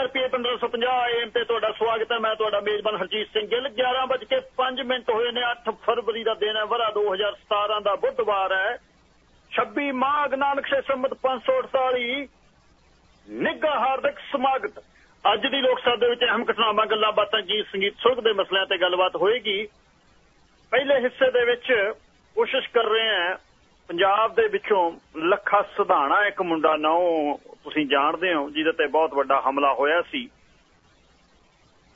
KRP 1550 AM ਤੇ ਤੁਹਾਡਾ ਸਵਾਗਤ ਹੈ। ਮੈਂ ਤੁਹਾਡਾ ਮੇਜ਼ਬਾਨ ਹਰਜੀਤ ਸਿੰਘ ਗਿੱਲ। 11:05 ਮਿੰਟ ਹੋਏ ਨੇ 8 ਫਰਵਰੀ ਦਾ ਦਿਨ ਹੈ। ਵਰਾ 2017 ਦਾ ਬੁੱਧਵਾਰ ਹੈ। 26 ਮਾਘ ਨਾਨਕ ਸੇ ਸੰਮਤ 548 ਨਿੱਘਾ ਹਾਰਦਿਕ ਸਮਾਗਤ। ਅੱਜ ਦੀ ਲੋਕ ਸਭਾ ਦੇ ਵਿੱਚ ਅਹਿਮ ਘਟਨਾਵਾਂ, ਗੱਲਾਂ ਬਾਤਾਂ, ਗੀਤ, ਸੰਗੀਤ, ਸੁਰਗ ਦੇ ਮਸਲਿਆਂ ਤੇ ਗੱਲਬਾਤ ਹੋਏਗੀ। ਪਹਿਲੇ ਹਿੱਸੇ ਦੇ ਵਿੱਚ ਕੋਸ਼ਿਸ਼ ਕਰ ਰਹੇ ਹਾਂ, ਪੰਜਾਬ ਦੇ ਵਿੱਚੋਂ ਲੱਖਾ ਸਧਾਣਾ ਇੱਕ ਮੁੰਡਾ ਨਾ ਤੁਸੀਂ ਜਾਣਦੇ ਹੋ, ਜਿਹਦੇ ਤੇ ਬਹੁਤ ਵੱਡਾ ਹਮਲਾ ਹੋਇਆ ਸੀ।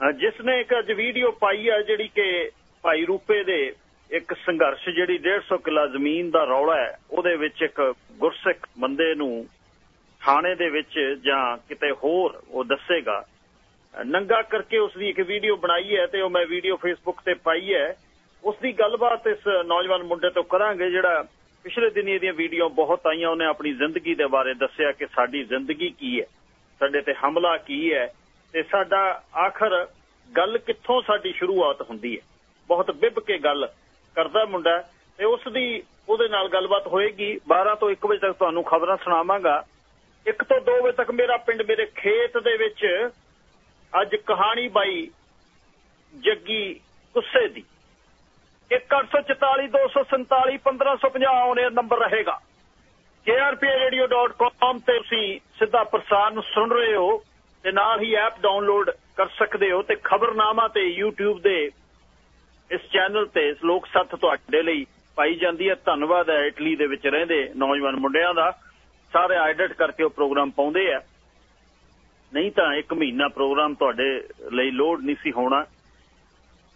ਜਿਸ ਨੇ ਇੱਕ ਅੱਜ ਵੀਡੀਓ ਪਾਈ ਹੈ ਜਿਹੜੀ ਕਿ ਭਾਈ ਰੂਪੇ ਦੇ ਇੱਕ ਸੰਘਰਸ਼, ਜਿਹੜੀ 150 ਕਿੱਲਾ ਜ਼ਮੀਨ ਦਾ ਰੌਲਾ ਹੈ, ਉਹਦੇ ਵਿੱਚ ਇੱਕ ਗੁਰਸਿੱਖ ਬੰਦੇ ਨੂੰ ਥਾਣੇ ਦੇ ਵਿੱਚ ਜਾਂ ਕਿਤੇ ਹੋਰ ਉਹ ਦੱਸੇਗਾ। ਨੰਗਾ ਕਰਕੇ ਉਸ ਦੀ ਇੱਕ ਵੀਡੀਓ ਬਣਾਈ ਹੈ ਤੇ ਉਹ ਮੈਂ ਵੀਡੀਓ ਫੇਸਬੁੱਕ ਤੇ ਪਾਈ ਹੈ। ਉਸ ਦੀ ਗੱਲਬਾਤ ਇਸ ਨੌਜਵਾਨ ਮੁੰਡੇ ਤੋਂ ਕਰਾਂਗੇ, ਜਿਹੜਾ ਪਿਛਲੇ ਦਿਨੀ ਇਹਦੀਆਂ ਵੀਡੀਓ ਬਹੁਤ ਆਈਆਂ, ਉਹਨੇ ਆਪਣੀ ਜ਼ਿੰਦਗੀ ਦੇ ਬਾਰੇ ਦੱਸਿਆ ਕਿ ਸਾਡੀ ਜ਼ਿੰਦਗੀ ਕੀ ਹੈ, ਸਾਡੇ ਤੇ ਹਮਲਾ ਕੀ ਹੈ ਤੇ ਸਾਡਾ ਆਖਰ ਗੱਲ ਕਿੱਥੋਂ ਸਾਡੀ ਸ਼ੁਰੂਆਤ ਹੁੰਦੀ ਹੈ। ਬਹੁਤ ਬਿਬ ਕੇ ਗੱਲ ਕਰਦਾ ਮੁੰਡਾ ਤੇ ਉਸ ਦੀ ਉਹਦੇ ਨਾਲ ਗੱਲਬਾਤ ਹੋਏਗੀ। 12 ਤੋਂ 1 ਵਜੇ ਤੱਕ ਤੁਹਾਨੂੰ ਖਬਰਾਂ ਸੁਣਾਵਾਂਗਾ। 1 ਤੋਂ 2 ਵਜੇ ਤੱਕ ਮੇਰਾ ਪਿੰਡ ਮੇਰੇ ਖੇਤ ਦੇ ਵਿੱਚ ਅੱਜ ਕਹਾਣੀ ਬਾਈ ਜੱਗੀ ਗੁੱਸੇ ਦੀ। 1842471550 ਆਉਣੇ ਨੰਬਰ ਰਹੇਗਾ। krpradio.com ਤੇ ਤੁਸੀਂ ਸਿੱਧਾ ਪ੍ਰਸਾਰਣ ਸੁਣ ਰਹੇ ਹੋ ਤੇ ਨਾਲ ਹੀ ਐਪ ਡਾਊਨਲੋਡ ਕਰ ਸਕਦੇ ਹੋ ਤੇ ਖਬਰਨਾਮਾ ਤੇ YouTube ਦੇ ਇਸ ਚੈਨਲ ਤੇ ਲੋਕ ਸੱਤ ਤੁਹਾਡੇ ਲਈ ਪਾਈ ਜਾਂਦੀ ਹੈ। ਧੰਨਵਾਦ ਹੈ, ਇਟਲੀ ਦੇ ਵਿੱਚ ਰਹਿੰਦੇ ਨੌਜਵਾਨ ਮੁੰਡਿਆਂ ਦਾ। ਸਾਰੇ ਐਡਿਟ ਕਰਕੇ ਉਹ ਪ੍ਰੋਗਰਾਮ ਪਾਉਂਦੇ ਆ। ਨਹੀਂ ਤਾਂ ਇੱਕ ਮਹੀਨਾ ਪ੍ਰੋਗਰਾਮ ਤੁਹਾਡੇ ਲਈ ਲੋਡ ਨਹੀਂ ਸੀ ਹੋਣਾ।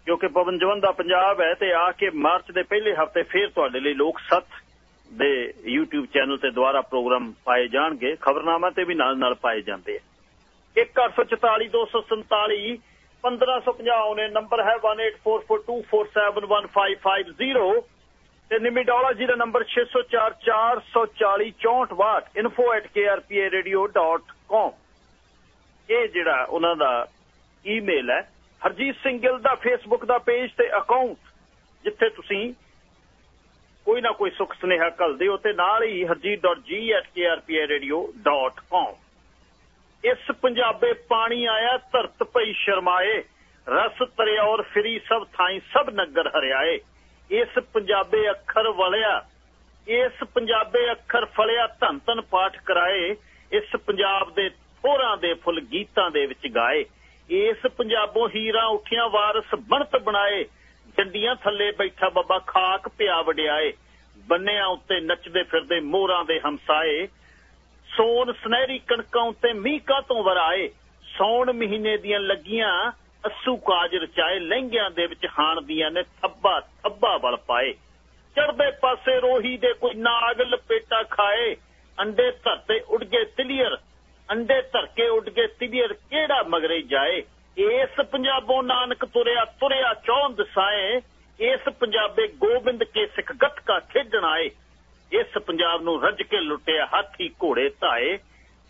ਕਿਉਂਕਿ ਪਵਨ ਜਵਨ ਦਾ ਪੰਜਾਬ ਹੈ ਤੇ ਆ ਕੇ ਮਾਰਚ ਦੇ ਪਹਿਲੇ ਹਫ਼ਤੇ ਫੇਰ ਤੁਹਾਡੇ ਲਈ ਲੋਕ ਸੱਤ ਦੇ YouTube ਚੈਨਲ ਤੇ ਦੁਆਰਾ ਪ੍ਰੋਗਰਾਮ ਪਾਏ ਜਾਣਗੇ। ਖਬਰਨਾਮਾ ਤੇ ਵੀ ਨਾਲ ਨਾਲ ਪਾਏ ਜਾਂਦੇ ਆ। 184247 1550 ਨੇ ਨੰਬਰ ਹੈ 184424715550 ਤੇ ਨਿਮੀਡੋਲੋਜੀ ਦਾ ਨੰਬਰ 6044406464 info@krparadio.com ਇਹ ਜਿਹੜਾ ਉਹਨਾਂ ਦਾ ਈਮੇਲ ਹੈ ਹਰਜੀਤ ਸਿੰਘ ਗਿੱਲ ਦਾ ਫੇਸਬੁੱਕ ਦਾ ਪੇਜ ਤੇ ਅਕਾਊਂਟ ਜਿੱਥੇ ਤੁਸੀਂ ਕੋਈ ਨਾ ਕੋਈ ਸੁਖ ਸੁਨੇਹਾ ਘੱਲਦੇ ਹੋ ਤੇ ਨਾਲ ਹੀ harjeet.g@krparadio.com ਇਸ ਪੰਜਾਬੇ ਪਾਣੀ ਆਇਆ, ਧਰਤ ਪਈ ਸ਼ਰਮਾਏ, ਰਸ ਤਰਿਆ ਔਰ ਫਰੀ ਸਭ ਥਾਈ ਸਭ ਨਗਰ ਹਰਿਆਏ। ਇਸ ਪੰਜਾਬੇ ਅੱਖਰ ਵਲਿਆ, ਇਸ ਪੰਜਾਬੇ ਅੱਖਰ ਫਲਿਆ, ਧੰਨ ਧੰਨ ਪਾਠ ਕਰਾਏ, ਇਸ ਪੰਜਾਬ ਦੇ ਥੋਰਾਂ ਦੇ ਫੁੱਲ ਗੀਤਾਂ ਦੇ ਵਿੱਚ ਗਾਏ। ਇਸ ਪੰਜਾਬੋਂ ਹੀਰਾ ਉੱਠੀਆਂ ਵਾਰਸ ਬਣਤ ਬਣਾਏ ਡੰਡੀਆਂ ਥੱਲੇ ਬੈਠਾ ਬੱਬਾ ਖਾਕ ਪਿਆ ਵਡਿਆਏ, ਬੰਨਿਆਂ ਉੱਤੇ ਨੱਚਦੇ ਫਿਰਦੇ ਮੋਹਰਾਂ ਦੇ ਹਮਸਾਏ ਸੋਨ ਸੁਨਹਿਰੀ ਕਣਕਾਂ ਉੱਤੇ ਮੀਂਹ ਕਾਤੋਂ ਵਰਾਏ, ਸੌਣ ਮਹੀਨੇ ਦੀਆਂ ਲੱਗੀਆਂ ਅਸੂ ਕਾਜ ਰਚਾਏ, ਲਹਿੰਗਿਆਂ ਦੇ ਵਿੱਚ ਹਾਣ ਦੀਆਂ ਨੇ ਥੱਬਾ ਥੱਬਾ ਵਲ ਪਾਏ। ਚੜਦੇ ਪਾਸੇ ਰੋਹੀ ਦੇ ਕੋਈ ਨਾਗ ਲਪੇਟਾ ਖਾਏ, ਅੰਡੇ ਧਰਤੇ ਉੱਡ ਗਏ ਤਿਲੀਅਰ ਅੰਡੇ ਧਰਕੇ ਉੱਡ ਗਏ ਤਿਲੀਅਰ ਕਿਹੜਾ ਮਗਰੇ ਜਾਏ? ਇਸ ਪੰਜਾਬੋਂ ਨਾਨਕ ਤੁਰਿਆ ਤੁਰਿਆ ਚੌਂ ਦਸਾਏ ਇਸ ਪੰਜਾਬੇ ਗੋਬਿੰਦ ਕੇ ਸਿੱਖ ਗੱਤਕਾ ਖੇਡਣ ਆਏ। ਇਸ ਪੰਜਾਬ ਨੂੰ ਰੱਜ ਕੇ ਲੁੱਟਿਆ ਹਾਥੀ ਘੋੜੇ ਧਾਏ।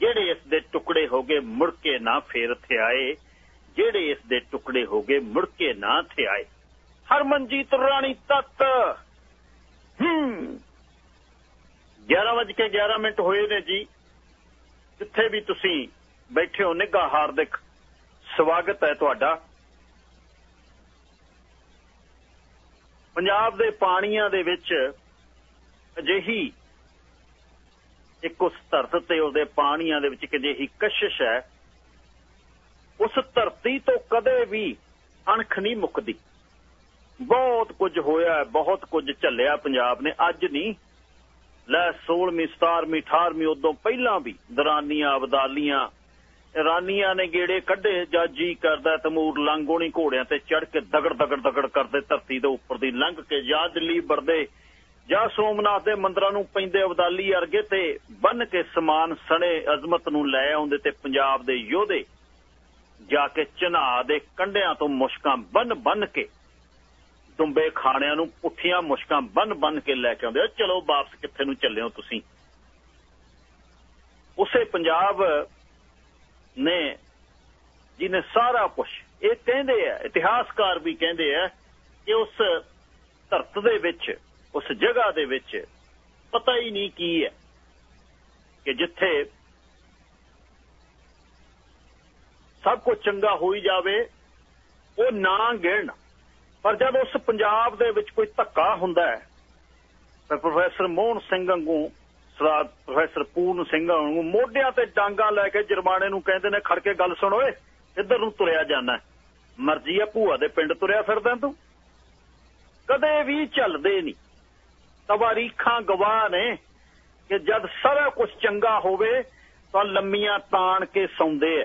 ਜਿਹੜੇ ਇਸ ਦੇ ਟੁਕੜੇ ਹੋ ਗਏ ਮੁੜ ਕੇ ਨਾ ਫੇਰ ਥਿਆਏ ਜਿਹੜੇ ਇਸ ਦੇ ਟੁਕੜੇ ਹੋ ਗਏ ਮੁੜ ਕੇ ਨਾ ਥਿਆਏ ਹਰਮਨਜੀਤ ਰਾਣੀ ਤੱਤ। ਹੂੰ। 11 ਕੇ 11 ਮਿੰਟ ਹੋਏ ਨੇ ਜੀ। ਜਿੱਥੇ ਵੀ ਤੁਸੀਂ ਬੈਠੇ ਹੋ, ਨਿੱਘਾ ਹਾਰਦਿਕ ਸਵਾਗਤ ਹੈ ਤੁਹਾਡਾ। ਪੰਜਾਬ ਦੇ ਪਾਣੀਆਂ ਦੇ ਵਿੱਚ ਅਜਿਹੀ ਇੱਕ ਉਸ ਧਰਤ ਤੇ ਉਹਦੇ ਪਾਣੀਆਂ ਦੇ ਵਿੱਚ ਇੱਕ ਅਜਿਹੀ ਕਸ਼ਿਸ਼ ਹੈ, ਉਸ ਧਰਤੀ ਤੋਂ ਕਦੇ ਵੀ ਅਣਖ ਨਹੀਂ ਮੁੱਕਦੀ। ਬਹੁਤ ਕੁਝ ਹੋਇਆ, ਬਹੁਤ ਕੁਝ ਝੱਲਿਆ ਪੰਜਾਬ ਨੇ, ਅੱਜ ਨਹੀਂ। ਲੈ 16ਵੀਂ 17ਵੀਂ 18ਵੀਂ ਉਦੋਂ ਪਹਿਲਾਂ ਵੀ ਦਰਾਨੀਆਂ, ਅਬਦਾਲੀਆਂ ਰਾਨੀਆਂ ਨੇ ਗੇੜੇ ਕੱਢੇ ਜਾਂ ਜੀ ਕਰਦਾ ਤਮੂਰ ਲੰਗੋਣੀ ਘੋੜਿਆਂ ਤੇ ਚੜ ਕੇ ਦਗੜ ਦਗੜ ਦਗੜ ਕਰਦੇ ਧਰਤੀ ਦੇ ਉੱਪਰ ਦੀ ਲੰਘ ਕੇ ਜਾਂ ਦਿੱਲੀ ਵਰਦੇ ਜਾਂ ਸੋਮਨਾਥ ਦੇ ਮੰਦਰਾਂ ਨੂੰ ਪੈਂਦੇ ਅਬਦਾਲੀ ਅਰਗੇ ਤੇ ਬੰਨ ਕੇ ਸਮਾਨ ਸਣੇ ਅਜ਼ਮਤ ਨੂੰ ਲੈ ਆਉਂਦੇ ਤੇ ਪੰਜਾਬ ਦੇ ਯੋਧੇ ਜਾ ਕੇ ਚਨਾ ਦੇ ਕੰਢਿਆਂ ਤੋਂ ਮੁਸ਼ਕਾਂ ਬੰਨ ਬੰਨ ਕੇ ਤੁੰਬੇ ਖਾਣਿਆਂ ਨੂੰ ਪੁੱਠੀਆਂ ਮੁਸ਼ਕਾਂ ਬੰਨ ਬੰਨ ਕੇ ਲੈ ਕੇ ਆਉਂਦੇ ਚਲੋ ਵਾਪਸ ਕਿੱਥੇ ਨੂੰ ਚੱਲਿਓ ਤੁਸੀਂ? ਉਸੇ ਪੰਜਾਬ ਨੇ ਜਿਹਨੇ ਸਾਰਾ ਕੁਝ ਇਹ ਕਹਿੰਦੇ ਆ, ਇਤਿਹਾਸਕਾਰ ਵੀ ਕਹਿੰਦੇ ਆ ਕਿ ਉਸ ਧਰਤ ਦੇ ਵਿੱਚ, ਉਸ ਜਗ੍ਹਾ ਦੇ ਵਿੱਚ ਪਤਾ ਹੀ ਨਹੀਂ ਕੀ ਹੈ ਕਿ ਜਿੱਥੇ ਸਭ ਕੁਝ ਚੰਗਾ ਹੋਈ ਜਾਵੇ, ਉਹ ਨਾ ਗਿਣ। ਪਰ ਜਦ ਉਸ ਪੰਜਾਬ ਦੇ ਵਿੱਚ ਕੋਈ ਧੱਕਾ ਹੁੰਦਾ ਹੈ, ਤਾਂ ਪ੍ਰੋਫੈਸਰ ਮੋਹਨ ਸਿੰਘ ਵਾਂਗੂ, ਸਰਦਾਰ ਪ੍ਰੋਫੈਸਰ ਪੂਰਨ ਸਿੰਘ ਵਾਂਗੂ ਮੋਢਿਆਂ ਤੇ ਡਾਂਗਾ ਲੈ ਕੇ ਜਰਮਾਨੇ ਨੂੰ ਕਹਿੰਦੇ ਨੇ ਖੜ ਕੇ ਗੱਲ ਸੁਣ ਓਏ, ਇੱਧਰ ਨੂੰ ਤੁਰਿਆ ਜਾਣਾ ਮਰਜ਼ੀ ਆ ਭੂਆ ਦੇ ਪਿੰਡ ਤੁਰਿਆ ਫਿਰਦਾ ਤੂੰ। ਕਦੇ ਵੀ ਚੱਲਦੇ ਨਹੀਂ। ਤਵਾਰੀਖਾਂ ਗਵਾਹ ਨੇ ਕਿ ਜਦ ਸਾਰਾ ਕੁਝ ਚੰਗਾ ਹੋਵੇ, ਤਾਂ ਲੰਮੀਆਂ ਤਾਣ ਕੇ ਸੌਂਦੇ ਐ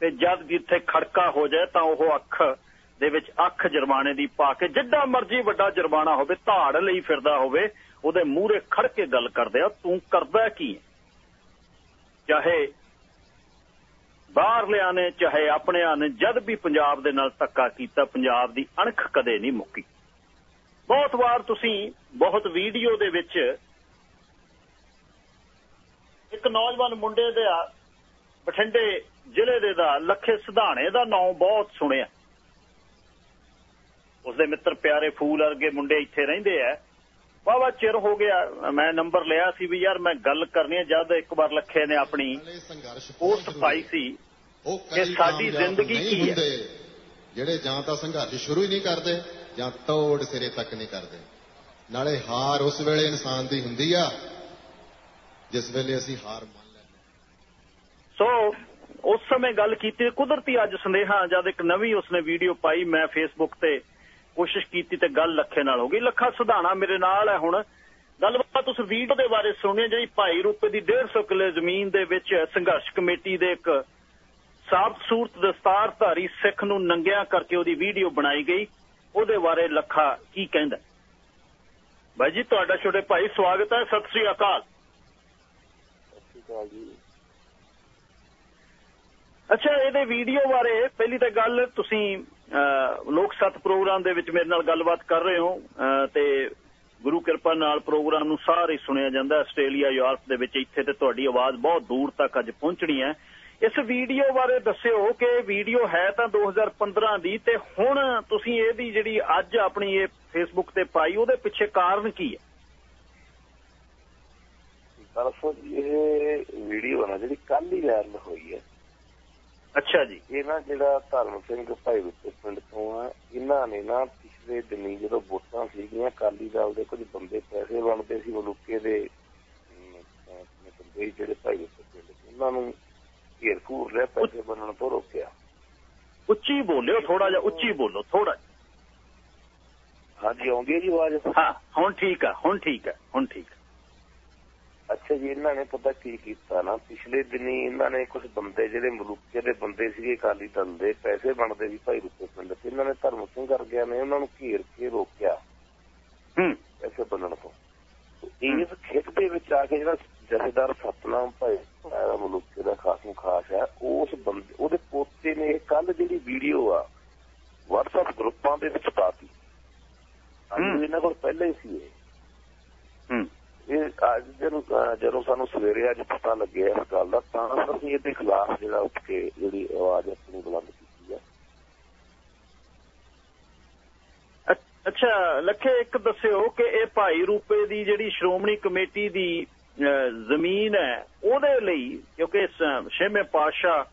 ਤੇ ਜਦ ਜਿੱਥੇ ਖੜਕਾ ਹੋ ਜਾਏ, ਤਾਂ ਉਹ ਅੱਖ ਦੇ ਵਿੱਚ ਅੱਖ ਜੁਰਮਾਨੇ ਦੀ ਪਾ ਕੇ ਜਿੱਡਾ ਮਰਜ਼ੀ ਵੱਡਾ ਜੁਰਮਾਨਾ ਹੋਵੇ, ਧਾੜ ਲਈ ਫਿਰਦਾ ਹੋਵੇ, ਉਹਦੇ ਮੂਹਰੇ ਖੜ ਕੇ ਗੱਲ ਕਰਦੇ ਆ, ਤੂੰ ਕਰਦਾ ਕੀ ਹੈ? ਚਾਹੇ ਬਾਹਰਲਿਆਂ ਨੇ, ਚਾਹੇ ਆਪਣਿਆਂ ਨੇ, ਜਦ ਵੀ ਪੰਜਾਬ ਦੇ ਨਾਲ ਧੱਕਾ ਕੀਤਾ, ਪੰਜਾਬ ਦੀ ਅਣਖ ਕਦੇ ਨਹੀਂ ਮੁੱਕੀ। ਬਹੁਤ ਵਾਰ ਤੁਸੀਂ ਬਹੁਤ ਵੀਡੀਓ ਦੇ ਵਿੱਚ ਇੱਕ ਨੌਜਵਾਨ ਮੁੰਡੇ ਦੇ ਬਠਿੰਡੇ ਜ਼ਿਲ੍ਹੇ ਦੇ ਦਾ, ਲੱਖੇ ਸਿਧਾਣੇ ਦਾ ਨਾਮ ਬਹੁਤ ਸੁਣਿਆ। ਉਸਦੇ ਮਿੱਤਰ ਪਿਆਰੇ ਫੂਲ ਵਰਗੇ ਮੁੰਡੇ ਇੱਥੇ ਰਹਿੰਦੇ ਆ। ਵਾਵਾ ਚਿਰ ਹੋ ਗਿਆ ਮੈਂ ਨੰਬਰ ਲਿਆ ਸੀ ਵੀ ਯਾਰ ਮੈਂ ਗੱਲ ਕਰਨੀ ਹੈ ਜਦ ਇੱਕ ਵਾਰ ਲੱਖੇ ਨੇ ਆਪਣੀ ਪੋਸਟ ਪਾਈ ਸੀ ਕਿ ਸਾਡੀ ਜ਼ਿੰਦਗੀ ਕੀ ਹੈ? ਜਿਹੜੇ ਜਾਂ ਤਾਂ ਸੰਘਰਸ਼ ਸ਼ੁਰੂ ਹੀ ਨਹੀਂ ਕਰਦੇ ਜਾਂ ਤੋੜ ਸਿਰੇ ਤੱਕ ਨਹੀਂ ਕਰਦੇ। ਨਾਲੇ ਹਾਰ ਉਸ ਵੇਲੇ ਇਨਸਾਨ ਦੀ ਹੁੰਦੀ ਆ ਜਿਸ ਵੇਲੇ ਅਸੀਂ ਹਾਰ ਮੰਨ ਲੈਂਦੇ ਸੋ ਉਸ ਸਮੇਂ ਗੱਲ ਕੀਤੀ ਕੁਦਰਤੀ ਅੱਜ ਸੰਦੇਹਾ ਜਦ ਇੱਕ ਨਵੀਂ ਉਸਨੇ ਵੀਡੀਓ ਪਾਈ ਮੈਂ ਫੇਸਬੁੱਕ ਤੇ ਕੋਸ਼ਿਸ਼ ਕੀਤੀ ਤੇ ਗੱਲ ਲੱਖੇ ਨਾਲ ਹੋ ਗਈ। ਲੱਖਾ ਸੁਧਾਣਾ ਮੇਰੇ ਨਾਲ ਹੈ ਹੁਣ। ਗੱਲਬਾਤ ਉਸ ਵੀਡੀਓ ਦੇ ਬਾਰੇ ਸੁਣੀ ਜਿਹੜੀ ਭਾਈ ਰੂਪੇ ਦੀ 150 ਕਿੱਲੇ ਜ਼ਮੀਨ ਦੇ ਵਿੱਚ ਸੰਘਰਸ਼ ਕਮੇਟੀ ਦੇ ਇੱਕ ਸਾਫ਼ ਸੂਰਤ ਦਸਤਾਰਧਾਰੀ ਸਿੱਖ ਨੂੰ ਨੰਗਿਆ ਕਰਕੇ ਉਹਦੀ ਵੀਡੀਓ ਬਣਾਈ ਗਈ। ਉਹਦੇ ਬਾਰੇ ਲੱਖਾ ਕੀ ਕਹਿੰਦਾ ਭਾਈ ਜੀ, ਤੁਹਾਡਾ ਛੋਟੇ ਭਾਈ ਸਵਾਗਤ ਹੈ। ਸਤਿ ਸ੍ਰੀ ਅਕਾਲ। ਅੱਛਾ, ਇਹਦੇ ਵੀਡੀਓ ਬਾਰੇ ਪਹਿਲੀ ਤਾਂ ਗੱਲ ਤੁਸੀਂ ਲੋਕ ਸਤ ਪ੍ਰੋਗਰਾਮ ਦੇ ਵਿੱਚ ਮੇਰੇ ਨਾਲ ਗੱਲਬਾਤ ਕਰ ਰਹੇ ਹੋ ਤੇ ਗੁਰੂ ਕਿਰਪਾ ਨਾਲ ਪ੍ਰੋਗਰਾਮ ਨੂੰ ਸਾਰੇ ਸੁਣਿਆ ਜਾਂਦਾ ਆਸਟ੍ਰੇਲੀਆ, ਯੂਰਪ ਦੇ ਵਿੱਚ ਇੱਥੇ ਤੇ ਤੁਹਾਡੀ ਆਵਾਜ਼ ਬਹੁਤ ਦੂਰ ਤੱਕ ਅੱਜ ਪਹੁੰਚਣੀ ਹੈ। ਇਸ ਵੀਡੀਓ ਬਾਰੇ ਦੱਸਿਓ ਕਿ ਵੀਡੀਓ ਹੈ ਤਾਂ 2015 ਦੀ ਤੇ ਹੁਣ ਤੁਸੀਂ ਇਹਦੀ ਜਿਹੜੀ ਅੱਜ ਆਪਣੀ ਇਹ ਫੇਸਬੁੱਕ ਤੇ ਪਾਈ, ਉਹਦੇ ਪਿੱਛੇ ਕਾਰਨ ਕੀ ਹੈ? ਦਰਅਸਲ ਇਹ ਵੀਡੀਓ ਨਾ ਜਿਹੜੀ ਕੱਲ ਹੀ ਵਾਇਰਲ ਹੋਈ ਹੈ। ਅੱਛਾ ਜੀ। ਇਹ ਨਾ ਜਿਹੜਾ ਧਰਮ ਸਿੰਘ ਭਾਈ ਰੂਪੇ ਪਿੰਡ ਤੋਂ ਆ ਇਹਨਾਂ ਨੇ ਨਾ ਪਿਛਲੇ ਦਿਨੀ ਜਦੋਂ ਵੋਟਾਂ ਸੀਗੀਆਂ ਕਾਲੀ ਦਲ ਦੇ ਕੁਝ ਬੰਦੇ ਪੈਸੇ ਬਣਦੇ ਸੀ ਮਲੂਕੇ ਦੇ ਬੰਦੇ ਜਿਹੜੇ ਭਾਈ ਰੂਪੇ ਪਿੰਡ ਉਹਨਾਂ ਨੂੰ ਘੇਰ ਘੂਰ ਲੈ ਪੈਸੇ ਬਣਨ ਤੋਂ ਰੋਕਿਆ। ਉੱਚੀ ਬੋਲਿਓ ਥੋੜਾ ਜਿਹਾ ਉੱਚੀ ਬੋਲੋ ਥੋੜਾ ਹਾਂਜੀ ਆਉਂਦੀ ਹੈ ਜੀ ਆਵਾਜ਼? ਹਾਂ ਹੁਣ ਠੀਕ ਆ ਹੁਣ ਠੀਕ ਆ ਹੁਣ ਠੀਕ ਅੱਛਾ ਜੀ ਇਹਨਾਂ ਨੇ ਪਤਾ ਕੀ ਕੀਤਾ ਨਾ ਪਿਛਲੇ ਦਿਨੀ ਇਹਨਾਂ ਨੇ ਕੁਝ ਬੰਦੇ ਜਿਹੜੇ ਮਲੂਕੇ ਦੇ ਬੰਦੇ ਸੀਗੇ ਕਾਲੀ ਦਲ ਦੇ ਪੈਸੇ ਬਣਦੇ ਸੀ ਭਾਈ ਰੂਪੇ ਪਿੰਡ ਤੇ ਇਹਨਾਂ ਨੇ ਧਰਮ ਸਿੰਘ ਕਰ ਗਿਆ ਨੇ ਉਹਨਾਂ ਨੂੰ ਘੇਰ ਕੇ ਰੋਕਿਆ। ਹੂੰ। ਪੈਸੇ ਬਣਨ ਤੋਂ। ਇਸ ਖੇਤ ਦੇ ਵਿੱਚ ਆ ਕੇ ਜਿਹੜਾ ਜਥੇਦਾਰ ਸਤਨਾਮ ਭਾਈ ਮਲੂਕੇ ਦਾ ਖਾਸ ਖਾਸ ਹੈ ਉਸ ਬੰਦੇ ਉਹਦੇ ਪੋਤੇ ਨੇ ਕੱਲ ਜਿਹੜੀ ਵੀਡੀਓ ਆ WhatsApp ਗਰੁੱਪਾਂ ਦੇ ਵਿੱਚ ਪਾਤੀ ਅੱਜ ਇਹਨਾਂ ਕੋਲ ਪਹਿਲਾਂ ਹੀ ਸੀ ਇਹ। ਹੂੰ। ਇਹ ਅੱਜ ਜਦੋਂ ਜਦੋਂ ਸਾਨੂੰ ਸਵੇਰੇ ਅੱਜ ਪਤਾ ਲੱਗਿਆ ਇਸ ਗੱਲ ਦਾ, ਤਾਂ ਅਸੀਂ ਇਹਦੇ ਖਿਲਾਫ ਜਿਹੜਾ ਉੱਠ ਕੇ ਜਿਹੜੀ ਆਵਾਜ਼ ਆਪਣੀ ਬੁਲੰਦ ਕੀਤੀ ਹੈ। ਅੱਛਾ, ਲੱਖੇ, ਇੱਕ ਦੱਸਿਓ ਕਿ ਇਹ ਭਾਈ ਰੂਪੇ ਦੀ ਜਿਹੜੀ ਸ਼੍ਰੋਮਣੀ ਕਮੇਟੀ ਦੀ ਜ਼ਮੀਨ ਹੈ, ਉਹਦੇ ਲਈ, ਕਿਉਂਕਿ ਛੇਵੇਂ ਪਾਤਸ਼ਾਹ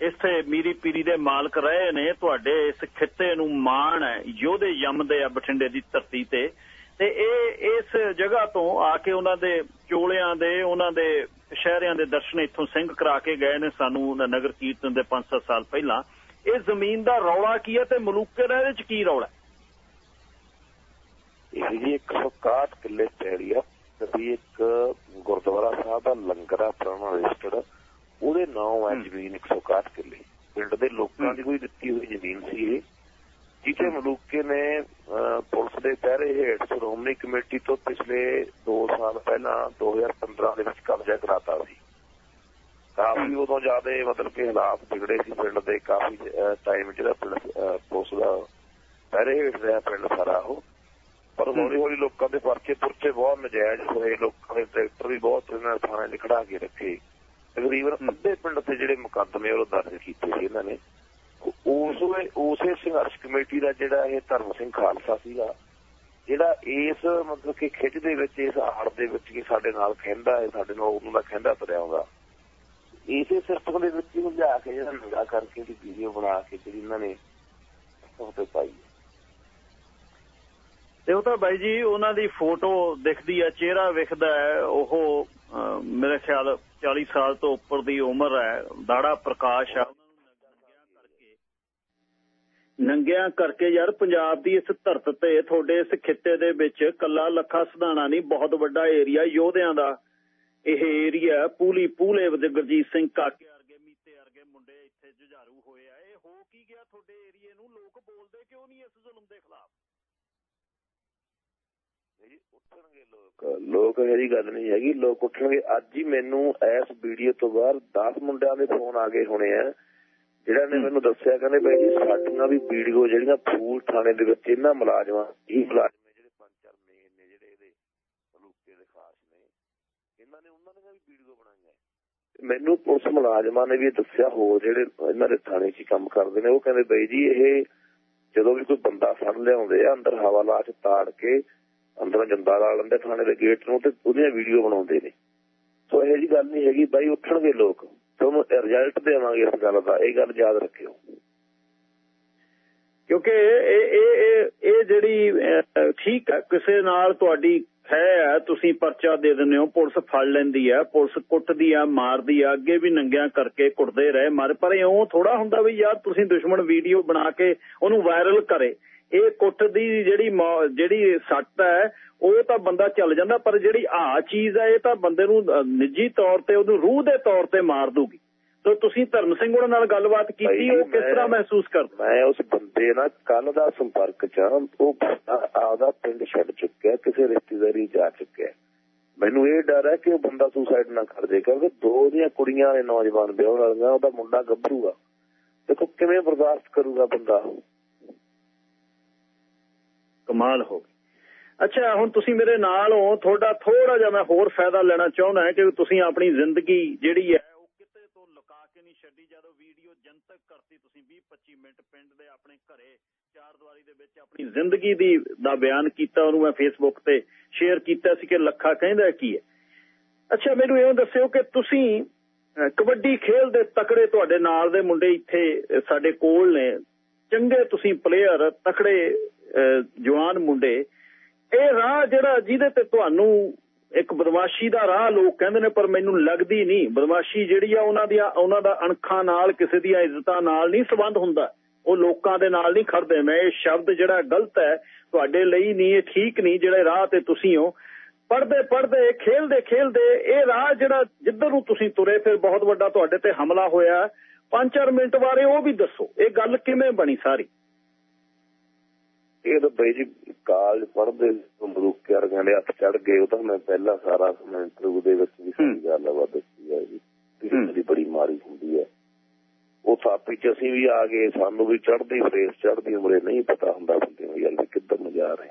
ਇੱਥੇ ਮੀਰੀ ਪੀਰੀ ਦੇ ਮਾਲਕ ਰਹੇ ਨੇ, ਤੁਹਾਡੇ ਇਸ ਖਿੱਤੇ ਨੂੰ ਮਾਣ ਹੈ, ਯੋਧੇ ਜੰਮਦੇ ਆ ਬਠਿੰਡੇ ਦੀ ਧਰਤੀ ਤੇ। ਤੇ ਇਹ ਇਸ ਜਗ੍ਹਾ ਤੋਂ ਆ ਕੇ ਉਹਨਾਂ ਦੇ ਚੋਲਿਆਂ ਦੇ ਉਹਨਾਂ ਦੇ ਸ਼ਹਿਰਿਆਂ ਦੇ ਦਰਸ਼ਨ ਇੱਥੋਂ ਸਿੰਘ ਕਰਾ ਕੇ ਗਏ ਨੇ ਸਾਨੂੰ ਨਗਰ ਕੀਰਤਨ ਦੇ 5-7 ਸਾਲ ਪਹਿਲਾਂ। ਇਹ ਜ਼ਮੀਨ ਦਾ ਰੌਲਾ ਕੀ ਹੈ ਤੇ ਮਲੂਕੇ ਦਾ ਇਹਦੇ ਚ ਕੀ ਰੌਲਾ ਇਹ ਜੀ 161 ਕਿੱਲੇ ਪੈੜੀ ਆ ਤੇ ਇੱਕ ਗੁਰਦੁਆਰਾ ਸਾਹਿਬ ਦਾ ਲੰਗਰਾ ਪੁਰਾਣਾ ਰਜਿਸਟਰਡ ਉਹਦੇ ਨਾਮ ਹੈ ਜ਼ਮੀਨ 161 ਕਿੱਲੇ। ਪਿੰਡ ਦੇ ਲੋਕਾਂ ਦੀ ਕੋਈ ਦਿੱਤੀ ਹੋਈ ਜ਼ਮੀਨ ਸੀ ਇਹ। ਜਿੱਥੇ ਮਲੂਕੇ ਨੇ ਪੁਲਿਸ ਦੇ ਪਹਿਰੇ ਹੇਠ ਸ਼੍ਰੋਮਣੀ ਕਮੇਟੀ ਤੋਂ ਪਿਛਲੇ 2 ਸਾਲ ਪਹਿਲਾਂ 2015 ਦੇ ਵਿੱਚ ਕਬਜ਼ਾ ਕਰਾਤਾ ਸੀ। ਕਾਫੀ ਉਦੋਂ ਜ਼ਿਆਦਾ ਮਤਲਬ ਕਿ ਹਾਲਾਤ ਵਿਗੜੇ ਸੀ ਪਿੰਡ ਦੇ ਕਾਫੀ ਟਾਈਮ ਜਿਹੜਾ ਪਿੰਡ ਪੁਲਿਸ ਦਾ ਪਹਿਰੇ ਹੇਠ ਰਿਹਾ ਪਿੰਡ ਸਾਰਾ ਉਹ। ਪਰ ਹੌਲੀ ਹੌਲੀ ਲੋਕਾਂ ਦੇ ਪਰਚੇ ਪੁਰਚੇ ਬਹੁਤ ਨਜਾਇਜ਼ ਹੋਏ ਲੋਕਾਂ ਦੇ ਟਰੈਕਟਰ ਵੀ ਬਹੁਤ ਇਹਨਾਂ ਥਾਣੇ 'ਚ ਖੜਾ ਕੇ ਰੱਖੇ। ਤਕਰੀਬਨ ਅੱਧੇ ਪਿੰਡ ਤੇ ਜਿਹੜੇ ਮੁਕੱਦਮੇ ਉਹ ਦਰਜ ਕੀਤੇ ਸੀ ਇਹਨਾਂ ਨੇ। ਉਸ ਉਸੇ ਸੰਘਰਸ਼ ਕਮੇਟੀ ਦਾ ਜਿਹੜਾ ਇਹ ਧਰਮ ਸਿੰਘ ਖਾਲਸਾ ਸੀਗਾ ਜਿਹੜਾ ਇਸ ਮਤਲਬ ਕਿ ਖਿੱਚ ਦੇ ਵਿੱਚ ਇਸ ਆੜ ਦੇ ਵਿੱਚ ਕਿ ਸਾਡੇ ਨਾਲ ਖੈਂਦਾ ਹੈ ਸਾਡੇ ਨਾਲ ਉਹਨੂੰ ਦਾ ਖੈਂਦਾ ਤੁਰਿਆ ਹੁੰਦਾ ਇਸੇ ਸਿਸਟਮ ਦੇ ਵਿੱਚ ਹੀ ਲਿਆ ਕੇ ਜਿਹੜਾ ਨੰਗਾ ਕਰਕੇ ਦੀ ਵੀਡੀਓ ਬਣਾ ਕੇ ਜਿਹੜੀ ਇਹਨਾਂ ਨੇ ਉਹ ਪਾਈ ਤੇ ਉਹ ਤਾਂ ਬਾਈ ਜੀ ਉਹਨਾਂ ਦੀ ਫੋਟੋ ਦਿਖਦੀ ਆ ਚਿਹਰਾ ਵਿਖਦਾ ਹੈ ਉਹ ਅਹ, ਮੇਰੇ ਖਿਆਲ 40 ਸਾਲ ਤੋਂ ਉੱਪਰ ਦੀ ਉਮਰ ਹੈ ਦਾੜਾ ਪ੍ਰਕਾਸ਼ ਆ ਨੰਗਿਆਂ ਕਰਕੇ ਯਾਰ ਪੰਜਾਬ ਦੀ ਇਸ ਧਰਤ ਤੇ ਤੁਹਾਡੇ ਇਸ ਖਿੱਤੇ ਦੇ ਵਿੱਚ ਕੱਲਾ ਲੱਖਾ ਸਧਾਣਾ ਨਹੀਂ ਬਹੁਤ ਵੱਡਾ ਏਰੀਆ ਯੋਧਿਆਂ ਦਾ। ਇਹ ਏਰੀਆ ਪੂਲੀ ਪੂਲੇ ਦੇ ਗੁਰਜੀਤ ਸਿੰਘ ਕਾਕੇ ਵਰਗੇ ਮੀਤੇ ਵਰਗੇ ਮੁੰਡੇ ਇੱਥੇ ਜੁਝਾਰੂ ਹੋਏ ਆ। ਇਹ ਹੋ ਕੀ ਗਿਆ ਤੁਹਾਡੇ ਏਰੀਏ ਨੂੰ? ਲੋਕ ਬੋਲਦੇ ਕਿਉਂ ਨਹੀਂ ਇਸ ਜ਼ੁਲਮ ਦੇ ਖਿਲਾਫ? ਉੱਠਣਗੇ ਲੋਕ। ਲੋਕ ਇਹਦੀ ਗੱਲ ਨਹੀਂ ਹੈਗੀ। ਲੋਕ ਉੱਠਣਗੇ। ਅੱਜ ਹੀ ਮੈਨੂੰ ਇਸ ਵੀਡੀਓ ਤੋਂ ਬਾਅਦ 10 ਮੁੰਡਿਆਂ ਦੇ ਫੋਨ ਆ ਗਏ ਹੋਣੇ ਆ। ਜਿਹੜਾ ਨੇ ਮੈਨੂੰ ਦੱਸਿਆ, ਕਹਿੰਦੇ ਬਾਈ ਜੀ, ਸਾਡੀਆਂ ਵੀ ਵੀਡੀਓ ਜਿਹੜੀਆਂ ਫੂਲ ਥਾਣੇ ਦੇ ਵਿੱਚ ਇਹਨਾਂ ਮੁਲਾਜ਼ਮਾਂ, ਇਹ ਮੁਲਾਜ਼ਮ ਜਿਹੜੇ ਪੰਜ ਚਾਰ ਮੇਨ ਨੇ ਜਿਹੜੇ ਇਹਦੇ ਮਲੂਕੇ ਦੇ ਖਾਸ ਨੇ, ਇਹਨਾਂ ਨੇ ਉਹਨਾਂ ਦੀਆਂ ਵੀ ਵੀਡੀਓ ਬਣਾਈਆਂ। ਮੈਨੂੰ ਪੁਲਿਸ ਮੁਲਾਜ਼ਮਾਂ ਨੇ ਵੀ ਇਹ ਦੱਸਿਆ, ਹੋਰ ਜਿਹੜੇ ਇਹਨਾਂ ਦੇ ਥਾਣੇ 'ਚ ਹੀ ਕੰਮ ਕਰਦੇ ਨੇ, ਉਹ ਕਹਿੰਦੇ ਬਾਈ ਜੀ, ਇਹ ਜਦੋਂ ਵੀ ਕੋਈ ਬੰਦਾ ਫੜ ਲਿਆਉਂਦੇ ਆ, ਅੰਦਰ ਹਵਾ ਲਾ ਚ ਤਾੜ ਕੇ ਅੰਦਰ ਜੰਦਾ ਲਾ ਲੈਂਦੇ ਥਾਣੇ ਦੇ ਗੇਟ ਨੂੰ ਤੇ ਉਹਦੀਆਂ ਵੀਡੀਓ ਬਣਾਉਂਦੇ ਨੇ। ਸੋ ਇਹ ਜੀ ਗੱਲ ਨਹੀਂ ਹੈਗੀ, ਬਾਈ, ਉੱਠਣਗੇ ਲੋਕ। ਤੁਹਾਨੂੰ ਰਿਜ਼ਲਟ ਦੇਵਾਂਗੇ ਇਸ ਗੱਲ ਦਾ, ਇਹ ਗੱਲ ਯਾਦ ਰੱਖਿਓ। ਕਿਉਂਕਿ ਇਹ ਇਹ ਇਹ ਜਿਹੜੀ ਠੀਕ ਹੈ, ਕਿਸੇ ਨਾਲ ਤੁਹਾਡੀ ਹੈ, ਤੁਸੀਂ ਪਰਚਾ ਦੇ ਦਿੰਦੇ ਹੋ, ਪੁਲਿਸ ਫੜ ਲੈਂਦੀ ਹੈ, ਪੁਲਿਸ ਕੁੱਟਦੀ ਆ ਮਾਰਦੀ ਆ ਅੱਗੇ ਵੀ ਨੰਗਿਆਂ ਕਰਕੇ ਕੁੱਟਦੇ ਰਹੇ, ਮਰ, ਪਰ ਇਉਂ ਥੋੜਾ ਹੁੰਦਾ ਵੀ ਯਾਰ ਤੁਸੀਂ ਦੁਸ਼ਮਣ ਵੀਡੀਓ ਬਣਾ ਕੇ ਉਹਨੂੰ ਵਾਇਰਲ ਕਰੇ। ਇਹ ਕੁੱਟ ਦੀ ਜਿਹੜੀ ਜਿਹੜੀ ਸੱਟ ਹੈ ਉਹ ਤਾਂ ਬੰਦਾ ਚੱਲ ਜਾਂਦਾ ਪਰ ਜਿਹੜੀ ਆ ਚੀਜ਼ ਹੈ ਇਹ ਤਾਂ ਬੰਦੇ ਨੂੰ ਨਿੱਜੀ ਤੌਰ ਤੇ ਉਹਨੂੰ ਰੂਹ ਦੇ ਤੌਰ ਤੇ ਮਾਰ ਦੂਗੀ। ਤੇ ਤੁਸੀਂ ਧਰਮ ਸਿੰਘ ਉਹਨਾਂ ਨਾਲ ਗੱਲਬਾਤ ਕੀਤੀ ਉਹ ਕਿਸ ਤਰ੍ਹਾਂ ਮਹਿਸੂਸ ਕਰਦੇ? ਮੈਂ ਉਸ ਬੰਦੇ ਨਾਲ ਕੱਲ ਦਾ ਸੰਪਰਕ ਚ ਉਹ ਆਪਦਾ ਪਿੰਡ ਛੱਡ ਚੁੱਕਿਆ ਕਿਸੇ ਰਿਸ਼ਤੇਦਾਰੀ ਜਾ ਚੁੱਕਿਆ। ਮੈਨੂੰ ਇਹ ਡਰ ਹੈ ਕਿ ਉਹ ਬੰਦਾ ਸੁਸਾਈਡ ਨਾ ਕਰ ਦੇ ਕਿਉਂਕਿ ਦੋ ਦੀਆਂ ਕੁੜੀਆਂ ਨੇ ਨੌਜਵਾਨ ਵਿਆਹ ਵਾਲੀਆਂ ਉਹਦਾ ਮੁੰਡਾ ਗੱਭਰੂ ਆ। ਦੇਖੋ ਕਿਵੇਂ ਬਰਦਾਸ਼ਤ ਕਰੂਗਾ ਬੰਦਾ? ਕਮਾਲ ਹੋ ਗਈ। ਅੱਛਾ, ਹੁਣ ਤੁਸੀਂ ਮੇਰੇ ਨਾਲ ਹੋ, ਤੁਹਾਡਾ ਥੋੜਾ ਜਿਹਾ ਮੈਂ ਹੋਰ ਫਾਇਦਾ ਲੈਣਾ ਚਾਹੁੰਦਾ ਕਿ ਤੁਸੀਂ ਆਪਣੀ ਜ਼ਿੰਦਗੀ ਜਿਹੜੀ ਹੈ, ਉਹ ਕਿਤੇ ਤੋਂ ਲੁਕਾ ਕੇ ਨਹੀਂ ਛੱਡੀ। ਜਦੋਂ ਵੀਡੀਓ ਜਨਤਕ ਕਰਤੀ ਤੁਸੀਂ 20 25 ਮਿੰਟ ਪਿੰਡ ਦੇ ਆਪਣੇ ਘਰੇ, ਚਾਰ ਦੀਵਾਰੀ ਦੇ ਵਿੱਚ ਆਪਣੀ ਜ਼ਿੰਦਗੀ ਦੀ, ਦਾ ਬਿਆਨ ਕੀਤਾ, ਉਹਨੂੰ ਮੈਂ ਫੇਸਬੁੱਕ ਤੇ ਸ਼ੇਅਰ ਕੀਤਾ ਸੀ ਕਿ ਲੱਖਾ ਕਹਿੰਦਾ ਕੀ ਹੈ। ਅੱਛਾ, ਮੈਨੂੰ ਇਹ ਦੱਸਿਓ ਕਿ ਤੁਸੀਂ ਕਬੱਡੀ ਖੇਲ ਦੇ ਤਕੜੇ ਤੁਹਾਡੇ ਨਾਲ ਦੇ ਮੁੰਡੇ ਇੱਥੇ, ਸਾਡੇ ਕੋਲ ਨੇ। ਚੰਗੇ ਤੁਸੀਂ ਪਲੇਅਰ ਤਕੜੇ ਜਵਾਨ ਮੁੰਡੇ, ਇਹ ਰਾਹ ਜਿਹੜਾ ਜਿਹਦੇ ਤੇ ਤੁਹਾਨੂੰ ਇੱਕ ਬਦਮਾਸ਼ੀ ਦਾ ਰਾਹ ਲੋਕ ਕਹਿੰਦੇ ਨੇ, ਪਰ ਮੈਨੂੰ ਲੱਗਦੀ ਨਹੀਂ। ਬਦਮਾਸ਼ੀ ਜਿਹੜੀ ਆ, ਉਹਨਾਂ ਦੀਆਂ, ਉਹਨਾਂ ਦਾ ਅਣਖਾਂ ਨਾਲ, ਕਿਸੇ ਦੀਆਂ ਇੱਜ਼ਤਾਂ ਨਾਲ ਨਹੀਂ ਸੰਬੰਧ ਹੁੰਦਾ। ਉਹ ਲੋਕਾਂ ਦੇ ਨਾਲ ਨਹੀਂ ਖੜਦੇ। ਮੈਂ ਇਹ ਸ਼ਬਦ ਜਿਹੜਾ ਗਲਤ ਹੈ, ਤੁਹਾਡੇ ਲਈ ਨਹੀਂ, ਇਹ ਠੀਕ ਨਹੀਂ, ਜਿਹੜੇ ਰਾਹ ਤੇ ਤੁਸੀਂ ਹੋ। ਪੜਦੇ ਪੜਦੇ ਖੇਲਦੇ ਖੇਲਦੇ, ਇਹ ਰਾਹ ਜਿਹੜਾ, ਜਿੱਧਰ ਨੂੰ ਤੁਸੀਂ ਤੁਰੇ, ਫਿਰ ਬਹੁਤ ਵੱਡਾ ਤੁਹਾਡੇ ਤੇ ਹਮਲਾ ਹੋਇਆ। ਪੰਜ ਚਾਰ ਮਿੰਟ ਬਾਰੇ ਉਹ ਵੀ ਦੱਸੋ। ਇਹ ਗੱਲ ਕਿਵੇਂ ਬਣੀ ਸਾਰੀ? ਇਹ ਤਾਂ ਬਈ ਜੀ ਕਾਲਜ ਪੜ੍ਹਦੇ ਮਰੂਕੇ ਵਰਗਿਆਂ ਦੇ ਹੱਥ ਚੜ ਗਏ ਉਹ ਤਾਂ ਮੈਂ ਪਹਿਲਾਂ ਸਾਰਾ ਇੰਟਰਵਿਊ ਦੇ ਵਿੱਚ ਵੀ ਸਾਰੀ ਗੱਲ ਵਾ ਦੱਸੀ ਹੈ। ਜੀ। ਦੀ ਬੜੀ ਮਾਰੀ ਹੁੰਦੀ ਹੈ ਉਹ ਥਾਪੀ ਚ ਅਸੀਂ ਵੀ ਆ ਗਏ ਸਾਨੂੰ ਵੀ ਚੜ੍ਹਦੀ ਫਰੇਸ ਚੜ੍ਹਦੀ ਉਮਰੇ ਨਹੀਂ ਪਤਾ ਹੁੰਦਾ ਬੰਦੇ ਨੂੰ ਯਾਰ ਕਿੱਧਰ ਨੂੰ ਜਾ ਰਹੇ।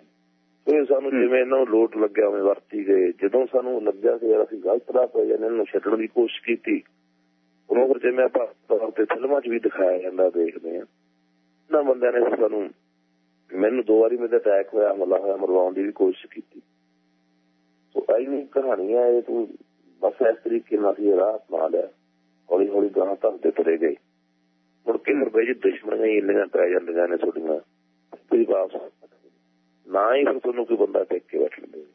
ਇਹ ਸਾਨੂੰ। ਜਿਵੇਂ ਇਹਨਾਂ ਨੂੰ ਲੋਟ ਲੱਗਿਆ ਉਵੇਂ ਵਰਤੀ ਗਏ। ਜਦੋਂ ਸਾਨੂੰ ਲੱਗਿਆ ਕਿ ਯਾਰ ਅਸੀਂ ਗਲਤ ਰਾਹ ਪੈ ਜਾਂਦੇ ਇਹਨਾਂ ਨੂੰ ਛੱਡਣ ਦੀ ਕੋਸ਼ਿਸ਼ ਕੀਤੀ। ਉਹਨਾਂ ਫਿਰ ਜਿਵੇਂ ਆਪਾਂ ਤੌਰ ਤੇ ਫਿਲਮਾਂ 'ਚ ਵੀ ਦਿਖਾਇਆ ਜਾਂਦਾ ਦੇਖਦੇ ਆ ਇਹਨਾਂ ਬੰਦਿਆਂ ਨੇ ਸਾਨੂੰ ਮੈਨੂੰ ਦੋ ਵਾਰੀ ਮੇਰੇ ਅਟੈਕ ਹੋਇਆ ਹਮਲਾ ਹੋਇਆ ਮਰਵਾਉਣ ਦੀ ਵੀ ਕੋਸ਼ਿਸ਼ ਕੀਤੀ। ਸੋ ਆਈ ਨਹੀਂ ਕਹਾਣੀ ਹੈ ਇਹ ਤੂੰ ਬਸ ਇਸ ਤਰੀਕੇ ਨਾਲ ਹੀ ਰਾਹ ਅਪਣਾ ਲਿਆ ਹੌਲੀ ਹੌਲੀ ਗਾਂ ਧਰਦੇ ਤੁਰੇ ਗਏ। ਮੁੜ ਕੇ ਫਿਰ ਬਈ ਜੀ ਦੁਸ਼ਮਣੀਆਂ ਹੀ ਇੰਨੀਆਂ ਪੈ ਜਾਂਦੀਆਂ ਨੇ ਤੁਹਾਡੀਆਂ ਤੁਸੀਂ ਵਾਪਸ ਨਾ ਹੀ ਫਿਰ ਤੁਹਾਨੂੰ ਕੋਈ ਬੰਦਾ ਟੇਕ ਕੇ ਬੈਠ ਲੈਂਦੇ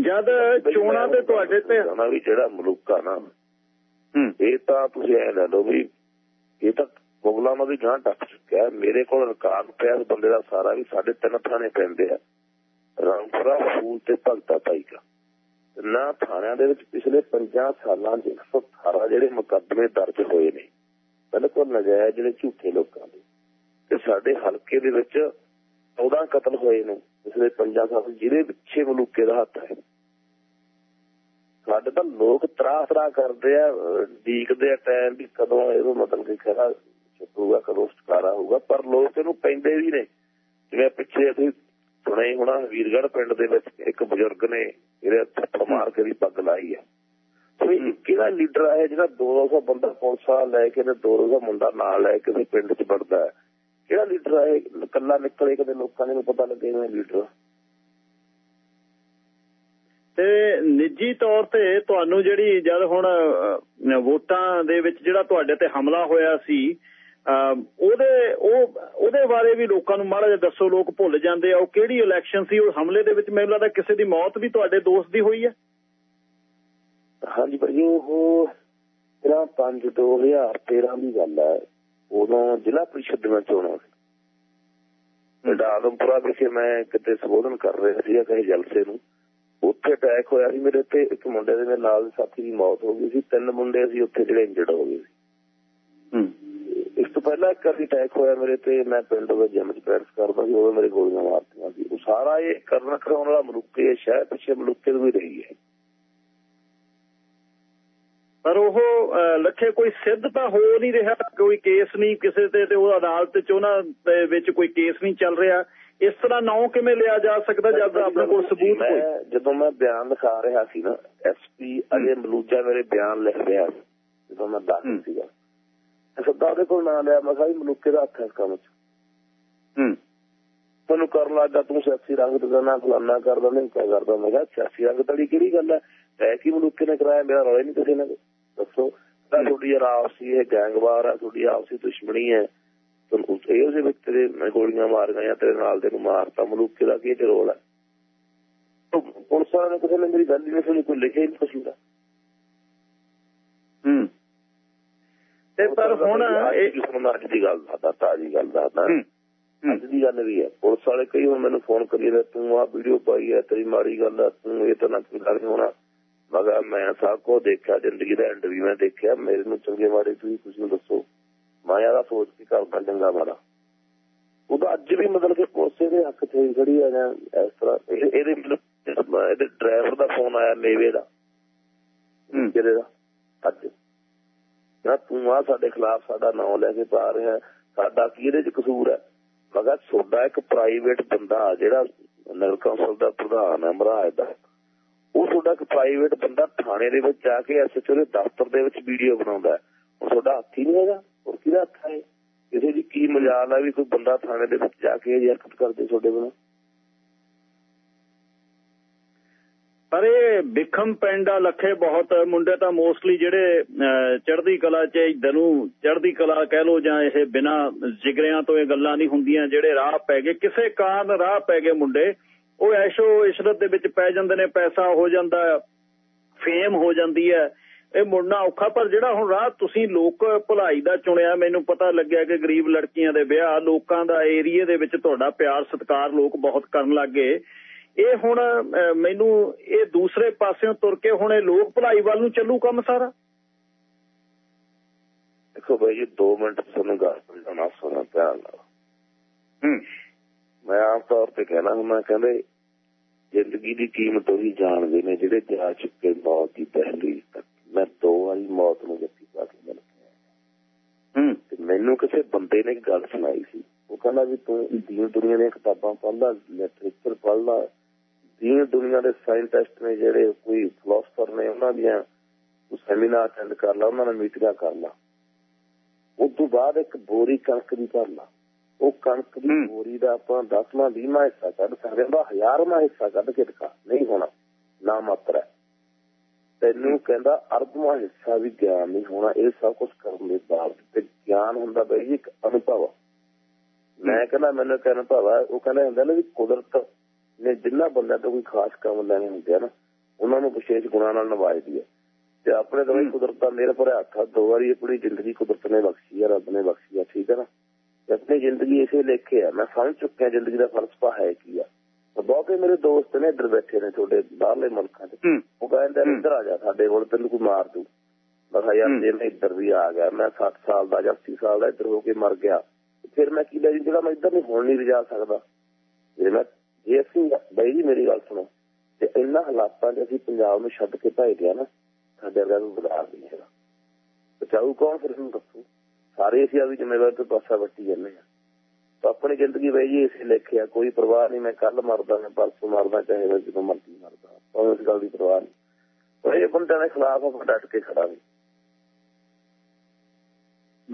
ਜਦ ਚੋਣਾਂ ਤੇ ਤੁਹਾਡੇ ਤੇ ਨਾ ਵੀ ਜਿਹੜਾ ਮਲੂਕਾ ਨਾ ਹੂੰ। ਇਹ ਤਾਂ ਤੁਸੀਂ ਐ ਲੈ ਲਓ ਵੀ ਇਹ ਤਾਂ ਮੁਗਲਾਂ ਨਾਲ ਵੀ ਗਾਂ ਟੱਪ ਚੁੱਕਿਆ। ਮੇਰੇ ਕੋਲ ਰਿਕਾਰਡ ਪਿਆ ਇਸ ਬੰਦੇ ਦਾ ਸਾਰਾ ਵੀ ਸਾਡੇ ਤਿੰਨ ਥਾਣੇ ਪੈਂਦੇ ਆ। ਰਾਮਪੁਰਾ ਫੂਲ ਤੇ ਭਗਤਾ ਭਾਈ ਨਾ ਥਾਣਿਆਂ ਦੇ ਵਿੱਚ ਪਿਛਲੇ 50 ਸਾਲਾਂ 'ਚ 118 ਜਿਹੜੇ ਮੁਕੱਦਮੇ ਦਰਜ ਹੋਏ ਨੇ ਬਿਲਕੁਲ ਨਜਾਇਜ਼ ਜਿਹੜੇ ਝੂਠੇ ਲੋਕਾਂ ਦੇ। ਤੇ ਸਾਡੇ ਹਲਕੇ ਦੇ ਵਿੱਚ 14 ਕਤਲ ਹੋਏ ਨੇ ਪਿਛਲੇ 50 ਸਾਲ 'ਚ, ਜਿਹਦੇ ਪਿੱਛੇ ਮਲੂਕੇ ਦਾ ਹੱਥ ਹੈ। ਸਾਡੇ ਤਾਂ ਲੋਕ ਤਰਾ ਤਰਾ ਕਰਦੇ ਆ ਅਹ ਡੀਕਦੇ ਆ ਟਾਈਮ ਵੀ ਕਦੋਂ ਇਹਨੂੰ ਮਤਲਬ ਕਿ ਖਰਾ ਛੁੱਟੂਗਾ ਕਦੋਂ ਸਟਾਰਾ ਹੋਊਗਾ, ਪਰ ਲੋਕ ਇਹਨੂੰ ਪੈਂਦੇ ਵੀ ਨੇ। ਜਿਵੇਂ ਪਿੱਛੇ ਅਸੀਂ ਸੁਣੇ ਹੋਣਾ, ਵੀਰਗੜ੍ਹ ਪਿੰਡ ਦੇ ਵਿੱਚ ਇੱਕ ਬਜ਼ੁਰਗ ਨੇ, ਇਹਦੇ ਥੱਪੜ ਮਾਰ ਕੇ ਦੀ ਪੱਗ ਲਾਈ ਹੈ ਸੋ ਕਿਹੜਾ ਲੀਡਰ ਹੈ ਜਿਹੜਾ 200 ਬੰਦਾ ਪੁਲਿਸ ਲੈ ਕੇ ਤੇ 200 ਮੁੰਡਾ ਨਾਲ ਲੈ ਕੇ ਪਿੰਡ 'ਚ ਵੜਦਾ ਹੈ? ਕਿਹੜਾ ਲੀਡਰ ਹੈ ਇਕੱਲਾ ਨਿਕਲੇ ਕਦੇ ਲੋਕਾਂ ਨੂੰ ਪਤਾ ਲੱਗੇ ਇਹ ਲੀਡਰ? ਤੇ ਨਿੱਜੀ ਤੌਰ ਤੇ ਤੁਹਾਨੂੰ ਜਿਹੜੀ ਜਦ ਹੁਣ ਵੋਟਾਂ ਦੇ ਵਿੱਚ ਜਿਹੜਾ ਤੁਹਾਡੇ ਤੇ ਹਮਲਾ ਹੋਇਆ ਸੀ ਉਹਦੇ ਉਹ ਉਹਦੇ ਬਾਰੇ ਵੀ ਲੋਕਾਂ ਨੂੰ ਮਾੜਾ ਜਿਹਾ ਦੱਸੋ ਲੋਕ ਭੁੱਲ ਜਾਂਦੇ ਆ। ਉਹ ਕਿਹੜੀ ਇਲੈਕਸ਼ਨ ਸੀ ਉਹ ਹਮਲੇ ਦੇ ਵਿੱਚ ਮੈਨੂੰ ਲੱਗਦਾ ਕਿਸੇ ਦੀ ਮੌਤ ਵੀ ਤੁਹਾਡੇ ਦੋਸਤ ਦੀ ਹੋਈ ਹੈ? ਹਾਂਜੀ ਭਾਜੀ ਉਹ ਤੇਰਾ 5 2013 ਦੀ ਗੱਲ ਹੈ। ਉਦੋਂ ਜ਼ਿਲ੍ਹਾ ਪ੍ਰੀਸ਼ਦ ਦੀਆਂ ਚੋਣਾਂ ਸੀ ਪਿੰਡ ਆਦਮਪੁਰਾ ਵਿਖੇ ਮੈਂ ਕਿਤੇ ਸੰਬੋਧਨ ਕਰ ਰਿਹਾ ਸੀ ਕਿਸੇ ਜਲਸੇ ਨੂੰ। ਉੱਥੇ ਅਟੈਕ ਹੋਇਆ ਸੀ ਮੇਰੇ ਤੇ ਇੱਕ ਮੁੰਡੇ ਦੇ ਨਾਲ ਦੇ ਸਾਥੀ ਦੀ ਮੌਤ ਹੋ ਗਈ ਸੀ। ਤਿੰਨ ਮੁੰਡੇ ਸੀ ਉੱਥੇ ਜਿਹੜੇ ਇੰਜਰਡ ਹੋ ਗਏ ਸੀ। ਹੂੰ। ਇਸ ਤੋਂ ਪਹਿਲਾਂ ਇੱਕ ਵਾਰੀ ਅਟੈਕ ਹੋਇਆ ਮੇਰੇ ਤੇ ਮੈਂ ਪਿੰਡ ਵਿੱਚ ਜਿਮ ਚ ਪ੍ਰੈਕਟਿਸ ਕਰਦਾ ਸੀ ਉਦੋਂ ਮੇਰੇ ਗੋਲੀਆਂ ਮਾਰਤੀਆਂ ਸੀ। ਉਹ ਸਾਰਾ ਇਹ ਕਰਨ ਕਰਾਉਣ ਵਾਲਾ ਮਲੂਕੇ ਸ਼ਹਿਰ ਪਿੱਛੇ ਮਲੂਕੇ ਤੋਂ ਹੀ ਰਹੀ ਹੈ। ਪਰ ਉਹ ਲੱਖੇ ਕੋਈ ਸਿੱਧ ਤਾਂ ਹੋ ਨਹੀਂ ਰਿਹਾ ਕੋਈ ਕੇਸ ਨਹੀਂ ਕਿਸੇ ਤੇ ਤੇ ਉਹ ਅਦਾਲਤ ਚ ਉਹਨਾਂ ਦੇ ਵਿੱਚ ਕੋਈ ਕੇਸ ਨਹੀਂ ਚੱਲ ਰਿਹਾ। ਇਸ ਤਰ੍ਹਾਂ ਨਾਂ ਕਿਵੇਂ ਲਿਆ ਜਾ ਸਕਦਾ ਜਦ ਆਪਣੇ ਕੋਲ ਸਬੂਤ ਕੋਈ? ਜਦੋਂ ਮੈਂ ਬਿਆਨ ਲਿਖਾ ਰਿਹਾ ਸੀ ਨਾ ਐਸਪੀ ਅਜੇ ਮਲੂਜਾ ਮੇਰੇ ਬਿਆਨ ਲਿਖ ਰਿਹਾ ਸੀ ਜਦੋਂ ਮੈਂ ਦਾਖਲ ਹੂੰ। ਸੀਗਾ। ਸਿੱਧਾ ਉਹਦੇ ਕੋਲ ਨਾਂ ਲਿਆ ਮੈਂ ਕਿਹਾ ਵੀ ਮਲੂਕੇ ਦਾ ਹੱਥ ਹੈ ਇਸ ਕੰਮ 'ਚ। ਹੂੰ। ਤੈਨੂੰ ਕਰਨ ਲੱਗਾ ਤੂੰ ਸਿਆਸੀ ਰੰਗ ਦਾ ਨਾ ਫਲਾਨਾ ਕਰਦਾ ਨਹੀਂ ਕਿਆ ਕਰਦਾ? ਮੈਂ ਕਿਹਾ ਸਿਆਸੀ ਰੰਗ ਤੜੀ ਕਿਹੜੀ ਗੱਲ ਹੈ? ਤੈ ਕੀ ਮਲੂਕੇ ਨੇ ਕਰਾਇਆ? ਮੇਰਾ ਰੌਲਾ ਨਹੀਂ ਕਿਸੇ ਨਾਲ। ਦੱਸੋ। ਤਾਂ ਤੁਹਾਡੀ ਆਪਸੀ ਇਹ ਗੈਂਗਵਾਰ ਹੈ ਤੁਹਾਡੀ ਆਪਸੀ ਦੁਸ਼ਮਣੀ ਹੈ। ਤੁਹਾਨੂੰ ਇਹ ਉਹਦੇ ਵਿੱਚ ਤੇਰੇ ਮੈਂ ਗੋਲੀਆਂ ਮਾਰੀਆਂ ਜਾਂ ਤੇਰੇ ਨਾਲ ਦੇ ਨੂੰ ਮਾਰਤਾ। ਮਲੂਕੇ ਦਾ ਕੀ 'ਚ ਰੋਲ ਹੈ? ਪੁਲਿਸ ਵਾਲਿਆਂ ਨੇ ਕਿਸੇ ਨੇ ਮੇਰੀ ਗੱਲ ਨਹੀਂ ਸੁਣੀ ਕੋਈ ਲਿਖਿਆ ਹੀ ਨਹੀਂ ਕੁਛ ਹੁੰਦਾ ਹੂੰ। ਤੇ ਪਰ ਹੁਣ ਇਹ ਸੁਣਨਾ ਅੱਜ ਦੀ ਗੱਲ ਦਾ ਤਾਜੀ ਗੱਲ ਦਾ ਹੂੰ, ਅੱਜ ਦੀ ਗੱਲ ਵੀ ਹੈ। ਪੁਲਿਸ ਵਾਲੇ ਕਈ ਹੁਣ ਮੈਨੂੰ ਫੋਨ ਕਰੀ ਜਾਂਦੇ ਤੂੰ ਆ ਵੀਡੀਓ ਪਾਈ ਹੈ ਤੇਰੀ ਮਾੜੀ ਗੱਲ ਹੈ ਤੂੰ ਇਹ ਤਾਂ ਨਾ ਕਰ ਹੋਣਾ। ਮਗਾ ਮੈਂ ਸਭ ਕੋ ਦੇਖਿਆ ਜ਼ਿੰਦਗੀ ਦਾ ਐਂਡ ਵੀ ਮੈਂ ਦੇਖਿਆ। ਮੇਰੇ ਨੂੰ ਚੰਗੇ ਮਾੜੇ ਤੁਸੀਂ ਕੁਝ ਨੂੰ ਦੱਸੋ। ਮੈਂ ਯਾਰਾ ਸੋਚ ਕੇ ਕਰਦਾ ਚੰਗਾ ਮਾੜਾ ਉਹਦਾ ਅੱਜ ਵੀ ਮਤਲਬ ਕਿ ਪੁਲਿਸ ਦੇ ਹੱਕ 'ਚ ਹੀ ਖੜੀ ਆ ਜਾਂ ਇਸ ਤਰ੍ਹਾਂ। ਇਹ- ਇਹਦੇ ਇਹਦੇ ਡਰਾਈਵਰ ਦਾ ਫੋਨ ਆਇਆ ਮੇਵੇ ਦਾ। ਹੂੰ, ਕਿਹਦੇ ਦਾ। ਅੱਜ। ਨਾ ਤੂੰ ਆ ਸਾਡੇ ਖਿਲਾਫ ਸਾਡਾ ਨਾਮ ਲੈ ਕੇ ਪਾ ਰਿਹਾ, ਸਾਡਾ ਕੀ ਇਹਦੇ ਚ ਕਸੂਰ ਹੈ? ਮਗਾ ਤੁਹਾਡਾ ਇੱਕ ਪ੍ਰਾਈਵੇਟ ਬੰਦਾ ਜਿਹੜਾ ਨਗਰ ਕੌਂਸਲ ਦਾ ਪ੍ਰਧਾਨ ਹੈ, ਮਹਾਰਾਜ ਦਾ, ਉਹ ਤੁਹਾਡਾ ਇੱਕ ਪ੍ਰਾਈਵੇਟ ਬੰਦਾ ਥਾਣੇ ਦੇ ਵਿੱਚ ਜਾ ਕੇ ਐਸਐਚਓ ਦੇ ਦਫ਼ਤਰ ਦੇ ਵਿੱਚ ਵੀਡੀਓ ਬਣਾਉਂਦਾ ਹੈ। ਉਹ ਤੁਹਾਡਾ ਹੱਥ ਹੀ ਨਹੀਂ ਹੈਗਾ, ਹੋਰ ਕਿਹਦਾ ਹੱਥ ਹੈ ਕਿਸੇ ਦੀ ਕੀ ਮਜਾਲ ਆ ਵੀ ਕੋਈ ਬੰਦਾ ਥਾਣੇ ਦੇ ਵਿੱਚ ਜਾ ਕੇ ਇਹ ਹਰਕਤ ਕਰਦੇ ਤੁਹਾਡੇ ਕੋਲ ਪਰ ਇਹ ਵਿਖਮ ਪਿੰਡ ਆ ਲੱਖੇ ਬਹੁਤ ਮੁੰਡੇ ਤਾਂ ਮੋਸਟਲੀ ਜਿਹੜੇ ਅਹ, ਚੜ੍ਹਦੀ ਕਲਾ ਚ ਇਧਰ ਨੂੰ ਚੜ੍ਹਦੀ ਕਲਾ ਕਹਿ ਲੋ ਜਾਂ ਇਹ ਬਿਨਾ ਜਿਗਰਿਆਂ ਤੋਂ ਇਹ ਗੱਲਾਂ ਨਹੀਂ ਹੁੰਦੀਆਂ ਜਿਹੜੇ ਰਾਹ ਪੈ ਗਏ। ਕਿਸੇ ਕਾਰਨ ਰਾਹ ਪੈ ਗਏ ਮੁੰਡੇ। ਉਹ ਐਸ਼ੋ ਇਸ਼ਰਤ ਦੇ ਵਿੱਚ ਪੈ ਜਾਂਦੇ ਨੇ ਪੈਸਾ ਹੋ ਜਾਂਦਾ ਫੇਮ ਹੋ ਜਾਂਦੀ ਹੈ। ਇਹ ਮੁੜਨਾ ਔਖਾ ਪਰ ਜਿਹੜਾ ਹੁਣ ਰਾਹ ਤੁਸੀਂ ਲੋਕ ਭਲਾਈ ਦਾ ਚੁਣਿਆ ਮੈਨੂੰ ਪਤਾ ਲੱਗਿਆ ਕਿ ਗਰੀਬ ਲੜਕੀਆਂ ਦੇ ਵਿਆਹ ਲੋਕਾਂ ਦਾ ਏਰੀਏ ਦੇ ਵਿੱਚ ਤੁਹਾਡਾ ਪਿਆਰ ਸਤਿਕਾਰ ਲੋਕ ਬਹੁਤ ਕਰਨ ਲੱਗੇ ਇਹ ਹੁਣ ਮੈਨੂੰ ਇਹ ਦੂਸਰੇ ਪਾਸਿਓਂ ਤੁਰ ਕੇ ਹੁਣ ਇਹ ਲੋਕ ਭਲਾਈ ਵੱਲ ਨੂੰ ਚੱਲੂ ਕੰਮ ਸਾਰਾ? ਦੇਖੋ ਭਾਈ ਜੀ 2 ਮਿੰਟ ਤੁਹਾਨੂੰ ਗੱਲ ਸਮਝਾਉਣਾ ਸੁਣਾ ਧਿਆਨ ਨਾਲ। ਹੂੰ। ਮੈਂ ਆਮ ਤੌਰ ਤੇ ਕਹਿਣਾ ਹੁੰਦਾ ਕਹਿੰਦੇ ਜ਼ਿੰਦਗੀ ਦੀ ਕੀਮਤ ਉਹੀ ਜਾਣਦੇ ਨੇ ਜਿਹੜੇ ਜਾ ਚੁੱਕੇ ਮੌਤ ਦੀ ਪਹਿਲੀ ਤੱਕ। ਮੈਂ ਦੋ ਵਾਰੀ ਮੌਤ ਨੂੰ ਜੱਫੀ ਪਾ ਕੇ ਮਿਲ ਗਿਆ ਹੂੰ। ਤੇ ਮੈਨੂੰ ਕਿਸੇ ਬੰਦੇ ਨੇ ਗੱਲ ਸੁਣਾਈ ਸੀ। ਉਹ ਕਹਿੰਦਾ ਵੀ ਤੂੰ ਦੀਨ ਦੁਨੀਆ ਦੀਆਂ ਕਿਤਾਬਾਂ ਪੜ੍ਹ ਲੈ ਲਿਟਰੇਚਰ ਪੜ੍ਹ ਲੈ ਦੀਨ ਦੁਨੀਆ ਦੇ ਸਾਇੰਟਿਸਟ ਨੇ ਜਿਹੜੇ ਕੋਈ ਫਿਲਾਸਫਰ ਨੇ ਉਹਨਾਂ ਦੀਆਂ ਸੈਮੀਨਾਰ ਅਟੈਂਡ ਕਰ ਲਾ ਉਹਨਾਂ ਨਾਲ ਮੀਟਿੰਗਾਂ ਕਰ ਲਾ। ਉਸ ਤੋਂ ਬਾਅਦ ਇੱਕ ਬੋਰੀ ਕਣਕ ਦੀ ਭਰ ਲਾ। ਉਹ ਕਣਕ ਦੀ। ਬੋਰੀ ਦਾ ਆਪਾਂ 10ਵਾਂ 20ਵਾਂ ਹਿੱਸਾ ਕੱਢ ਸਕਦੇ ਹਾਂ ਦਾ ਹਜ਼ਾਰਵਾਂ ਹਿੱਸਾ ਕੱਢ ਕੇ ਦਿਖਾ। ਨਹੀਂ ਹੋਣਾ ਨਾ ਮਾਤਰ। ਹੈ ਤੈਨੂੰ ਕਹਿੰਦਾ ਅਰਧਵਾਂ ਹਿੱਸਾ ਵੀ ਗਿਆਨ ਨਹੀਂ ਹੋਣਾ ਇਹ ਸਭ ਕੁਝ ਕਰਨ ਦੇ ਬਾਅਦ ਤੇ ਗਿਆਨ ਹੁੰਦਾ ਬਈ ਇੱਕ ਅਨੁਭਵ। ਮੈਂ ਕਹਿੰਦਾ ਮੈਨੂੰ ਅਨੁਭਵ ਹੈ ਉਹ ਕਹਿੰਦਾ ਹੁੰਦਾ ਨਾ ਵੀ ਕੁਦਰਤ ਨੇ ਜਿੰਨਾ ਬੰਦਾ ਤੋਂ ਕੋਈ ਖਾਸ ਕੰਮ ਲੈਣੇ ਹੁੰਦੇ ਆ ਨਾ ਉਹਨਾਂ ਨੂੰ ਵਿਸ਼ੇਸ਼ ਗੁਣਾਂ ਨਾਲ ਨਵਾਜਦੀ ਹੈ ਤੇ ਆਪਣੇ ਤੋਂ ਹੂੰ। ਕੁਦਰਤ ਦਾ ਮੇਰੇ ਪਰ ਹੱਥ ਦੋ ਵਾਰੀ ਆਪਣੀ ਜ਼ਿੰਦਗੀ ਕੁਦਰਤ ਨੇ ਬਖਸ਼ੀ ਆ ਰੱਬ ਨੇ ਬਖਸ਼ੀ ਆ ਠੀਕ ਹੈ ਨਾ? ਆਪਣੀ ਜ਼ਿੰਦਗੀ ਇਸੇ ਲੇਖੇ ਆ ਮੈਂ ਸਮਝ ਚੁੱਕਿਆ ਜ਼ਿੰਦਗੀ ਦਾ ਫਲਸਫਾ ਹੈ ਕੀ ਆ। ਬਹੁਤੇ ਮੇਰੇ ਦੋਸਤ ਨੇ ਇੱਧਰ ਬੈਠੇ ਨੇ ਤੁਹਾਡੇ ਬਾਹਰਲੇ ਮੁਲਕਾਂ 'ਚ ਉਹ ਕਹਿੰਦੇ। ਇੱਧਰ ਆ ਜਾ ਸਾਡੇ ਕੋਲ ਤੈਨੂੰ ਕੋਈ ਮਾਰ ਦੂ। ਮੈਂ ਕਿਹਾ ਯਾਰ। ਜੇ ਮੈਂ ਇੱਧਰ ਵੀ ਆ ਗਿਆ ਮੈਂ 60 ਸਾਲ ਦਾ ਜਾਂ 80 ਸਾਲ ਦਾ ਇੱਧਰ ਹੋ ਕੇ ਮਰ ਗਿਆ ਫਿਰ ਮੈਂ ਕੀ ਲੈ ਜਿਹੜਾ ਮੈਂ ਇੱਧਰ ਨਹੀਂ ਹੁਣ ਨਹੀਂ ਰਜਾ ਸਕਦਾ। ਜੇ ਮੈਂ ਜੇ ਅਸੀਂ ਬਾਈ ਜੀ ਮੇਰੀ ਗੱਲ ਸੁਣੋ, ਤੇ ਇਹਨਾਂ ਹਾਲਾਤਾਂ 'ਚ ਅਸੀਂ ਪੰਜਾਬ ਨੂੰ ਛੱਡ ਕੇ ਭਾਈ ਗਿਆ ਨਾ, ਸਾਡੇ ਵਰਗਾ ਕੋਈ ਬਦਲਾਅ ਨਹੀਂ ਹੈਗਾ। ਬਚਾਊ ਕੌਣ ਫਿਰ ਨੂੰ ਦੱਸੋ? ਸਾਰੇ ਅਸੀਂ ਆਪਣੀ ਜ਼ਿੰਮੇਵਾਰੀ ਤੋਂ ਪਾਸਾ ਵੱਟੀ ਜਾਂਦੇ ਆ। ਤਾਂ ਆਪਣੀ ਜ਼ਿੰਦਗੀ ਬਾਈ ਜੀ ਇਸੇ ਲਿਖਿਆ ਕੋਈ ਪਰਵਾਹ ਨਹੀਂ, ਮੈਂ ਕੱਲ ਮਰਦਾ, ਮੈਂ ਪਰਸੋਂ ਮਰਦਾ, ਚਾਹੇ ਮੈਂ ਜਦੋਂ ਮਰਜ਼ੀ ਮਰਦਾ। ਤਾਂ ਇਸ ਗੱਲ ਦੀ ਪਰਵਾਹ ਨਹੀਂ। ਪਰ ਇਹ ਬੰਦਿਆਂ ਦੇ ਖਿਲਾਫ ਆਪਾਂ ਡਟ ਕੇ ਖੜਾ ਵੀ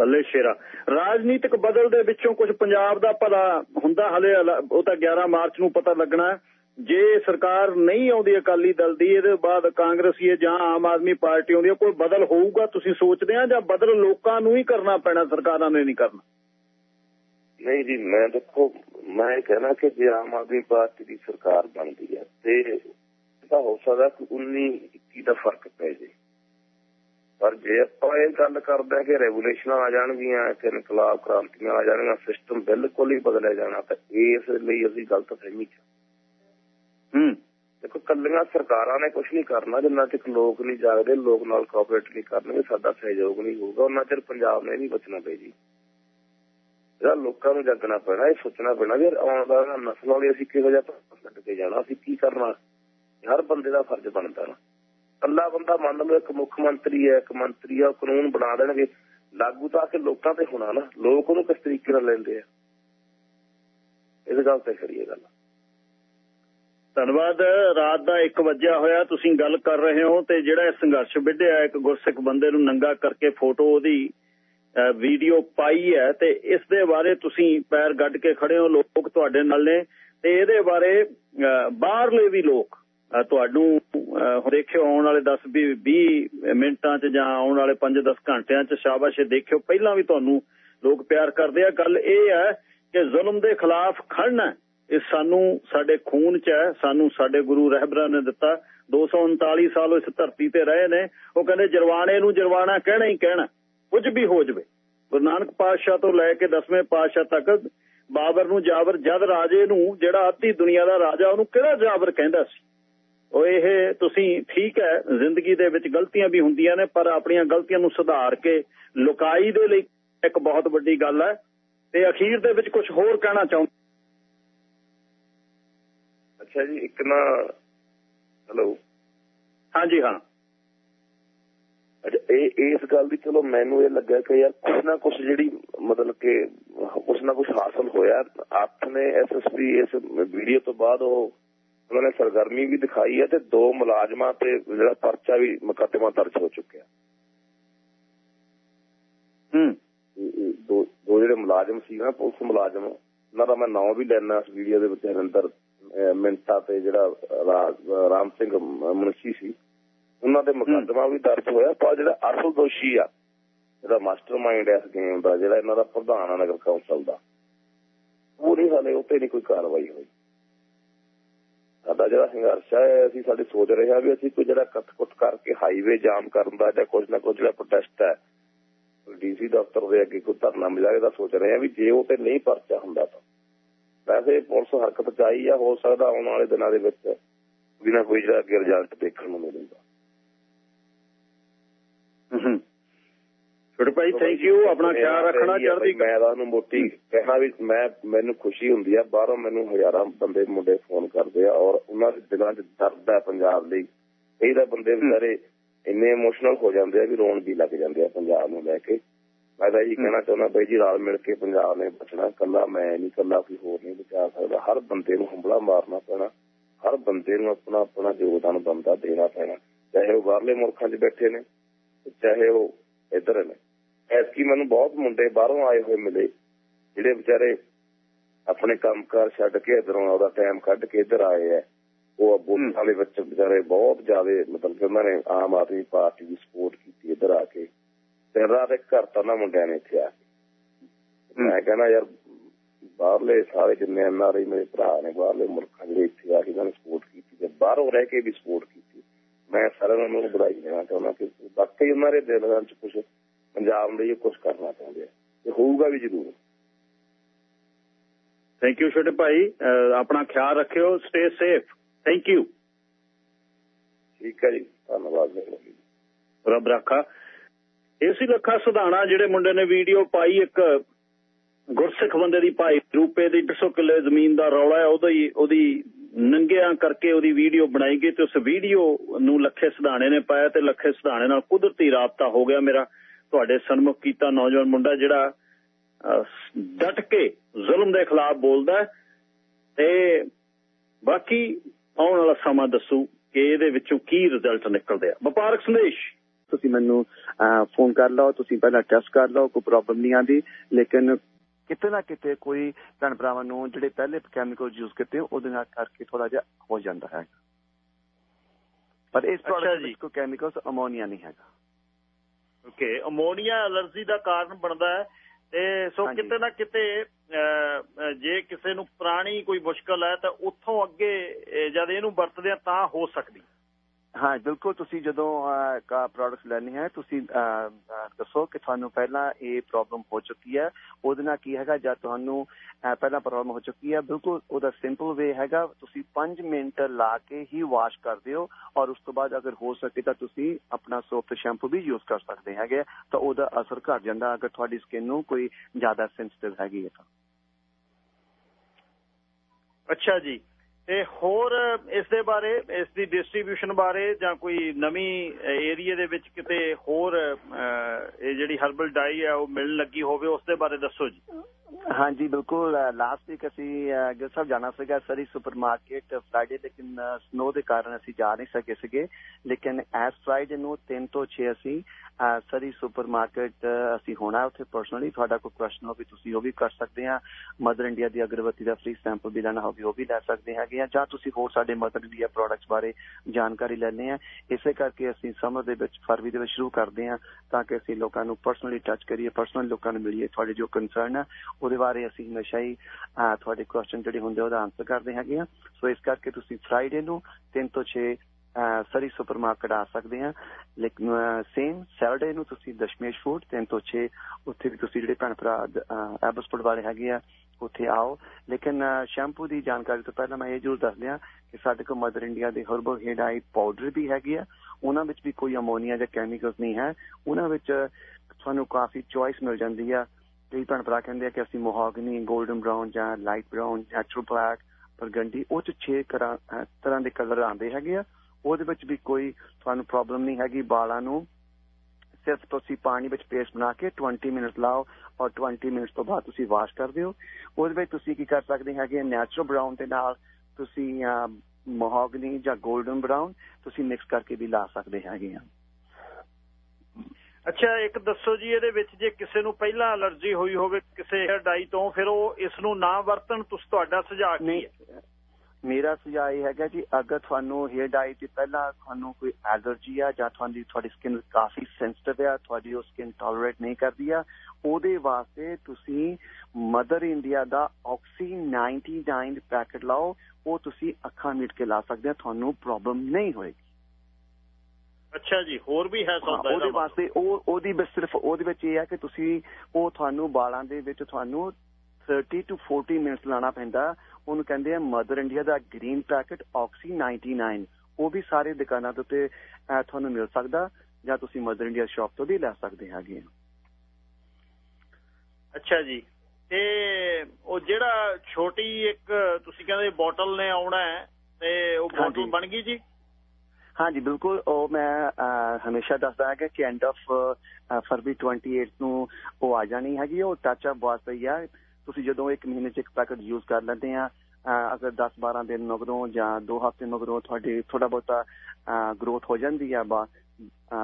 ਬੱਲੇ ਸ਼ੇਰਾ। ਰਾਜਨੀਤਿਕ ਬਦਲ ਦੇ ਵਿੱਚੋਂ ਕੁਝ ਪੰਜਾਬ ਦਾ ਭਲਾ ਹੁੰਦਾ, ਹਲੇ ਉਹ ਤਾਂ 11 ਮਾਰਚ ਨੂੰ ਪਤਾ ਲੱਗਣਾ ਜੇ ਸਰਕਾਰ ਨਹੀਂ ਆਉਂਦੀ ਅਕਾਲੀ ਦਲ ਦੀ, ਇਹਦੇ ਬਾਅਦ ਕਾਂਗਰਸੀ ਜਾਂ ਆਮ ਆਦਮੀ ਪਾਰਟੀ ਆਉਂਦੀ ਹੈ, ਕੋਈ ਬਦਲ ਹੋਊਗਾ, ਤੁਸੀਂ ਸੋਚਦੇ ਆ ਜਾਂ ਬਦਲ ਲੋਕਾਂ ਨੂੰ ਹੀ ਕਰਨਾ ਪੈਣਾ, ਸਰਕਾਰਾਂ ਨੇ ਨਹੀਂ ਕਰਨਾ? ਨਹੀਂ ਜੀ, ਮੈਂ ਦੇਖੋ, ਮੈਂ ਇਹ ਕਹਿਣਾ ਕਿ ਜੇ ਆਮ ਆਦਮੀ ਪਾਰਟੀ ਦੀ ਸਰਕਾਰ ਬਣਦੀ ਹੈ, ਤੇ ਤਾਂ ਹੋ ਸਕਦਾ ਕਿ 19 21 ਦਾ ਫ਼ਰਕ ਪੈ ਜੇ ਪਰ ਜੇ ਆਪਾਂ ਇਹ ਗੱਲ ਕਰਦੇ ਹਾਂ ਕਿ ਰੈਵੋਲੂਸ਼ਨਾਂ ਆ ਜਾਣਗੀਆਂ ਕਿ ਇਨਕਲਾਬ ਕ੍ਰਾਂਤੀਆਂ ਆ ਜਾਣਗੀਆਂ ਸਿਸਟਮ ਬਿਲਕੁਲ ਹੀ ਬਦਲਿਆ ਜਾਣਾ ਤਾਂ ਇਸ ਲਈ ਅਸੀਂ ਗਲਤ ਫਹਿਮੀ ਚ ਹੂੰ। ਦੇਖੋ ਕੱਲੀਆਂ ਸਰਕਾਰਾਂ ਨੇ ਕੁਝ ਨਹੀਂ ਕਰਨਾ ਜਿੰਨਾ ਤੱਕ ਲੋਕ ਨਹੀਂ ਜਾਗਦੇ ਲੋਕ ਨਾਲ ਕੋਆਪਰੇਟ ਨਹੀਂ ਕਰਨਗੇ ਸਾਡਾ ਸਹਿਯੋਗ ਨਹੀਂ ਹੋਊਗਾ ਉਹਨਾਂ ਚਿਰ ਪੰਜਾਬ ਨੇ ਨਹੀਂ ਬਚਣਾ ਪਈ ਜੀ। ਇਹਦਾ ਲੋਕਾਂ ਨੂੰ ਜਾਗਣਾ ਪੈਣਾ ਇਹ ਸੋਚਣਾ ਪੈਣਾ ਵੀ ਆਉਣ ਵਾਲਾ ਨਸਲ ਵਾਲੀ ਅਸੀਂ ਕਿਹੋ ਜਿਹਾ ਛੱਡ ਕੇ ਜਾਣਾ ਅਸੀਂ ਕੀ ਕਰਨਾ? ਹਰ ਬੰਦੇ ਦਾ ਫਰਜ਼ ਬਣਦਾ ਨਾ। ਕੱਲਾ ਬੰਦਾ ਮੰਨ ਲਓ ਇੱਕ ਮੁੱਖ ਮੰਤਰੀ ਹੈ, ਇੱਕ ਮੰਤਰੀ ਆ, ਉਹ ਕਾਨੂੰਨ ਬਣਾ ਦੇਣਗੇ। ਲਾਗੂ ਤਾਂ ਕਿ ਲੋਕਾਂ ਤੇ ਹੋਣਾ ਨਾ। ਲੋਕ ਉਹਨੂੰ ਕਿਸ ਤਰੀਕੇ ਨਾਲ ਲੈਂਦੇ ਆ? ਇਸ ਗੱਲ ਤੇ ਖੜੀ ਹੈ ਗੱਲ। ਧੰਨਵਾਦ। ਰਾਤ ਦਾ 1 ਵਜਿਆ ਹੋਇਆ, ਤੁਸੀਂ ਗੱਲ ਕਰ ਰਹੇ ਹੋ ਤੇ ਜਿਹੜਾ ਇਹ ਸੰਘਰਸ਼ ਵਿੱਢਿਆ, ਇੱਕ ਗੁਰਸਿੱਖ ਬੰਦੇ ਨੂੰ ਨੰਗਾ ਕਰਕੇ ਫੋਟੋ ਉਹਦੀ ਵੀਡੀਓ ਪਾਈ ਹੈ ਤੇ ਇਸ ਦੇ ਬਾਰੇ ਤੁਸੀਂ ਪੈਰ ਗੱਡ ਕੇ ਖੜੇ ਹੋ। ਲੋਕ ਤੁਹਾਡੇ ਨਾਲ ਨੇ ਤੇ ਇਹਦੇ ਬਾਰੇ ਬਾਹਰਲੇ ਵੀ ਲੋਕ ਤੁਹਾਨੂੰ ਦੇਖਿਓ, ਆਉਣ ਵਾਲੇ 10 20 ਮਿੰਟਾਂ 'ਚ ਜਾਂ ਆਉਣ ਵਾਲੇ 5-10 ਘੰਟਿਆਂ 'ਚ ਸ਼ਾਬਾਸ਼ ਦੇਖਿਓ। ਪਹਿਲਾਂ ਵੀ ਤੁਹਾਨੂੰ ਲੋਕ ਪਿਆਰ ਕਰਦੇ ਆ। ਗੱਲ ਇਹ ਹੈ ਕਿ ਜ਼ੁਲਮ ਦੇ ਖਿਲਾਫ ਖੜਨਾ ਇਹ ਸਾਨੂੰ, ਸਾਡੇ ਖੂਨ 'ਚ ਹੈ। ਸਾਨੂੰ ਸਾਡੇ ਗੁਰੂ ਰਹਿਬਰਾਂ ਨੇ ਦਿੱਤਾ। 239 ਸਾਲ ਇਸ ਧਰਤੀ ਤੇ ਰਹੇ ਨੇ। ਉਹ ਕਹਿੰਦੇ, ਜਰਵਾਣੇ ਨੂੰ ਜਰਵਾਣਾ ਕਹਿਣਾ ਹੀ ਕਹਿਣਾ। ਕੁਝ ਵੀ ਹੋ ਜਵੇ। ਗੁਰੂ ਨਾਨਕ ਪਾਤਸ਼ਾਹ ਤੋਂ ਲੈ ਕੇ 10ਵੇਂ ਪਾਤਸ਼ਾਹ ਤੱਕ, ਬਾਬਰ ਨੂੰ ਜਾਬਰ, ਜਦ ਰਾਜੇ ਨੂੰ, ਜਿਹੜਾ ਅੱਧੀ ਦੁਨੀਆ ਦਾ ਰਾਜਾ, ਉਹਨੂੰ ਕਿਹੜਾ ਜਾਬਰ ਕਹਿੰਦਾ ਸੀ? ਉਹ ਇਹ ਤੁਸੀਂ ਠੀਕ ਹੈ ਜ਼ਿੰਦਗੀ ਦੇ ਵਿੱਚ ਗਲਤੀਆਂ ਵੀ ਹੁੰਦੀਆਂ ਨੇ ਪਰ ਆਪਣੀਆਂ ਗਲਤੀਆਂ ਨੂੰ ਸੁਧਾਰ ਕੇ ਲੁਕਾਈ ਦੇ ਲਈ ਇੱਕ ਬਹੁਤ ਵੱਡੀ ਗੱਲ ਹੈ। ਤੇ ਅਖੀਰ ਦੇ ਵਿੱਚ ਕੁਝ ਹੋਰ ਕਹਿਣਾ ਚਾਹੁੰਦਾ ਅੱਛਾ ਜੀ ਇੱਕ ਨਾ ਹਲੋ। ਹਾਂਜੀ ਹਾਂ। ਅੱਛਾ ਇਹ ਇਸ ਗੱਲ ਦੀ ਚਲੋ ਮੈਨੂੰ ਇਹ ਲੱਗਾ ਕਿ ਯਾਰ ਕੁਛ ਨਾ ਕੁਛ ਜਿਹੜੀ ਮਤਲਬ ਕਿ ਕੁਛ ਨਾ ਕੁਛ ਹਾਸਲ ਹੋਇਆ। ਆਪ ਨੇ ਐਸਐਸਪੀ ਇਸ ਵੀਡੀਓ ਤੋਂ ਬਾਅਦ ਉਹ ਉਹਨਾਂ ਨੇ ਸਰਗਰਮੀ ਵੀ ਦਿਖਾਈ ਹੈ ਤੇ ਦੋ ਮੁਲਾਜ਼ਮਾਂ ਤੇ ਜਿਹੜਾ ਪਰਚਾ ਵੀ ਮੁਕੱਦਮਾ ਦਰਜ ਹੋ ਚੁੱਕਿਆ ਹੂੰ। ਦੋ ਦੋ ਜਿਹੜੇ ਮੁਲਾਜ਼ਮ ਸੀ ਨਾ ਪੁਲਿਸ ਮੁਲਾਜ਼ਮ ਉਹਨਾਂ ਦਾ ਮੈਂ ਨਾਮ ਵੀ ਲੈਣਾ ਇਸ ਵੀਡੀਓ ਦੇ ਵਿੱਚ ਹਰਿੰਦਰ ਮਿੰਟਾ ਤੇ ਜਿਹੜਾ ਰਾਮ ਸਿੰਘ ਮੁਨਸ਼ੀ ਸੀ। ਉਹਨਾਂ ਦੇ ਮੁਕੱਦਮਾ ਵੀ ਦਰਜ ਹੋਇਆ ਪਰ ਜਿਹੜਾ ਅਸਲ ਦੋਸ਼ੀ ਆ ਜਿਹੜਾ ਮਾਸਟਰਮਾਈਂਡ ਇਸ ਗੇਮ ਦਾ ਜਿਹੜਾ ਇਹਨਾਂ ਦਾ ਪ੍ਰਧਾਨ ਆ ਨਗਰ ਕੌਂਸਲ ਦਾ ਉਹ ਨਹੀਂ ਹਾਲੇ ਉੱਤੇ ਨਹੀਂ ਕੋਈ ਕਾਰਵਾਈ ਹੋਈ। ਸਾਡਾ ਜਿਹੜਾ ਸੰਘਰਸ਼ ਹੈ, ਅਸੀਂ ਸਾਡੇ ਸੋਚ ਰਹੇ ਹਾਂ ਵੀ ਅਸੀਂ ਕੋਈ ਜਿਹੜਾ ਕਥਕੁੱਟ ਕਰਕੇ ਹਾਈਵੇ ਜਾਮ ਕਰਨ ਦਾ ਜਾਂ ਕੁਝ ਨਾ ਕੁਝ ਜਿਹੜਾ ਪ੍ਰੋਟੈਸਟ ਹੈ ਡੀਸੀ ਦਫ਼ਤਰ ਦੇ ਅੱਗੇ ਕੋਈ ਧਰਨਾ ਮਿਲਾਏ ਦਾ ਸੋਚ ਰਹੇ ਹਾਂ ਵੀ ਜੇ ਉਹ ਤੇ ਨਹੀਂ ਪਰਚਾ ਹੁੰਦਾ ਤਾਂ। ਵੈਸੇ ਪੁਲਿਸ ਹਰਕਤ ਚਾਈ ਆ, ਹੋ ਸਕਦਾ ਆਉਣ ਵਾਲੇ ਦਿਨਾਂ ਦੇ ਵਿੱਚ ਕੋਈ ਨਾ ਕੋਈ ਜਿਹੜਾ ਅੱਗੇ ਰਿਜ਼ਲਟ ਦੇਖਣ ਨੂੰ ਮਿਲੇਗਾ। ਛੋਟੇ ਭਾਈ ਥੈਂਕ ਯੂ ਆਪਣਾ ਖਿਆਲ ਰੱਖਣਾ ਚੜ੍ਹਦੀ ਮੈਂ ਤਾਂ ਨੂੰ ਮੋਟੀ ਕਹਿਣਾ ਵੀ ਮੈਂ ਮੈਨੂੰ ਖੁਸ਼ੀ ਹੁੰਦੀ ਆ ਬਾਹਰੋਂ ਮੈਨੂੰ ਹਜ਼ਾਰਾਂ ਬੰਦੇ ਮੁੰਡੇ ਫੋਨ ਕਰਦੇ ਆ ਔਰ ਉਹਨਾਂ ਦੇ ਦਿਲਾਂ 'ਚ ਦਰਦ ਹੈ ਪੰਜਾਬ ਲਈ। ਕਈ ਤਾਂ ਬੰਦੇ ਵਿਚਾਰੇ ਇੰਨੇ ਇਮੋਸ਼ਨਲ ਹੋ ਜਾਂਦੇ ਆ ਵੀ ਰੋਣ ਵੀ ਲੱਗ ਜਾਂਦੇ ਆ ਪੰਜਾਬ ਨੂੰ ਲੈ ਕੇ। ਮੈਂ ਤਾਂ ਇਹ ਕਹਿਣਾ ਚਾਹੁੰਦਾ ਬਈ ਜੀ ਰਲ ਮਿਲ ਕੇ ਪੰਜਾਬ ਨੇ ਬਚਣਾ ਕੱਲਾ ਮੈਂ ਨਹੀਂ ਕੱਲਾ ਕੋਈ ਹੋਰ ਨਹੀਂ ਬਚਾ ਸਕਦਾ। ਹਰ ਬੰਦੇ ਨੂੰ ਹੰਬਲਾ ਮਾਰਨਾ ਪੈਣਾ ਹਰ ਬੰਦੇ ਨੂੰ ਆਪਣਾ ਆਪਣਾ ਯੋਗਦਾਨ ਬੰਦਾ ਦੇਣਾ ਪੈਣਾ। ਚਾਹੇ ਉਹ ਬਾਹਰਲੇ ਮੁਲਕਾਂ 'ਚ ਬੈਠੇ ਨੇ ਚਾਹੇ ਉਹ ਇੱਧਰ ਨੇ। ਐਸਕੀ ਮੈਨੂੰ ਬਹੁਤ ਮੁੰਡੇ ਬਾਹਰੋਂ ਆਏ ਹੋਏ ਮਿਲੇ ਜਿਹੜੇ ਵਿਚਾਰੇ ਆਪਣੇ ਕੰਮਕਾਰ ਛੱਡ ਕੇ ਇਧਰੋਂ ਉਹਦਾ ਟਾਈਮ ਕੱਢ ਕੇ ਇੱਧਰ ਆਏ ਆ। ਉਹ ਵੋਟਾਂ ਦੇ ਵਿੱਚ ਵਿਚਾਰੇ ਬਹੁਤ ਜ਼ਿਆਦਾ ਮਤਲਬ ਕਿ ਉਹਨਾਂ ਨੇ ਆਮ ਆਦਮੀ ਪਾਰਟੀ ਦੀ ਸਪੋਰਟ ਕੀਤੀ ਇੱਧਰ ਆ ਕੇ। ਤੇ ਰਾਤ ਇੱਕ ਘਰ ਤਾਂ ਨਾ ਮੁੰਡਿਆਂ ਨੇ ਇੱਥੇ ਆ ਕੇ। ਮੈਂ ਕਹਿੰਦਾ ਯਾਰ ਬਾਹਰਲੇ ਸਾਰੇ ਜਿੰਨੇ ਐਨਆਰਆਈ ਮੇਰੇ ਭਰਾ ਨੇ ਬਾਹਰਲੇ ਮੁਲਕਾਂ ਦੇ ਇੱਥੇ ਆ ਕੇ ਇਹਨਾਂ ਨੇ ਸਪੋਰਟ ਕੀਤੀ ਤੇ ਬਾਹਰੋਂ ਰਹਿ ਕੇ ਵੀ ਸਪੋਰਟ ਕੀਤੀ। ਮੈਂ ਸਾਰਿਆਂ ਨੂੰ ਵਧਾਈ ਦੇਣਾ ਚਾਹੁੰਦਾ ਕਿ ਬਾਕੀ ਉਹਨਾਂ ਦੇ ਦਿਲਾਂ 'ਚ ਕੁਝ ਪੰਜਾਬ ਲਈ ਕੁਝ ਕਰਨਾ ਚਾਹੁੰਦੇ ਆ। ਤੇ ਹੋਊਗਾ ਵੀ ਜ਼ਰੂਰ। ਥੈਂਕ ਯੂ ਛੋਟੇ ਭਾਈ। ਆਪਣਾ ਖਿਆਲ ਰੱਖਿਓ ਸਟੇ ਸੇਫ ਥੈਂਕ ਯੂ ਠੀਕ ਹੈ ਜੀ ਧੰਨਵਾਦ ਰੱਬ ਰੱਖਾ। ਏਸੀ ਲੱਖਾ ਸੁਧਾਣਾ ਜਿਹੜੇ ਮੁੰਡੇ ਨੇ ਵੀਡੀਓ ਪਾਈ ਇੱਕ ਗੁਰਸਿੱਖ ਬੰਦੇ ਦੀ ਭਾਈ ਰੂਪੇ ਦੀ 150 ਕਿੱਲੇ ਜ਼ਮੀਨ ਦਾ ਰੌਲਾ ਹੈ ਉਹਦੀ ਉਹਦੀ ਨੰਗਿਆਂ ਕਰਕੇ ਉਹਦੀ ਵੀਡੀਓ ਬਣਾਈ ਗਈ ਤੇ ਉਸ ਵੀਡੀਓ ਨੂੰ ਲੱਖੇ ਸੁਧਾਣੇ ਨੇ ਪਾਇਆ ਤੇ ਲੱਖੇ ਸੁਧਾਣੇ ਨਾਲ ਕੁਦਰਤੀ ਰਾਬਤਾ ਹੋ ਗਿਆ ਮੇਰਾ। ਤੁਹਾਡੇ ਸਨਮੁਖ ਕੀਤਾ ਨੌਜਵਾਨ ਮੁੰਡਾ ਜਿਹੜਾ ਡਟ ਕੇ ਜ਼ੁਲਮ ਦੇ ਖਿਲਾਫ ਬੋਲਦਾ ਤੇ ਬਾਕੀ ਆਉਣ ਵਾਲਾ ਸਮਾਂ ਦੱਸੂ ਕਿ ਇਹਦੇ ਵਿੱਚੋਂ ਕੀ ਰਿਜ਼ਲਟ ਨਿਕਲਦੇ ਆ। ਵਪਾਰਕ ਸੰਦੇਸ਼। ਤੁਸੀਂ ਮੈਨੂੰ ਫੋਨ ਕਰ ਲਓ ਤੁਸੀਂ ਪਹਿਲਾਂ ਟੈਸਟ ਕਰ ਲਓ ਕੋਈ ਪ੍ਰੋਬਲਮ ਨਹੀਂ ਆਂਦੀ ਲੇਕਿਨ ਕਿਤੇ ਨਾ ਕਿਤੇ ਕੋਈ ਭੈਣ ਭਰਾਵਾਂ ਨੂੰ ਜਿਹੜੇ ਪਹਿਲੇ ਕੈਮੀਕਲ ਯੂਜ਼ ਕੀਤੇ ਉਹਦੇ ਨਾਲ ਕਰਕੇ ਥੋੜਾ ਜਿਹਾ ਹੋ ਜਾਂਦਾ ਹੈ ਪਰ ਇਸ ਪ੍ਰੋਡਕਟ ਵਿੱਚ ਕੋਈ ਕੈਮੀਕਲਸ ਅਮੋਨੀਆ ਨਹੀਂ ਹੈਗਾ। ਓਕੇ ਅਮੋਨੀਆ ਅਲਰਜੀ ਦਾ ਕਾਰਨ ਬਣਦਾ ਹੈ ਤੇ ਸੋ ਕਿਤੇ ਨਾ ਕਿਤੇ ਜੇ ਕਿਸੇ ਨੂੰ ਪੁਰਾਣੀ ਕੋਈ ਮੁਸ਼ਕਲ ਹੈ ਤਾਂ ਉੱਥੋਂ ਅੱਗੇ ਜਦ ਇਹਨੂੰ ਵਰਤਦੇ ਆ ਤਾਂ ਹੋ ਸਕਦੀ। ਹਾਂ, ਬਿਲਕੁਲ ਤੁਸੀਂ ਜਦੋਂ ਕਾ ਪ੍ਰੋਡਕਟਸ ਲੈਣੇ ਹੈ, ਤੁਸੀਂ ਦੱਸੋ ਕਿ ਤੁਹਾਨੂੰ ਪਹਿਲਾਂ ਇਹ ਪ੍ਰੋਬਲਮ ਹੋ ਚੁੱਕੀ ਹੈ। ਉਹਦੇ ਨਾਲ ਕੀ ਹੈਗਾ? ਜਾਂ ਤੁਹਾਨੂੰ ਪਹਿਲਾਂ ਪ੍ਰੋਬਲਮ ਹੋ ਚੁੱਕੀ ਹੈ। ਬਿਲਕੁਲ ਉਹਦਾ ਸਿੰਪਲ ਵੇ ਹੈਗਾ। ਤੁਸੀਂ 5 ਮਿੰਟ ਲਾ ਕੇ ਹੀ ਵਾਸ਼ ਕਰਦੇ ਹੋ ਔਰ ਉਸ ਤੋਂ ਬਾਅਦ ਅਗਰ ਹੋ ਸਕੇ ਤਾਂ ਤੁਸੀਂ ਆਪਣਾ ਸੋਪ ਤੇ ਸ਼ੈਂਪੂ ਵੀ ਯੂਜ਼ ਕਰ ਸਕਦੇ ਹੈਗੇ। ਤਾਂ ਉਹਦਾ ਅਸਰ ਘਟ ਜਾਂਦਾ। ਅਗਰ ਤੁਹਾਡੀ ਸਕਿਨ ਨੂੰ ਕੋਈ ਜ਼ਿਆਦਾ ਸੈਂਸਿਟਿਵ ਹੈਗੀ ਹੈ ਤਾਂ। ਅੱਛਾ ਜੀ। ਤੇ ਹੋਰ ਇਸ ਦੇ ਬਾਰੇ, ਇਸ ਦੀ ਡਿਸਟ੍ਰੀਬਿਊਸ਼ਨ ਬਾਰੇ ਜਾਂ ਕੋਈ ਨਵੀਂ ਏਰੀਆ ਦੇ ਵਿੱਚ ਕਿਤੇ ਹੋਰ ਇਹ ਜਿਹੜੀ ਹਰਬਲ ਡਾਈ ਹੈ ਉਹ ਮਿਲਣ ਲੱਗੀ ਹੋਵੇ, ਉਸ ਦੇ ਬਾਰੇ ਦੱਸੋ ਜੀ। ਹਾਂਜੀ, ਬਿਲਕੁਲ ਲਾਸਟ ਵੀਕ ਅਸੀਂ ਗਿਲ ਸਾਹਿਬ ਜਾਣਾ ਸੀਗਾ ਸਰੀ ਸੁਪਰਮਾਰਕਟ ਫਰਾਈਡੇ ਲੇਕਿਨ ਸਨੋ ਦੇ ਕਾਰਨ ਅਸੀਂ ਜਾ ਨਹੀਂ ਸਕੇ ਸੀਗੇ। ਲੇਕਿਨ ਐਸ ਫਰਾਈਡੇ ਨੂੰ 3 ਤੋਂ 6 ਅਸੀਂ ਸਰੀ ਸੁਪਰਮਾਰਕਟ ਅਸੀਂ ਹੋਣਾ ਉੱਥੇ ਪਰਸਨਲੀ ਤੁਹਾਡਾ ਕੋਈ ਕੁਐਸਚਨ ਹੋਵੇ ਤੁਸੀਂ ਉਹ ਵੀ ਕਰ ਸਕਦੇ ਆ। ਮਦਰ ਇੰਡੀਆ ਦੀ ਅਗਰਬੱਤੀ ਦਾ ਫ੍ਰੀ ਸੈਂਪਲ ਵੀ ਲੈਣਾ ਹੋਵੇ ਉਹ ਵੀ ਲੈ ਸਕਦੇ ਹੈਗੇ ਆ। ਜਾਂ ਤੁਸੀਂ ਹੋਰ ਸਾਡੇ ਮਦਰ ਇੰਡੀਆ ਪ੍ਰੋਡਕਟਸ ਬਾਰੇ ਜਾਣਕਾਰੀ ਲੈਣੇ ਆ। ਇਸੇ ਕਰਕੇ ਅਸੀਂ ਸਮਰ ਦੇ ਵਿੱਚ, ਫਰਵਰੀ ਦੇ ਵਿੱਚ ਸ਼ੁਰੂ ਕਰਦੇ ਆ ਤਾਂ ਕਿ ਅਸੀਂ ਲੋਕਾਂ ਨੂੰ ਪਰਸਨਲੀ ਟੱਚ ਕਰੀਏ ਪਰਸਨਲ ਲੋਕਾਂ ਨੂੰ ਮਿਲੀਏ। ਤੁਹਾਡੇ ਜੋ ਕੰਸਰਨ ਆ ਉਹਦੇ ਬਾਰੇ ਅਸੀਂ ਹਮੇਸ਼ਾ ਹੀ ਤੁਹਾਡੇ ਕੁਐਸਚਨ ਜਿਹੜੇ ਹੁੰਦੇ ਉਹਦਾ ਆਨਸਰ ਕਰਦੇ ਹੈਗੇ ਆ। ਸੋ ਇਸ ਕਰਕੇ ਤੁਸੀਂ ਫਰਾਈਡੇ ਨੂੰ 3 ਤੋਂ 6 ਸਰੀ ਸੁਪਰਮਾਰਕਟ ਆ ਸਕਦੇ ਆ। ਲੇਕਿਨ ਸੇਮ ਸੈਟਰਡੇ ਨੂੰ ਤੁਸੀਂ ਦਸ਼ਮੇਸ਼ ਫੂਡ 3 ਤੋਂ 6 ਉੱਥੇ ਵੀ ਤੁਸੀਂ ਜਿਹੜੇ ਭੈਣ ਭਰਾ ਐਬਸਪੋਰਟ ਵਾਲੇ ਹੈਗੇ ਆ, ਉੱਥੇ ਆਓ। ਲੇਕਿਨ ਸ਼ੈਂਪੂ ਦੀ ਜਾਣਕਾਰੀ ਤੋਂ ਪਹਿਲਾਂ ਮੈਂ ਇਹ ਜ਼ਰੂਰ ਦੱਸ ਦਿਆਂ ਕਿ ਸਾਡੇ ਕੋਲ ਮਦਰ ਇੰਡੀਆ ਦੇ ਹਰਬਲ ਹੇਅਰ ਡਾਈ ਪਾਊਡਰ ਵੀ ਹੈਗੇ ਆ। ਉਹਨਾਂ ਵਿੱਚ ਵੀ ਕੋਈ ਅਮੋਨੀਆ ਜਾਂ ਕੈਮੀਕਲਸ ਨਹੀਂ ਹੈ। ਉਹਨਾਂ ਵਿੱਚ ਤੁਹਾਨੂੰ ਕਾਫੀ ਚੁਆਇਸ ਮਿਲ ਜਾਂਦੀ ਆ। ਕਈ ਭੈਣ ਭਰਾ ਕਹਿੰਦੇ ਆ ਕਿ ਅਸੀਂ ਮੋਹਾਗਨੀ 골ਡਨ ਬ੍ਰਾਊਨ ਜਾਂ light brown natural black burgundy ਉਹ ਚ 6 ਤਰ੍ਹਾਂ ਦੇ ਕਲਰ ਆਉਂਦੇ ਹੈਗੇ ਆ। ਉਹਦੇ ਵਿੱਚ ਵੀ ਕੋਈ ਤੁਹਾਨੂੰ ਪ੍ਰੋਬਲਮ ਨਹੀਂ ਹੈਗੀ ਬਾਲਾਂ ਨੂੰ। ਸਿਰਫ ਤੁਸੀਂ ਪਾਣੀ ਵਿੱਚ ਪੇਸਟ ਬਣਾ ਕੇ 20 ਮਿੰਟ ਲਾਓ ਔਰ 20 ਮਿੰਟ ਤੋਂ ਬਾਅਦ ਤੁਸੀਂ ਵਾਸ਼ ਕਰ ਦਿਓ। ਉਹਦੇ ਵਿੱਚ ਤੁਸੀਂ ਕੀ ਕਰ ਸਕਦੇ ਹੈਗੇ ਨੈਚੁਰਲ ਬ੍ਰਾਊਨ ਦੇ ਨਾਲ ਤੁਸੀਂ ਮੋਹਾਗਨੀ ਜਾਂ 골ਡਨ ਬ੍ਰਾਊਨ ਤੁਸੀਂ ਮਿਕਸ ਕਰਕੇ ਵੀ ਲਾ ਸਕਦੇ ਹੈਗੇ ਆ। ਅੱਛਾ ਇੱਕ ਦੱਸੋ ਜੀ ਇਹਦੇ ਵਿੱਚ ਜੇ ਕਿਸੇ ਨੂੰ ਪਹਿਲਾਂ ਅਲਰਜੀ ਹੋਈ ਹੋਵੇ ਕਿਸੇ ਡਾਈ ਤੋਂ ਫਿਰ ਉਹ ਇਸ ਨੂੰ ਨਾ ਵਰਤਣ ਤੁਸੀਂ ਤੁਹਾਡਾ ਸੁਝਾਅ ਕੀ ਹੈ? ਮੇਰਾ ਸੁਝਾਅ ਇਹ ਹੈਗਾ ਜੀ ਅਗਰ ਤੁਹਾਨੂੰ ਹੇਅਰ ਡਾਈ ਤੇ ਪਹਿਲਾਂ ਤੁਹਾਨੂੰ ਕੋਈ ਐਲਰਜੀ ਆ ਜਾਂ ਤੁਹਾਡੀ ਤੁਹਾਡੀ ਸਕਿਨ ਕਾਫੀ ਸੈਂਸਿਟਿਵ ਆ ਤੁਹਾਡੀ ਉਹ ਸਕਿਨ ਟੋਲਰੇਟ ਨਹੀਂ ਕਰਦੀ ਆ ਉਹਦੇ ਵਾਸਤੇ ਤੁਸੀਂ ਮਦਰ ਇੰਡੀਆ ਦਾ ਆਕਸੀ 99 ਪੈਕੇਟ ਲਾਓ ਉਹ ਤੁਸੀਂ ਅੱਖਾਂ ਮੀਟ ਕੇ ਲਾ ਸਕਦੇ ਆ ਤੁਹਾਨੂੰ ਪ੍ਰੋਬਲਮ ਨਹੀਂ ਹੋਏਗੀ। ਅੱਛਾ ਜੀ ਹੋਰ ਵੀ ਹੈ ਸੌਦਾ ਉਹਦੇ ਵਾਸਤੇ ਉਹ ਉਹਦੀ ਬਸ ਸਿਰਫ ਉਹਦੇ ਵਿੱਚ ਇਹ ਹੈ ਕਿ ਤੁਸੀਂ ਉਹ ਤੁਹਾਨੂੰ ਵਾਲਾਂ ਦੇ ਵਿੱਚ ਤੁਹਾਨੂੰ 30 ਟੂ 40 ਮਿੰਟਸ ਲਾਣਾ ਪੈਂਦਾ। ਉਹਨੂੰ ਕਹਿੰਦੇ ਆ ਮਦਰ ਇੰਡੀਆ ਦਾ ਗ੍ਰੀਨ ਪੈਕੇਟ ਆਕਸੀ 99 ਉਹ ਵੀ ਸਾਰੇ ਦੁਕਾਨਾਂ ਦੇ ਉੱਤੇ ਤੁਹਾਨੂੰ ਮਿਲ ਸਕਦਾ ਜਾਂ ਤੁਸੀਂ ਮਦਰ ਇੰਡੀਆ ਸ਼ਾਪ ਤੋਂ ਵੀ ਲੈ ਸਕਦੇ ਹੈਗੇ ਅੱਛਾ ਜੀ। ਤੇ ਉਹ ਜਿਹੜਾ ਛੋਟੀ ਇੱਕ ਤੁਸੀਂ ਕਹਿੰਦੇ ਬੋਟਲ ਨੇ ਆਉਣਾ ਹੈ ਤੇ ਉਹ ਬੋਟਲ ਬਣ ਗਈ ਜੀ? ਹਾਂਜੀ, ਬਿਲਕੁਲ, ਉਹ ਮੈਂ ਹਮੇਸ਼ਾ ਦੱਸਦਾ ਹਾਂ ਕਿ ਐਂਡ ਆਫ ਫਰਵਰੀ 28 ਨੂੰ ਉਹ ਆ ਜਾਣੀ ਹੈਗੀ, ਉਹ ਟੱਚ ਅਪ ਬਹੁਤ ਪਈ ਆ। ਤੁਸੀਂ ਜਦੋਂ ਇੱਕ ਮਹੀਨੇ ਚ ਇੱਕ ਪੈਕੇਟ ਯੂਜ਼ ਕਰ ਲੈਂਦੇ ਆ ਅਗਰ 10 12 ਦਿਨ ਮਗਰੋਂ ਜਾਂ 2 ਹਫ਼ਤੇ ਮਗਰੋਂ ਤੁਹਾਡੇ ਥੋੜਾ ਬਹੁਤਾ ਗਰੋਥ ਹੋ ਜਾਂਦੀ ਆ, ਬਾ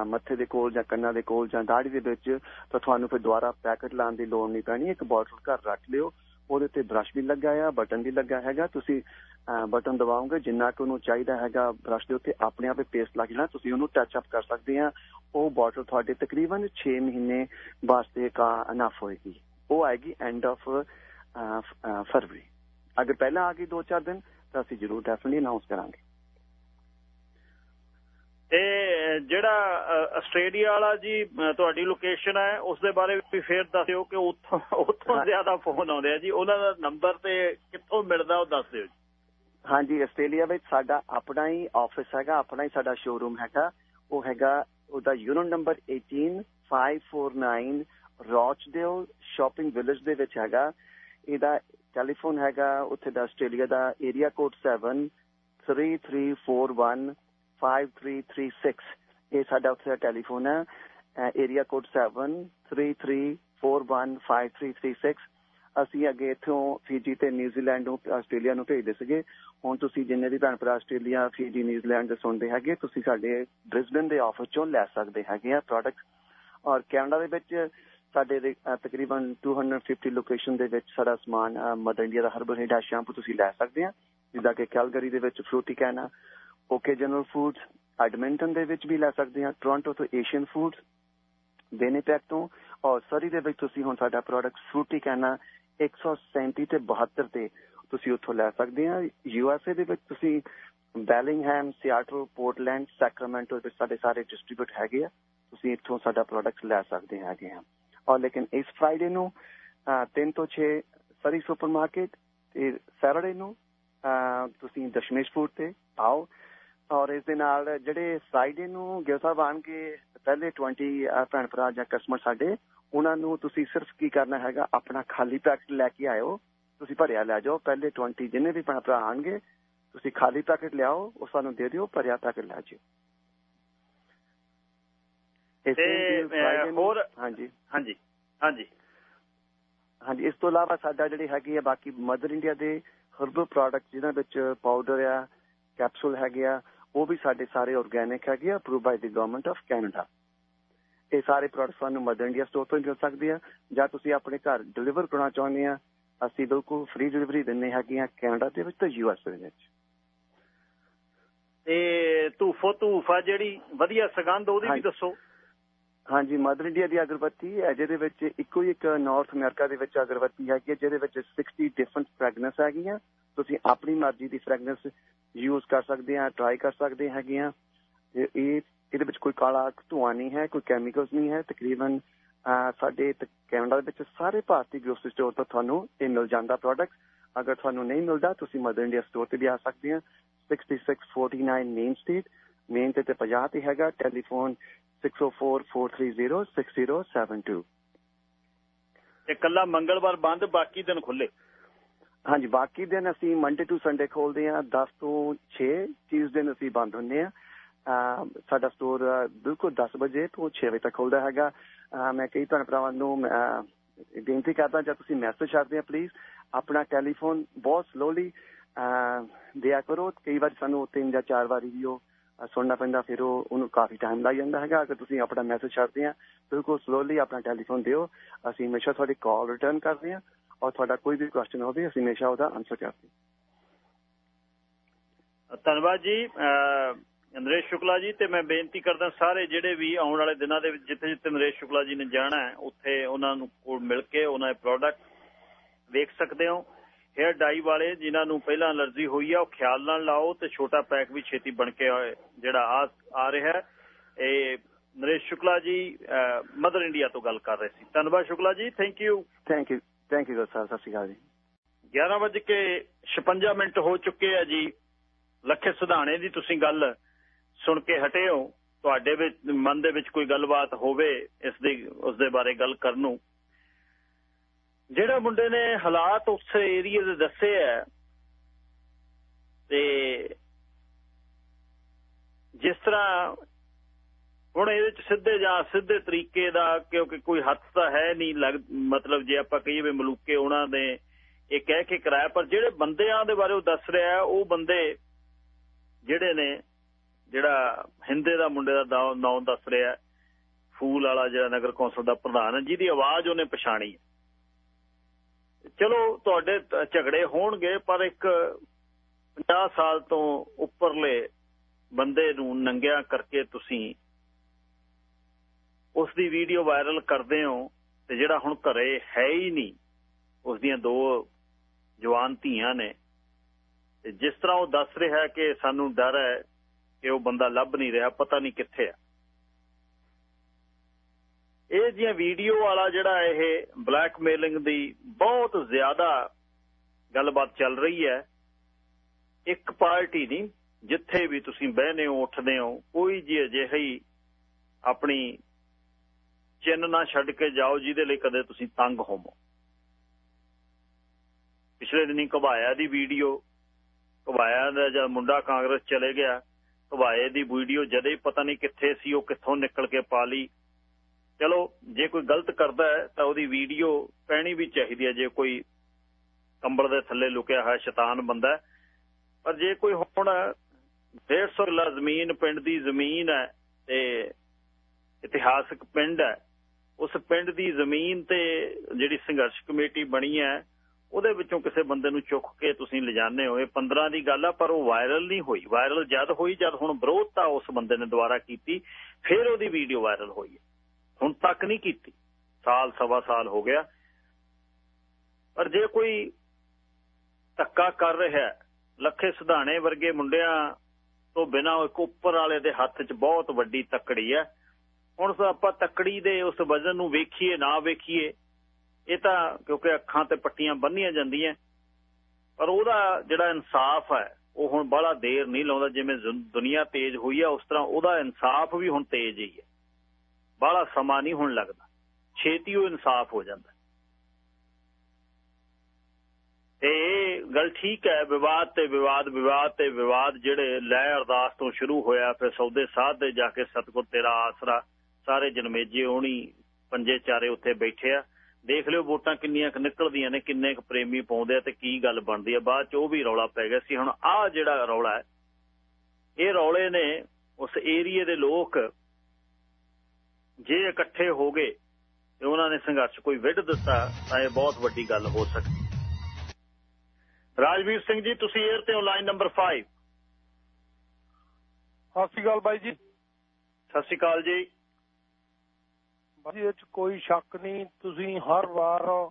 ਮੱਥੇ ਦੇ ਕੋਲ ਜਾਂ ਕੰਨਾਂ ਦੇ ਕੋਲ ਜਾਂ ਦਾੜੀ ਦੇ ਵਿੱਚ, ਤਾਂ ਤੁਹਾਨੂੰ ਫਿਰ ਦੁਬਾਰਾ ਪੈਕੇਟ ਲਾਉਣ ਦੀ ਲੋੜ ਨਹੀਂ ਪੈਣੀ। ਇੱਕ ਬੋਟਲ ਘਰ ਰੱਖ ਲਿਓ, ਉਹਦੇ ਤੇ ਬ੍ਰਸ਼ ਵੀ ਲੱਗਾ ਆ ਬਟਨ ਵੀ ਲੱਗਾ ਹੈਗਾ। ਤੁਸੀਂ ਬਟਨ ਦਬਾਓਗੇ ਜਿੰਨਾ ਕਿ ਉਹਨੂੰ ਚਾਹੀਦਾ ਹੈਗਾ ਬ੍ਰਸ਼ ਦੇ ਉੱਤੇ ਆਪਣੇ ਆਪੇ ਪੇਸਟ ਲੱਗ ਜਾਣਾ ਤੁਸੀਂ ਉਹਨੂੰ ਟੱਚ ਅਪ ਕਰ ਸਕਦੇ ਆ। ਉਹ ਬੋਟਲ ਤੁਹਾਡੇ ਤਕਰੀਬਨ 6 ਮਹੀਨੇ ਵਾਸਤੇ ਕਾ ਅਨਫ ਹੋਏਗੀ। ਉਹ ਆਏਗੀ ਐਂਡ ਆਫ ਫਰਵਰੀ। ਅਗਰ ਪਹਿਲਾਂ ਆ ਗਈ 2-4 ਦਿਨ ਤਾਂ ਅਸੀਂ ਜ਼ਰੂਰ ਡੈਫੀਨਿਟਲੀ ਅਨਾਉਂਸ ਕਰਾਂਗੇ। ਤੇ ਜਿਹੜਾ ਆਸਟ੍ਰੇਲੀਆ ਵਾਲਾ ਜੀ ਤੁਹਾਡੀ ਲੋਕੇਸ਼ਨ ਹੈ ਉਸ ਦੇ ਬਾਰੇ ਵੀ ਫੇਰ ਦੱਸਿਓ ਕਿ ਉੱਥੋਂ ਉੱਥੋਂ ਜ਼ਿਆਦਾ ਫੋਨ ਆਉਂਦੇ ਆ ਜੀ। ਉਹਨਾਂ ਦਾ ਨੰਬਰ ਤੇ ਕਿੱਥੋਂ ਮਿਲਦਾ ਉਹ ਦੱਸ ਦਿਓ ਜੀ। ਹਾਂਜੀ, ਆਸਟ੍ਰੇਲੀਆ ਵਿੱਚ ਸਾਡਾ ਆਪਣਾ ਹੀ ਆਫਿਸ ਹੈਗਾ, ਆਪਣਾ ਹੀ ਸਾਡਾ ਸ਼ੋਰੂਮ ਹੈਗਾ। ਉਹ ਹੈਗਾ, ਉਹਦਾ unit number 18 549 Rochdale shopping village ਦੇ ਵਿੱਚ ਹੈਗਾ। ਇਹਦਾ ਟੈਲੀਫੋਨ ਹੈਗਾ, ਉੱਥੇ ਦਾ ਆਸਟ੍ਰੇਲੀਆ ਦਾ ਏਰੀਆ ਕੋਡ 7 3341 5336 ਇਹ ਸਾਡਾ ਉੱਥੇ ਦਾ ਟੈਲੀਫੋਨ ਹੈ। ਏਰੀਆ ਕੋਡ 7 3341 5336 ਅਸੀਂ ਅੱਗੇ ਇਥੋਂ ਫੀਜੀ ਤੇ ਨਿਊਜ਼ੀਲੈਂਡ ਨੂੰ ਆਸਟ੍ਰੇਲੀਆ ਨੂੰ ਭੇਜਦੇ ਸੀਗੇ। ਹੁਣ ਤੁਸੀਂ ਜਿੰਨੇ ਵੀ ਭੈਣ ਭਰਾ ਆਸਟ੍ਰੇਲੀਆ ਫੀਜੀ ਨਿਊਜ਼ੀਲੈਂਡ ਦੇ ਸੁਣਦੇ ਹੈਗੇ ਤੁਸੀਂ ਸਾਡੇ ਬ੍ਰਿਸਬਨ ਦੇ ਆਫਿਸ ਚੋਂ ਲੈ ਸਕਦੇ ਹੈਗੇ ਆ ਪ੍ਰੋਡਕਟ ਔਰ ਕੈਨੇਡਾ ਦੇ ਵਿੱਚ ਸਾਡੇ ਦੇ ਅਹ, ਤਕਰੀਬਨ 250 ਲੋਕੇਸ਼ਨ ਦੇ ਵਿੱਚ ਸਾਡਾ ਸਮਾਨ ਮਦਰ ਇੰਡੀਆ ਦਾ ਹਰਬਲ ਹੀਡਾ ਸ਼ੈਂਪੂ ਤੁਸੀਂ ਲੈ ਸਕਦੇ ਆ ਜਿੱਦਾਂ ਕਿ ਕੈਲਗਰੀ ਦੇ ਵਿੱਚ Fruiticana okay general foods Edmonton ਦੇ ਵਿੱਚ ਵੀ ਲੈ ਸਕਦੇ ਆ ਟੋਰਾਂਟੋ ਤੋਂ ਏਸ਼ੀਅਨ ਫੂਡਸ ਬੇਨੀਪੈਕ ਤੋਂ ਔਰ ਸਰੀ ਦੇ ਵਿੱਚ ਤੁਸੀਂ ਹੁਣ ਸਾਡਾ ਪ੍ਰੋਡਕਟ ਫਰੂਟੀ ਕੈਨਾ 137 ਤੇ 72 ਤੇ ਤੁਸੀਂ ਉੱਥੋਂ ਲੈ ਸਕਦੇ ਆ। ਯੂ ਐਸ ਏ ਦੇ ਵਿੱਚ ਤੁਸੀਂ ਬੈਲਿੰਗਹੈਮ, ਸਿਆਟਲ, ਪੋਰਟਲੈਂਡ, ਸੈਕਰਾਮੈਂਟੋ ਦੇ ਸਾਡੇ ਸਾਰੇ ਡਿਸਟ੍ਰੀਬਿਊਟ ਹੈਗੇ ਆ। ਤੁਸੀਂ ਇੱਥੋਂ ਸਾਡਾ ਪ੍ਰੋਡਕਟ ਲੈ ਸਕਦੇ ਹੈਗੇ ਆ। ਔਰ ਲੇਕਿਨ ਇਸ ਫਰਾਈਡੇ ਨੂੰ 3 ਤੋਂ 6 ਸਰੀ ਸੁਪਰਮਾਰਕਟ ਤੇ ਸੈਟਰਡੇ ਨੂੰ ਤੁਸੀਂ ਦਸ਼ਮੇਸ਼ ਫੂਡ ਤੇ ਆਓ। ਔਰ ਇਸ ਦੇ ਨਾਲ ਜਿਹੜੇ ਫਰਾਈਡੇ ਨੂੰ ਗਿਲ ਸਾਹਿਬ ਆਣਗੇ ਪਹਿਲੇ 20 ਭੈਣ ਭਰਾ ਜਾਂ ਕਸਟਮਰ ਸਾਡੇ ਉਹਨਾਂ ਨੂੰ ਤੁਸੀਂ ਸਿਰਫ ਕੀ ਕਰਨਾ ਹੈਗਾ ਆਪਣਾ ਖਾਲੀ ਪੈਕਟ ਲੈ ਕੇ ਆਇਓ ਤੁਸੀਂ ਭਰਿਆ ਲੈ ਜਾਓ ਪਹਿਲੇ 20 ਜਿੰਨੇ ਵੀ ਭੈਣ ਭਰਾ ਆਣਗੇ ਤੁਸੀਂ ਖਾਲੀ ਪੈਕਟ ਲਿਆਓ ਉਹ ਸਾਨੂੰ ਦੇ ਦਿਓ ਭਰਿਆ ਪੈਕਟ ਲੈ ਜਿਓ ਤੇ, ਹੋਰ- ਹਾਂਜੀ। ਹਾਂਜੀ ਹਾਂਜੀ। ਹਾਂਜੀ ਇਸ ਤੋਂ ਇਲਾਵਾ ਸਾਡਾ ਜਿਹੜੇ ਹੈਗੇ ਆ ਬਾਕੀ ਮਦਰ ਇੰਡੀਆ ਦੇ ਹਰਬਲ ਪ੍ਰੋਡਕਟ ਜਿਨ੍ਹਾਂ ਵਿੱਚ ਪਾਊਡਰ ਆ ਕੈਪਸੂਲ ਹੈਗੇ ਆ ਉਹ ਵੀ ਸਾਡੇ ਸਾਰੇ ਆਰਗੇਨਿਕ ਹੈਗੇ ਆ approve by the government of Canada ਇਹ ਸਾਰੇ ਪ੍ਰੋਡਕਟ ਸਾਨੂੰ ਮਦਰ ਇੰਡੀਆ ਸਟੋਰ ਤੋਂ ਮਿਲ ਸਕਦੇ ਆ ਜਾਂ ਤੁਸੀਂ ਆਪਣੇ ਘਰ ਡਿਲੀਵਰ ਕਰਨਾ ਚਾਹੁੰਦੇ ਆ ਅਸੀਂ ਬਿਲਕੁਲ ਫ੍ਰੀ ਡਿਲੀਵਰੀ ਦਿੰਦੇ ਹੈਗੇ ਆ ਕੈਨੇਡਾ ਦੇ ਵਿੱਚ ਤੇ ਯੂ ਐਸ ਦੇ ਵਿੱਚ। ਤੇ ਧੂਫੋ ਧੂਫਾ ਜਿਹੜੀ ਵਧੀਆ ਸੁਗੰਧ ਉਹਦੀ ਵੀ। ਦੱਸੋ। ਹਾਂਜੀ ਮਦਰ ਇੰਡੀਆ ਦੀ ਅਗਰਬੱਤੀ ਹੈ ਜਿਹਦੇ ਵਿੱਚ ਇੱਕੋ ਹੀ ਇੱਕ ਨਾਰਥ ਅਮਰੀਕਾ ਦੇ ਵਿੱਚ ਅਗਰਬੱਤੀ ਹੈਗੀ ਹੈ ਜਿਹਦੇ ਵਿੱਚ 60 ਡਿਫਰੈਂਟ ਫ੍ਰੈਗਨੈਂਸ ਹੈਗੀਆਂ। ਤੁਸੀਂ ਆਪਣੀ ਮਰਜ਼ੀ ਦੀ ਫ੍ਰੈਗਨੈਂਸ ਯੂਜ਼ ਕਰ ਸਕਦੇ ਆ ਟਰਾਈ ਕਰ ਸਕਦੇ ਹੈਗੇ ਆ। ਤੇ ਇਹ ਇਹਦੇ ਵਿੱਚ ਕੋਈ ਕਾਲਾ ਧੂਆਂ ਨਹੀਂ ਹੈ ਕੋਈ ਕੈਮੀਕਲਸ ਨਹੀਂ ਹੈ। ਤਕਰੀਬਨ ਸਾਡੇ ਕੈਨੇਡਾ ਦੇ ਵਿੱਚ ਸਾਰੇ ਭਾਰਤੀ ਗਰੋਸਰੀ ਸਟੋਰ ਤੋਂ ਤੁਹਾਨੂੰ ਇਹ ਮਿਲ ਜਾਂਦਾ ਪ੍ਰੋਡਕਟ ਅਗਰ ਤੁਹਾਨੂੰ ਨਹੀਂ ਮਿਲਦਾ ਤੁਸੀਂ ਮਦਰ ਇੰਡੀਆ ਸਟੋਰ ਤੇ ਵੀ ਆ ਸਕਦੇ ਆ 6649 ਮੇਨ ਸਟਰੀਟ ਮੇਨ ਤੇ ਤੇ 50 ਤੇ ਹੈਗਾ। ਟੈਲੀਫੋਨ 6044306072 ਤੇ ਕੱਲਾ ਮੰਗਲਵਾਰ ਬੰਦ ਬਾਕੀ ਦਿਨ ਖੁੱਲੇ ਹਾਂਜੀ ਬਾਕੀ ਦਿਨ ਅਸੀਂ ਮੰਡੇ ਟੂ ਸੰਡੇ ਖੋਲਦੇ ਆ 10 ਤੋਂ 6 ਦਿਨ ਅਸੀਂ ਬੰਦ ਹੁੰਦੇ ਆ ਸਾਡਾ ਸਟੋਰ ਬਿਲਕੁਲ 10 ਵਜੇ ਤੋਂ 6 ਵਜੇ ਤੱਕ ਖੁੱਲਦਾ ਹੈਗਾ। ਮੈਂ ਕਈ ਭੈਣ ਭਰਾਵਾਂ ਨੂੰ ਬੇਨਤੀ ਕਰਦਾ ਜਾਂ ਤੁਸੀਂ ਮੈਸੇਜ ਛੱਡਦੇ ਆ ਪਲੀਜ਼ ਆਪਣਾ ਟੈਲੀਫੋਨ ਬਹੁਤ ਸਲੋਲੀ ਦਿਆ ਕਰੋ। ਕਈ ਵਾਰ ਸਾਨੂੰ ਤਿੰਨ ਜਾਂ ਚਾਰ ਵਾਰੀ ਵੀ ਉਹ ਸੁਣਨਾ ਪੈਂਦਾ, ਫਿਰ ਉਹ, ਉਹਨੂੰ ਕਾਫੀ ਟਾਈਮ ਲੱਗ ਜਾਂਦਾ ਹੈਗਾ। ਅਗਰ ਤੁਸੀਂ ਆਪਣਾ ਮੈਸੇਜ ਛੱਡਦੇ ਆ, ਬਿਲਕੁਲ ਸਲੋਲੀ ਆਪਣਾ ਟੈਲੀਫੋਨ ਦਿਓ। ਅਸੀਂ ਹਮੇਸ਼ਾ ਤੁਹਾਡੀ ਕਾਲ ਰਿਟਰਨ ਕਰਦੇ ਆ ਔਰ ਤੁਹਾਡਾ ਕੋਈ ਵੀ ਕੁਐਸਚਨ ਹੋਵੇ, ਅਸੀਂ ਹਮੇਸ਼ਾ ਉਹਦਾ ਆਨਸਰ ਕਰਦੇ ਧੰਨਵਾਦ ਜੀ। ਨਰੇਸ਼ ਸ਼ੁਕਲਾ ਜੀ ਤੇ ਮੈਂ ਬੇਨਤੀ ਕਰਦਾ ਸਾਰੇ ਜਿਹੜੇ ਵੀ ਆਉਣ ਵਾਲੇ ਦਿਨਾਂ ਦੇ ਵਿੱਚ ਜਿੱਥੇ ਜਿੱਥੇ ਨਰੇਸ਼ ਸ਼ੁਕਲਾ ਜੀ ਨੇ ਜਾਣਾ ਹੈ ਉੱਥੇ ਉਹਨਾਂ ਨੂੰ ਕੋਲ ਮਿਲ ਕੇ ਉਹਨਾਂ ਦੇ ਪ੍ਰੋਡਕਟ ਵੇਖ ਸਕਦੇ ਹੋ। ਹੇਅਰ ਡਾਈ ਵਾਲੇ ਜਿਨ੍ਹਾਂ ਨੂੰ ਪਹਿਲਾਂ ਅਲਰਜੀ ਹੋਈ ਆ ਉਹ ਖਿਆਲ ਨਾਲ ਲਾਓ ਤੇ ਛੋਟਾ ਪੈਕ ਵੀ ਛੇਤੀ ਬਣ ਕੇ ਜਿਹੜਾ ਆ ਆ ਰਿਹਾ ਹੈ। ਇਹ ਨਰੇਸ਼ ਸ਼ੁਕਲਾ ਜੀ ਮਦਰ ਇੰਡੀਆ ਤੋਂ ਗੱਲ ਕਰ ਰਹੇ ਸੀ। ਧੰਨਵਾਦ Shukla ji thank you thank you thank you sir ਸਤਿ ਸ਼੍ਰੀ ਅਕਾਲ ਜੀ। 11 ਵਜੇ ਕੇ 56 ਮਿੰਟ ਹੋ ਚੁੱਕੇ ਆ ਜੀ। ਲੱਖੇ ਸੁਧਾਣੇ ਦੀ ਤੁਸੀਂ ਗੱਲ ਸੁਣ ਕੇ ਹਟੇ ਹੋ, ਤੁਹਾਡੇ ਵਿੱਚ, ਮਨ ਦੇ ਵਿੱਚ ਕੋਈ ਗੱਲਬਾਤ ਹੋਵੇ ਇਸ ਦੀ, ਉਸ ਦੇ ਬਾਰੇ ਗੱਲ ਕਰਨ ਨੂੰ। ਜਿਹੜਾ ਮੁੰਡੇ ਨੇ ਹਾਲਾਤ ਉਸ ਏਰੀਆ ਦੇ ਦੱਸੇ ਆ ਤੇ ਜਿਸ ਤਰ੍ਹਾਂ ਹੁਣ ਇਹਦੇ ਚ ਸਿੱਧੇ ਜਾਂ ਸਿੱਧੇ ਤਰੀਕੇ ਦਾ, ਕਿਉਂਕਿ ਕੋਈ ਹੱਥ ਤਾਂ ਹੈ ਨਹੀਂ, ਲੱਗ, ਮਤਲਬ ਜੇ ਆਪਾਂ ਕਹੀਏ ਵੀ ਮਲੂਕੇ ਉਹਨਾਂ ਨੇ ਇਹ ਕਹਿ ਕੇ ਕਰਾਇਆ, ਪਰ ਜਿਹੜੇ ਬੰਦਿਆਂ ਦੇ ਬਾਰੇ ਉਹ ਦੱਸ ਰਿਹਾ, ਉਹ ਬੰਦੇ ਜਿਹੜੇ ਨੇ ਜਿਹੜਾ ਹਿੰਦੇ ਦਾ ਮੁੰਡੇ ਦਾ ਨਾਂ- ਦੱਸ ਰਿਹਾ ਫੂਲ ਵਾਲਾ ਜਿਹੜਾ ਨਗਰ ਕੌਂਸਲ ਦਾ ਪ੍ਰਧਾਨ ਹੈ, ਜਿਹਦੀ ਆਵਾਜ਼ ਉਹਨੇ ਪਛਾਣੀ ਚਲੋ, ਤੁਹਾਡੇ ਝਗੜੇ ਹੋਣਗੇ, ਪਰ ਇੱਕ 50 ਸਾਲ ਤੋਂ ਉੱਪਰਲੇ ਬੰਦੇ ਨੂੰ ਨੰਗਿਆ ਕਰਕੇ ਤੁਸੀਂ ਉਸ ਦੀ ਵੀਡੀਓ ਵਾਇਰਲ ਕਰਦੇ ਹੋ ਤੇ ਜਿਹੜਾ ਹੁਣ ਘਰੇ ਹੈ ਹੀ ਨਹੀਂ, ਉਸ ਦੀਆਂ ਦੋ ਜਵਾਨ ਧੀਆਂ ਨੇ। ਤੇ ਜਿਸ ਤਰ੍ਹਾਂ ਉਹ ਦੱਸ ਰਿਹਾ ਕਿ ਸਾਨੂੰ ਡਰ ਹੈ ਕਿ ਉਹ ਬੰਦਾ ਲੱਭ ਨਹੀਂ ਰਿਹਾ, ਪਤਾ ਨਹੀਂ ਕਿੱਥੇ ਆ। ਇਹ ਜਿਹੀਆਂ ਵੀਡੀਓ ਵਾਲਾ ਜਿਹੜਾ ਇਹ ਬਲੈਕਮੇਲਿੰਗ ਦੀ ਬਹੁਤ ਜ਼ਿਆਦਾ ਗੱਲਬਾਤ ਚੱਲ ਰਹੀ ਹੈ, ਇੱਕ ਪਾਰਟੀ ਨਹੀਂ, ਜਿੱਥੇ ਵੀ ਤੁਸੀਂ ਬਹਿਨੇ ਹੋ, ਉੱਠਦੇ ਹੋ, ਕੋਈ ਜੀ ਅਜਿਹੀ ਆਪਣੀ ਚਿੰਨ ਨਾ ਛੱਡ ਕੇ ਜਾਓ, ਜਿਹਦੇ ਲਈ ਕਦੇ ਤੁਸੀਂ ਤੰਗ ਹੋਵੋ। ਪਿਛਲੇ ਦਿਨੀ ਘਬਾਇਆ ਦੀ ਵੀਡੀਓ, ਘਬਾਇਆ ਦਾ ਜਦ ਮੁੰਡਾ ਕਾਂਗਰਸ ਚਲੇ ਗਿਆ ਘਬਾਏ ਦੀ ਵੀਡੀਓ ਜਦੇ ਪਤਾ ਨਹੀਂ ਕਿੱਥੇ ਸੀ, ਉਹ ਕਿੱਥੋਂ ਨਿਕਲ ਕੇ ਪਾ ਲਈ। ਚਲੋ, ਜੇ ਕੋਈ ਗਲਤ ਕਰਦਾ ਹੈ, ਤਾਂ ਉਹਦੀ ਵੀਡੀਓ ਪੈਣੀ ਵੀ ਚਾਹੀਦੀ ਹੈ। ਜੇ ਕੋਈ ਕੰਬਲ ਦੇ ਥੱਲੇ ਲੁਕਿਆ ਹੋਇਆ ਸ਼ੈਤਾਨ ਬੰਦਾ ਪਰ ਜੇ ਕੋਈ ਹੁਣ 150 ਕਿੱਲਾ ਜ਼ਮੀਨ, ਪਿੰਡ ਦੀ ਜ਼ਮੀਨ ਹੈ ਤੇ ਇਤਿਹਾਸਕ ਪਿੰਡ ਹੈ, ਉਸ ਪਿੰਡ ਦੀ ਜ਼ਮੀਨ ਤੇ ਜਿਹੜੀ ਸੰਘਰਸ਼ ਕਮੇਟੀ ਬਣੀ ਹੈ ਉਹਦੇ ਵਿੱਚੋਂ ਕਿਸੇ ਬੰਦੇ ਨੂੰ ਚੁੱਕ ਕੇ ਤੁਸੀਂ ਲਿਜਾਣੇ ਹੋ, ਇਹ 15 ਦੀ ਗੱਲ ਆ, ਪਰ ਉਹ ਵਾਇਰਲ ਨਹੀਂ ਹੋਈ। ਵਾਇਰਲ ਜਦ ਹੋਈ, ਜਦ ਹੁਣ ਵਿਰੋਧਤਾ ਉਸ ਬੰਦੇ ਨੇ ਦੁਬਾਰਾ ਕੀਤੀ, ਫਿਰ ਉਹਦੀ ਵੀਡੀਓ ਵਾਇਰਲ ਹੋਈ ਹੈ। ਹੁਣ ਤੱਕ ਨਹੀਂ ਕੀਤੀ। ਸਾਲ, ਸਵਾ ਸਾਲ ਹੋ ਗਿਆ। ਪਰ ਜੇ ਕੋਈ ਧੱਕਾ ਕਰ ਰਿਹਾ ਲੱਖੇ ਸੁਧਾਣੇ ਵਰਗੇ ਮੁੰਡਿਆਂ ਤੋਂ ਬਿਨਾ ਇੱਕ ਉੱਪਰ ਵਾਲੇ ਦੇ ਹੱਥ 'ਚ ਬਹੁਤ ਵੱਡੀ ਤੱਕੜੀ ਹੈ। ਹੁਣ ਆਪਾਂ ਤੱਕੜੀ ਦੇ ਉਸ ਵਜ਼ਨ ਨੂੰ ਵੇਖੀਏ, ਨਾ ਵੇਖੀਏ ਇਹ ਤਾਂ ਕਿਉਂਕਿ ਅੱਖਾਂ ਤੇ ਪੱਟੀਆਂ ਬੰਨੀਆਂ ਜਾਂਦੀਆਂ, ਪਰ ਉਹਦਾ ਜਿਹੜਾ ਇਨਸਾਫ ਹੈ, ਉਹ ਹੁਣ ਬੜਾ ਦੇਰ ਨਹੀਂ ਲਾਉਂਦਾ, ਜਿਵੇਂ ਜ਼ੁਨ- ਦੁਨੀਆ ਤੇਜ਼ ਹੋਈ ਹੈ ਉਸ ਤਰ੍ਹਾਂ ਉਹਦਾ ਇਨਸਾਫ ਵੀ ਹੁਣ ਤੇਜ਼ ਹੀ ਹੈ। ਬੜਾ ਸਮਾਂ ਨਹੀਂ ਹੁਣ ਲੱਗਦਾ। ਛੇਤੀ ਉਹ ਇਨਸਾਫ ਹੋ ਜਾਂਦਾ। ਤੇ ਇਹ ਗੱਲ ਠੀਕ ਹੈ, ਵਿਵਾਦ ਤੇ ਵਿਵਾਦ ਵਿਵਾਦ ਤੇ ਵਿਵਾਦ ਜਿਹੜੇ ਲੈ ਅਰਦਾਸ ਤੋਂ ਸ਼ੁਰੂ ਹੋਇਆ, ਫਿਰ ਸੌਦੇ ਸਾਧ ਦੇ ਜਾ ਕੇ ਸਤਗੁਰ ਤੇਰਾ ਆਸਰਾ, ਸਾਰੇ ਜਨਮੇਜੇ ਹੋਣੀ ਪੰਜੇ ਚਾਰੇ ਉੱਥੇ ਬੈਠੇ ਆ। ਦੇਖ ਲਿਓ ਵੋਟਾਂ ਕਿੰਨੀਆਂ ਨਿਕਲਦੀਆਂ ਨੇ ਕਿੰਨੇ ਕੁ ਪ੍ਰੇਮੀ ਪਾਉਂਦੇ ਆ ਤੇ ਕੀ ਗੱਲ ਬਣਦੀ ਆ। ਬਾਅਦ ਚ ਉਹ ਵੀ ਰੌਲਾ ਪੈ ਗਿਆ ਸੀ। ਹੁਣ ਆਹ ਜਿਹੜਾ ਰੌਲਾ ਹੈ ਇਹ ਰੌਲੇ ਨੇ ਉਸ ਏਰੀਏ ਦੇ ਲੋਕ ਜੇ ਇਕੱਠੇ ਹੋ ਗਏ ਤੇ ਉਹਨਾਂ ਨੇ ਸੰਘਰਸ਼ ਕੋਈ ਵਿੱਢ ਦਿੱਤਾ ਤਾਂ ਇਹ ਬਹੁਤ ਵੱਡੀ ਗੱਲ ਹੋ ਸਕਦੀ ਰਾਜਵੀਰ ਸਿੰਘ ਜੀ ਤੁਸੀਂ 에ਅਰ ਤੇ ਲਾਈਨ ਨੰਬਰ 5 ਸਤਿ ਸ਼੍ਰੀ ਅਕਾਲ ਬਾਈ ਜੀ। ਸਤਿ ਸ਼੍ਰੀ ਅਕਾਲ ਜੀ। ਬਾਈ ਇਹ ਚ ਕੋਈ ਸ਼ੱਕ ਨਹੀਂ, ਤੁਸੀਂ ਹਰ ਵਾਰ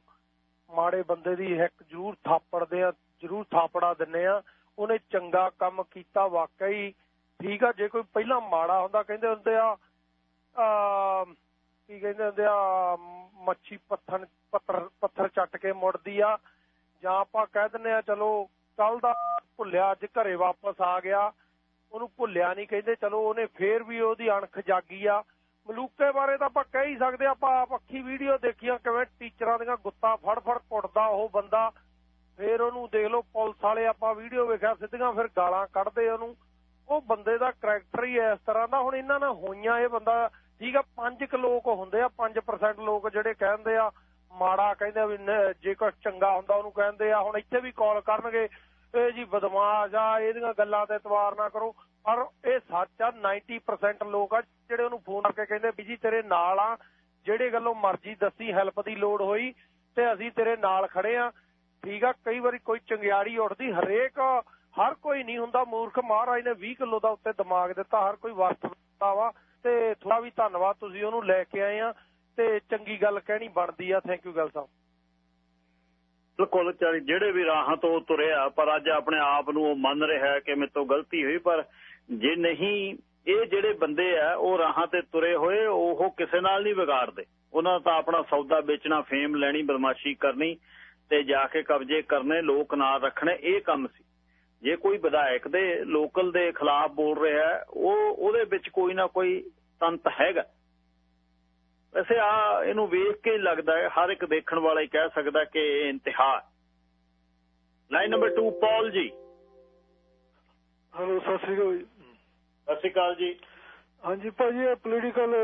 ਮਾੜੇ ਬੰਦੇ ਦੀ ਇੱਕ ਜ਼ਰੂਰ ਥਾਪੜਦੇ ਆ, ਜ਼ਰੂਰ ਥਾਪੜਾ ਦਿੰਨੇ ਆ। ਉਹਨੇ ਚੰਗਾ ਕੰਮ ਕੀਤਾ ਵਾਕਈ। ਠੀਕ ਆ, ਜੇ ਕੋਈ ਪਹਿਲਾਂ ਮਾੜਾ ਹੁੰਦਾ, ਕਹਿੰਦੇ ਹੁੰਦੇ ਆ ਆ, ਕੀ ਕਹਿੰਦੇ ਹੁੰਦੇ ਆ, ਮੱਛੀ ਪੱਥਰ ਪੱਥਰ ਪੱਥਰ ਚੱਟ ਕੇ ਮੁੜਦੀ ਆ। ਜਾਂ ਆਪਾਂ ਕਹਿ ਦਿੰਨੇ ਆ, ਚਲੋ ਕੱਲ ਦਾ ਭੁੱਲਿਆ, ਅੱਜ ਘਰੇ ਵਾਪਸ ਆ ਗਿਆ। ਉਹਨੂੰ ਭੁੱਲਿਆ ਨਹੀਂ, ਕਹਿੰਦੇ ਚਲੋ, ਉਹਨੇ ਫੇਰ ਵੀ ਉਹਦੀ ਅਣਖ ਜਾਗੀ ਆ। ਮਲੂਕੇ ਬਾਰੇ ਤਾਂ ਆਪਾਂ ਕਹਿ ਹੀ ਸਕਦੇ ਆਪਾਂ ਆਪ ਅੱਖੀ ਵੀਡੀਓ ਦੇਖੀਆਂ, ਕਿਵੇਂ ਟੀਚਰਾਂ ਦੀਆਂ ਗੁੱਤਾਂ ਫੜ ਫੜ ਕੁੱਟਦਾ ਉਹ ਬੰਦਾ। ਫੇਰ ਉਹਨੂੰ ਦੇਖ ਲਓ, ਪੁਲਿਸ ਵਾਲੇ ਆਪਾਂ ਵੀਡੀਓ ਵੇਖਿਆ, ਸਿੱਧੀਆਂ ਫਿਰ ਗਾਲਾਂ ਕੱਢਦੇ ਉਹਨੂੰ। ਉਹ ਬੰਦੇ ਦਾ ਕਰੈਕਟਰ ਹੀ ਇਸ ਤਰ੍ਹਾਂ ਦਾ, ਹੁਣ ਇਹਨਾਂ ਨਾਲ ਹੋਈਆਂ ਇਹ ਬੰਦਾ, ਠੀਕ ਆ 5 ਕੁ ਲੋਕ ਹੁੰਦੇ ਆ 5% ਲੋਕ ਜਿਹੜੇ ਕਹਿੰਦੇ ਆ, ਮਾੜਾ ਕਹਿੰਦੇ ਵੀ ਜੇ ਕੁਛ ਚੰਗਾ ਹੁੰਦਾ ਉਹਨੂੰ ਕਹਿੰਦੇ ਆ, ਹੁਣ ਇੱਥੇ ਵੀ ਕਾਲ ਕਰਨਗੇ। ਇਹ ਜੀ ਬਦਮਾਸ਼ ਆ, ਇਹਦੀਆਂ ਗੱਲਾਂ ਤੇ ਇਤਵਾਰ ਨਾ ਕਰੋ। ਪਰ ਇਹ ਸੱਚ ਆ 90% ਲੋਕ ਆ ਜਿਹੜੇ ਉਹਨੂੰ ਫੋਨ ਕਰਕੇ ਕਹਿੰਦੇ ਵੀ ਜੀ ਤੇਰੇ ਨਾਲ ਆ, ਜਿਹੜੇ ਗੱਲੋਂ ਮਰਜ਼ੀ ਦੱਸੀ ਹੈਲਪ ਦੀ ਲੋੜ ਹੋਈ ਤੇ ਅਸੀਂ ਤੇਰੇ ਨਾਲ ਖੜੇ ਆ। ਠੀਕ ਆ, ਕਈ ਵਾਰੀ ਕੋਈ ਚੰਗਿਆੜੀ ਉੱਠਦੀ, ਹਰੇਕ, ਹਰ ਕੋਈ ਨਹੀਂ ਹੁੰਦਾ, ਮੂਰਖ ਮਹਾਰਾਜ ਨੇ 20 ਕਿਲੋ ਦਾ ਉੱਤੇ ਦਿਮਾਗ ਦਿੱਤਾ, ਹਰ ਕੋਈ ਵਰਤਦਾ ਵਾ। ਤੇ ਥੋੜਾ ਵੀ ਧੰਨਵਾਦ ਤੁਸੀਂ ਉਹਨੂੰ ਲੈ ਕੇ ਆਏ ਆ ਤੇ ਚੰਗੀ ਗੱਲ ਕਹਿਣੀ ਬਣਦੀ ਆ। ਥੈਂਕ ਯੂ ਗੱਲ ਸਾਹਿਬ। ਬਿਲਕੁਲ ਚਾਰੀ ਜਿਹੜੇ ਵੀ ਰਾਹਾਂ ਤੋਂ ਤੁਰਿਆ, ਪਰ ਅੱਜ ਆਪਣੇ ਆਪ ਨੂੰ ਉਹ ਮੰਨ ਰਿਹਾ ਕਿ ਮੇਰੇ ਤੋਂ ਗਲਤੀ ਹੋਈ, ਪਰ ਜੇ ਨਹੀਂ ਇਹ ਜਿਹੜੇ ਬੰਦੇ ਆ, ਉਹ ਰਾਹਾਂ ਤੇ ਤੁਰੇ ਹੋਏ, ਉਹ ਕਿਸੇ ਨਾਲ ਨਹੀਂ ਵਿਗਾੜਦੇ। ਉਹਨਾਂ ਤਾਂ ਆਪਣਾ ਸੌਦਾ ਵੇਚਣਾ, ਫੇਮ ਲੈਣੀ, ਬਦਮਾਸ਼ੀ ਕਰਨੀ ਤੇ ਜਾ ਕੇ ਕਬਜ਼ੇ ਕਰਨੇ, ਲੋਕ ਨਾ ਰੱਖਣੇ, ਇਹ ਕੰਮ ਸੀ। ਜੇ ਕੋਈ ਵਿਧਾਇਕ ਦੇ, ਲੋਕਲ ਦੇ ਖਿਲਾਫ ਬੋਲ ਰਿਹਾ, ਉਹ ਉਹਦੇ ਵਿੱਚ ਕੋਈ ਨਾ ਕੋਈ ਤੰਤ ਹੈਗਾ। ਵੈਸੇ ਆ ਇਹਨੂੰ ਵੇਖ ਕੇ ਲੱਗਦਾ ਹੈ ਹਰ ਇੱਕ ਦੇਖਣ ਵਾਲਾ ਹੀ ਕਹਿ ਸਕਦਾ ਕਿ ਇਹ ਇੰਤਹਾ ਲਾਈਨ ਨੰਬਰ 2 ਪੌਲ ਜੀ। ਹੈਲੋ ਸਤਿ ਸ੍ਰੀ ਅਕਾਲ ਜੀ। ਸਤਿ ਸ਼੍ਰੀ ਅਕਾਲ ਜੀ। ਹਾਂਜੀ ਭਾਜੀ ਇਹ ਪੋਲੀਟੀਕਲ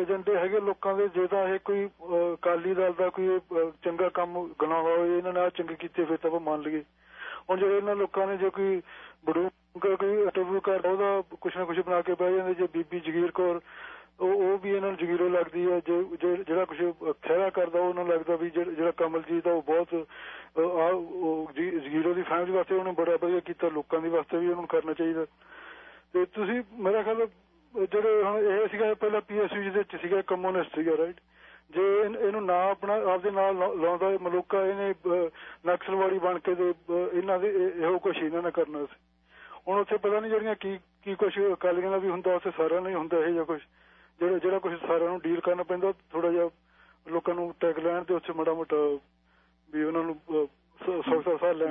ਏਜੰਡੇ ਹੈਗੇ ਲੋਕਾਂ ਦੇ ਜੇ ਤਾਂ ਇਹ ਕੋਈ ਅਕਾਲੀ ਦਲ ਦਾ ਕੋਈ ਚੰਗਾ ਕੰਮ ਗਨਾਵਾ ਹੋਏ ਇਹਨਾਂ ਨੇ ਆਹ ਚੰਗੇ ਕੀਤੇ ਫਿਰ ਤਾਂ ਮੰਨ ਲਈਏ। ਹੁਣ ਜਿਹੜੇ ਇਹਨਾਂ ਲੋਕਾਂ ਨੇ ਜੋ ਕੋਈ ਬੜੂ ਕੋਈ ਇੰਟਰਵਿਊ ਕਰ ਉਹਦਾ ਕੁਛ ਨਾ ਕੁਛ ਬਣਾ ਕੇ ਬਹਿ ਜਾਂਦੇ ਜੇ ਬੀਬੀ ਜਗੀਰ ਕੌਰ ਉਹ ਉਹ ਵੀ ਇਹਨਾਂ ਨੂੰ ਜਗੀਰੋ ਲੱਗਦੀ ਹੈ, ਜੇ ਜਿਹੜਾ ਕੁਛ ਖਹਿਰਾ ਕਰਦਾ ਉਹਨਾਂ ਨੂੰ ਲੱਗਦਾ ਵੀ ਜਿਹੜਾ ਕਮਲਜੀਤ ਆ ਉਹ ਬਹੁਤ ਜਗੀਰੋ ਦੀ ਫੈਮਿਲੀ ਵਾਸਤੇ ਉਹਨੇ ਬੜਾ ਵਧੀਆ ਕੀਤਾ, ਲੋਕਾਂ ਦੀ ਵਾਸਤੇ ਵੀ ਉਹਨੂੰ ਕਰਨਾ ਚਾਹੀਦਾ। ਤੇ ਤੁਸੀਂ, ਮੇਰਾ ਖਿਆਲ ਜਿਹੜੇ ਹੁਣ ਇਹ ਸੀਗਾ ਪਹਿਲਾਂ ਪੀਐਸਯੂ ਜਿਹਦੇ ਚ ਸੀਗਾ ਕਮਿਊਨਿਸਟ ਸੀਗਾ ਰਾਈਟ ਜੇ ਇਹਨੂੰ ਨਾ ਆਪਣਾ, ਆਪਦੇ ਨਾਲ ਲਾਉਂਦਾ ਮਲੂਕਾ, ਇਹਨੇ ਨਕਸਲਵਾੜੀ ਬਣ ਕੇ ਤੇ ਇਹਨਾਂ ਦੇ ਇਹੋ ਕੁਛ ਇਹਨਾਂ ਨੇ ਕਰਨਾ ਸੀ। ਹੁਣ ਉੱਥੇ ਪਤਾ ਨਹੀਂ ਜਿਹੜੀਆਂ ਕੀ ਕੀ ਕੁਛ ਅਕਾਲੀਆਂ ਦਾ ਵੀ ਹੁੰਦਾ, ਉੱਥੇ ਸਾਰਿਆਂ ਨਾਲ ਹੀ ਹੁੰਦਾ ਇਹ ਜਿਹਾ ਕੁਛ। ਜਿਹੜਾ ਜਿਹੜਾ ਕੁਛ ਸਾਰਿਆਂ ਨੂੰ ਡੀਲ ਕਰਨਾ ਪੈਂਦਾ ਥੋੜਾ ਜਿਹਾ ਲੋਕਾਂ ਨੂੰ ਟੈਗ ਲੈਣ ਤੇ ਉੱਥੇ ਮਾੜਾ ਮੋਟਾ ਵੀ ਉਹਨਾਂ ਨੂੰ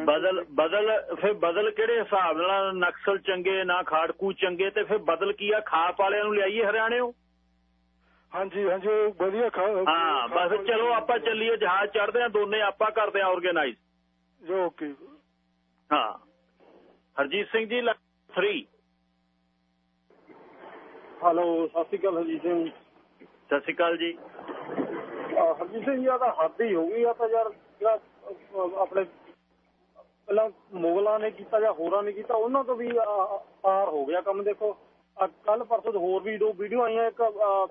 ਬਦਲ ਬਦਲ ਫਿਰ ਬਦਲ ਕਿਹੜੇ ਹਿਸਾਬ ਨਾਲ ਨਕਸਲ ਚੰਗੇ ਨਾ ਖਾੜਕੂ ਚੰਗੇ ਤੇ ਫਿਰ ਬਦਲ ਕੀ ਆ? ਖਾਪ ਵਾਲਿਆਂ ਨੂੰ ਲਿਆਈਏ ਹਰਿਆਣਿਓ ਹਾਂਜੀ ਹਾਂਜੀ ਵਧੀਆ ਖਾ ਹਾਂ ਬਸ ਚਲੋ ਆਪਾਂ ਚੱਲੀਏ ਜਹਾਜ਼ ਚੜਦੇ ਆ ਦੋਨੇ ਆਪਾਂ ਕਰਦੇ ਆ ਆਰਗੇਨਾਈਜ਼ ਜੋ ਓਕੇ। ਹਾਂ। ਹਰਜੀਤ ਸਿੰਘ ਜੀ 3 ਹੈਲੋ ਸਤਿ ਸ਼੍ਰੀ ਅਕਾਲ ਹਰਜੀਤ ਸਿੰਘ। ਸਤਿ ਸ਼੍ਰੀ ਅਕਾਲ ਜੀ। ਆਹ ਹਰਜੀਤ ਸਿੰਘ ਜੀ ਤਾਂ ਹੱਦ ਹੀ ਹੋ ਗਈ ਆ ਤਾਂ ਯਾਰ ਜਿਹੜਾ ਅਹ, ਆਪਣੇ ਪਹਿਲਾਂ ਮੁਗਲਾਂ ਨੇ ਕੀਤਾ ਜਾਂ ਹੋਰਾਂ ਨੇ ਕੀਤਾ ਉਹਨਾਂ ਤੋਂ ਵੀ ਆਹ, ਪਾਰ ਹੋ ਗਿਆ ਕੰਮ ਦੇਖੋ। ਕੱਲ ਪਰਸੋਂ ਤੋਂ ਹੋਰ ਵੀ ਦੋ ਵੀਡੀਓ ਆਈਆਂ ਇੱਕ ਅਹ,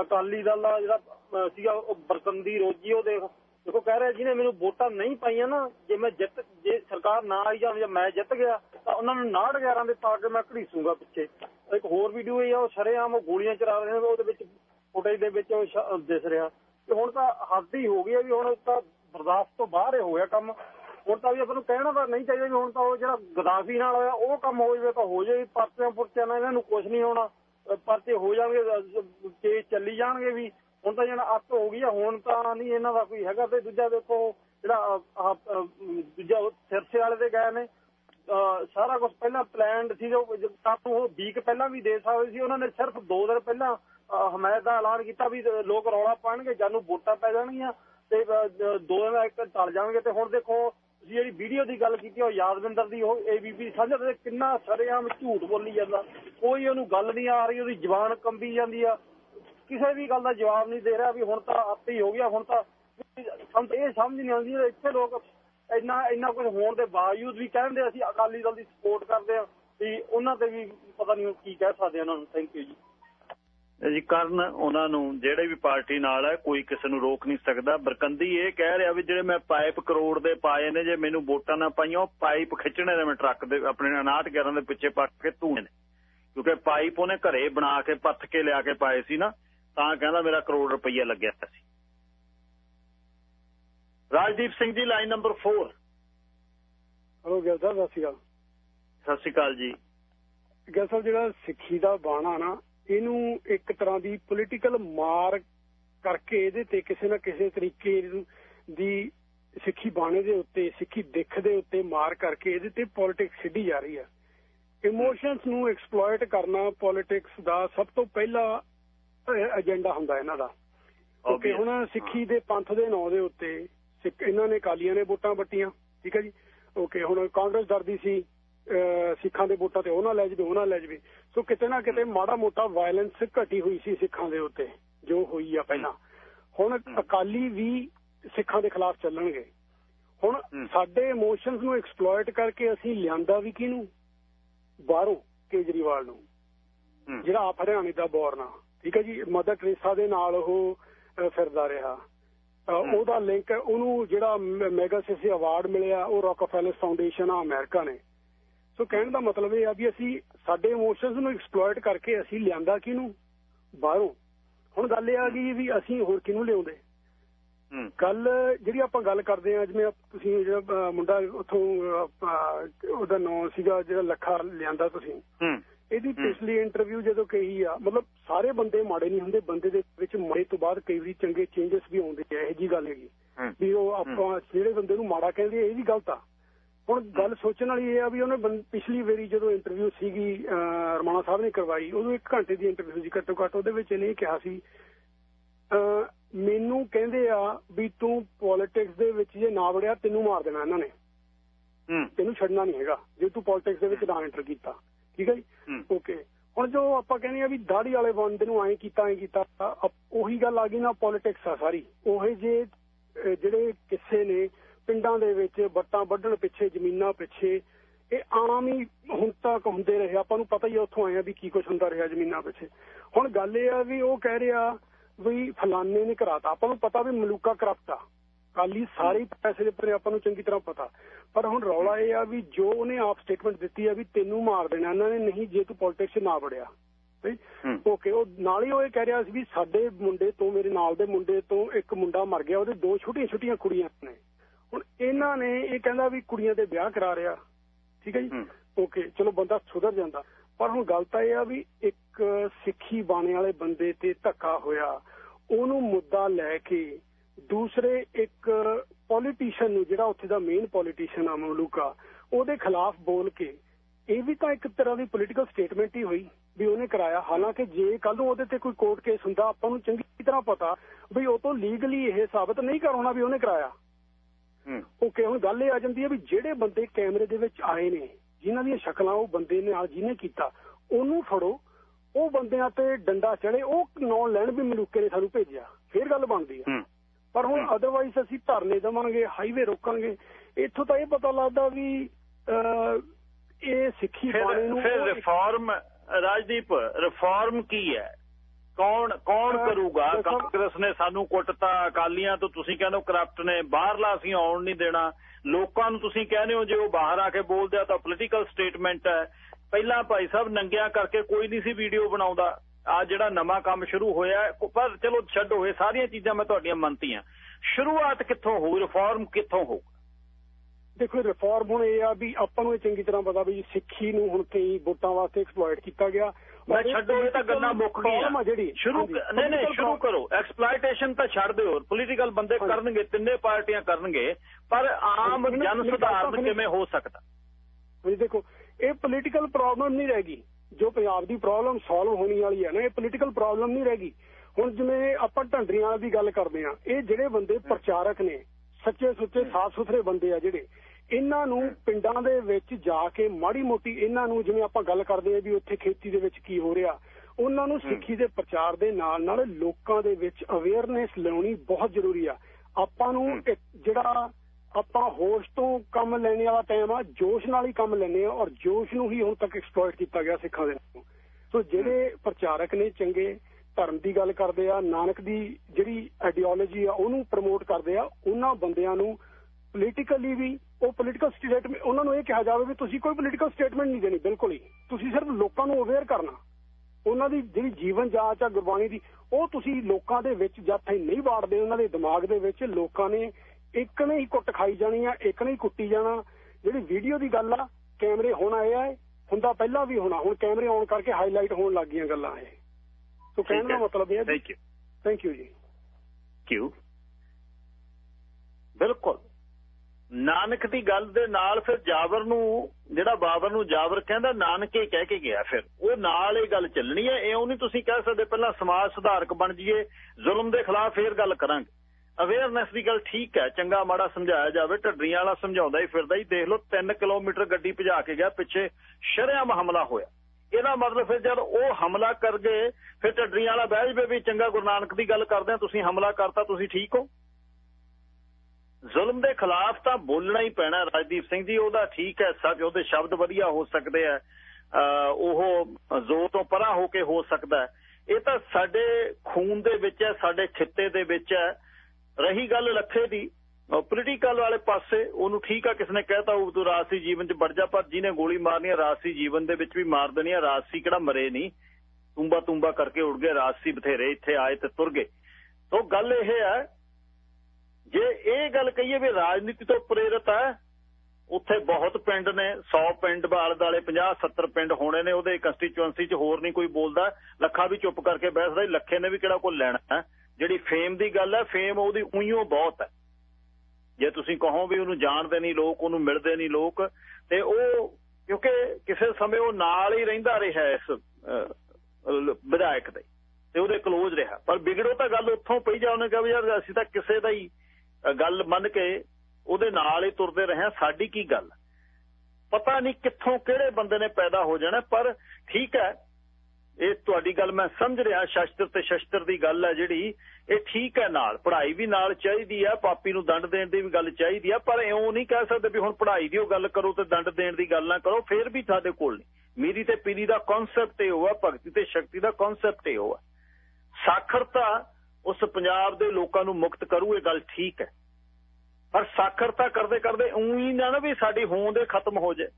ਅਕਾਲੀ ਦਲ ਦਾ ਜਿਹੜਾ ਅਹ, ਸੀਗਾ ਉਹ ਬਰਕੰਦੀ ਰੋਜੀ ਉਹ ਦੇਖ। ਦੇਖੋ ਕਹਿ ਰਿਹਾ ਜਿਹਨੇ ਮੈਨੂੰ ਵੋਟਾਂ ਨਹੀਂ ਪਾਈਆਂ ਨਾ, ਜੇ ਮੈਂ ਜਿੱਤ, ਜੇ ਸਰਕਾਰ ਨਾ ਆਈ ਜਾਂ ਜਾਂ ਮੈਂ ਜਿੱਤ ਗਿਆ, ਤਾਂ ਉਹਨਾਂ ਨੂੰ 69 11 ਦੇ ਪਾ ਕੇ ਮੈਂ ਘੜੀਸੂਗਾ ਪਿੱਛੇ। ਇੱਕ ਹੋਰ ਵੀਡੀਓ ਇਹ ਉਹ ਸ਼ਰੇਆਮ ਉਹ ਗੋਲੀਆਂ ਚਲਾ ਰਹੇ ਨੇ, ਉਹਦੇ ਵਿੱਚ ਫੁਟੇਜ ਦੇ ਵਿੱਚ ਉਹ ਦਿਸ ਰਿਹਾ। ਤੇ ਹੁਣ ਤਾਂ ਹੱਦ ਹੀ ਹੋ ਗਈ ਹੈ ਵੀ ਹੁਣ ਤਾਂ ਬਰਦਾਸ਼ਤ ਤੋਂ ਬਾਹਰ ਹੀ ਹੋ ਗਿਆ ਕੰਮ। ਹੁਣ ਤਾਂ ਵੀ ਆਪਾਂ ਨੂੰ ਕਹਿਣਾ ਤਾਂ ਨਹੀਂ ਚਾਹੀਦਾ ਵੀ ਹੁਣ ਤਾਂ ਉਹ ਜਿਹੜਾ ਗਦਾਫੀ ਨਾਲ ਹੋਇਆ, ਉਹ ਕੰਮ ਹੋ ਜਾਵੇ ਤਾਂ ਹੋ ਜਾਵੇ ਪਰਚਿਆਂ ਪੁਰਚਿਆਂ ਨਾਲ ਇਹਨਾਂ ਨੂੰ ਕੁਝ ਨਹੀਂ ਹੋਣਾ। ਪਰਚੇ ਹੋ ਜਾਣਗੇ ਕੇਸ ਚੱਲੀ ਜਾਣਗੇ ਵੀ। ਹੁਣ ਤਾਂ ਜਿਹੜਾ ਅੱਤ ਹੋ ਗਈ ਆ, ਹੁਣ ਤਾਂ ਨਹੀਂ ਇਹਨਾਂ ਦਾ ਕੋਈ ਹੈਗਾ। ਤੇ ਦੂਜਾ ਦੇਖੋ, ਜਿਹੜਾ ਦੂਜਾ ਉਹ ਸਿਰਸੇ ਵਾਲੇ ਦੇ ਗਏ ਨੇ। ਸਾਰਾ ਕੁਝ ਪਹਿਲਾਂ ਪਲਾਨਡ ਸੀ ਜੋ ਕੰਮ ਉਹ ਵੀਕ ਪਹਿਲਾਂ ਵੀ ਦੇ ਸਕਦੇ ਸੀ। ਉਹਨਾਂ ਨੇ ਸਿਰਫ 2 ਦਿਨ ਪਹਿਲਾਂ ਹਮਾਇਤ ਦਾ ਐਲਾਨ ਕੀਤਾ ਵੀ ਲੋਕ ਰੌਲਾ ਪਾਣਗੇ ਜਾਨੂੰ ਵੋਟਾਂ ਪੈ ਜਾਣਗੀਆਂ, ਤੇ ਦੋ ਦਿਨ ਇੱਕ ਟਲ ਜਾਣਗੇ। ਤੇ ਹੁਣ ਦੇਖੋ, ਤੁਸੀਂ ਜਿਹੜੀ ਵੀਡੀਓ ਦੀ ਗੱਲ ਕੀਤੀ, ਉਹ ਯਾਦਵਿੰਦਰ ਦੀ, ਉਹ ਏਬੀਪੀ ਸਾਂਝਾ, ਤੇ ਕਿੰਨਾ ਸਰੇਆਮ ਝੂਠ ਬੋਲੀ ਜਾਂਦਾ। ਕੋਈ ਉਹਨੂੰ ਗੱਲ ਨਹੀਂ ਆ ਰਹੀ, ਉਹਦੀ ਜ਼ੁਬਾਨ ਕੰਬੀ ਜਾਂਦੀ ਆ। ਕਿਸੇ ਵੀ ਗੱਲ ਦਾ ਜਵਾਬ ਨਹੀਂ ਦੇ ਰਿਹਾ ਵੀ ਹੁਣ ਤਾਂ ਆਪੇ ਹੀ ਹੋ ਗਿਆ, ਹੁਣ ਤਾਂ ਸਾਨੂੰ ਇਹ ਸਮਝ ਨਹੀਂ ਆਉਂਦੀ ਇੱਥੇ ਲੋਕ ਇੰਨਾ ਇੰਨਾ ਕੁਝ ਹੋਣ ਦੇ ਬਾਵਜੂਦ ਵੀ ਕਹਿੰਦੇ ਅਸੀਂ ਅਕਾਲੀ ਦਲ ਦੀ ਸਪੋਰਟ ਕਰਦੇ ਆ, ਵੀ ਉਹਨਾਂ ਤੇ ਵੀ ਪਤਾ ਨਹੀਂ ਕੀ ਕਹਿ ਸਕਦੇ ਉਹਨਾਂ ਨੂੰ। ਥੈਂਕ ਯੂ ਜੀ। ਜੀ ਕਰਨ ਉਹਨਾਂ ਨੂੰ, ਜਿਹੜੇ ਵੀ ਪਾਰਟੀ ਨਾਲ ਹੈ ਕੋਈ ਕਿਸੇ ਨੂੰ ਰੋਕ ਨਹੀਂ ਸਕਦਾ। ਬਰਕੰਦੀ ਇਹ ਕਹਿ ਰਿਹਾ ਵੀ ਜਿਹੜੇ ਮੈਂ ਪਾਈਪ ਕਰੋੜ ਦੇ ਪਾਏ ਨੇ, ਜੇ ਮੈਨੂੰ ਵੋਟਾਂ ਨਾ ਪਾਈਆਂ, ਉਹ ਪਾਈਪ ਖਿੱਚਣੇ ਨੇ ਮੈਂ ਟਰੱਕ ਦੇ, ਆਪਣੇ 59 11 ਦੇ ਪਿੱਛੇ ਪੱਕ ਕੇ ਧੂਏ ਨੇ। ਕਿਉਂਕਿ ਪਾਈਪ ਉਹਨੇ ਘਰੇ ਬਣਾ ਕੇ, ਪੱਥ ਕੇ ਲਿਆ ਕੇ ਪਾਏ ਸੀ ਨਾ। ਤਾਂ ਕਹਿੰਦਾ ਮੇਰਾ ਕਰੋੜ ਰੁਪਈਆ ਲੱਗਿਆ ਸੀ। Rajdeep Singh ji line number 4 hello Gill Sahib ਸਤਿ ਸ਼੍ਰੀ ਅਕਾਲ। ਸਤਿ ਸ਼੍ਰੀ ਅਕਾਲ ਜੀ। ਗਿਲ ਸਾਹਿਬ ਜਿਹੜਾ ਸਿੱਖੀ ਦਾ ਬਾਣਾ ਨਾ ਇਹਨੂੰ ਇੱਕ ਤਰ੍ਹਾਂ ਦੀ ਪੋਲੀਟੀਕਲ ਮਾਰ ਕਰਕੇ ਇਹਦੇ ਤੇ ਕਿਸੇ ਨਾ ਕਿਸੇ ਤਰੀਕੇ ਦੀ ਸਿੱਖੀ ਬਾਣੇ ਦੇ ਉੱਤੇ ਸਿੱਖੀ ਦਿੱਖ ਦੇ ਉੱਤੇ ਮਾਰ ਕਰਕੇ ਇਹਦੇ ਤੇ ਪੋਲਿਟਿਕਸ ਸਿੱਧੀ ਜਾ ਰਹੀ ਹੈ ਇਮੋਸ਼ਨਸ ਨੂੰ ਐਕਸਪਲੋਇਟ ਕਰਨਾ ਪੋਲਿਟਿਕਸ ਦਾ ਸਭ ਤੋਂ ਪਹਿਲਾ ਏਜੰਡਾ ਹੁੰਦਾ ਇਹਨਾਂ ਦਾ। ਕਿਉਂਕਿ. ਹੁਣ ਸਿੱਖੀ ਦੇ ਪੰਥ ਦੇ ਨਾਂ ਦੇ ਉੱਤੇ ਸਿੱਖ ਇਹਨਾਂ ਨੇ ਕਾਲੀਆਂ ਨੇ ਵੋਟਾਂ ਵੱਟੀਆਂ ਠੀਕ ਹੈ ਜੀ? ਓਕੇ ਹੁਣ ਕਾਂਗਰਸ ਡਰਦੀ ਸੀ ਸਿੱਖਾਂ ਦੇ ਵੋਟਾਂ ਤੇ ਉਹਨਾਂ ਲੈ ਜਵੇ ਉਹਨਾਂ ਲੈ ਜਵੇ। ਸੋ ਕਿਤੇ ਨਾ ਕਿਤੇ ਮਾੜਾ ਮੋਟਾ ਵਾਇਲੈਂਸ ਘਟੀ ਹੋਈ ਸੀ ਸਿੱਖਾਂ ਦੇ ਉੱਤੇ ਜੋ ਹੋਈ ਆ ਪਹਿਲਾਂ। ਹੁਣ ਅਕਾਲੀ ਵੀ ਸਿੱਖਾਂ ਦੇ ਖਿਲਾਫ ਚੱਲਣਗੇ। ਹੁਣ। ਸਾਡੇ ਇਮੋਸ਼ਨਸ ਨੂੰ ਐਕਸਪਲੋਇਟ ਕਰਕੇ ਅਸੀਂ ਲਿਆਂਦਾ ਵੀ ਕਿਹਨੂੰ? ਬਾਹਰੋਂ ਕੇਜਰੀਵਾਲ ਨੂੰ। ਜਿਹੜਾ ਆਪ ਹਰਿਆਣੇ ਦਾ ਬੋਰਨ ਠੀਕ ਹੈ ਜੀ ਮਦਰ ਟ੍ਰੇਸਾ ਦੇ ਨਾਲ ਉਹ ਫਿਰਦਾ ਰਿਹਾ। ਉਹਦਾ ਲਿੰਕ ਉਹਨੂੰ ਜਿਹੜਾ ਮੈਗਾ ਸਿਸੀ ਅਵਾਰਡ ਮਿਲਿਆ ਉਹ ਰੌਕਫੈਲਰ ਫਾਊਂਡੇਸ਼ਨ ਆ ਅਮਰੀਕਾ ਨੇ। ਸੋ ਕਹਿਣ ਦਾ ਮਤਲਬ ਇਹ ਆ ਵੀ ਅਸੀਂ ਸਾਡੇ ਇਮੋਸ਼ਨਸ ਨੂੰ ਐਕਸਪਲੋਇਟ ਕਰਕੇ ਅਸੀਂ ਲਿਆਂਦਾ ਕਿਹਨੂੰ? ਬਾਹਰੋਂ। ਹੁਣ ਗੱਲ ਇਹ ਆ ਗਈ ਵੀ ਅਸੀਂ ਹੋਰ ਕਿਹਨੂੰ ਲਿਆਉਂਦੇ? ਗੱਲ ਜਿਹੜੀ ਆਪਾਂ ਗੱਲ ਕਰਦੇ ਆ ਜਿਵੇਂ ਤੁਸੀਂ ਜਿਹੜਾ ਮੁੰਡਾ ਉੱਥੋਂ ਉਹਦਾ ਨਾਮ ਸੀਗਾ ਜਿਹੜਾ ਲੱਖਾ ਲਿਆਂਦਾ ਤੁਸੀਂ। ਇਹਦੀ। ਪਿਛਲੀ ਇੰਟਰਵਿਊ ਜਦੋਂ ਕਹੀ ਆ ਮਤਲਬ ਸਾਰੇ ਬੰਦੇ ਮਾੜੇ ਨਹੀਂ ਹੁੰਦੇ ਬੰਦੇ ਦੇ ਵਿੱਚ ਮਾੜੇ ਤੋਂ ਬਾਅਦ ਕਈ ਵਾਰੀ ਚੰਗੇ ਚੇਂਜਸ ਵੀ ਆਉਂਦੇ ਆ ਇਹ ਜੀ ਗੱਲ ਹੈਗੀ। ਵੀ ਉਹ ਆਪਾਂ ਜਿਹੜੇ ਬੰਦੇ ਨੂੰ ਮਾੜਾ ਕਹਿੰਦੇ ਆ, ਇਹ ਵੀ ਗਲਤ ਆ। ਹੁਣ ਗੱਲ ਸੋਚਣ ਵਾਲੀ ਇਹ ਆ ਵੀ ਉਹਨੇ ਪਿਛਲੀ ਵਾਰੀ ਜਦੋਂ ਇੰਟਰਵਿਊ ਸੀਗੀ ਰਮਾਣਾ ਸਾਹਿਬ ਨੇ ਕਰਵਾਈ ਉਦੋਂ ਇੱਕ ਘੰਟੇ ਦੀ ਇੰਟਰਵਿਊ ਸੀ ਘੱਟੋ ਘੱਟ ਉਹਦੇ ਵਿੱਚ ਇਹਨੇ ਇਹ ਕਿਹਾ ਸੀ ਮੈਨੂੰ ਕਹਿੰਦੇ ਆ ਵੀ ਤੂੰ ਪੋਲਿਟਿਕਸ ਦੇ ਵਿੱਚ ਜੇ ਨਾ ਵੜਿਆ ਤੈਨੂੰ ਮਾਰ ਦੇਣਾ ਇਹਨਾਂ ਨੇ। ਹੂੰ। ਤੈਨੂੰ ਛੱਡਣਾ ਨਹੀਂ ਹੈਗਾ ਜੇ ਤੂੰ ਪੋਲਿਟਿਕਸ ਦੇ ਵਿੱਚ ਨਾ ਐਂਟਰ ਕੀਤਾ। ਠੀਕ ਹੈ ਜੀ? ਓਕੇ ਹੁਣ ਜੋ ਆਪਾਂ ਕਹਿੰਦੇ ਆ ਵੀ ਦਾੜੀ ਵਾਲੇ ਬੰਦੇ ਨੂੰ ਐਂ ਕੀਤਾ ਐਂ ਕੀਤਾ ਉਹੀ ਗੱਲ ਆ ਗਈ ਨਾ ਪੋਲਿਟਿਕਸ ਆ ਸਾਰੀ। ਉਹੇ ਜੇ ਜਿਹੜੇ ਕਿੱਸੇ ਨੇ ਪਿੰਡਾਂ ਦੇ ਵਿੱਚ ਵੱਟਾਂ ਵੱਢਣ ਪਿੱਛੇ ਜ਼ਮੀਨਾਂ ਪਿੱਛੇ ਇਹ ਆਮ ਹੀ ਹੁਣ ਤੱਕ ਹੁੰਦੇ ਰਹੇ। ਆਪਾਂ ਨੂੰ ਪਤਾ ਹੀ ਆ ਉੱਥੋਂ ਆਏ ਆ ਵੀ ਕੀ ਕੁਝ ਹੁੰਦਾ ਰਿਹਾ ਜ਼ਮੀਨਾਂ ਪਿੱਛੇ। ਹੁਣ ਗੱਲ ਇਹ ਆ ਵੀ ਉਹ ਕਹਿ ਰਿਹਾ ਵੀ ਫਲਾਨੇ ਨੇ ਕਰਾਤਾ। ਆਪਾਂ ਨੂੰ ਪਤਾ ਵੀ ਮਲੂਕਾ ਕਰਪਟ ਆ। ਕਾਲੀ ਸਾਰੇ ਪੈਸੇ ਦੇ ਉੱਪਰ ਆਪਾਂ ਨੂੰ ਚੰਗੀ ਤਰ੍ਹਾਂ ਪਤਾ। ਪਰ ਹੁਣ ਰੌਲਾ ਇਹ ਆ ਵੀ ਜੋ ਉਹਨੇ ਆਪ ਸਟੇਟਮੈਂਟ ਦਿੱਤੀ ਆ ਵੀ ਤੈਨੂੰ ਮਾਰ ਦੇਣਾ ਇਹਨਾਂ ਨੇ ਨਹੀਂ ਜੇ ਤੂੰ ਪੋਲਿਟਿਕਸ 'ਚ ਨਾ ਵੜਿਆ। ਓਕੇ ਉਹ ਨਾਲ ਹੀ ਉਹ ਇਹ ਕਹਿ ਰਿਹਾ ਸੀ ਵੀ ਸਾਡੇ ਮੁੰਡੇ ਤੋਂ ਮੇਰੇ ਨਾਲ ਦੇ ਮੁੰਡੇ ਤੋਂ ਇੱਕ ਮੁੰਡਾ ਮਰ ਗਿਆ ਉਹਦੇ ਦੋ ਛੋਟੀਆਂ ਛੋਟੀਆਂ ਕੁੜੀਆਂ ਨੇ। ਹੁਣ ਇਹਨਾਂ ਨੇ ਇਹ ਕਹਿੰਦਾ ਵੀ ਕੁੜੀਆਂ ਦੇ ਵਿਆਹ ਕਰਾ ਰਿਹਾ। ਠੀਕ ਹੈ ਜੀ। ਓਕੇ ਚਲੋ ਬੰਦਾ ਸੁਧਰ ਜਾਂਦਾ। ਪਰ ਹੁਣ ਗੱਲ ਤਾਂ ਇਹ ਆ ਵੀ ਇੱਕ ਸਿੱਖੀ ਬਾਣੇ ਵਾਲੇ ਬੰਦੇ ਤੇ ਧੱਕਾ ਹੋਇਆ। ਉਹਨੂੰ ਮੁੱਦਾ ਲੈ ਕੇ ਦੂਸਰੇ ਇੱਕ ਪੋਲੀਟੀਸ਼ੀਅਨ ਨੂੰ ਜਿਹੜਾ ਉੱਥੇ ਦਾ ਮੇਨ ਪੋਲੀਟੀਸ਼ੀਅਨ ਆ ਮਮਲੂਕਾ ਉਹਦੇ ਖਿਲਾਫ ਬੋਲ ਕੇ ਇਹ ਵੀ ਤਾਂ ਇੱਕ ਤਰ੍ਹਾਂ ਦੀ ਪੋਲੀਟੀਕਲ ਸਟੇਟਮੈਂਟ ਹੀ ਹੋਈ ਵੀ ਉਹਨੇ ਕਰਾਇਆ। ਹਾਲਾਂਕਿ ਜੇ ਕੱਲ ਨੂੰ ਉਹਦੇ ਤੇ ਕੋਈ ਕੋਰਟ ਕੇਸ ਹੁੰਦਾ ਆਪਾਂ ਨੂੰ ਚੰਗੀ ਤਰ੍ਹਾਂ ਪਤਾ ਵੀ ਉਹ ਤੋਂ ਲੀਗਲੀ ਇਹ ਸਾਬਤ ਨਹੀਂ ਕਰਾਉਣਾ ਵੀ ਉਹਨੇ ਕਰਾਇਆ। ਹੂੰ। ਓਕੇ ਹੁਣ ਗੱਲ ਇਹ ਆ ਜਾਂਦੀ ਹੈ ਵੀ ਜਿਹੜੇ ਬੰਦੇ ਕੈਮਰੇ ਦੇ ਵਿੱਚ ਆਏ ਨੇ ਜਿਨ੍ਹਾਂ ਦੀਆਂ ਸ਼ਕਲਾਂ ਉਹ ਬੰਦੇ ਨੇ ਨਾਲ ਜਿਹਨੇ ਕੀਤਾ ਉਹਨੂੰ ਫੜੋ। ਉਹ ਬੰਦਿਆਂ ਤੇ ਡੰਡਾ ਚੜੇ ਉਹ ਨਾਂ ਲੈਣ ਵੀ ਮਲੂਕੇ ਨੇ ਸਾਨੂੰ ਭੇਜਿਆ। ਫੇਰ ਗੱਲ ਬਣਦੀ ਹੂੰ। ਪਰ ਹੁਣ ਅਦਰਵਾਈਜ਼ ਅਸੀਂ ਧਰਨੇ ਦੇਵਾਂਗੇ ਹਾਈਵੇ ਰੋਕਾਂਗੇ। ਇੱਥੋਂ ਤਾਂ ਇਹ ਪਤਾ ਲੱਗਦਾ ਵੀ ਇਹ ਸਿੱਖੀ ਬਾਣੇ ਨੂੰ ਫਿਰ ਰਿਫਾਰਮ ਰਾਜਦੀਪ ਰਿਫਾਰਮ ਕੀ ਹੈ? ਕੌਣ ਕੌਣ ਕਰੂਗਾ? ਕਾਂਗਰਸ ਨੇ ਸਾਨੂੰ ਕੁੱਟਤਾ ਅਕਾਲੀਆਂ ਤੋਂ ਤੁਸੀਂ ਕਹਿੰਦੇ ਹੋ ਕਰਪਟ ਨੇ ਬਾਹਰਲਾ ਅਸੀਂ ਆਉਣ ਨਹੀਂ ਦੇਣਾ। ਲੋਕਾਂ ਨੂੰ ਤੁਸੀਂ ਕਹਿੰਦੇ ਹੋ ਜੇ ਉਹ ਬਾਹਰ ਆ ਕੇ ਬੋਲਦੇ ਆ ਤਾਂ ਪੋਲੀਟੀਕਲ ਸਟੇਟਮੈਂਟ ਹੈ। ਪਹਿਲਾਂ ਭਾਈ ਸਾਹਿਬ ਨੰਗਿਆਂ ਕਰਕੇ ਕੋਈ ਨਹੀਂ ਸੀ ਵੀਡੀਓ ਬਣਾਉਂਦਾ। ਆ ਜਿਹੜਾ ਨਵਾਂ ਕੰਮ ਸ਼ੁਰੂ ਹੋਇਆ ਪਰ ਚਲੋ ਛੱਡੋ ਇਹ ਸਾਰੀਆਂ ਚੀਜ਼ਾਂ ਮੈਂ ਤੁਹਾਡੀਆਂ ਮੰਨਤੀਆਂ। ਸ਼ੁਰੂਆਤ ਕਿੱਥੋਂ ਹੋਊ ਰਿਫਾਰਮ ਕਿੱਥੋਂ ਹੋਊ? ਦੇਖੋ ਰਿਫਾਰਮ ਹੁਣ ਇਹ ਆ ਵੀ ਆਪਾਂ ਨੂੰ ਇਹ ਚੰਗੀ ਤਰ੍ਹਾਂ ਪਤਾ ਵੀ ਸਿੱਖੀ ਨੂੰ ਹੁਣ ਕਈ ਵੋਟਾਂ ਵਾਸਤੇ ਐਕਸਪਲੋਇਟ ਕੀਤਾ ਗਿਆ। ਮੈਂ ਛੱਡੋ ਇਹ ਤਾਂ ਗੱਲਾਂ ਮੁੱਕ ਗਈਆਂ। ਜਿਹੜੀ। ਸ਼ੁਰੂ ਨਹੀਂ ਨਹੀਂ ਸ਼ੁਰੂ ਕਰੋ। ਐਕਸਪਲੋਇਟੇਸ਼ਨ ਤਾਂ ਛੱਡ ਦਿਓ। ਪੋਲੀਟੀਕਲ ਬੰਦੇ। ਕਰਨਗੇ ਤਿੰਨੇ ਪਾਰਟੀਆਂ ਕਰਨਗੇ ਪਰ ਆਮ ਜਨ ਸੁਧਾਰਨ ਕਿਵੇਂ ਹੋ ਸਕਦਾ? ਵੀ ਦੇਖੋ ਇਹ ਪੋਲੀਟੀਕਲ ਪ੍ਰੋਬਲਮ ਨਹੀਂ ਰਹਿ ਗਈ। ਜੋ ਪੰਜਾਬ ਦੀ ਪ੍ਰੋਬਲਮ ਸੋਲਵ ਹੋਣੀ ਵਾਲੀ ਹੈ ਨਾ ਇਹ ਪੋਲੀਟੀਕਲ ਪ੍ਰੋਬਲਮ ਨਹੀਂ ਰਹਿ ਗਈ। ਹੁਣ ਜਿਵੇਂ ਆਪਾਂ ਢੰਡਰੀਆਂ ਦੀ ਗੱਲ ਕਰਦੇ ਆ ਇਹ ਜਿਹੜੇ ਬੰਦੇ ਪ੍ਰਚਾਰਕ ਨੇ ਸੱਚੇ ਸੁੱਚੇ ਸਾਫ਼ ਸੁਥਰੇ ਬੰਦੇ ਆ ਜਿਹੜੇ ਇਹਨਾਂ ਨੂੰ ਪਿੰਡਾਂ ਦੇ ਵਿੱਚ ਜਾ ਕੇ ਮਾੜੀ ਮੋਟੀ ਇਹਨਾਂ ਨੂੰ ਜਿਵੇਂ ਆਪਾਂ ਗੱਲ ਕਰਦੇ ਆ ਵੀ ਉੱਥੇ ਖੇਤੀ ਦੇ ਵਿੱਚ ਕੀ ਹੋ ਰਿਹਾ ਉਹਨਾਂ ਨੂੰ ਸਿੱਖੀ ਦੇ ਪ੍ਰਚਾਰ ਦੇ ਨਾਲ ਨਾਲ ਲੋਕਾਂ ਦੇ ਵਿੱਚ ਅਵੇਅਰਨੈਸ ਲਿਆਉਣੀ ਬਹੁਤ ਜ਼ਰੂਰੀ ਆ। ਆਪਾਂ ਨੂੰ ਜਿਹੜਾ ਆਪਾਂ ਹੋਸ਼ ਤੋਂ ਕੰਮ ਲੈਣੇ ਵਾਲਾ ਟਾਈਮ ਆ ਜੋਸ਼ ਨਾਲ ਹੀ ਕੰਮ ਲੈਣੇ ਆ ਔਰ ਜੋਸ਼ ਨੂੰ ਹੀ ਹੁਣ ਤੱਕ ਐਕਸਪਲੋਇਟ ਕੀਤਾ ਗਿਆ ਸਿੱਖਾਂ ਦੇ ਵੱਲੋਂ ਸੋ ਜਿਹੜੇ ਪ੍ਰਚਾਰਕ ਨੇ ਚੰਗੇ ਧਰਮ ਦੀ ਗੱਲ ਕਰਦੇ ਆ ਨਾਨਕ ਦੀ ਜਿਹੜੀ ਆਈਡੀਓਲੋਜੀ ਆ ਉਹਨੂੰ ਪ੍ਰਮੋਟ ਕਰਦੇ ਆ ਉਹਨਾਂ ਬੰਦਿਆਂ ਨੂੰ ਪੋਲੀਟੀਕਲੀ ਵੀ ਉਹ ਪੋਲੀਟੀਕਲ ਸਟੇਟਮੈਂਟ ਉਹਨਾਂ ਨੂੰ ਇਹ ਕਿਹਾ ਜਾਵੇ ਵੀ ਤੁਸੀਂ ਕੋਈ ਪੋਲੀਟੀਕਲ ਸਟੇਟਮੈਂਟ ਨਹੀਂ ਦੇਣੀ ਬਿਲਕੁਲ ਹੀ। ਤੁਸੀਂ ਸਿਰਫ ਲੋਕਾਂ ਨੂੰ ਅਵੇਅਰ ਕਰਨਾ। ਉਹਨਾਂ ਦੀ ਜਿਹੜੀ ਜੀਵਨ ਜਾਂਚ ਆ ਗੁਰਬਾਣੀ ਦੀ ਉਹ ਤੁਸੀਂ ਲੋਕਾਂ ਦੇ ਵਿੱਚ ਜਦ ਤਾਈਂ ਨਹੀਂ ਵਾੜਦੇ ਉਹਨਾਂ ਦੇ ਦਿਮਾਗ ਦੇ ਵਿੱਚ ਲੋਕਾਂ ਨੇ ਇੱਕ ਨੇ ਹੀ ਕੁੱਟ ਖਾਈ ਜਾਣੀ ਆ ਇੱਕ ਨੇ ਹੀ ਕੁੱਟੀ ਜਾਣਾ। ਜਿਹੜੀ ਵੀਡੀਓ ਦੀ ਗੱਲ ਆ ਕੈਮਰੇ ਹੁਣ ਆਏ ਆ ਹੁੰਦਾ ਪਹਿਲਾਂ ਵੀ ਹੋਣਾ ਹੁਣ ਕੈਮਰੇ ਆਨ ਕਰਕੇ ਹਾਈਲਾਈਟ ਹੋਣ ਲੱਗ ਗਈਆਂ ਗੱਲਾਂ ਇਹ। ਸੋ ਕਹਿਣ ਦਾ ਮਤਲਬ ਇਹ ਹੈ ਥੈਂਕ ਯੂ ਥੈਂਕ ਯੂ ਜੀ। ਕਿਉਂ ਬਿਲਕੁਲ। ਨਾਨਕ ਦੀ ਗੱਲ ਦੇ ਨਾਲ ਫਿਰ ਜਾਬਰ ਨੂੰ ਜਿਹੜਾ ਬਾਬਰ ਨੂੰ ਜਾਬਰ ਕਹਿੰਦਾ ਨਾਨਕ ਕਹਿ ਕੇ ਗਿਆ ਫਿਰ। ਉਹ ਨਾਲ ਇਹ ਗੱਲ ਚੱਲਣੀ ਹੈ ਇਉਂ ਨਹੀਂ ਤੁਸੀਂ ਕਹਿ ਸਕਦੇ ਪਹਿਲਾਂ ਸਮਾਜ ਸੁਧਾਰਕ ਬਣ ਜਾਈਏ ਜ਼ੁਲਮ ਦੇ ਖਿਲਾਫ ਫੇਰ ਗੱਲ ਕਰਾਂਗੇ। ਅਵੇਅਰਨੈਸ ਦੀ ਗੱਲ ਠੀਕ ਹੈ, ਚੰਗਾ ਮਾੜਾ ਸਮਝਾਇਆ ਜਾਵੇ, ਢੱਡਰੀਆਂ ਵਾਲਾ ਸਮਝਾਉਂਦਾ ਹੀ ਫਿਰਦਾ ਹੀ ਦੇਖ ਲਓ 3 ਕਿਲੋਮੀਟਰ ਗੱਡੀ ਭਜਾ ਕੇ ਗਿਆ, ਪਿੱਛੇ ਸ਼ਰੇਆਮ ਹਮਲਾ ਹੋਇਆ। ਇਹਦਾ ਮਤਲਬ ਫਿਰ ਜਦ ਉਹ ਹਮਲਾ ਕਰ ਗਏ, ਫਿਰ ਢੱਡਰੀਆਂ ਵਾਲਾ ਬਹਿ ਜਵੇ ਵੀ ਚੰਗਾ ਗੁਰੂ ਨਾਨਕ ਦੀ ਗੱਲ ਕਰਦੇ ਆ, ਤੁਸੀਂ ਹਮਲਾ ਕਰਤਾ, ਤੁਸੀਂ ਠੀਕ ਹੋ? ਜ਼ੁਲਮ ਦੇ ਖਿਲਾਫ ਤਾਂ ਬੋਲਣਾ ਹੀ ਪੈਣਾ, ਰਾਜਦੀਪ ਸਿੰਘ ਜੀ, ਉਹਦਾ ਠੀਕ ਹੈ ਸੱਚ ਉਹਦੇ ਸ਼ਬਦ ਵਧੀਆ ਹੋ ਸਕਦੇ ਆ। ਉਹ ਜ਼ੋਰ ਤੋਂ ਪਰਾਂ ਹੋ ਕੇ ਹੋ ਸਕਦਾ ਇਹ ਤਾਂ ਸਾਡੇ ਖੂਨ ਦੇ ਵਿੱਚ ਹੈ, ਸਾਡੇ ਖਿੱਤੇ ਦੇ ਵਿੱਚ ਹੈ। ਰਹੀ ਗੱਲ ਲੱਖੇ ਦੀ ਪੋਲੀਟੀਕਲ ਵਾਲੇ ਪਾਸੇ ਉਹਨੂੰ ਠੀਕ ਆ ਕਿਸ ਨੇ ਕਹਿਤਾ ਉਹ ਤੂੰ ਰਾਜਸੀ ਜੀਵਨ 'ਚ ਵੜ ਜਾ, ਪਰ ਜਿਹਨੇ ਗੋਲੀ ਮਾਰਨੀ ਹੈ ਰਾਜਸੀ ਜੀਵਨ ਦੇ ਵਿੱਚ ਵੀ ਮਾਰ ਦੇਣੀ ਹੈ ਰਾਜਸੀ ਕਿਹੜਾ ਮਰੇ ਨਹੀਂ। ਤੁੰਬਾ ਤੁੰਬਾ ਕਰਕੇ ਉੜ ਗਏ, ਰਾਜਸੀ ਬਥੇਰੇ ਇੱਥੇ ਆਏ ਤੇ ਤੁਰ ਗਏ। ਸੋ ਗੱਲ ਇਹ ਹੈ, ਜੇ ਇਹ ਗੱਲ ਕਹੀਏ ਵੀ ਰਾਜਨੀਤੀ ਤੋਂ ਪ੍ਰੇਰਿਤ ਹੈ, ਉੱਥੇ ਬਹੁਤ ਪਿੰਡ ਨੇ 100 ਪਿੰਡ ਬਾਲ ਦਾਲੇ 50 70 ਪਿੰਡ ਹੋਣੇ ਨੇ, ਉਹਦੇ ਕੰਸਟੀਚੁਐਂਸੀ 'ਚ ਹੋਰ ਨਹੀਂ ਕੋਈ ਬੋਲਦਾ। ਲੱਖਾ ਵੀ ਚੁੱਪ ਕਰਕੇ ਬੈਠਦਾ ਹੀ ਲੱਖੇ ਨੇ ਵੀ ਕਿਹੜਾ ਕੋਈ ਲੈਣਾ ਹੈ। ਜਿਹੜੀ ਫੇਮ ਦੀ ਗੱਲ ਹੈ ਫੇਮ ਉਹਦੀ ਉਈਓ ਬਹੁਤ ਹੈ। ਜੇ ਤੁਸੀਂ ਕਹੋ ਵੀ ਉਹਨੂੰ ਜਾਣਦੇ ਨਹੀਂ ਲੋਕ ਉਹਨੂੰ ਮਿਲਦੇ ਨਹੀਂ ਲੋਕ ਤੇ ਉਹ ਕਿਉਂਕਿ ਕਿਸੇ ਸਮੇਂ ਉਹ ਨਾਲ ਹੀ ਰਹਿੰਦਾ ਰਿਹਾ ਇਸ ਅਹ, ਵਿਧਾਇਕ ਦੇ। ਤੇ ਉਹਦੇ ਕਲੋਜ਼ ਰਿਹਾ। ਪਰ ਵਿਗੜੋ ਤਾਂ ਗੱਲ ਉੱਥੋਂ ਪਈ ਜਾ ਉਹਨੇ ਕਿਹਾ ਵੀ ਯਾਰ ਅਸੀਂ ਤਾਂ ਕਿਸੇ ਦਾ ਹੀ ਗੱਲ ਮੰਨ ਕੇ ਉਹਦੇ ਨਾਲ ਹੀ ਤੁਰਦੇ ਰਹੇ ਹਾਂ ਸਾਡੀ ਕੀ ਗੱਲ ਪਤਾ ਨਹੀਂ ਕਿੱਥੋਂ ਕਿਹੜੇ ਬੰਦੇ ਨੇ ਪੈਦਾ ਹੋ ਜਾਣਾ ਪਰ ਠੀਕ ਹੈ ਇਹ ਤੁਹਾਡੀ ਗੱਲ ਮੈਂ ਸਮਝ ਰਿਹਾ, ਸ਼ਸਤਰ ਤੇ ਸ਼ਸਤਰ ਦੀ ਗੱਲ ਹੈ ਜਿਹੜੀ। ਇਹ ਠੀਕ ਹੈ ਨਾਲ, ਪੜ੍ਹਾਈ ਵੀ ਨਾਲ ਚਾਹੀਦੀ ਹੈ, ਪਾਪੀ ਨੂੰ ਦੰਡ ਦੇਣ ਦੀ ਵੀ ਗੱਲ ਚਾਹੀਦੀ ਹੈ, ਪਰ ਇਉਂ ਨਹੀਂ ਕਹਿ ਸਕਦੇ ਵੀ ਹੁਣ ਪੜ੍ਹਾਈ ਦੀ ਉਹ ਗੱਲ ਕਰੋ ਤੇ ਦੰਡ ਦੇਣ ਦੀ ਗੱਲ ਨਾ ਕਰੋ, ਫੇਰ ਵੀ ਸਾਡੇ ਕੋਲ ਨਹੀਂ। ਮੀਰੀ ਤੇ ਪੀਰੀ ਦਾ ਕਨਸੈਪਟ ਇਹ ਹੋਆ ਭਗਤੀ ਤੇ ਸ਼ਕਤੀ ਦਾ ਕਨਸੈਪਟ ਇਹ ਹੋਆ ਸਾਖਰਤਾ ਉਸ ਪੰਜਾਬ ਦੇ ਲੋਕਾਂ ਨੂੰ ਮੁਕਤ ਕਰੂ, ਇਹ ਗੱਲ ਠੀਕ ਹੈ। ਪਰ ਸਾਖਰਤਾ ਕਰਦੇ ਕਰਦੇ ਉਹੀ ਨਾ ਨਾ ਵੀ ਸਾਡੀ ਹੋਂਦ ਇਹ ਖਤਮ ਹੋ ਜਾਏ।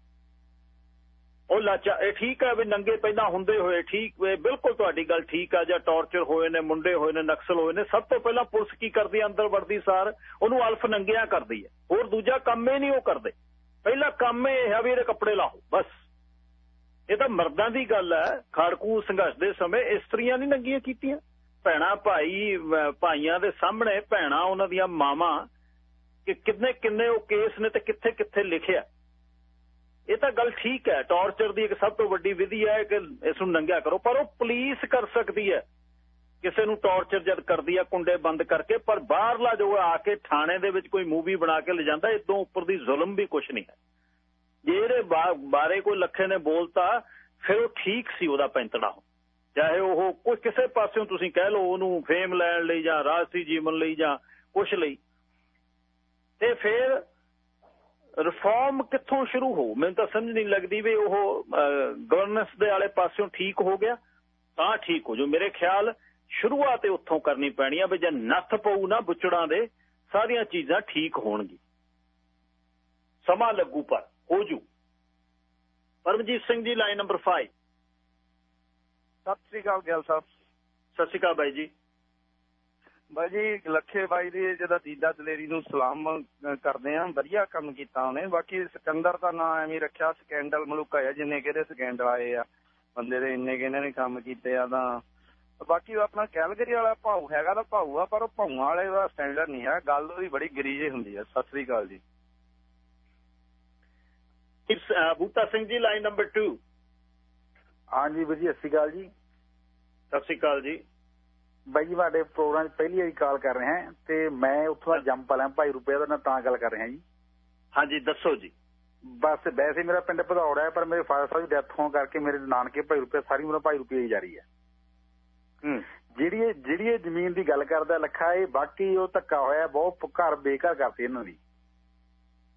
ਉਹ ਲਾਚਾ, ਇਹ ਠੀਕ ਹੈ ਵੀ ਨੰਗੇ ਪਹਿਲਾਂ ਹੁੰਦੇ ਹੋਏ, ਠੀਕ ਵੇ, ਬਿਲਕੁਲ ਤੁਹਾਡੀ ਗੱਲ ਠੀਕ ਆ, ਜਾਂ ਟੌਰਚਰ ਹੋਏ ਨੇ, ਮੁੰਡੇ ਹੋਏ ਨੇ, ਨਕਸਲ ਹੋਏ ਨੇ, ਸਭ ਤੋਂ ਪਹਿਲਾਂ ਪੁਲਿਸ ਕੀ ਕਰਦੀ ਹੈ, ਅੰਦਰ ਵੜਦੀ ਸਾਰ, ਉਹਨੂੰ ਅਲਫ ਨੰਗਿਆਂ ਕਰਦੀ ਹੈ। ਹੋਰ ਦੂਜਾ ਕੰਮ ਹੀ ਨਹੀਂ ਉਹ ਕਰਦੇ। ਪਹਿਲਾ ਕੰਮ ਇਹ ਹੈ ਵੀ ਇਹਦੇ ਕੱਪੜੇ ਲਾਓ ਬਸ। ਇਹ ਤਾਂ ਮਰਦਾਂ ਦੀ ਗੱਲ ਹੈ, ਖਾੜਕੂ ਸੰਘਰਸ਼ ਦੇ ਸਮੇਂ ਇਸਤਰੀਆਂ ਨਹੀਂ ਨੰਗੀਆਂ ਕੀਤੀਆਂ। ਭੈਣਾ, ਭਾਈ ਭਾਈਆਂ ਦੇ ਸਾਹਮਣੇ ਭੈਣਾ, ਉਹਨਾਂ ਦੀਆਂ ਮਾਵਾਂ, ਕਿ ਕਿੰਨੇ ਕਿੰਨੇ ਉਹ ਕੇਸ ਨੇ ਤੇ ਕਿੱਥੇ ਕਿੱਥੇ ਲਿਖਿਆ। ਇਹ ਤਾਂ ਗੱਲ ਠੀਕ ਹੈ, ਟੌਰਚਰ ਦੀ ਇੱਕ ਸਭ ਤੋਂ ਵੱਡੀ ਵਿਧੀ ਹੈ ਕਿ ਇਸ ਨੂੰ ਨੰਗਿਆ ਕਰੋ, ਪਰ ਉਹ ਪੁਲਿਸ ਕਰ ਸਕਦੀ ਹੈ। ਕਿਸੇ ਨੂੰ ਟੌਰਚਰ ਜਦ ਕਰਦੀ ਹੈ ਕੁੰਡੇ ਬੰਦ ਕਰਕੇ, ਪਰ ਬਾਹਰਲਾ ਜੋ ਆ ਕੇ ਥਾਣੇ ਦੇ ਵਿੱਚ ਕੋਈ ਮੂਵੀ ਬਣਾ ਕੇ ਲਿਜਾਂਦਾ, ਇਦੋਂ ਉੱਪਰ ਦੀ ਜ਼ੁਲਮ ਵੀ ਕੁਝ ਨਹੀਂ ਹੈ। ਜੇ ਇਹਦੇ ਬਾਰੇ ਕੋਈ ਲੱਖੇ ਨੇ ਬੋਲਤਾ, ਫਿਰ ਉਹ ਠੀਕ ਸੀ ਉਹਦਾ ਪੈਂਤੜਾ ਚਾਹੇ ਉਹ ਕੋਈ ਕਿਸੇ ਪਾਸਿਓਂ ਤੁਸੀਂ ਕਹਿ ਲਓ, ਉਹਨੂੰ ਫੇਮ ਲੈਣ ਲਈ ਜਾਂ ਰਾਜਸੀ ਜੀਵਨ ਲਈ ਜਾਂ ਕੁਝ ਲਈ। ਤੇ ਫਿਰ ਰਿਫਾਰਮ ਕਿੱਥੋਂ ਸ਼ੁਰੂ ਹੋ? ਮੈਨੂੰ ਤਾਂ ਸਮਝ ਨਹੀਂ ਲੱਗਦੀ ਵੀ ਉਹ ਗਵਰਨੈਂਸ ਦੇ ਵਾਲੇ ਪਾਸਿਓਂ ਠੀਕ ਹੋ ਗਿਆ ਤਾਂ ਠੀਕ ਹੋ ਜੂ ਮੇਰੇ ਖਿਆਲ ਸ਼ੁਰੂਆਤ ਉੱਥੋਂ ਕਰਨੀ ਪੈਣੀ ਆ ਵੀ ਜੇ ਨੱਥ ਪਊ ਨਾ ਬੁੱਚੜਾਂ ਦੇ ਸਾਰੀਆਂ ਚੀਜ਼ਾਂ ਠੀਕ ਹੋਣਗੀ ਸਮਾਂ ਲੱਗੂ ਪਰ ਹੋ ਜੂ। ਪਰਮਜੀਤ ਸਿੰਘ ਜੀ ਲਾਈਨ ਨੰਬਰ 5 ਸਤਿ ਸ੍ਰੀ ਅਕਾਲ ਗਿੱਲ ਸਾਹਿਬ। ਸਤਿ ਸ਼੍ਰੀ ਅਕਾਲ ਬਾਈ ਜੀ। ਬਾਈ ਜੀ ਲੱਖੇ ਬਾਈ ਦੀ ਜਿਹਦਾ ਦੀਦਾ ਦਲੇਰੀ ਨੂੰ ਸਲਾਮ ਕਰਦੇ ਆ। ਵਧੀਆ ਕੰਮ ਕੀਤਾ ਉਹਨੇ। ਬਾਕੀ ਸਿਕੰਦਰ ਦਾ ਨਾਂ ਐਵੇਂ ਰੱਖਿਆ ਸਕੈਂਡਲ ਮਲੂਕਾ ਆ ਜਿੰਨੇ ਕਿਹਦੇ ਸਕੈਂਡਲ ਆਏ ਆ। ਬੰਦੇ ਦੇ ਇੰਨੇ ਕਿ ਇਹਨਾਂ ਨੇ ਕੰਮ ਕੀਤੇ ਆ ਤਾਂ। ਬਾਕੀ ਉਹ ਆਪਣਾ ਕੈਲਗਰੀ ਵਾਲਾ ਭਾਊ ਹੈਗਾ ਤਾਂ ਭਾਊ ਆ ਪਰ ਉਹ ਭਾਊਆਂ ਵਾਲੇ ਦਾ ਸਟੈਂਡਰਡ ਨਹੀਂ ਹੈ। ਗੱਲ ਉਹਦੀ ਬੜੀ ਗਰੀਜੇ ਹੁੰਦੀ ਆ। ਸਤਿ ਸ੍ਰੀ ਅਕਾਲ ਜੀ। ਇਸ ਬੂਟਾ ਸਿੰਘ ਜੀ ਲਾਈਨ ਨੰਬਰ 2 ਹਾਂਜੀ ਜੀ ਸਤਿ ਸ਼੍ਰੀ ਅਕਾਲ ਜੀ। ਸਤਿ ਸ਼੍ਰੀ ਅਕਾਲ ਜੀ। ਬਾਈ ਜੀ ਤੁਹਾਡੇ ਪ੍ਰੋਗਰਾਮ 'ਚ ਪਹਿਲੀ ਵਾਰੀ ਕਾਲ ਕਰ ਰਿਹਾ ਹਾਂ ਤੇ ਮੈਂ ਉੱਥੋਂ ਦਾ ਜੰਪ ਵਾਲਿਆਂ ਭਾਈ ਰੁਪਏ ਦਾ ਮੈਂ ਤਾਂ ਗੱਲ ਕਰ ਰਿਹਾ ਜੀ। ਹਾਂਜੀ ਦੱਸੋ ਜੀ। ਬਸ ਵੈਸੇ ਮੇਰਾ ਪਿੰਡ ਭਦੌੜ ਹੈ ਪਰ ਮੇਰੇ ਫਾਦਰ ਸਾਹਿਬ ਦੀ ਡੈਥ ਹੋਣ ਕਰਕੇ ਮੇਰੇ ਨਾਨਕੇ ਭਾਈ ਰੁਪਏ ਸਾਰੀ ਉਮਰ ਭਾਈ ਰੁਪਏ ਹੀ ਜਾਰੀ ਹੈ। ਹੂੰ। ਜਿਹੜੀ ਇਹ ਜਿਹੜੀ ਇਹ ਜ਼ਮੀਨ ਦੀ ਗੱਲ ਕਰਦਾ ਲੱਖਾ ਇਹ ਬਾਕੀ ਉਹ ਧੱਕਾ ਹੋਇਆ ਬਹੁਤ ਘਰ ਬੇਘਰ ਕਰਤੇ ਇਹਨਾਂ ਦੀ।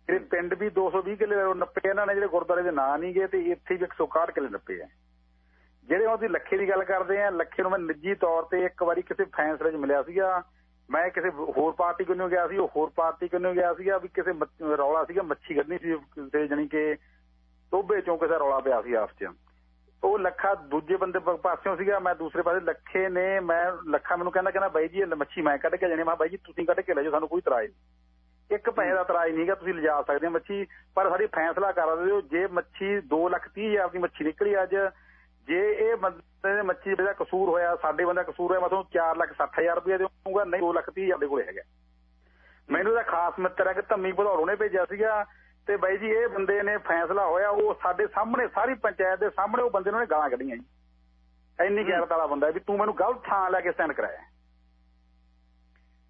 ਇਹ ਪਿੰਡ ਵੀ 220 ਕਿੱਲੇ ਨੱਪੇ ਇਹਨਾਂ ਨੇ ਜਿਹੜੇ ਗੁਰਦੁਆਰੇ ਦੇ ਨਾਂ ਨਹੀਂ ਗਏ ਤੇ ਇੱਥੇ ਵੀ 161 ਕਿੱਲੇ ਨੱਪੇ ਆ। ਜਿਹੜੇ ਉਹਦੀ ਲੱਖੇ ਦੀ ਗੱਲ ਕਰਦੇ ਆ ਲੱਖੇ ਨੂੰ ਮੈਂ ਨਿੱਜੀ ਤੌਰ ਤੇ ਇੱਕ ਵਾਰੀ ਕਿਸੇ ਫੈਸਲੇ 'ਚ ਮਿਲਿਆ ਸੀਗਾ। ਮੈਂ ਕਿਸੇ ਹੋਰ ਪਾਰਟੀ ਕੋਲੋਂ ਗਿਆ ਸੀ, ਉਹ ਹੋਰ ਪਾਰਟੀ ਕੋਲੋਂ ਗਿਆ ਸੀਗਾ ਵੀ ਕਿਸੇ ਰੌਲਾ ਸੀਗਾ, ਮੱਛੀ ਕੱਢਣੀ ਸੀ ਕਿਸੇ ਜਾਨੀ ਕਿ ਟੋਬੇ ਚੋਂ ਕਿਸੇ ਰੌਲਾ ਪਿਆ ਸੀ ਆਪਸ 'ਚ। ਉਹ ਲੱਖਾ ਦੂਜੇ ਬੰਦੇ ਪਾਸਿਓਂ ਸੀਗਾ, ਮੈਂ ਦੂਸਰੇ ਪਾਸੇ ਲੱਖੇ ਨੇ, ਮੈਂ ਲੱਖਾ ਮੈਨੂੰ ਕਹਿੰਦਾ ਕਹਿੰਦਾ ਬਾਈ ਜੀ, ਇਹ ਮੱਛੀ ਮੈਂ ਕੱਢ ਕੇ ਜਾਣੀ ਮੈਂ ਕਿਹਾ ਬਾਈ ਜੀ, ਤੁਸੀਂ ਕੱਢ ਕੇ ਲੈ ਜਾਓ, ਸਾਨੂੰ ਕੋਈ ਤਰਾਜ ਨਹੀਂ। ਇੱਕ ਪੈਸੇ ਦਾ ਇਤਰਾਜ਼ ਨਹੀਂਗਾ ਤੁਸੀਂ ਲਿਜਾ ਸਕਦੇ ਹੋ ਮੱਛੀ, ਪਰ ਸਾਡੀ ਫੈਸਲਾ ਕਰ ਹੋ ਜੇ ਮੱਛੀ 2 ਲੱਖ 30 ਹਜ਼ਾਰ ਦੀ ਮੱਛੀ ਨਿਕਲੀ ਅੱਜ ਜੇ ਇਹ ਬੰਦੇ ਦੇ ਮੱਛੀ ਦਾ ਕਸੂਰ ਹੋਇਆ ਸਾਡੇ ਬੰਦੇ ਦਾ ਕਸੂਰ ਹੋਇਆ ਮੈਂ ਤੁਹਾਨੂੰ 4 ਲੱਖ 60 ਹਜ਼ਾਰ ਰੁਪਏ ਦੇਵਾਂਗਾ ਨਹੀਂ 2 ਲੱਖ 30 ਹਜ਼ਾਰ ਦੇ ਕੋਲੇ ਹੈਗਾ। ਮੈਨੂੰ ਦਾ ਖਾਸ ਮਿੱਤਰ ਹੈ ਕਿ ਧੰਮੀ ਭਦੌੜੋਂ ਨੇ ਭੇਜਿਆ ਸੀਗਾ ਤੇ ਬਾਈ ਜੀ ਇਹ ਬੰਦੇ ਨੇ ਫੈਸਲਾ ਹੋਇਆ ਉਹ ਸਾਡੇ ਸਾਹਮਣੇ ਸਾਰੀ ਪੰਚਾਇਤ ਦੇ ਸਾਹਮਣੇ ਉਹ ਬੰਦੇ ਨੂੰ ਗਾਲਾਂ ਕੱਢੀਆਂ ਜੀ। ਇੰਨੀ ਗੈਰਤ ਵਾਲਾ ਬੰਦਾ ਵੀ ਤੂੰ ਮੈਨੂੰ ਗਲਤ ਥਾਂ ਲੈ ਕੇ ਸਟੈਂਡ ਕਰਾਇਆ।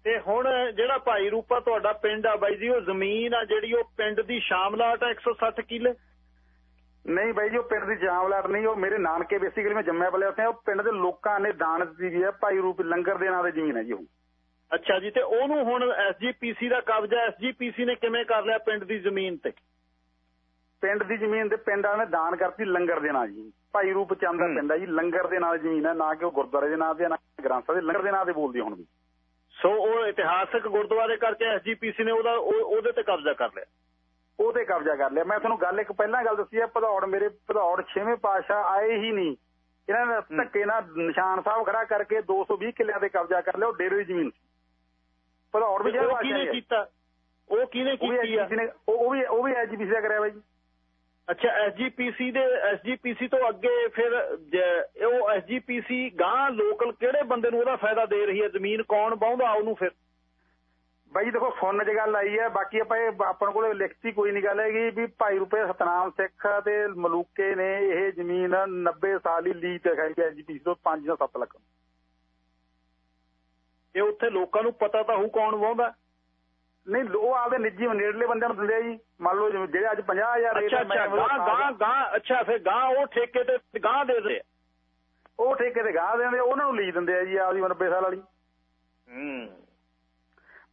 ਤੇ ਹੁਣ ਜਿਹੜਾ ਭਾਈ ਰੂਪਾ ਤੁਹਾਡਾ ਪਿੰਡ ਆ ਬਾਈ ਜੀ ਉਹ ਜ਼ਮੀਨ ਆ ਜਿਹੜੀ ਉਹ ਪਿੰਡ ਦੀ ਸ਼ਾਮਲਾਟ ਆ 160 ਕਿੱਲੇ। ਨਹੀਂ ਬਾਈ ਜੀ ਉਹ ਪਿੰਡ ਦੀ ਜਾਮਲਾਟ ਨਹੀਂ ਉਹ ਮੇਰੇ ਨਾਨਕੇ ਬੇਸਿਕਲੀ ਮੈਂ ਜੰਮਿਆ ਪਲਿਆ ਉੱਥੇ ਉਹ ਪਿੰਡ ਦੇ ਲੋਕਾਂ ਨੇ ਦਾਨ ਦਿੱਤੀ ਵੀ ਹੈ ਭਾਈ ਰੂਪ ਲੰਗਰ ਦੇ ਨਾਂ ਦੀ ਜ਼ਮੀਨ ਹੈ ਜੀ ਉਹ। ਅੱਛਾ ਜੀ ਤੇ ਉਹਨੂੰ ਹੁਣ ਐਸਜੀਪੀਸੀ ਦਾ ਕਬਜ਼ਾ ਐਸਜੀਪੀਸੀ ਨੇ ਕਿਵੇਂ ਕਰ ਲਿਆ ਪਿੰਡ ਦੀ ਜ਼ਮੀਨ ਤੇ? ਪਿੰਡ ਦੀ ਜ਼ਮੀਨ ਤੇ ਪਿੰਡ ਨੇ ਦਾਨ ਕਰਤੀ ਲੰਗਰ ਦੇ ਨਾਂ ਜੀ। ਭਾਈ ਰੂਪ ਚੰਦ ਦਾ। ਪਿੰਡ ਹੈ ਜੀ ਲੰਗਰ ਦੇ ਨਾਲ ਜ਼ਮੀਨ ਹੈ ਨਾ ਕਿ ਉਹ ਗੁਰਦੁਆਰੇ ਦੇ ਨਾਂ ਤੇ ਨਾ ਗ੍ਰੰਥ ਸਾਹਿਬ ਦੇ ਲੰਗਰ ਦੇ ਨਾਂ ਤੇ ਬੋਲਦੀ ਹੁਣ ਵੀ। ਸੋ ਉਹ ਇਤਿਹਾਸਕ ਗੁਰਦੁਆਰੇ ਕਰਕੇ ਐਸਜੀਪੀਸੀ ਨੇ ਉਹਦਾ ਉਹ- ਉਹਦੇ ਤੇ ਕਬਜ਼ਾ ਕਰ ਲਿਆ। ਉਹ ਤੇ ਕਬਜ਼ਾ ਕਰ ਲਿਆ। ਮੈਂ ਤੁਹਾਨੂੰ ਗੱਲ ਇੱਕ ਪਹਿਲਾਂ ਗੱਲ ਦੱਸੀ ਹੈ ਭਦੌੜ ਮੇਰੇ ਭਦੌੜ ਛੇਵੇਂ ਪਾਤਸ਼ਾਹ ਆਏ ਹੀ ਨਹੀਂ। ਇਹਨਾਂ ਨੇ ਧੱਕੇ ਨਾਲ ਨਿਸ਼ਾਨ ਸਾਹਿਬ ਖੜਾ ਕਰਕੇ 220 ਕਿੱਲਿਆਂ ਤੇ ਕਬਜ਼ਾ ਕਰ ਲਿਆ ਉਹ ਡੇਰੇ ਦੀ ਜ਼ਮੀਨ ਭਦੌੜ ਵੀ ਜਿਹੜਾ ਕਿਹਨੇ ਹੈ। ਕੀਤਾ? ਉਹ ਕਿਹਨੇ ਕੀਤੀ ਆ? ਨੇ ਉਹ ਵੀ ਉਹ ਵੀ ਐਜੀਪੀਸੀ ਦਾ ਕਰਿਆ ਬਾਈ ਜੀ। ਅੱਛਾ ਐਸਜੀਪੀਸੀ ਦੇ ਐਸਜੀਪੀਸੀ ਤੋਂ ਅੱਗੇ ਫਿਰ ਉਹ ਐਸਜੀਪੀਸੀ ਗਾਂ ਲੋਕਲ ਕਿਹੜੇ ਬੰਦੇ ਨੂੰ ਉਹਦਾ ਫਾਇਦਾ ਦੇ ਰਹੀ ਹੈ? ਜ਼ਮੀਨ ਕੌਣ ਬਾਉਂਦਾ ਉਹਨੂੰ ਫਿਰ? ਬਾਈ ਦੇਖੋ ਫੋਨ 'ਚ ਗੱਲ ਆਈ ਹੈ। ਬਾਕੀ ਆਪਾਂ ਇਹ ਆਪਣੇ ਕੋਲੇ ਲਿਖਤੀ ਕੋਈ ਨਹੀਂ ਗੱਲ ਹੈਗੀ ਵੀ ਭਾਈ ਰੁਪਏ ਸਤਨਾਮ ਸਿੱਖ ਤੇ ਮਲੂਕੇ ਨੇ ਇਹ ਜ਼ਮੀਨ 90 ਸਾਲ ਹੀ ਲੀਜ਼ ਤੇ ਖਾਈ ਐਜੀਪੀਸੀ ਤੋਂ 5 ਜਾਂ 7 ਲੱਖ। ਇਹ ਉੱਥੇ ਲੋਕਾਂ ਨੂੰ ਪਤਾ ਤਾਂ ਹੋਊ ਕੌਣ ਵਾਉਂਦਾ ਨਹੀਂ ਉਹ ਆਪਦੇ ਨਿੱਜੀ ਨੇੜਲੇ ਬੰਦਿਆਂ ਨੂੰ ਦਿੰਦੇ ਆ ਜੀ। ਮੰਨ ਲਓ ਜਿਹੜੇ ਅੱਜ 50000 ਰੇਟ ਅੱਛਾ ਹੈ, ਗਾਂ ਗਾਂ ਗਾਂ ਅੱਛਾ ਫਿਰ ਗਾਂ ਉਹ ਠੇਕੇ ਤੇ ਗਾਂ ਦੇ ਦੇ ਉਹ ਠੇਕੇ ਤੇ ਗਾਹ ਦਿੰਦੇ ਆ, ਉਹਨਾਂ ਨੂੰ ਲੀਜ਼ ਦਿੰਦੇ ਆ ਜੀ ਆਪਦੀ 90 ਸਾਲ ਵਾਲੀ। ਹੂੰ।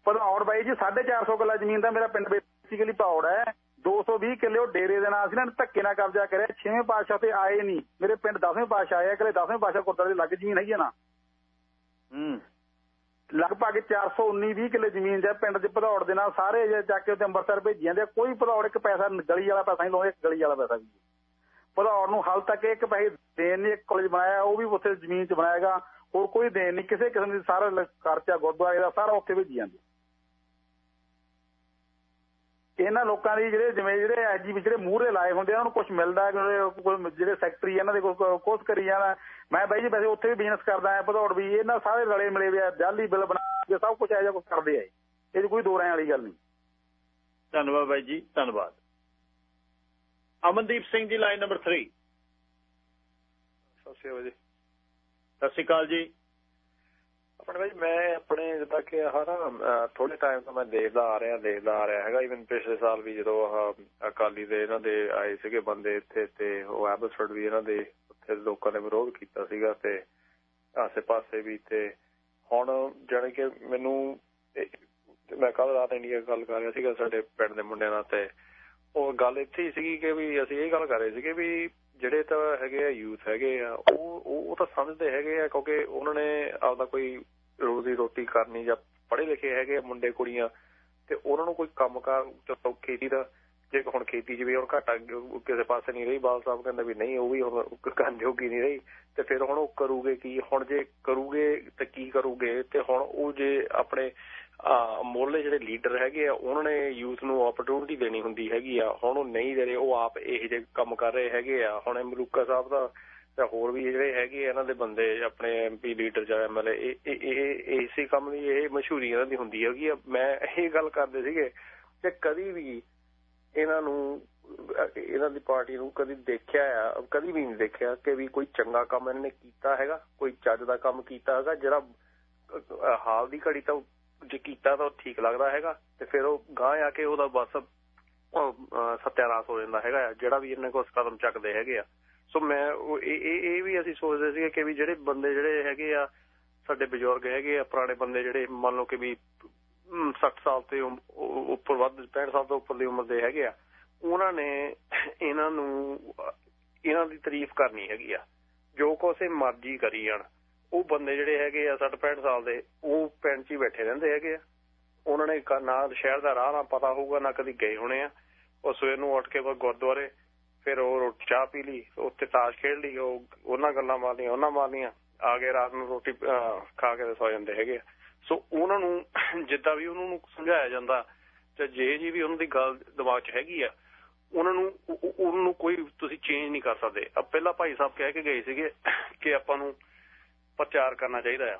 ਭਦੌੜ ਬਾਈ ਜੀ 450 ਕਿੱਲਾ ਜ਼ਮੀਨ ਦਾ ਮੇਰਾ ਪਿੰਡ ਬੇਸਿਕਲੀ ਭੌੜ ਹੈ। 220 ਕਿੱਲੇ ਉਹ ਡੇਰੇ ਦੇ ਨਾਲ ਸੀ ਨਾ ਧੱਕੇ ਨਾਲ ਕਬਜ਼ਾ ਕਰਿਆ। 6ਵੇਂ ਪਾਤਸ਼ਾਹ ਤੇ ਆਏ ਨਹੀਂ। ਮੇਰੇ ਪਿੰਡ 10ਵੇਂ ਪਾਤਸ਼ਾਹ ਆਇਆ ਕਲੇ 10ਵੇਂ ਪਾਤਸ਼ਾਹ ਗੁਰਦੁਆਰੇ ਦੇ ਲੱਗ ਜ਼ਮੀਨ ਹੈਗੀ ਆ ਨਾ। ਹੂੰ। ਲਗਭਗ 419 20 ਕਿੱਲੇ ਜ਼ਮੀਨ ਜੇ ਪਿੰਡ ਦੇ ਭਦੌੜ ਦੇ ਨਾਲ ਸਾਰੇ ਜੇ ਚੱਕ ਕੇ ਉੱਤੇ ਅੰਮ੍ਰਿਤਸਰ ਭੇਜੀ ਜਾਂਦੇ। ਕੋਈ ਭਦੌੜ ਇੱਕ ਪੈਸਾ ਗਲੀ ਵਾਲਾ ਪੈਸਾ ਨਹੀਂ ਲਾਉਂਦੇ ਇੱਕ ਗਲੀ ਵਾਲਾ ਪੈਸਾ ਵੀ ਭਦੌੜ ਨੂੰ ਹਾਲ ਤੱਕ ਇੱਕ ਪੈਸੇ ਦੇਣ ਨਹੀਂ ਇੱਕ ਕਾਲਜ ਬਣਾਇਆ ਉਹ ਵੀ ਉੱਥੇ ਜ਼ਮੀਨ 'ਚ ਬਣਾਏਗਾ ਹੋਰ ਕੋਈ ਦੇਣ ਨਹੀਂ ਕਿਸੇ ਕਿਸਮ ਦੀ ਸਾਰਾ ਖਰਚਾ ਗੁਰਦੁਆਰੇ ਦਾ ਸਾਰਾ ਉੱਥੇ ਭੇਜੀ ਜਾਂਦੇ। ਇਹਨਾਂ ਲੋਕਾਂ ਦੀ ਜਿਹੜੇ ਜਿਵੇਂ ਜਿਹੜੇ ਐਜੀ ਜਿਹੜੇ ਮੂਹਰੇ ਲਾਏ ਹੁੰਦੇ ਆ ਉਹਨਾਂ ਨੂੰ ਕੁਝ ਮਿਲਦਾ ਜਿਹੜੇ ਕੋਈ ਜਿਹੜੇ ਸੈਕਟਰੀ ਇਹਨਾਂ ਦੇ ਕੋਲ ਕੋਸ ਕਰੀ ਜਾਣਾ। ਮੈਂ ਬਾਈ ਜੀ ਵੈਸੇ ਉੱਥੇ ਵੀ ਬਿਜ਼ਨਸ ਕਰਦਾ ਆ ਭਦੌੜ ਵੀ ਇਹਨਾਂ ਸਾਰੇ ਰਲੇ ਮਿਲੇ ਵੇ ਆ ਜਾਲੀ ਬਿੱਲ ਬਣਾ ਕੇ ਸਭ ਕੁਝ ਇਹੋ ਜਿਹਾ ਕੁਝ ਕਰਦੇ ਆ ਇਹ। ਕੋਈ ਦੋ ਰਾਇਆਂ ਵਾਲੀ ਗੱਲ ਨਹੀਂ। ਧੰਨਵਾਦ ਬਾਈ ਜੀ ਧੰਨਵਾਦ। ਅਮਨਦੀਪ ਸਿੰਘ ਜੀ ਲਾਈਨ ਨੰਬਰ 3 ਸਤਿ ਸ਼੍ਰੀ ਅਕਾਲ ਜੀ। ਸਤਿ ਸ਼੍ਰੀ ਅਕਾਲ ਜੀ। ਆਪਣੇ ਭਾਈ ਮੈਂ ਆਪਣੇ ਜਿੱਦਾਂ ਕਿ ਆਹ ਨਾ ਥੋੜੇ ਟਾਈਮ ਤੋਂ ਮੈਂ ਦੇਖਦਾ ਆ ਰਿਹਾ, ਦੇਖਦਾ ਆ ਰਿਹਾ ਹੈਗਾ। ਇਵਨ ਪਿਛਲੇ ਸਾਲ ਵੀ ਜਦੋਂ ਆਹ ਅਕਾਲੀ ਦੇ ਇਹਨਾਂ ਦੇ ਆਏ ਸੀਗੇ ਬੰਦੇ ਇੱਥੇ ਤੇ ਉਹ ਐਬਸਫੋਰਡ ਵੀ ਇਹਨਾਂ ਦੇ ਉੱਥੇ ਲੋਕਾਂ ਨੇ ਵਿਰੋਧ ਕੀਤਾ ਸੀਗਾ ਤੇ ਆਸੇ-ਪਾਸੇ ਵੀ ਤੇ ਹੁਣ ਜਾਣੀ ਕਿ ਮੈਨੂੰ ਮੈਂ ਕੱਲ ਰਾਤ ਇੰਡੀਆ ਗੱਲ ਕਰ ਰਿਹਾ ਸੀਗਾ ਸਾਡੇ ਪਿੰਡ ਦੇ ਮੁੰਡਿਆਂ ਨਾਲ ਤੇ ਉਹ ਗੱਲ ਇੱਥੇ ਹੀ ਸੀਗੀ ਕਿ ਵੀ ਅਸੀਂ ਇਹ ਗੱਲ ਕਰ ਰਹੇ ਸੀਗੇ ਵੀ ਜਿਹੜੇ ਤਾਂ ਹੈਗੇ ਆ ਯੂਥ ਹੈਗੇ ਆ, ਉਹ ਉਹ ਤਾਂ ਸਮਝਦੇ ਹੈਗੇ ਆ ਕਿਉਂਕਿ ਉਹਨਾਂ ਨੇ ਆਪਦਾ ਕੋਈ ਰੋਜ਼ੀ ਰੋਟੀ ਕਰਨੀ ਜਾਂ ਪੜ੍ਹੇ ਲਿਖੇ ਹੈਗੇ ਆ ਮੁੰਡੇ, ਕੁੜੀਆਂ ਤੇ ਉਹਨਾਂ ਨੂੰ ਕੋਈ ਕੰਮਕਾਰ ਚਲੋ ਖੇਤੀ ਦਾ, ਜੇ ਹੁਣ ਖੇਤੀ 'ਚ ਵੀ ਹੁਣ ਘਾਟਾ ਕਿਸੇ ਪਾਸੇ ਨਹੀਂ ਰਹੀ, ਬਾਲ ਸਾਹਿਬ ਕਹਿੰਦਾ ਵੀ ਨਹੀਂ, ਉਹ ਵੀ ਹੁਣ ਕਰਨ ਜੋਗੀ ਨਹੀਂ ਰਹੀ ਤੇ ਫਿਰ ਹੁਣ ਉਹ ਕਰੂਗੇ ਕੀ? ਹੁਣ ਜੇ ਕਰੂਗੇ ਤੇ ਕੀ ਕਰੂਗੇ? ਤੇ ਹੁਣ ਉਹ ਜੇ ਆਪਣੇ ਮੋਲੇ ਜਿਹੜੇ ਲੀਡਰ ਹੈਗੇ ਆ, ਉਹਨਾਂ ਨੇ ਯੂਥ ਨੂੰ ਓਪਰਚੁਨਿਟੀ ਦੇਣੀ ਹੁੰਦੀ ਹੈਗੀ ਆ। ਹੁਣ ਉਹ ਨਹੀਂ ਦੇ ਰਹੇ, ਉਹ ਆਪ ਇਹ ਜਿਹੇ ਕੰਮ ਕਰ ਰਹੇ ਹੈਗੇ ਆ। ਹੁਣ ਮਲੂਕਾ ਸਾਹਿਬ ਦਾ ਤੇ ਹੋਰ ਵੀ ਜਿਹੜੇ ਹੈਗੇ ਇਹਨਾਂ ਦੇ ਬੰਦੇ, ਆਪਣੇ ਐਮਪੀ ਲੀਡਰ ਜਾਂ ਐਮਐਲਏ ਇਹ ਇਸੇ ਕੰਮ ਦੀ, ਇਹ ਮਸ਼ਹੂਰੀ ਇਹਨਾਂ ਦੀ ਹੁੰਦੀ ਹੈਗੀ ਆ। ਮੈਂ ਇਹ ਗੱਲ ਕਰਦੇ ਸੀਗੇ ਕਿ ਕਦੀ ਵੀ ਇਹਨਾਂ ਨੂੰ, ਇਹਨਾਂ ਦੀ ਪਾਰਟੀ ਨੂੰ ਕਦੀ ਦੇਖਿਆ ਆ, ਕਦੀ ਵੀ ਨਹੀਂ ਦੇਖਿਆ ਕਿ ਵੀ ਕੋਈ ਚੰਗਾ ਕੰਮ ਇਹਨਾਂ ਨੇ ਕੀਤਾ ਹੈਗਾ, ਕੋਈ ਚੱਜ ਦਾ ਕੰਮ ਕੀਤਾ ਹੈਗਾ, ਜਿਹੜਾ ਹਾਲ ਦੀ ਘੜੀ ਤਾਂ ਜੇ ਕੀਤਾ ਤਾਂ ਠੀਕ ਲੱਗਦਾ ਹੈਗਾ ਤੇ ਫਿਰ ਉਹ ਗਾਂ ਆ ਕੇ ਉਹਦਾ ਬਸ ਸਤਿਆਨਾਸ਼ ਹੋ ਜਾਂਦਾ ਹੈਗਾ ਜਿਹੜਾ ਵੀ ਇਹਨਾਂ ਕੋਲ ਕਦਮ ਚੱਕਦੇ ਹੈਗੇ ਆ। ਸੋ ਮੈਂ ਇਹ ਇਹ ਵੀ ਅਸੀਂ ਸੋਚਦੇ ਸੀਗੇ ਕਿ ਵੀ ਜਿਹੜੇ ਬੰਦੇ ਜਿਹੜੇ ਹੈਗੇ ਆ, ਸਾਡੇ ਬਜ਼ੁਰਗ ਹੈਗੇ ਆ, ਪੁਰਾਣੇ ਬੰਦੇ ਜਿਹੜੇ ਮੰਨ ਲਓ ਕਿ ਵੀ 60 ਸਾਲ ਤੇ ਉੱਪਰ ਵੱਧ 65 ਸਾਲ ਤੋਂ ਉੱਪਰ ਦੀ ਉਮਰ ਦੇ ਹੈਗੇ ਆ, ਉਹਨਾਂ ਨੇ ਇਹਨਾਂ ਨੂੰ ਇਹਨਾਂ ਦੀ ਤਾਰੀਫ ਕਰਨੀ ਹੈਗੀ ਆ। ਜੋ ਕੋਸੇ ਮਰਜ਼ੀ ਕਰੀ ਜਾਣ। ਉਹ ਬੰਦੇ ਜਿਹੜੇ ਹੈਗੇ ਆ 60 65 ਸਾਲ ਦੇ, ਉਹ ਪਿੰਡ 'ਚ ਹੀ ਬੈਠੇ ਰਹਿੰਦੇ ਹੈਗੇ ਆ। ਉਹਨਾਂ ਨੇ ਨਾ ਸ਼ਹਿਰ ਦਾ ਰਾਹ ਨਾ ਪਤਾ ਹੋਊਗਾ, ਨਾ ਕਦੀ ਗਏ ਹੋਣੇ ਆ। ਉਹ ਸਵੇਰ ਨੂੰ ਉੱਠ ਕੇ ਬਸ ਗੁਰਦੁਆਰੇ, ਫਿਰ ਉਹ ਚਾਹ ਪੀ ਲਈ, ਉੱਥੇ ਤਾਸ਼ ਖੇਡ ਲਈ, ਉਹ ਉਹਨਾਂ ਗੱਲਾਂ ਮਾਰਨੀਆਂ, ਉਹਨਾਂ ਮਾਰਨੀਆਂ, ਆ ਕੇ ਰਾਤ ਨੂੰ ਰੋਟੀ ਖਾ ਕੇ ਸੌ ਜਾਂਦੇ ਹੈਗੇ ਆ। ਸੋ ਉਹਨਾਂ ਨੂੰ ਜਿੱਦਾਂ ਵੀ ਉਹਨਾਂ ਨੂੰ ਸਮਝਾਇਆ ਜਾਂਦਾ ਤੇ ਜੇ ਜੀ ਵੀ ਉਹਨਾਂ ਦੀ ਗੱਲ ਦਿਮਾਗ 'ਚ ਹੈਗੀ ਆ, ਉਹਨਾਂ ਨੂੰ ਉਹਨਾਂ ਨੂੰ ਕੋਈ ਤੁਸੀਂ ਚੇਂਜ ਨਹੀਂ ਕਰ ਸਕਦੇ। ਅਬ ਪਹਿਲਾਂ ਭਾਈ ਸਾਹਿਬ ਕਹਿ ਕੇ ਗਏ ਸੀਗੇ ਕਿ ਆਪਾਂ ਨੂੰ ਪ੍ਰਚਾਰ ਕਰਨਾ ਚਾਹੀਦਾ ਆ।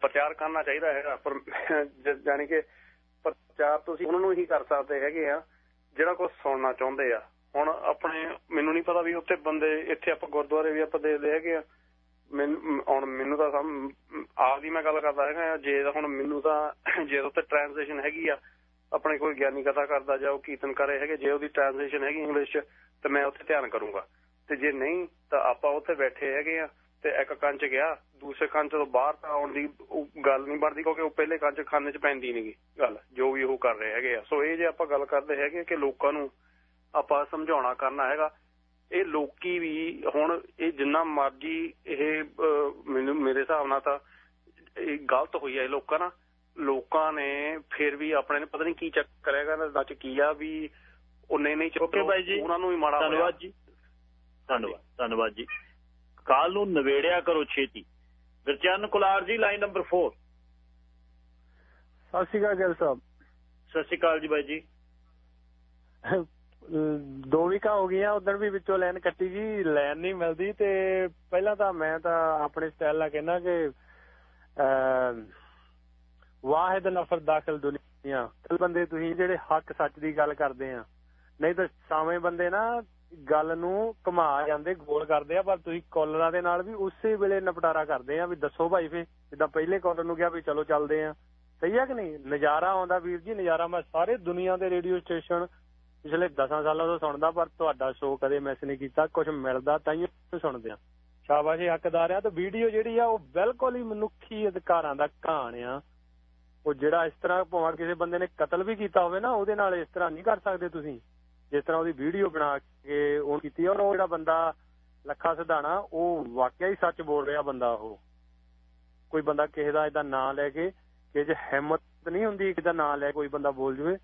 ਪ੍ਰਚਾਰ ਕਰਨਾ ਚਾਹੀਦਾ ਹੈਗਾ, ਪਰ ਜਾਨੀ ਕਿ ਪ੍ਰਚਾਰ ਤੁਸੀਂ ਉਹਨਾਂ ਨੂੰ ਹੀ ਕਰ ਸਕਦੇ ਹੈਗੇ ਆ, ਜਿਹੜਾ ਕੁਝ ਸੁਣਨਾ ਚਾਹੁੰਦੇ ਆ। ਹੁਣ ਆਪਣੇ, ਮੈਨੂੰ ਨਹੀਂ ਪਤਾ ਵੀ ਉੱਥੇ ਬੰਦੇ, ਇੱਥੇ ਆਪਾਂ ਗੁਰਦੁਆਰੇ ਵੀ ਆਪਾਂ ਦੇਖਦੇ ਹੈਗੇ ਆ। ਹੁਣ ਮੈਨੂੰ ਤਾਂ ਆਪ ਦੀ ਮੈਂ ਗੱਲ ਕਰਦਾ ਹੈਗਾ ਜੇ ਹੁਣ ਮੈਨੂੰ ਤਾਂ, ਜੇ ਉੱਥੇ ਟ੍ਰਾਂਸਲੇਸ਼ਨ ਹੈਗੀ ਆ, ਆਪਣੇ ਕੋਈ ਗਿਆਨੀ ਕਥਾ ਕਰਦਾ ਜਾਂ ਉਹ ਕੀਰਤਨ ਕਰ ਰਹੇ ਹੈਗੇ, ਜੇ ਉਹਦੀ ਟ੍ਰਾਂਸਲੇਸ਼ਨ ਹੈਗੀ ਇੰਗਲਿਸ਼ ਚ, ਤੇ ਮੈਂ ਉੱਥੇ ਧਿਆਨ ਕਰੂੰਗਾ। ਤੇ ਜੇ ਨਹੀਂ, ਤਾਂ ਆਪਾਂ ਉੱਥੇ ਬੈਠੇ ਹੈਗੇ ਆ ਤੇ ਇੱਕ ਕੰਚ ਗਿਆ ਦੂਸਰੇ ਕੰਚ ਤੋਂ ਬਾਹਰ ਤਾਂ ਆਉਣ ਦੀ ਗੱਲ ਨਹੀਂ ਬਣਦੀ ਕਿਉਂਕਿ ਉਹ ਪਹਿਲੇ ਕੰਚ ਖਾਨੇ 'ਚ ਪੈਂਦੀ ਨਹੀਂਗੀ ਗੱਲ ਜੋ ਵੀ ਉਹ ਕਰ ਰਹੇ ਹੈਗੇ ਆ। ਸੋ ਇਹ ਜੇ ਆਪਾਂ ਗੱਲ ਕਰਦੇ ਹੈਗੇ ਕਿ ਲੋਕਾਂ ਨੂੰ ਆਪਾਂ ਸਮਝਾਉਣਾ ਕਰਨਾ ਹੈਗਾ ਇਹ ਲੋਕੀ ਵੀ ਹੁਣ ਇਹ ਜਿੰਨਾ ਮਰਜ਼ੀ ਇਹ ਮੈਨੂੰ ਮੇਰੇ ਹਿਸਾਬ ਨਾਲ ਤਾਂ ਇਹ ਗਲਤ ਹੋਈ ਹੈ ਲੋਕਾਂ ਨਾਲ। ਲੋਕਾਂ ਨੇ ਫਿਰ ਵੀ ਆਪਣੇ ਨੇ ਪਤਾ ਨਹੀਂ ਕੀ ਚੱਕਰ ਹੈਗਾ ਨਾ ਚ ਕੀ ਆ ਵੀ ਉਹ ਨਹੀਂ ਨਹੀਂ ਉਹਨਾਂ ਨੂੰ ਵੀ ਮਾੜਾ ਧੰਨਵਾਦ ਜੀ। ਧੰਨਵਾਦ ਧੰਨਵਾਦ ਜੀ। ਕਾਲ ਨੂੰ ਨਵੇੜਿਆ ਕਰੋ ਛੇਤੀ। ਗੁਰਚਰਨ ਕੁਲਾਰ ਜੀ ਲਾਈਨ ਨੰਬਰ 4 ਸਤਿ ਸ਼੍ਰੀ ਅਕਾਲ ਗਿਲ ਸਾਹਿਬ। ਸਤਿ ਸ਼੍ਰੀ ਅਕਾਲ ਜੀ ਬਾਈ ਜੀ। ਦੋ ਵੀਕਾਂ ਹੋ ਗਈਆਂ ਉਧਰ ਵੀ ਵਿੱਚੋਂ ਲਾਈਨ ਕੱਟੀ ਜੀ ਲਾਈਨ ਨਹੀਂ ਮਿਲਦੀ ਤੇ ਪਹਿਲਾਂ ਤਾਂ ਮੈਂ ਤਾਂ ਆਪਣੇ ਸਟਾਈਲ ਨਾਲ ਕਹਿੰਦਾ ਕਿ ਵਾਹਿਦ ਨਫਰ ਦਾਖਲ ਦੁਨੀਆ। ਕਲ ਬੰਦੇ ਤੁਸੀਂ ਜਿਹੜੇ ਹੱਕ ਸੱਚ ਦੀ ਗੱਲ ਕਰਦੇ ਆ। ਨਹੀਂ ਤਾਂ ਸਾਵੇਂ ਬੰਦੇ ਨਾ ਗੱਲ ਨੂੰ ਘੁਮਾ ਜਾਂਦੇ, ਗੋਲ ਕਰਦੇ ਆ, ਪਰ ਤੁਸੀਂ ਕਾਲਰਾਂ ਦੇ ਨਾਲ ਵੀ ਉਸੇ ਵੇਲੇ ਨਿਪਟਾਰਾ ਕਰਦੇ ਆ ਵੀ ਦੱਸੋ ਭਾਈ ਫੇ, ਜਿੱਦਾਂ ਪਹਿਲੇ ਕਾਲਰ ਨੂੰ ਕਿਹਾ ਵੀ ਚਲੋ ਚੱਲਦੇ ਆ। ਸਹੀ ਆ ਕਿ ਨਹੀਂ? ਨਜ਼ਾਰਾ ਆਉਂਦਾ ਵੀਰ ਜੀ, ਨਜ਼ਾਰਾ ਮੈਂ ਸਾਰੇ ਦੁਨੀਆ ਦੇ ਰੇਡੀਓ ਸਟੇਸ਼ਨ ਪਿਛਲੇ 10 ਸਾਲਾਂ ਤੋਂ ਸੁਣਦਾ, ਪਰ ਤੁਹਾਡਾ ਸ਼ੋਅ ਕਦੇ ਮਿਸ ਨਹੀਂ ਕੀਤਾ ਕੁਝ ਮਿਲਦਾ ਤਾਂ ਹੀ ਸੁਣਦੇ ਆ। ਸ਼ਾਬਾਸ਼ ਹੱਕਦਾਰ ਆ, ਤੇ ਵੀਡੀਓ ਜਿਹੜੀ ਆ, ਉਹ ਬਿਲਕੁਲ ਹੀ ਮਨੁੱਖੀ ਅਧਿਕਾਰਾਂ ਦਾ ਕਹਾਣ ਆ। ਉਹ ਜਿਹੜਾ ਇਸ ਤਰ੍ਹਾਂ ਭਾਵੇਂ ਕਿਸੇ ਬੰਦੇ ਨੇ ਕਤਲ ਵੀ ਕੀਤਾ ਹੋਵੇ ਨਾ, ਉਹਦੇ ਨਾਲ ਇਸ ਤਰ੍ਹਾਂ ਨਹੀਂ ਕਰ ਸਕਦੇ ਤੁਸੀਂ। ਜਿਸ ਤਰ੍ਹਾਂ ਉਹਦੀ ਵੀਡੀਓ ਬਣਾ ਕੇ ਉਹ ਕੀਤੀ ਔਰ ਉਹ ਜਿਹੜਾ ਬੰਦਾ ਲੱਖਾ ਸਿਧਾਣਾ ਉਹ ਵਾਕਿਆ ਹੀ ਸੱਚ ਬੋਲ ਰਿਹਾ ਬੰਦਾ ਉਹ। ਕੋਈ ਬੰਦਾ ਕਿਸੇ ਦਾ ਇਦਾਂ ਨਾਂ ਲੈ ਕੇ ਕਿ ਜੇ ਹਿੰਮਤ ਨਹੀਂ ਹੁੰਦੀ ਕਿਦਾ ਨਾਂ ਲੈ ਕੋਈ ਬੰਦਾ ਬੋਲ ਜਵੇ।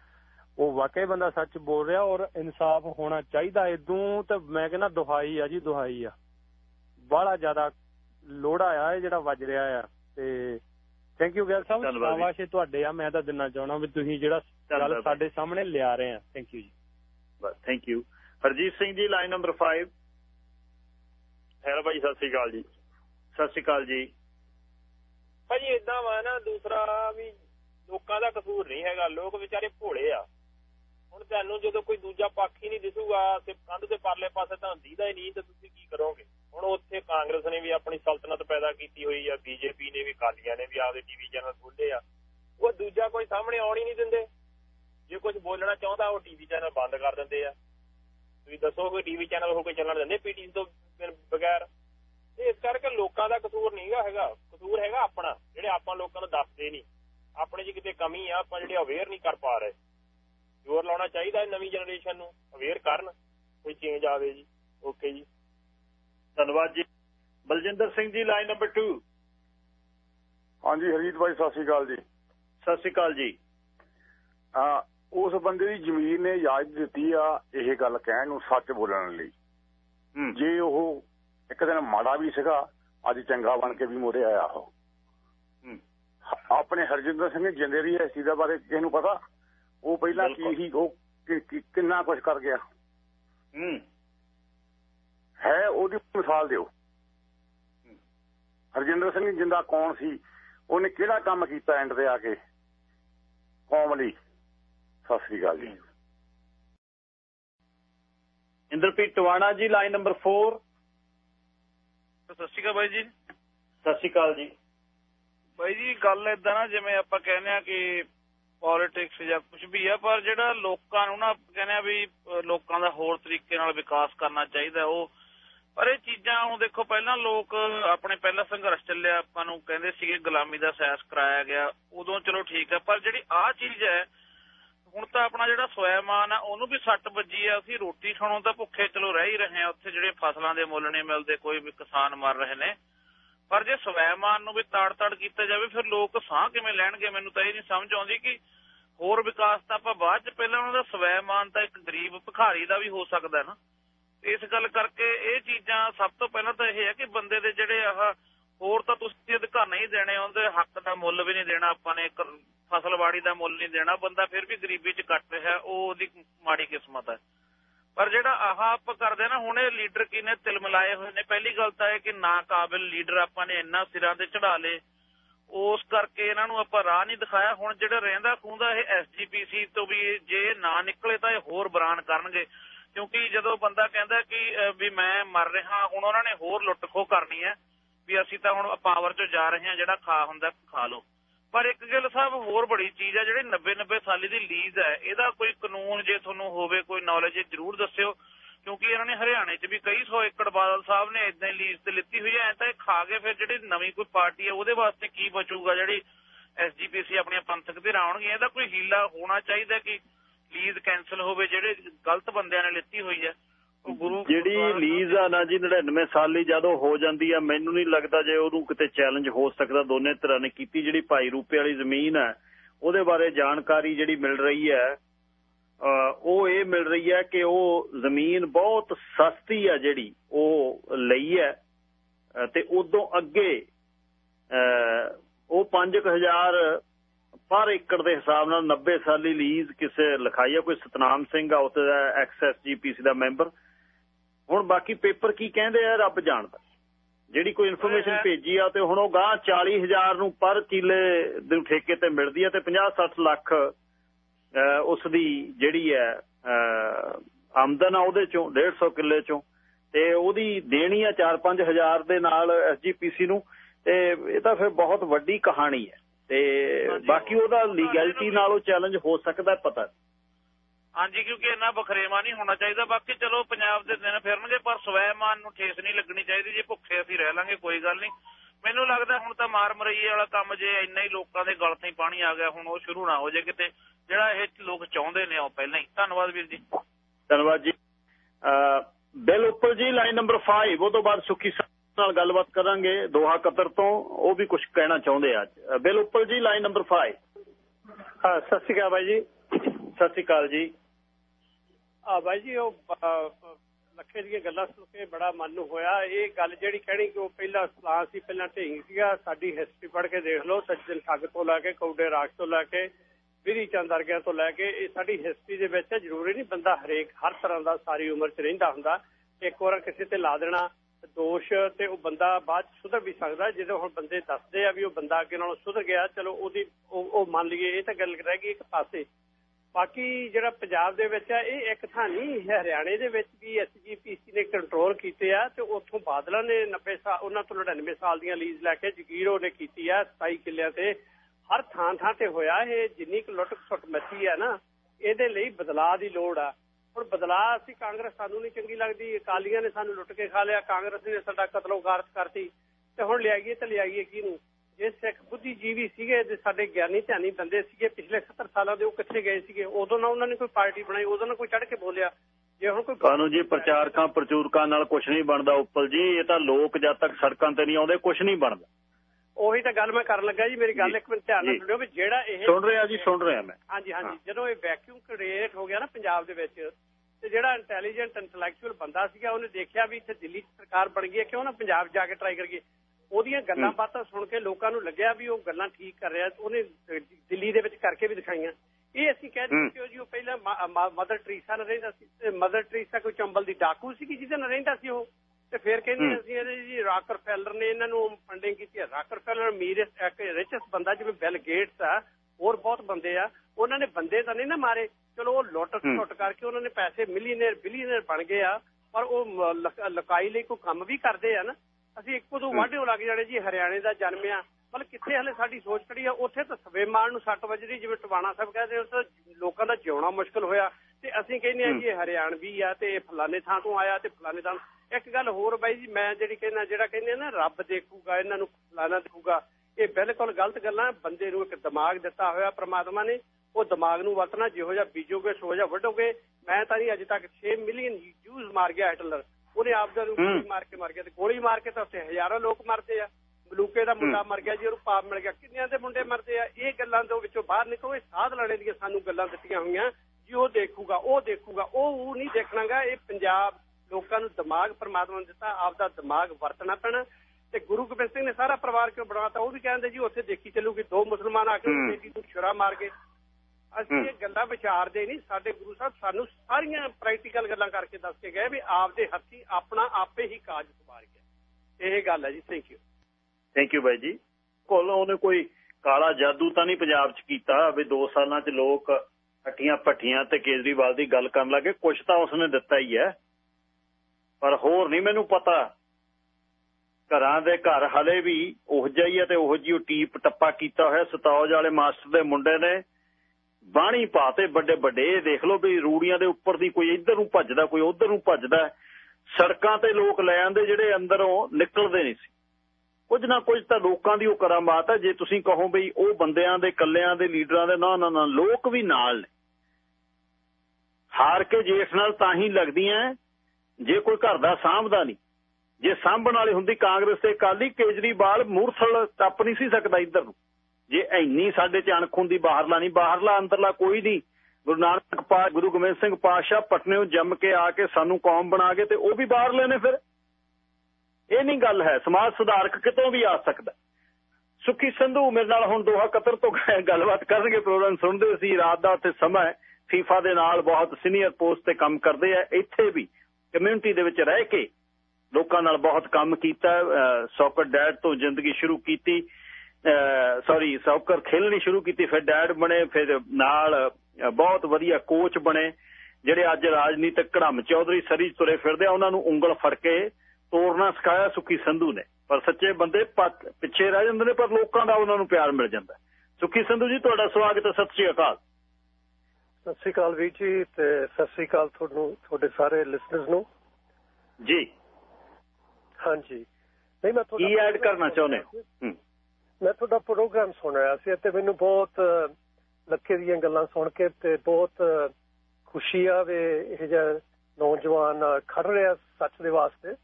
ਉਹ ਵਾਕਿਆ ਬੰਦਾ ਸੱਚ ਬੋਲ ਰਿਹਾ ਔਰ ਇਨਸਾਫ ਹੋਣਾ ਚਾਹੀਦਾ। ਇਦੋਂ ਤਾਂ ਮੈਂ ਕਹਿੰਦਾ ਦੁਹਾਈ ਆ ਜੀ ਦੁਹਾਈ ਆ। ਬੜਾ ਜ਼ਿਆਦਾ ਲੋੜਾ ਆ ਇਹ ਜਿਹੜਾ ਵੱਜ ਰਿਹਾ ਆ। ਤੇ ਥੈਂਕ ਯੂ ਗਿਲ ਸਾਹਿਬ। ਸ਼ਾਬਾਸ਼ ਤੁਹਾਡੇ ਆ ਮੈਂ ਤਾਂ ਦਿਨਾ ਚਾਹਣਾ ਵੀ ਤੁਸੀਂ ਜਿਹੜਾ ਗੱਲ ਸਾਡੇ ਸਾਹਮਣੇ ਲਿਆ ਰਹੇ ਆ। ਥੈਂਕ ਯੂ ਜੀ। ਬਸ thank you Harjeet Singh ji line number 5 hello ਭਾਈ, ਸਤਿ ਸ੍ਰੀ ਅਕਾਲ ਜੀ। ਸਤਿ ਸ੍ਰੀ ਅਕਾਲ ਜੀ। ਭਾਜੀ ਇਦਾਂ ਵਾ ਨਾ, ਦੂਸਰਾ ਵੀ ਲੋਕਾਂ ਦਾ ਕਸੂਰ ਨਹੀਂ ਹੈਗਾ, ਲੋਕ ਵਿਚਾਰੇ ਭੋਲੇ ਆ। ਹੁਣ ਤੁਹਾਨੂੰ ਜਦੋਂ ਕੋਈ ਦੂਜਾ ਪੱਖ ਹੀ ਨਹੀਂ ਦਿਸੂਗਾ ਤੇ ਕੰਧ ਦੇ ਪਰਲੇ ਪਾਸੇ ਤਾਂ ਦੀਦਾ ਹੀ ਨਹੀਂ, ਤੇ ਤੁਸੀਂ ਕੀ ਕਰੋਗੇ? ਹੁਣ ਉੱਥੇ ਕਾਂਗਰਸ ਨੇ ਵੀ ਆਪਣੀ ਸਲਤਨਤ ਪੈਦਾ ਕੀਤੀ ਹੋਈ ਆ, ਬੀਜੇਪੀ ਨੇ ਵੀ ਕਾਲੀਆਂ ਨੇ ਵੀ, ਆਪਦੇ ਟੀਵੀ ਚੈਨਲ ਖੋਲੇ ਆ। ਉਹ ਦੂਜਾ ਕੋਈ ਸਾਹਮਣੇ ਆਉਣ ਹੀ ਨਹੀਂ ਦਿੰਦੇ। ਜੇ ਕੁਝ ਬੋਲਣਾ ਚਾਹੁੰਦਾ ਉਹ ਟੀਵੀ ਚੈਨਲ ਬੰਦ ਕਰ ਦਿੰਦੇ ਆ। ਤੁਸੀਂ ਦੱਸੋ ਕੋਈ ਟੀਵੀ ਚੈਨਲ ਹੋ ਕੇ ਚੱਲਣ ਦਿੰਦੇ ਪੀਟੀ ਤੋਂ ਬਗੈਰ? ਇਸ ਕਰਕੇ ਲੋਕਾਂ ਦਾ ਕਸੂਰ ਨਹੀਂਗਾ ਹੈਗਾ। ਕਸੂਰ ਹੈਗਾ ਆਪਣਾ ਜਿਹੜੇ ਆਪਾਂ ਲੋਕਾਂ ਨੂੰ ਦੱਸਦੇ ਨਹੀਂ। ਆਪਣੇ 'ਚ ਕਿਤੇ ਕਮੀ ਆ ਆਪਾਂ ਜਿਹੜੇ ਅਵੇਅਰ ਨਹੀਂ ਕਰ ਪਾ ਰਹੇ। ਜ਼ੋਰ ਲਾਉਣਾ ਚਾਹੀਦਾ ਨਵੀਂ ਜਨਰੇਸ਼ਨ ਨੂੰ ਅਵੇਅਰ ਕਰਨ। ਕੋਈ ਚੇਂਜ ਆਵੇ ਜੀ। ਓਕੇ ਜੀ। ਧੰਨਵਾਦ ਜੀ। ਬਲਜਿੰਦਰ ਸਿੰਘ ਜੀ ਲਾਈਨ ਨੰਬਰ 2 ਹਾਂਜੀ ਹਰੀਤ ਭਾਈ ਸਤਿ ਸ਼੍ਰੀ ਅਕਾਲ ਜੀ। ਸਤਿ ਸ਼੍ਰੀ ਅਕਾਲ ਜੀ। ਆ ਉਸ ਬੰਦੇ ਦੀ ਜ਼ਮੀਰ ਨੇ ਇਜਾਜ਼ਤ ਦਿੱਤੀ ਆ ਇਹ ਗੱਲ ਕਹਿਣ ਨੂੰ ਸੱਚ ਬੋਲਣ ਲਈ। ਜੇ ਉਹ ਇੱਕ ਦਿਨ ਮਾੜਾ ਵੀ ਸੀਗਾ ਅੱਜ ਚੰਗਾ ਬਣ ਕੇ ਵੀ ਮੋਰੇ ਆਇਆ ਉਹ। ਆਪਣੇ ਹਰਜਿੰਦਰ ਸਿੰਘ ਜਿੰਦੇ ਦੀ ਹੈਸੀ ਦਾ ਬਾਰੇ ਕਿਸੇ ਨੂੰ ਪਤਾ? ਉਹ ਪਹਿਲਾਂ ਕੀ ਸੀ ਉਹ ਕਿੰਨਾ ਕੁਝ ਕਰ ਗਿਆ? ਹੂੰ। ਹੈ ਉਹਦੀ ਮਿਸਾਲ ਦਿਓ। ਹਰਜਿੰਦਰ ਸਿੰਘ ਜਿੰਦਾ ਕੌਣ ਸੀ? ਉਹਨੇ ਕਿਹੜਾ ਕੰਮ ਕੀਤਾ ਐਂਡ ਤੇ ਆ ਕੇ? ਕੌਮ ਲਈ। ਸਤਿ ਸ੍ਰੀ ਅਕਾਲ ਜੀ। ਇੰਦਰਪ੍ਰੀਤ ਟਵਾਣਾ ਜੀ ਲਾਈਨ ਨੰਬਰ 4 ਸਤਿ ਸ਼੍ਰੀ ਅਕਾਲ ਬਾਈ ਜੀ। ਸਤਿ ਸ਼੍ਰੀ ਅਕਾਲ ਜੀ। ਬਾਈ ਜੀ ਗੱਲ ਏਦਾਂ ਨਾ ਜਿਵੇਂ ਆਪਾਂ ਕਹਿੰਦੇ ਆ ਕਿ ਪੋਲਿਟਿਕਸ ਜਾਂ ਕੁਝ ਵੀ ਆ ਪਰ ਜਿਹੜਾ ਲੋਕਾਂ ਨੂੰ ਨਾ ਕਹਿੰਦੇ ਆ ਵੀ ਲੋਕਾਂ ਦਾ ਹੋਰ ਤਰੀਕੇ ਨਾਲ ਵਿਕਾਸ ਕਰਨਾ ਚਾਹੀਦਾ ਉਹ ਪਰ ਇਹ ਚੀਜ਼ਾਂ ਹੁਣ ਦੇਖੋ ਪਹਿਲਾਂ ਲੋਕ ਆਪਣੇ ਪਹਿਲਾ ਸੰਘਰਸ਼ ਚੱਲਿਆ ਆਪਾਂ ਨੂੰ ਕਹਿੰਦੇ ਸੀਗੇ ਗੁਲਾਮੀ ਦਾ ਸੈਸ ਕਰਾਇਆ ਗਿਆ ਉਦੋਂ ਚਲੋ ਠੀਕ ਹੈ ਪਰ ਜਿਹੜੀ ਆਹ ਚੀਜ਼ ਹੈ ਹੁਣ ਤਾਂ ਆਪਣਾ ਜਿਹੜਾ ਸਵੈਮਾਨ ਆ, ਉਹਨੂੰ ਵੀ ਸੱਟ ਵੱਜੀ ਆ। ਅਸੀਂ ਰੋਟੀ ਖਾਣੋਂ ਤਾਂ ਭੁੱਖੇ ਚਲੋ ਰਹਿ ਹੀ ਰਹੇ ਆ। ਉੱਥੇ ਜਿਹੜੇ ਫਸਲਾਂ ਦੇ ਮੁੱਲ ਨਹੀਂ ਮਿਲਦੇ, ਕੋਈ ਵੀ ਕਿਸਾਨ ਮਰ ਰਹੇ ਨੇ। ਪਰ ਜੇ ਸਵੈਮਾਨ ਨੂੰ ਵੀ ਤਾੜ-ਤਾੜ ਕੀਤਾ ਜਾਵੇ, ਫਿਰ ਲੋਕ ਸਾਹ ਕਿਵੇਂ ਲੈਣਗੇ? ਮੈਨੂੰ ਤਾਂ ਇਹ ਨਹੀਂ ਸਮਝ ਆਉਂਦੀ ਕਿ ਹੋਰ ਵਿਕਾਸ ਤਾਂ ਆਪਾਂ ਬਾਅਦ ਚ ਪਹਿਲਾਂ ਉਹਨਾਂ ਦਾ ਸਵੈਮਾਨ ਤਾਂ ਇੱਕ ਗਰੀਬ ਭਿਖਾਰੀ ਦਾ ਵੀ ਹੋ ਸਕਦਾ ਨਾ। ਇਸ ਗੱਲ ਕਰਕੇ ਇਹ ਚੀਜ਼ਾਂ ਸਭ ਤੋਂ ਪਹਿਲਾਂ ਤਾਂ ਇਹ ਹੈ ਕਿ ਬੰਦੇ ਦੇ ਜਿਹੜੇ ਆਹ ਹੋਰ ਤਾਂ ਤੁਸੀਂ ਅਧਿਕਾਰ ਨਹੀਂ ਦੇਣੇ ਉਹਦੇ ਹੱਕ ਦਾ ਮੁੱਲ ਵੀ ਨਹੀਂ ਦੇਣਾ ਆਪਾਂ ਨੇ, ਇੱਕ ਫਸਲਵਾੜੀ ਦਾ ਮੁੱਲ ਨਹੀਂ ਦੇਣਾ, ਬੰਦਾ ਫਿਰ ਵੀ ਗਰੀਬੀ ਚ ਕੱਟ ਰਿਹਾ, ਉਹ ਉਹਦੀ ਮਾੜੀ ਕਿਸਮਤ ਹੈ। ਪਰ ਜਿਹੜਾ ਆਹ ਆਪਾਂ ਕਰਦੇ ਨਾ, ਹੁਣ ਇਹ ਲੀਡਰ ਕੀ ਨੇ ਤਿਲ ਮਿਲਾਏ ਹੋਏ ਨੇ। ਪਹਿਲੀ ਗੱਲ ਤਾਂ ਇਹ ਕਿ ਨਾ ਕਾਬਿਲ ਲੀਡਰ ਆਪਾਂ ਨੇ ਇੰਨਾ ਸਿਰਾਂ ਤੇ ਚੜਾ ਲਏ। ਉਸ ਕਰਕੇ ਇਹਨਾਂ ਨੂੰ ਆਪਾਂ ਰਾਹ ਨਹੀਂ ਦਿਖਾਇਆ। ਹੁਣ ਜਿਹੜਾ ਰਹਿੰਦਾ ਖੂੰਦਾ ਇਹ ਐਸਜੀਪੀਸੀ ਤੋਂ ਵੀ ਜੇ ਨਾ ਨਿਕਲੇ ਤਾਂ ਇਹ ਹੋਰ ਬਰਾਨ ਕਰਨਗੇ। ਕਿਉਂਕਿ ਜਦੋਂ ਬੰਦਾ ਕਹਿੰਦਾ ਕਿ ਵੀ ਮੈਂ ਮਰ ਰਿਹਾ, ਹੁਣ ਉਹਨਾਂ ਨੇ ਹੋਰ ਲੁੱਟ ਖੋ ਕਰਨੀ ਹੈ। ਵੀ ਅਸੀਂ ਤਾਂ ਹੁਣ ਪਾਵਰ 'ਚ ਜਾ ਰਹੇ ਹਾਂ, ਜਿਹੜਾ ਖਾ ਹੁੰਦਾ ਖਾ ਲਓ। ਪਰ ਇੱਕ ਗੱਲ ਸਾਹਿਬ ਹੋਰ ਬੜੀ ਚੀਜ਼ ਹੈ ਜਿਹੜੀ 90 90 ਸਾਲੀ ਦੀ ਲੀਜ਼ ਹੈ ਇਹਦਾ ਕੋਈ ਕਾਨੂੰਨ ਜੇ ਤੁਹਾਨੂੰ ਹੋਵੇ, ਕੋਈ ਨੌਲੇਜ ਜ਼ਰੂਰ ਦੱਸਿਓ। ਕਿਉਂਕਿ ਇਹਨਾਂ ਨੇ ਹਰਿਆਣੇ 'ਚ ਵੀ ਕਈ ਸੌ ਏਕੜ ਬਾਦਲ ਸਾਹਿਬ ਨੇ ਇਦਾਂ ਹੀ ਲੀਜ਼ ਤੇ ਲਿੱਤੀ ਹੋਈ ਹੈ ਤਾਂ ਇਹ ਖਾ ਕੇ ਫਿਰ ਜਿਹੜੀ ਨਵੀਂ ਕੋਈ ਪਾਰਟੀ ਹੈ ਉਹਦੇ ਵਾਸਤੇ ਕੀ ਬਚੂਗਾ? ਜਿਹੜੀ ਐਸਜੀਪੀਸੀ ਆਪਣੀਆਂ ਪੰਥਕ ਤੇ ਆਉਣਗੀਆਂ, ਇਹਦਾ ਕੋਈ ਹੀਲਾ ਹੋਣਾ ਚਾਹੀਦਾ ਕਿ ਲੀਜ਼ ਕੈਨਸਲ ਹੋਵੇ, ਜਿਹੜੇ ਗਲਤ ਬੰਦਿਆਂ ਨੇ ਲਿੱਤੀ ਹੋਈ ਹੈ ਜਿਹੜੀ ਲੀਜ਼ ਆ ਨਾ ਜੀ 99 ਸਾਲੀ ਜਦੋਂ ਹੋ ਜਾਂਦੀ ਆ ਮੈਨੂੰ ਨਹੀਂ ਲੱਗਦਾ ਜੇ ਉਹਨੂੰ ਕਿਤੇ ਚੈਲੰਜ ਹੋ ਸਕਦਾ ਦੋਨੇ ਤਰ੍ਹਾਂ ਨੇ ਕੀਤੀ ਜਿਹੜੀ ਭਾਈ ਰੂਪੇ ਵਾਲੀ ਜ਼ਮੀਨ ਹੈ ਉਹਦੇ ਬਾਰੇ ਜਾਣਕਾਰੀ ਜਿਹੜੀ ਮਿਲ ਰਹੀ ਹੈ ਉਹ ਇਹ ਮਿਲ ਰਹੀ ਹੈ ਕਿ ਉਹ ਜ਼ਮੀਨ ਬਹੁਤ ਸਸਤੀ ਆ ਜਿਹੜੀ ਉਹ ਲਈ ਹੈ ਤੇ ਉਦੋਂ ਅੱਗੇ ਉਹ 5000 ਪਰ ਏਕੜ ਦੇ ਹਿਸਾਬ ਨਾਲ 90 ਸਾਲੀ ਲੀਜ਼ ਕਿਸੇ ਲਿਖਾਈ ਆ ਕੋਈ ਸਤਨਾਮ ਸਿੰਘ ਆ ਉੱਥੇ ਦਾ ਐਕਸਐਸਜੀਪੀਸੀ ਦਾ ਮੈਂਬਰ ਹੁਣ ਬਾਕੀ ਪੇਪਰ ਕੀ ਕਹਿੰਦੇ ਆ ਰੱਬ ਜਾਣਦਾ। ਜਿਹੜੀ ਕੋਈ ਇਨਫੋਰਮੇਸ਼ਨ ਭੇਜੀ ਆ ਤੇ ਹੁਣ ਉਹ ਗਾਂ 40000 ਨੂੰ ਪਰ ਕਿਲੇ ਦੇ ਠੇਕੇ ਤੇ ਮਿਲਦੀ ਆ ਤੇ 50-60 ਲੱਖ ਉਸ ਦੀ ਜਿਹੜੀ ਹੈ ਆਮਦਨ ਆ ਉਹਦੇ ਚੋਂ 150 ਕਿੱਲੇ ਚੋਂ। ਤੇ ਉਹਦੀ ਦੇਣੀ ਆ 4-5 ਹਜ਼ਾਰ ਦੇ ਨਾਲ ਐਸਜੀਪੀਸੀ ਨੂੰ ਤੇ ਇਹ ਤਾਂ ਫਿਰ ਬਹੁਤ ਵੱਡੀ ਕਹਾਣੀ ਹੈ। ਤੇ ਬਾਕੀ ਉਹਦਾ ਲੀਗੈਲਿਟੀ ਨਾਲ ਉਹ ਚੈਲੰਜ ਹੋ ਸਕਦਾ ਪਤਾ ਹਾਂਜੀ ਕਿਉਂਕਿ ਇੰਨਾ ਬਖਰੇਵਾ ਨਹੀਂ ਹੋਣਾ ਚਾਹੀਦਾ। ਬਾਕੀ ਚਲੋ ਪੰਜਾਬ ਦੇ ਦਿਨ ਫਿਰਨਗੇ ਪਰ ਸਵੈਮਾਨ ਨੂੰ ਠੇਸ ਨਹੀਂ ਲੱਗਣੀ ਚਾਹੀਦੀ। ਜੇ ਭੁੱਖੇ ਅਸੀਂ ਰਹਿ ਲਾਂਗੇ ਕੋਈ ਗੱਲ ਨਹੀਂ। ਮੈਨੂੰ ਲੱਗਦਾ ਹੁਣ ਤਾਂ ਮਾਰ ਮਰਈਏ ਵਾਲਾ ਕੰਮ ਜੇ ਇੰਨਾ ਹੀ ਲੋਕਾਂ ਦੇ ਗਲ ਤੇ ਹੀ ਪਾਣੀ ਆ ਗਿਆ ਹੁਣ ਉਹ ਸ਼ੁਰੂ ਨਾ ਹੋ ਜਾਏ ਕਿਤੇ। ਜਿਹੜਾ ਇਹ ਲੋਕ ਚਾਹੁੰਦੇ ਨੇ ਉਹ ਪਹਿਲਾਂ ਹੀ। ਧੰਨਵਾਦ ਵੀਰ ਜੀ। ਧੰਨਵਾਦ ਜੀ। ਅਹ, ਬਿਲ ਉੱਪਰ ਜੀ ਲਾਈਨ ਨੰਬਰ 5 ਉਹ ਤੋਂ ਬਾਅਦ ਸੁੱਖੀ ਸਾਹਿਬ ਨਾਲ ਗੱਲਬਾਤ ਕਰਾਂਗੇ ਦੋਹਾ ਕਤਰ ਤੋਂ। ਉਹ ਵੀ ਕੁਝ ਕਹਿਣਾ ਚਾਹੁੰਦੇ ਆ ਅੱਜ। ਅਹ, ਬਿਲ ਉੱਪਰ ਜੀ ਲਾਈਨ ਨੰਬਰ 5 ਹਾਂ ਸਤਿ ਸ਼੍ਰੀ ਅਕਾਲ ਬਾਈ ਜੀ। ਸਤਿ ਸ਼੍ਰੀ ਅਕਾਲ ਜੀ। ਆ ਬਾਈ ਜੀ, ਉਹ ਲੱਖੇ ਦੀਆਂ ਗੱਲਾਂ ਸੁਣ ਕੇ ਬੜਾ ਮਨ ਨੂੰ ਹੋਇਆ। ਇਹ ਗੱਲ ਜਿਹੜੀ ਕਹਿਣੀ ਕਿ ਉਹ ਪਹਿਲਾਂ ਸਲਾਹ ਸੀ, ਪਹਿਲਾਂ ਢੇਂਗ ਸੀਗਾ ਸਾਡੀ ਹਿਸਟਰੀ ਪੜ੍ਹ ਕੇ ਦੇਖ ਲਓ, ਸੱਜਣ ਠੱਗ ਤੋਂ ਲੈ ਕੇ, ਕੌਡੇ ਰਾਖ ਤੋਂ ਲੈ ਕੇ ਵਿਧੀ ਚੰਦ ਵਰਗਿਆਂ ਤੋਂ ਲੈ ਕੇ, ਇਹ ਸਾਡੀ ਹਿਸਟਰੀ ਦੇ ਵਿੱਚ ਜ਼ਰੂਰੀ ਨਹੀਂ ਬੰਦਾ ਹਰੇਕ, ਹਰ ਤਰ੍ਹਾਂ ਦਾ ਸਾਰੀ ਉਮਰ 'ਚ ਰਹਿੰਦਾ ਹੁੰਦਾ। ਇੱਕ ਵਾਰ ਕਿਸੇ ਤੇ ਲਾ ਦੇਣਾ ਦੋਸ਼ ਤੇ ਉਹ ਬੰਦਾ ਬਾਅਦ 'ਚ ਸੁਧਰ ਵੀ ਸਕਦਾ। ਜਦੋਂ ਹੁਣ ਬੰਦੇ ਦੱਸਦੇ ਆ ਵੀ ਉਹ ਬੰਦਾ ਅੱਗੇ ਨਾਲੋਂ ਸੁਧਰ ਗਿਆ, ਚਲੋ ਉਹਦੀ ਉਹ ਮੰਨ ਲਈਏ, ਇਹ ਤਾਂ ਗੱਲ ਰਹਿ ਗਈ ਇੱਕ ਪਾਸੇ। ਬਾਕੀ ਜਿਹੜਾ ਪੰਜਾਬ ਦੇ ਵਿੱਚ ਆ, ਇਹ ਇੱਕ ਥਾਂ ਨਹੀਂ, ਹਰਿਆਣੇ ਦੇ ਵਿੱਚ ਵੀ ਐਸਜੀਪੀਸੀ ਨੇ ਕੰਟਰੋਲ ਕੀਤੇ ਆ ਤੇ ਉੱਥੋਂ ਬਾਦਲਾਂ ਨੇ 90 ਸਾਲ ਉਹਨਾਂ ਤੋਂ 99 ਸਾਲ ਦੀਆਂ ਲੀਜ਼ ਲੈ ਕੇ ਜ਼ਗੀਰ ਉਹਨੇ ਕੀਤੀ ਆ 27 ਕਿੱਲਿਆਂ ਤੇ। ਹਰ ਥਾਂ ਥਾਂ ਤੇ ਹੋਇਆ ਇਹ, ਜਿੰਨੀ ਕੁ ਲੁੱਟ ਸੁੱਟ ਮੱਚੀ ਆ ਨਾ, ਇਹਦੇ ਲਈ ਬਦਲਾਅ ਦੀ ਲੋੜ ਆ। ਹੁਣ ਬਦਲਾਅ ਅਸੀਂ ਕਾਂਗਰਸ ਸਾਨੂੰ ਨਹੀਂ ਚੰਗੀ ਲੱਗਦੀ, ਅਕਾਲੀਆਂ ਨੇ ਸਾਨੂੰ ਲੁੱਟ ਕੇ ਖਾ ਲਿਆ, ਕਾਂਗਰਸ ਨੇ ਸਾਡਾ ਕਤਲੋ ਗਾਰਤ ਕਰਤੀ। ਤੇ ਹੁਣ ਲਿਆਈਏ ਤੇ ਲਿਆਈਏ ਕਿਹਨੂੰ? ਜੇ ਸਿੱਖ ਬੁੱਧੀਜੀਵੀ ਸੀਗੇ ਤੇ ਸਾਡੇ ਗਿਆਨੀ ਧਿਆਨੀ ਬੰਦੇ ਸੀਗੇ ਪਿਛਲੇ 70 ਸਾਲਾਂ ਦੇ ਉਹ ਕਿੱਥੇ ਗਏ ਸੀਗੇ? ਉਦੋਂ ਨਾ ਉਹਨਾਂ ਨੇ ਕੋਈ ਪਾਰਟੀ ਬਣਾਈ ਉਦੋਂ ਨਾ ਕੋਈ ਚੜ ਕੇ ਬੋਲਿਆ। ਜੇ ਹੁਣ ਕੋਈ ਤੁਹਾਨੂੰ ਜੀ ਪ੍ਰਚਾਰਕਾਂ ਪ੍ਰਚੂਰਕਾਂ ਨਾਲ ਕੁਝ ਨਹੀਂ ਬਣਦਾ ਉੱਪਲ ਜੀ ਇਹ ਤਾਂ ਲੋਕ ਜਦ ਤੱਕ ਸੜਕਾਂ ਤੇ ਨਹੀਂ ਆਉਂਦੇ ਕੁਝ ਨਹੀਂ ਬਣਦਾ। ਉਹੀ ਤਾਂ ਗੱਲ ਮੈਂ ਕਰਨ ਲੱਗਾ ਜੀ ਮੇਰੀ ਗੱਲ ਇੱਕ ਮਿੰਟ ਧਿਆਨ ਨਾਲ। ਸੁਣਿਓ ਵੀ ਜਿਹੜਾ ਇਹ ਸੁਣ ਰਿਹਾ ਜੀ ਸੁਣ ਰਿਹਾ ਮੈਂ। ਹਾਂਜੀ ਹਾਂਜੀ। ਜਦੋਂ ਇਹ ਵੈਕਿਊਮ ਕ੍ਰੀਏਟ ਹੋ ਗਿਆ ਨਾ ਪੰਜਾਬ ਦੇ ਵਿੱਚ ਤੇ ਜਿਹੜਾ ਇੰਟੈਲੀਜੈਂਟ ਇੰਟੈਲੈਕਚੁਅਲ ਬੰਦਾ ਸੀਗਾ ਉਹਨੇ ਦੇਖਿਆ ਵੀ ਇੱਥੇ ਦਿੱਲੀ 'ਚ ਸਰਕਾਰ ਬਣ ਗਈ ਹੈ ਕਿਉਂ ਨਾ ਪੰਜਾਬ ਜਾ ਕੇ ਟਰਾਈ ਕਰੀਏ? ਉਹਦੀਆਂ ਗੱਲਾਂ। ਬਾਤਾਂ ਸੁਣ ਕੇ ਲੋਕਾਂ ਨੂੰ ਲੱਗਿਆ ਵੀ ਉਹ ਗੱਲਾਂ ਠੀਕ ਕਰ ਰਿਹਾ ਉਹਨੇ ਦਿੱਲੀ ਦੇ ਵਿੱਚ ਕਰਕੇ ਵੀ ਦਿਖਾਈਆਂ ਇਹ ਅਸੀਂ ਕਹਿ। ਦਿੱਤੇ ਜੀ ਉਹ ਪਹਿਲਾਂ ਮਦਰ ਟਰੀਸਾ ਨਾਲ ਰਹਿੰਦਾ ਸੀ ਮਦਰ ਟਰੀਸਾ ਕੋਈ ਚੰਬਲ ਦੀ ਡਾਕੂ ਸੀ ਜਿਹਦੇ ਨਾਲ ਰਹਿੰਦਾ ਸੀ ਉਹ ਤੇ ਫਿਰ ਕਹਿੰਦੇ। ਅਸੀਂ ਇਹਦੇ ਜੀ ਰਾਕਰਫੈਲਰ ਨੇ ਇਹਨਾਂ ਨੂੰ ਫੰਡਿੰਗ ਕੀਤੀ ਹੈ ਰਾਕਰਫੈਲਰ ਅਮੀਰ ਇੱਕ ਰਿਚੈਸਟ ਬੰਦਾ ਜਿਵੇਂ ਬਿਲ ਗੇਟਸ ਆ ਹੋਰ ਬਹੁਤ ਬੰਦੇ ਆ ਉਹਨਾਂ ਨੇ ਬੰਦੇ ਤਾਂ ਨਹੀਂ ਨਾ ਮਾਰੇ ਚਲੋ ਉਹ ਲੁੱਟ ਹੂੰ। ਟੁੱਟ ਕਰਕੇ ਉਹਨਾਂ ਨੇ ਪੈਸੇ ਮਿਲੀਅਨਰ ਬਿਲੀਅਨਰ ਬਣ ਗਏ ਆ ਪਰ ਉਹ ਲਕਾਈ ਲਈ ਕੋਈ ਕੰਮ ਵੀ ਕਰਦੇ ਆ ਨਾ ਅਸੀਂ ਇੱਕੋ ਦੋ ਹੂੰ। ਵਾਢਿਓ ਲੱਗ ਜਾਣੇ ਜੀ ਹਰਿਆਣੇ ਦਾ ਜਨਮ ਆ। ਮਤਲਬ ਕਿੱਥੇ ਹਲੇ ਸਾਡੀ ਸੋਚ ਖੜੀ ਆ? ਉੱਥੇ ਤਾਂ ਸਵੇਮਾਨ ਨੂੰ ਸੱਟ ਵੱਜਦੀ ਜਿਵੇਂ ਟਵਾਣਾ ਸਾਹਿਬ ਕਹਿੰਦੇ ਉਸ ਲੋਕਾਂ ਦਾ ਜਿਉਣਾ ਮੁਸ਼ਕਲ ਹੋਇਆ। ਤੇ ਅਸੀਂ ਕਹਿੰਦੇ ਆ। ਜੀ ਇਹ ਹਰਿਆਣਵੀ ਆ ਤੇ ਇਹ ਫਲਾਣੇ ਥਾਂ ਤੋਂ ਆਇਆ ਤੇ ਫਲਾਣੇ ਥਾਂ ਇੱਕ ਗੱਲ ਹੋਰ ਬਾਈ ਜੀ ਮੈਂ ਜਿਹੜੀ ਕਹਿੰਦਾ ਜਿਹੜਾ ਕਹਿੰਦੇ ਆ ਨਾ ਰੱਬ ਦੇਖੂਗਾ ਇਹਨਾਂ ਨੂੰ ਫਲਾਣਾ ਦੇਖੂਗਾ। ਇਹ ਬਿਲਕੁਲ ਗਲਤ ਗੱਲਾਂ ਬੰਦੇ ਨੂੰ ਇੱਕ ਦਿਮਾਗ ਦਿੱਤਾ ਹੋਇਆ ਪ੍ਰਮਾਤਮਾ ਨੇ। ਉਹ ਦਿਮਾਗ ਨੂੰ ਵਰਤਣਾ ਜਿਹੋ ਜਿਹਾ ਬੀਜੋਗੇ ਸੋ ਜਿਹਾ ਵੱਢੋਗੇ। ਮੈਂ ਤਾਂ ਨਹੀਂ ਅਜੇ ਤੱਕ 6 ਮਿਲੀਅਨ ਜੂਸ ਮਾਰ ਗਿਆ ਹਿਟਲਰ ਉਹਨੇ ਆਪਦਾ ਨੂੰ ਹੂੰ। ਗੋਲੀ ਮਾਰ ਕੇ ਮਰ ਗਿਆ ਤੇ ਗੋਲੀ ਮਾਰ ਕੇ ਤਾਂ ਉੱਥੇ ਹਜ਼ਾਰਾਂ ਲੋਕ ਮਰਦੇ ਆ। ਮਲੂਕੇ ਦਾ ਮੁੰਡਾ। ਮਰ ਗਿਆ ਜੀ ਉਹਨੂੰ ਪਾਪ ਮਿਲ ਗਿਆ। ਕਿੰਨਿਆਂ ਦੇ ਮੁੰਡੇ ਮਰਦੇ ਆ? ਇਹ ਗੱਲਾਂ ਤੋਂ ਵਿੱਚੋਂ ਬਾਹਰ ਨਿਕਲੋ ਇਹ ਸਾਧ ਲੈਣੇ ਦੀਆਂ ਸਾਨੂੰ ਗੱਲਾਂ ਦਿੱਤੀਆਂ ਹੋਈਆਂ। ਜੀ ਉਹ ਦੇਖੂਗਾ ਉਹ ਦੇਖੂਗਾ ਉਹ ਉਹ ਨਹੀਂ ਦੇਖਣਾਗਾ। ਇਹ ਪੰਜਾਬ ਲੋਕਾਂ ਨੂੰ ਦਿਮਾਗ ਪਰਮਾਤਮਾ ਨੇ ਦਿੱਤਾ ਆਪਦਾ ਦਿਮਾਗ ਵਰਤਣਾ ਪੈਣਾ। ਤੇ ਗੁਰੂ ਗੋਬਿੰਦ ਸਿੰਘ ਨੇ ਸਾਰਾ ਪਰਿਵਾਰ ਕਿਉਂ ਬਣਾਤਾ? ਉਹ ਵੀ ਕਹਿੰਦੇ ਜੀ ਉੱਥੇ ਦੇਖੀ ਚੱਲੂਗੀ। ਦੋ ਮੁਸਲਮਾਨ ਆ ਕੇ। ਬੇਟੀ ਨੂੰ ਛੁਰਾ ਮਾਰ ਗਏ ਅਸੀਂ। ਇਹ ਗੱਲਾਂ ਵਿਚਾਰਦੇ ਨਹੀਂ ਸਾਡੇ ਗੁਰੂ ਸਾਹਿਬ ਸਾਨੂੰ ਸਾਰੀਆਂ ਪ੍ਰੈਕਟੀਕਲ ਗੱਲਾਂ ਕਰਕੇ ਦੱਸ ਕੇ ਗਏ ਵੀ ਆਪਦੇ ਹੱਥੀ ਆਪਣਾ ਆਪੇ ਹੀ ਕਾਜ ਸਵਾਰ ਗਿਆ। ਇਹ ਗੱਲ ਹੈ ਜੀ ਥੈਂਕ ਯੂ ਥੈਂਕ ਯੂ ਬਾਈ ਜੀ। ਕੋਲ ਉਹਨੇ ਕੋਈ ਕਾਲਾ ਜਾਦੂ ਤਾਂ ਨਹੀਂ ਪੰਜਾਬ 'ਚ ਕੀਤਾ ਵੀ 2 ਸਾਲਾਂ 'ਚ ਲੋਕ ਹੱਟੀਆਂ ਪੱਠੀਆਂ ਤੇ ਕੇਜਰੀਵਾਲ ਦੀ ਗੱਲ ਕਰਨ ਲੱਗੇ ਕੁਝ ਤਾਂ ਉਸਨੇ ਦਿੱਤਾ ਹੀ ਹੈ। ਪਰ ਹੋਰ ਨਹੀਂ ਮੈਨੂੰ ਪਤਾ। ਘਰਾਂ ਦੇ ਘਰ ਹਲੇ ਵੀ ਉਹ ਜਿਹਾ ਹੀ ਹੈ ਤੇ ਉਹ ਜਿਹੀ ਉਹ ਟੀਪ ਟੱਪਾ ਕੀਤਾ ਹੋਇਆ ਸਤੌਜ ਵਾਲੇ ਮਾਸਟਰ ਦੇ ਮੁੰਡੇ ਨੇ। ਬਾਣੀ ਪਾਤੇ ਵੱਡੇ ਵੱਡੇ, ਇਹ ਦੇਖ ਲਓ ਵੀ ਰੂੜੀਆਂ ਦੇ ਉੱਪਰ ਦੀ ਕੋਈ ਇੱਧਰ ਨੂੰ ਭੱਜਦਾ, ਕੋਈ ਉੱਧਰ ਨੂੰ ਭੱਜਦਾ, ਸੜਕਾਂ ਤੇ ਲੋਕ ਲੈ ਆਂਦੇ ਜਿਹੜੇ ਅੰਦਰੋਂ ਨਿਕਲਦੇ ਨਹੀਂ ਸੀ। ਕੁਝ ਨਾ ਕੁਝ ਤਾਂ ਲੋਕਾਂ ਦੀ ਉਹ ਕਰਾਮਾਤ ਹੈ, ਜੇ ਤੁਸੀਂ ਕਹੋ ਬਈ ਉਹ ਬੰਦਿਆਂ ਦੇ, ਕੱਲਿਆਂ ਦੇ, ਲੀਡਰਾਂ ਦੇ, ਨਾ ਨਾ ਨਾ, ਲੋਕ ਵੀ ਨਾਲ ਨੇ। ਹਾਰ ਕੇ ਜੇਠ ਨਾਲ ਤਾਂ ਹੀ ਲੱਗਦੀਆਂ ਜੇ ਕੋਈ ਘਰ ਦਾ ਸਾਂਭਦਾ ਨਹੀਂ। ਜੇ ਸਾਂਭਣ ਵਾਲੀ ਹੁੰਦੀ ਕਾਂਗਰਸ ਤੇ ਅਕਾਲੀ ਕੇਜਰੀਵਾਲ ਮੂਰਥਲ ਟੱਪ ਨਹੀਂ ਸੀ ਸਕਦਾ ਇੱਧਰ ਨੂੰ। ਜੇ ਇੰਨੀ ਸਾਡੇ ਚ ਅਣਖ ਹੁੰਦੀ, ਬਾਹਰਲਾ ਨਹੀਂ, ਬਾਹਰਲਾ, ਅੰਦਰਲਾ ਕੋਈ ਨਹੀਂ। ਗੁਰੂ ਨਾਨਕ ਪਾ ਗੁਰੂ ਗੋਬਿੰਦ ਸਿੰਘ ਪਾਤਸ਼ਾਹ ਪਟਨੇੋਂ ਜੰਮ ਕੇ ਆ ਕੇ ਸਾਨੂੰ ਕੌਮ ਬਣਾ ਕੇ ਤੇ ਉਹ ਵੀ ਬਾਹਰਲੇ ਨੇ ਫਿਰ। ਇਹ ਨਹੀਂ ਗੱਲ ਹੈ, ਸਮਾਜ ਸੁਧਾਰਕ ਕਿਤੋਂ ਵੀ ਆ ਸਕਦਾ। ਸੁਖੀ ਸੰਧੂ ਮੇਰੇ ਨਾਲ ਹੁਣ ਦੋਹਾ ਕਤਰ ਤੋਂ ਗੱਲਬਾਤ ਕਰਨਗੇ, ਪ੍ਰੋਗਰਾਮ ਸੁਣਦੇ ਸੀ, ਰਾਤ ਦਾ ਉੱਥੇ ਸਮਾਂ ਫੀਫਾ ਦੇ ਨਾਲ ਬਹੁਤ ਸੀਨੀਅਰ ਪੋਸਟ ਤੇ ਕੰਮ ਕਰਦੇ ਆ, ਇੱਥੇ ਵੀ ਕਮਿਊਨਿਟੀ ਦੇ ਵਿੱਚ ਰਹਿ ਕੇ ਲੋਕਾਂ ਨਾਲ ਬਹੁਤ ਕੰਮ ਕੀਤਾ ਸੌਕਰ ਡੈਡ ਤੋਂ ਜ਼ਿੰਦਗੀ ਸ਼ੁਰੂ ਕੀਤੀ। ਸੌਰੀ ਸੌਕਰ ਖੇਲਣੀ ਸ਼ੁਰੂ ਕੀਤੀ ਫਿਰ ਡੈਡ ਬਣੇ ਫਿਰ ਨਾਲ ਬਹੁਤ ਵਧੀਆ ਕੋਚ ਬਣੇ ਜਿਹੜੇ ਅੱਜ ਰਾਜਨੀਤਿਕ ਘੜਮ ਚੌਧਰੀ ਸਰੀ ਤੁਰੇ ਫਿਰਦੇ ਆ ਉਹਨਾਂ ਨੂੰ ਉਂਗਲ ਫੜ ਕੇ ਤੋੜਨਾ ਸਿਖਾਇਆ ਸੁਖੀ ਸੰਧੂ ਨੇ। ਪਰ ਸੱਚੇ ਬੰਦੇ ਪਿੱਛੇ ਰਹਿ ਜਾਂਦੇ ਨੇ ਪਰ ਲੋਕਾਂ ਦਾ ਉਹਨਾਂ ਨੂੰ ਪਿਆਰ ਮਿਲ ਜਾਂਦਾ। ਸੁਖੀ ਸੰਧੂ ਜੀ ਤੁਹਾਡਾ ਸਵਾਗਤ ਹੈ ਸਤਿ ਸ਼੍ਰੀ ਅਕਾਲ। ਸਤਿ ਸ਼੍ਰੀ ਅਕਾਲ ਵੀਰ ਜੀ ਤੇ ਸਤਿ ਸ਼੍ਰੀ ਅਕਾਲ ਤੁਹਾਨੂੰ ਤੁਹਾਡੇ ਸਾਰੇ ਲਿਸਨਰਸ ਨੂੰ। ਜੀ। ਹਾਂਜੀ। ਨਹੀਂ ਮੈਂ ਤੁਹਾਡਾ ਕੀ ਐਡ ਕਰਨਾ ਚਾਹੁੰਦੇ ਮੈਂ ਤੁਹਾਡਾ ਪ੍ਰੋਗਰਾਮ ਸੁਣ ਰਿਹਾ ਸੀ ਤੇ ਮੈਨੂੰ ਬਹੁਤ ਲੱਖੇ ਦੀਆਂ ਗੱਲਾਂ ਸੁਣ ਕੇ ਤੇ ਬਹੁਤ ਖੁਸ਼ੀ ਆ ਵੀ ਇਹ ਜਿਹਾ ਨੌਜਵਾਨ ਖੜ ਰਿਹਾ ਸੱਚ ਦੇ ਵਾਸਤੇ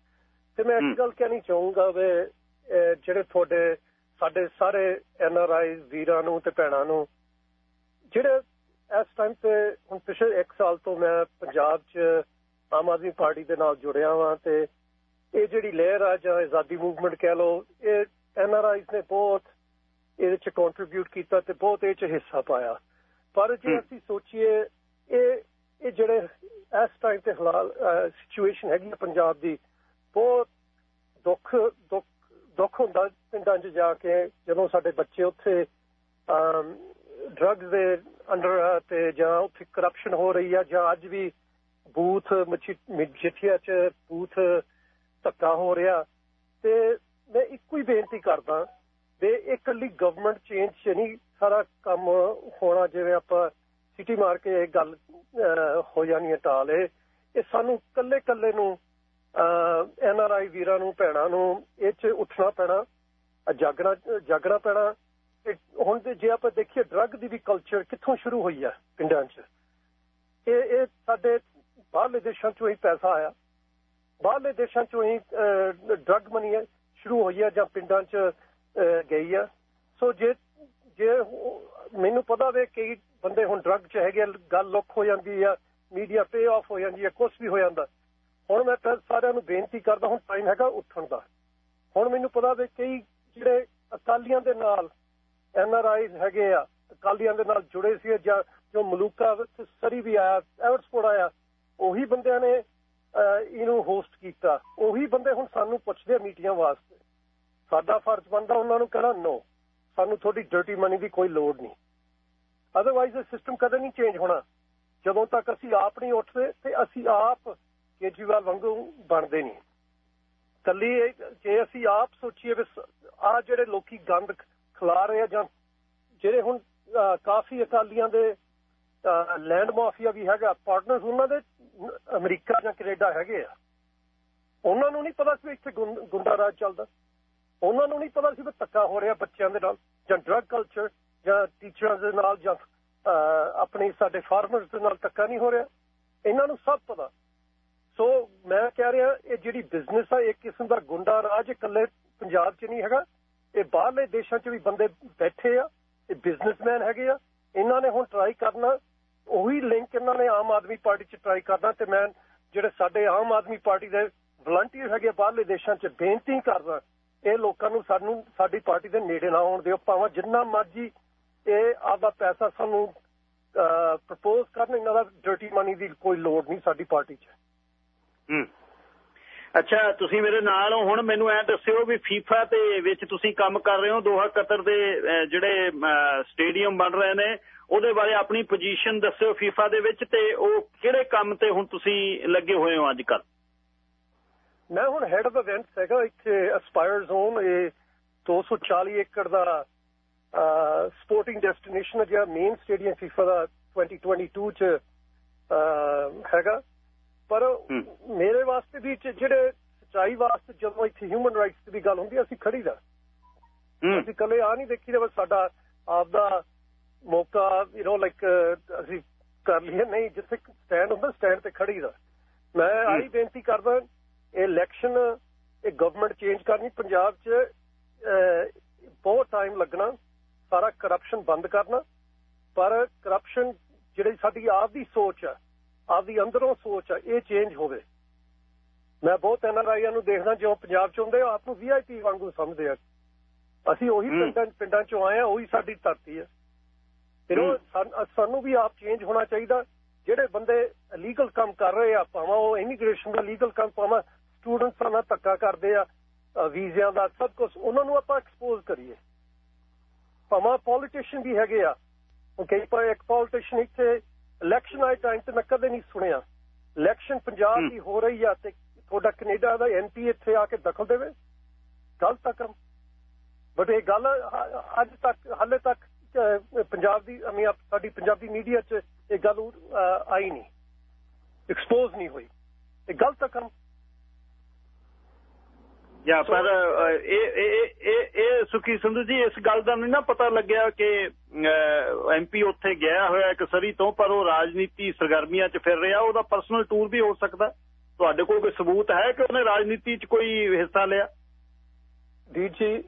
ਤੇ ਮੈਂ ਹੂੰ। ਇੱਕ ਗੱਲ ਕਹਿਣੀ ਚਾਹੂੰਗਾ ਵੀ ਜਿਹੜੇ ਤੁਹਾਡੇ ਸਾਡੇ ਸਾਰੇ ਐਨ ਆਰ ਆਈ ਵੀਰਾਂ ਨੂੰ ਤੇ ਭੈਣਾਂ ਨੂੰ ਜਿਹੜੇ ਇਸ ਟਾਈਮ ਤੇ ਹੁਣ ਪਿਛਲੇ 1 ਸਾਲ ਤੋਂ ਮੈਂ ਪੰਜਾਬ 'ਚ ਆਮ ਆਦਮੀ ਪਾਰਟੀ ਦੇ ਨਾਲ ਜੁੜਿਆ ਵਾਂ ਤੇ ਇਹ ਜਿਹੜੀ ਲਹਿਰ ਆ ਜਾਂ ਆਜ਼ਾਦੀ ਮੂਵਮੈਂਟ ਕਹਿ ਲਓ ਇਹ ਐਨ ਆਰ ਆਈਜ਼ ਨੇ ਬਹੁਤ ਇਹਦੇ 'ਚ ਕੰਟਰੀਬਿਊਟ ਕੀਤਾ ਤੇ ਬਹੁਤ ਇਹ 'ਚ ਹਿੱਸਾ ਪਾਇਆ ਪਰ ਜੇ। ਅਸੀਂ ਸੋਚੀਏ ਇਹ ਇਹ ਜਿਹੜੇ ਇਸ ਟਾਈਮ ਤੇ ਹਾਲਾਤ ਸਿਚੁਏਸ਼ਨ ਹੈਗੀ ਆ ਪੰਜਾਬ ਦੀ ਬਹੁਤ ਦੁੱਖ ਦੁੱਖ ਦੁੱਖ ਹੁੰਦਾ ਪਿੰਡਾਂ 'ਚ ਜਾ ਕੇ ਜਦੋਂ ਸਾਡੇ ਬੱਚੇ ਉੱਥੇ ਡਰੱਗਸ ਦੇ ਅੰਡਰ ਤੇ ਜਾਂ ਉੱਥੇ ਕਰਪਸ਼ਨ ਹੋ ਰਹੀ ਆ ਜਾਂ ਅੱਜ ਵੀ ਬੂਥ ਮਜੀਠੀਆ 'ਚ ਬੂਥ ਧੱਕਾ ਹੋ ਰਿਹਾ ਤੇ ਮੈਂ ਇੱਕੋ ਹੀ ਬੇਨਤੀ ਕਰਦਾ ਵੀ ਇਹ ਇਕੱਲੀ ਗਵਰਨਮੈਂਟ ਚੇਂਜ 'ਚ ਨਹੀਂ, ਸਾਰਾ ਕੰਮ ਹੋਣਾ, ਜਿਵੇਂ ਆਪਾਂ ਸਿਟੀ ਮਾਰ ਕੇ ਇਹ ਗੱਲ ਹੋ ਜਾਣੀ ਹੈ ਟਾਲ ਇਹ ਇਹ ਸਾਨੂੰ ਕੱਲੇ ਕੱਲੇ ਨੂੰ ਐਨ ਆਰ ਆਈ ਵੀਰਾਂ ਨੂੰ, ਭੈਣਾਂ ਨੂੰ, ਇਹ 'ਚ ਉੱਠਣਾ ਪੈਣਾ ਜਾਗਣਾ ਜਾਗਣਾ ਪੈਣਾ ਇਹ ਹੁਣ ਤੇ ਜੇ ਆਪਾਂ ਦੇਖੀਏ ਡਰੱਗ ਦੀ ਵੀ ਕਲਚਰ ਕਿੱਥੋਂ ਸ਼ੁਰੂ ਹੋਈ ਆ ਪਿੰਡਾਂ 'ਚ, ਇਹ ਇਹ ਸਾਡੇ ਬਾਹਰਲੇ ਦੇਸ਼ਾਂ ਚੋਂ ਹੀ ਪੈਸਾ ਆਇਆ, ਬਾਹਰਲੇ ਦੇਸ਼ਾਂ ਚੋਂ ਹੀ ਡਰੱਗ ਮਨੀ ਸ਼ੁਰੂ ਹੋਈ ਹੈ ਜਾਂ ਪਿੰਡਾਂ 'ਚ ਗਈ ਆ। ਸੋ ਜੇ ਜੇ ਮੈਨੂੰ ਪਤਾ ਵੇ ਕਈ ਬੰਦੇ ਹੁਣ ਡਰੱਗ 'ਚ ਹੈਗੇ ਗੱਲ ਲੁੱਕ ਹੋ ਜਾਂਦੀ ਆ ਮੀਡੀਆ ਪੇ ਆਫ ਹੋ ਜਾਂਦੀ ਆ ਕੁਝ ਵੀ ਹੋ ਜਾਂਦਾ। ਹੁਣ ਮੈਂ ਸਾਰਿਆਂ ਨੂੰ ਬੇਨਤੀ ਕਰਦਾ, ਹੁਣ ਟਾਈਮ ਹੈਗਾ ਉੱਠਣ ਦਾ। ਹੁਣ ਮੈਨੂੰ ਪਤਾ ਵੇ ਕਈ ਜਿਹੜੇ ਅਕਾਲੀਆਂ ਦੇ ਨਾਲ ਐਨ ਆਰ ਆਈ ਹੈਗੇ ਆ, ਅਕਾਲੀਆਂ ਦੇ ਨਾਲ ਜੁੜੇ ਸੀ ਜਾਂ ਜੋ ਮਲੂਕਾ ਸਰੀ ਵੀ ਆਇਆ ਐਵਰਸਪੋਰਟ ਆਇਆ, ਉਹੀ ਬੰਦਿਆਂ ਨੇ ਇਹਨੂੰ ਹੋਸਟ ਕੀਤਾ। ਉਹੀ ਬੰਦੇ ਹੁਣ ਸਾਨੂੰ ਪੁੱਛਦੇ ਆ ਮੀਟਿੰਗਾਂ ਵਾਸਤੇ। ਸਾਡਾ ਫਰਜ਼ ਬਣਦਾ ਉਹਨਾਂ ਨੂੰ ਕਹਿਣਾ ਨੋ ਸਾਨੂੰ ਤੁਹਾਡੀ ਡਰਟੀ ਮਨੀ ਦੀ ਕੋਈ ਲੋੜ ਨਹੀਂ। ਅਦਰਵਾਈਜ਼ ਇਹ ਸਿਸਟਮ ਕਦੇ ਨਹੀਂ ਚੇਂਜ ਹੋਣਾ। ਜਦੋਂ ਤੱਕ ਅਸੀਂ ਆਪ ਨਹੀਂ ਉੱਠਦੇ, ਤੇ ਅਸੀਂ ਆਪ ਕੇਜੀਵਾਲ ਵਾਂਗੂ ਬਣਦੇ ਨਹੀਂ। ਕੱਲੀ ਜੇ ਅਸੀਂ ਆਪ ਸੋਚੀਏ ਵੀ ਆ ਜਿਹੜੇ ਲੋਕੀ ਗੰਦ ਖਿਲਾ ਰਹੇ ਆ ਜਾਂ ਜਿਹੜੇ ਹੁਣ ਕਾਫੀ ਅਕਾਲੀਆਂ ਦੇ ਲੈਂਡ ਮਾਫੀਆ ਵੀ ਹੈਗਾ ਪਾਰਟਨਰਸ ਉਹਨਾਂ ਦੇ, ਅਮਰੀਕਾ ਜਾਂ ਕੈਨੇਡਾ ਹੈਗੇ ਆ। ਉਹਨਾਂ ਨੂੰ ਨਹੀਂ ਪਤਾ ਕਿ ਇੱਥੇ ਗੁੰਡਾ ਰਾਜ ਚੱਲਦਾ। ਉਹਨਾਂ ਨੂੰ ਨਹੀਂ ਪਤਾ ਸੀ ਵੀ ਧੱਕਾ ਹੋ ਰਿਹਾ ਬੱਚਿਆਂ ਦੇ ਨਾਲ ਜਾਂ ਡਰੱਗ ਕਲਚਰ ਜਾਂ ਟੀਚਰਾਂ ਦੇ ਨਾਲ ਜਾਂ ਆਪਣੇ ਸਾਡੇ ਫਾਰਮਰਸ ਦੇ ਨਾਲ ਧੱਕਾ ਨਹੀਂ ਹੋ ਰਿਹਾ। ਇਹਨਾਂ ਨੂੰ ਸਭ ਪਤਾ। ਸੋ ਮੈਂ ਕਹਿ ਰਿਹਾ, ਇਹ ਜਿਹੜੀ ਬਿਜ਼ਨਸ ਆ ਇੱਕ ਕਿਸਮ ਦਾ ਗੁੰਡਾ ਰਾਜ ਇਕੱਲੇ ਪੰਜਾਬ 'ਚ ਨਹੀਂ ਹੈਗਾ। ਇਹ ਬਾਹਰਲੇ ਦੇਸ਼ਾਂ 'ਚ ਵੀ ਬੰਦੇ ਬੈਠੇ ਆ, ਇਹ ਬਿਜ਼ਨਸਮੈਨ ਹੈਗੇ ਆ। ਇਹਨਾਂ ਨੇ ਹੁਣ ਟਰਾਈ ਕਰਨਾ, ਉਹੀ ਲਿੰਕ ਇਹਨਾਂ ਨੇ ਆਮ ਆਦਮੀ ਪਾਰਟੀ 'ਚ ਟਰਾਈ ਕਰਨਾ ਤੇ ਮੈਂ ਜਿਹੜੇ ਸਾਡੇ ਆਮ ਆਦਮੀ ਪਾਰਟੀ ਦੇ ਵਲੰਟੀਅਰ ਹੈਗੇ ਬਾਹਰਲੇ ਦੇਸ਼ਾਂ 'ਚ ਬੇਨਤੀ ਕਰਦਾ ਇਹ ਲੋਕਾਂ ਨੂੰ ਸਾਨੂੰ, ਸਾਡੀ ਪਾਰਟੀ ਦੇ ਨੇੜੇ ਨਾ ਆਉਣ ਦਿਓ। ਭਾਵੇਂ ਜਿੰਨਾ ਮਰਜ਼ੀ ਇਹ ਆਪਦਾ ਪੈਸਾ ਸਾਨੂੰ ਪ੍ਰਪੋਜ਼ ਕਰਨ, ਇਹਨਾਂ ਦਾ ਡਰਟੀ ਮਨੀ ਦੀ ਕੋਈ ਲੋੜ ਨਹੀਂ ਸਾਡੀ ਪਾਰਟੀ 'ਚ। ਹੂੰ। ਅੱਛਾ, ਤੁਸੀਂ ਮੇਰੇ ਨਾਲ ਹੋ। ਹੁਣ ਮੈਨੂੰ ਐ ਦੱਸਿਓ ਵੀ ਫੀਫਾ ਤੇ ਵਿੱਚ ਤੁਸੀਂ ਕੰਮ ਕਰ ਰਹੇ ਹੋ, ਦੋਹਾ ਕਤਰ ਦੇ ਜਿਹੜੇ ਸਟੇਡੀਅਮ ਬਣ ਰਹੇ ਨੇ, ਉਹਦੇ ਬਾਰੇ ਆਪਣੀ ਪੋਜੀਸ਼ਨ ਦੱਸਿਓ ਫੀਫਾ ਦੇ ਵਿੱਚ ਤੇ ਉਹ ਕਿਹੜੇ ਕੰਮ ਤੇ ਹੁਣ ਤੁਸੀਂ ਲੱਗੇ ਹੋਏ ਹੋ ਅੱਜ ਕੱਲ੍ਹ? ਮੈਂ ਹੁਣ ਹੈਡ ਆਫ ਇਵੈਂਟਸ ਹੈਗਾ ਇੱਥੇ ਐਸਪਾਇਰ ਜ਼ੋਨ ਇਹ 240 ਏਕੜ ਦਾ ਸਪੋਰਟਿੰਗ ਡੈਸਟੀਨੇਸ਼ਨ ਜਿਹੜਾ ਮੇਨ ਸਟੇਡੀਅਮ ਫੀਫਾ ਦਾ 2022 ਚ ਹੈਗਾ। ਪਰ ਮੇਰੇ ਵਾਸਤੇ ਵੀ ਜਿਹੜੇ ਸਚਾਈ ਵਾਸਤੇ ਜਦੋਂ ਇੱਥੇ ਹਿਊਮਨ ਰਾਈਟਸ ਦੀ ਗੱਲ ਹੁੰਦੀ ਅਸੀਂ ਖੜੀ ਦਾ। ਅਸੀਂ ਕੱਲੇ ਆ ਨਹੀਂ ਦੇਖੀ ਦਾ ਸਾਡਾ ਆਪਦਾ ਮੌਕਾ ਯੂ نو ਲਾਈਕ ਅਸੀਂ ਕਰ ਲਈਏ। ਨਹੀਂ ਜਿੱਥੇ ਸਟੈਂਡ ਹੁੰਦਾ ਸਟੈਂਡ ਤੇ ਖੜੀ ਦਾ। ਮੈਂ ਆਈ ਬੇਨਤੀ ਕਰਦਾ ਇਹ ਇਲੈਕਸ਼ਨ ਇਹ ਗਵਰਨਮੈਂਟ ਚੇਂਜ ਕਰਨੀ ਪੰਜਾਬ 'ਚ ਬਹੁਤ ਟਾਈਮ ਲੱਗਣਾ ਸਾਰਾ ਕਰਪਸ਼ਨ ਬੰਦ ਕਰਨਾ। ਪਰ ਕਰਪਸ਼ਨ ਜਿਹੜੀ ਸਾਡੀ ਆਪ ਦੀ ਸੋਚ ਹੈ ਆਪਦੀ ਅੰਦਰੋਂ ਸੋਚ ਹੈ ਇਹ ਚੇਂਜ ਹੋਵੇ। ਮੈਂ ਬਹੁਤ ਐਨਆਰਆਈਆਂ ਨੂੰ ਦੇਖਦਾ ਜੋ ਪੰਜਾਬ 'ਚ ਹੁੰਦੇ ਆਪ ਨੂੰ ਵੀਆਈਪੀ ਵਾਂਗੂ ਸਮਝਦੇ ਆ। ਅਸੀਂ ਉਹੀ ਪਿੰਡਾਂ ਪਿੰਡਾਂ 'ਚੋਂ ਆਏ ਆ ਉਹੀ ਸਾਡੀ ਧਰਤੀ ਹੈ। ਫਿਰ ਸਾਨੂੰ ਵੀ ਆਪ ਚੇਂਜ ਹੋਣਾ ਚਾਹੀਦਾ। ਜਿਹੜੇ ਬੰਦੇ ਲੀਗਲ ਕੰਮ ਕਰ ਰਹੇ ਆ ਭਾਵੇਂ ਉਹ ਇਮੀਗ੍ਰੇਸ਼ਨ ਦਾ ਲੀਗਲ ਕੰਮ ਭਾਵੇਂ ਸਟੂਡੈਂਟਸ ਨਾਲ ਧੱਕਾ ਕਰਦੇ ਆ ਵੀਜ਼ਿਆਂ ਦਾ ਸਭ ਕੁਝ ਉਹਨਾਂ ਨੂੰ ਆਪਾਂ ਐਕਸਪੋਜ਼ ਕਰੀਏ। ਭਾਵੇਂ ਪੋਲੀਟੀਸ਼ੀਅਨ ਵੀ ਹੈਗੇ ਆ। ਉਹ ਕਈ ਪਰ ਇੱਕ ਪੋਲੀਟੀਸ਼ੀਅਨ ਇੱਥੇ ਇਲੈਕਸ਼ਨ ਆਏ ਟਾਈਮ ਤੇ ਮੈਂ ਕਦੇ ਨਹੀਂ ਸੁਣਿਆ। ਇਲੈਕਸ਼ਨ ਪੰਜਾਬ ਦੀ ਹੋ। ਰਹੀ ਆ ਤੇ ਤੁਹਾਡਾ ਕੈਨੇਡਾ ਦਾ ਐਮਪੀ ਇੱਥੇ ਆ ਕੇ ਦਖਲ ਦੇਵੇ? ਗਲਤ ਕੰਮ ਬਟ ਇਹ ਗੱਲ ਅੱਜ ਤੱਕ ਹਾਲੇ ਤੱਕ ਪੰਜਾਬ ਦੀ ਅਮੀ ਸਾਡੀ ਪੰਜਾਬੀ ਮੀਡੀਆ 'ਚ ਇਹ ਗੱਲ ਆਈ ਨਹੀਂ। ਐਕਸਪੋਜ਼ ਨਹੀਂ ਹੋਈ। ਇਹ ਗਲਤ ਕੰਮ ਜਾਂ ਪਰ ਇਹ ਇਹ ਇਹ ਸੁਖੀ ਸੰਧੂ ਜੀ ਇਸ ਗੱਲ ਦਾ ਨਹੀਂ ਨਾ ਪਤਾ ਲੱਗਿਆ ਕਿ ਐਮਪੀ ਉੱਥੇ ਗਿਆ ਹੋਇਆ ਇੱਕ ਸਰੀ ਤੋਂ ਪਰ ਉਹ ਰਾਜਨੀਤੀ ਸਰਗਰਮੀਆਂ 'ਚ ਫਿਰ ਰਿਹਾ ਉਹਦਾ ਪਰਸਨਲ ਟੂਰ ਵੀ ਹੋ ਸਕਦਾ। ਤੁਹਾਡੇ ਕੋਲ ਕੋਈ ਸਬੂਤ ਹੈ ਕਿ ਉਹਨੇ ਰਾਜਨੀਤੀ 'ਚ ਕੋਈ ਹਿੱਸਾ ਲਿਆ? ਦੀ ਜੀ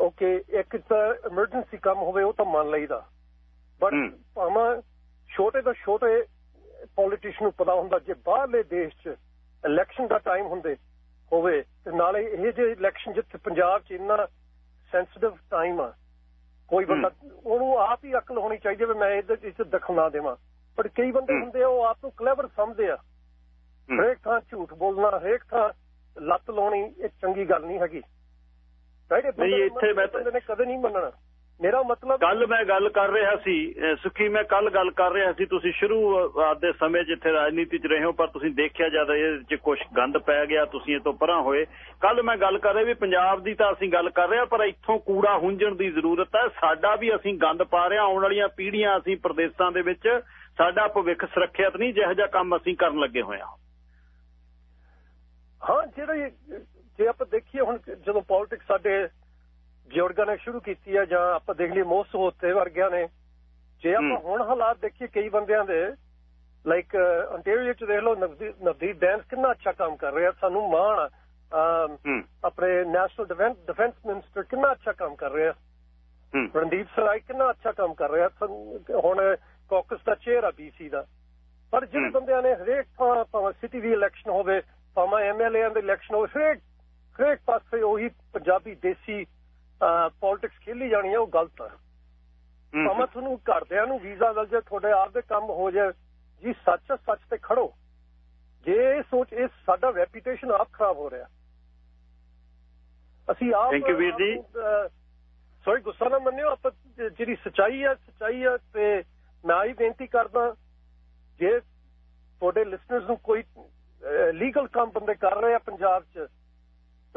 ਓਕੇ ਇੱਕ ਤਾਂ ਐਮਰਜੈਂਸੀ ਕੰਮ ਹੋਵੇ ਉਹ ਤਾਂ ਮੰਨ ਲਈਦਾ। ਬਟ ਭਾਵੇਂ ਛੋਟੇ ਤੋਂ ਛੋਟੇ ਪੋਲੀਟੀਸ਼ੀਅਨ ਨੂੰ ਪਤਾ ਹੁੰਦਾ ਜੇ ਬਾਹਰਲੇ ਦੇਸ਼ 'ਚ ਇਲੈਕਸ਼ਨ ਦਾ ਟਾਈਮ ਹੁੰਦੇ ਹੋਵੇ ਤੇ ਨਾਲੇ ਇਹ ਜੇ ਇਲੈਕਸ਼ਨ ਜਿੱਥੇ ਪੰਜਾਬ 'ਚ ਇੰਨਾ ਸੈਂਸਿਟਿਵ ਟਾਈਮ ਆ ਕੋਈ ਬੰਦਾ ਉਹਨੂੰ ਆਪ ਹੀ ਅਕਲ ਹੋਣੀ ਚਾਹੀਦੀ ਵੀ ਮੈਂ ਇਹਦੇ ਵਿੱਚ ਦਖਲ ਨਾ ਦੇਵਾਂ। ਪਰ ਕਈ ਬੰਦੇ ਹੁੰਦੇ ਆ ਉਹ ਆਪ ਨੂੰ ਕਲੇਵਰ ਸਮਝਦੇ ਆ। ਹਰੇਕ ਥਾਂ ਝੂਠ ਬੋਲਣਾ ਹਰੇਕ ਥਾਂ ਲੱਤ ਲਾਉਣੀ ਇਹ ਚੰਗੀ ਗੱਲ ਨਹੀਂ ਹੈਗੀ। ਨਹੀਂ ਇੱਥੇ ਮੈਂ ਕਦੇ ਨਹੀਂ ਮੰਨਣਾ। ਮੇਰਾ ਮਤਲਬ ਕੱਲ ਮੈਂ ਗੱਲ ਕਰ ਰਿਹਾ ਸੀ ਸੁਖੀ ਮੈਂ ਕੱਲ ਗੱਲ ਕਰ ਰਿਹਾ ਸੀ ਤੁਸੀਂ ਸ਼ੁਰੂ ਦੇ ਸਮੇਂ ਜਿੱਥੇ ਰਾਜਨੀਤੀ 'ਚ ਰਹੇ ਹੋ ਪਰ ਤੁਸੀਂ ਦੇਖਿਆ ਜਦ ਇਹ 'ਚ ਕੁਝ ਗੰਦ ਪੈ ਗਿਆ ਤੁਸੀਂ ਇਹ ਤੋਂ ਪਰਾਂ ਹੋਏ। ਕੱਲ ਮੈਂ ਗੱਲ ਕਰ ਰਿਹਾ ਵੀ ਪੰਜਾਬ ਦੀ ਤਾਂ ਅਸੀਂ ਗੱਲ ਕਰ ਰਹੇ ਹਾਂ ਪਰ ਇੱਥੋਂ ਕੂੜਾ ਹੁੰਜਣ ਦੀ ਜ਼ਰੂਰਤ ਹੈ। ਸਾਡਾ ਵੀ ਅਸੀਂ ਗੰਦ ਪਾ ਰਹੇ ਹਾਂ ਆਉਣ ਵਾਲੀਆਂ ਪੀੜ੍ਹੀਆਂ ਅਸੀਂ ਪ੍ਰਦੇਸ਼ਾਂ ਦੇ ਵਿੱਚ ਸਾਡਾ ਭਵਿੱਖ ਸੁਰੱਖਿਅਤ ਨਹੀਂ ਜਿਹੋ ਜਿਹਾ ਕੰਮ ਅਸੀਂ ਕਰਨ ਲੱਗੇ ਹੋਏ ਹਾਂ। ਹਾਂ ਜਿਹੜੇ ਜੇ ਆਪਾਂ ਦੇਖੀਏ ਹੁਣ ਜਦੋਂ ਪੋਲਿਟਿਕਸ ਸਾਡੇ ਬਜ਼ੁਰਗਾਂ ਨੇ ਸ਼ੁਰੂ ਕੀਤੀ ਹੈ ਜਾਂ ਆਪਾਂ ਦੇਖ ਲਈ ਮੋਸ ਹੋਤੇ ਵਰਗਿਆਂ ਨੇ ਜੇ ਆਪਾਂ ਹੁਣ ਹਾਲਾਤ ਦੇਖੀਏ ਕਈ ਬੰਦਿਆਂ ਦੇ ਲਾਈਕ ਅੰਟੈਰੀਓ ਚ ਦੇਖ ਲਓ ਨਵਦੀਪ ਡੈਂਸ ਕਿੰਨਾ ਅੱਛਾ ਕੰਮ ਕਰ ਰਿਹਾ ਸਾਨੂੰ ਮਾਣ ਆਪਣੇ ਨੈਸ਼ਨਲ ਡਿਫੈਂਸ ਡਿਫੈਂਸ ਮਿਨਿਸਟਰ ਕਿੰਨਾ ਅੱਛਾ ਕੰਮ ਕਰ ਰਿਹਾ। ਰਣਦੀਪ ਸਰਾਈ ਕਿੰਨਾ ਅੱਛਾ ਕੰਮ ਕਰ ਰਿਹਾ। ਹੁਣ ਕਾਕਸ ਦਾ ਚੇਅਰ ਆ ਬੀਸੀ ਦਾ। ਪਰ ਜਿਹੜੇ ਬੰਦਿਆਂ ਨੇ ਹਰੇਕ ਥਾਂ ਭਾਵੇਂ ਸਿਟੀ ਦੀ ਇਲੈਕਸ਼ਨ ਹੋਵੇ ਭਾਵੇਂ ਐਮਐਲਏ ਦੇ ਇਲੈਕਸ਼ਨ ਹੋਵੇ ਹਰੇਕ ਹਰੇਕ ਪਾਸੇ ਉਹੀ ਪੰਜਾਬੀ ਦੇਸੀ ਪੋਲਿਟਿਕਸ ਖੇਲੀ ਜਾਣੀ ਹੈ ਉਹ ਗਲਤ ਹੈ। ਭਾਵੇਂ ਤੁਹਾਨੂੰ ਘਰਦਿਆਂ ਨੂੰ ਵੀਜ਼ਾ ਮਿਲ ਜਾਏ ਤੁਹਾਡੇ ਆਪ ਦੇ ਕੰਮ ਹੋ ਜਾਏ ਜੀ ਸੱਚ ਸੱਚ ਤੇ ਖੜੋ। ਜੇ ਇਹ ਸੋਚ ਇਹ ਸਾਡਾ ਰੈਪਿਊਟੇਸ਼ਨ ਆਪ ਖਰਾਬ ਹੋ ਰਿਹਾ। ਅਸੀਂ ਆਪ ਥੈਂਕ ਯੂ ਵੀਰ ਜੀ। ਸੌਰੀ ਗੁੱਸਾ ਨਾ ਮੰਨਿਓ ਆਪਾਂ ਜਿਹੜੀ ਸਚਾਈ ਹੈ ਸਚਾਈ ਹੈ ਤੇ ਮੈਂ ਆਈ ਬੇਨਤੀ ਕਰਦਾ ਜੇ ਤੁਹਾਡੇ ਲਿਸਨਰਸ ਨੂੰ ਕੋਈ ਲੀਗਲ ਕੰਮ ਬੰਦੇ ਕਰ ਰਹੇ ਆ ਪੰਜਾਬ 'ਚ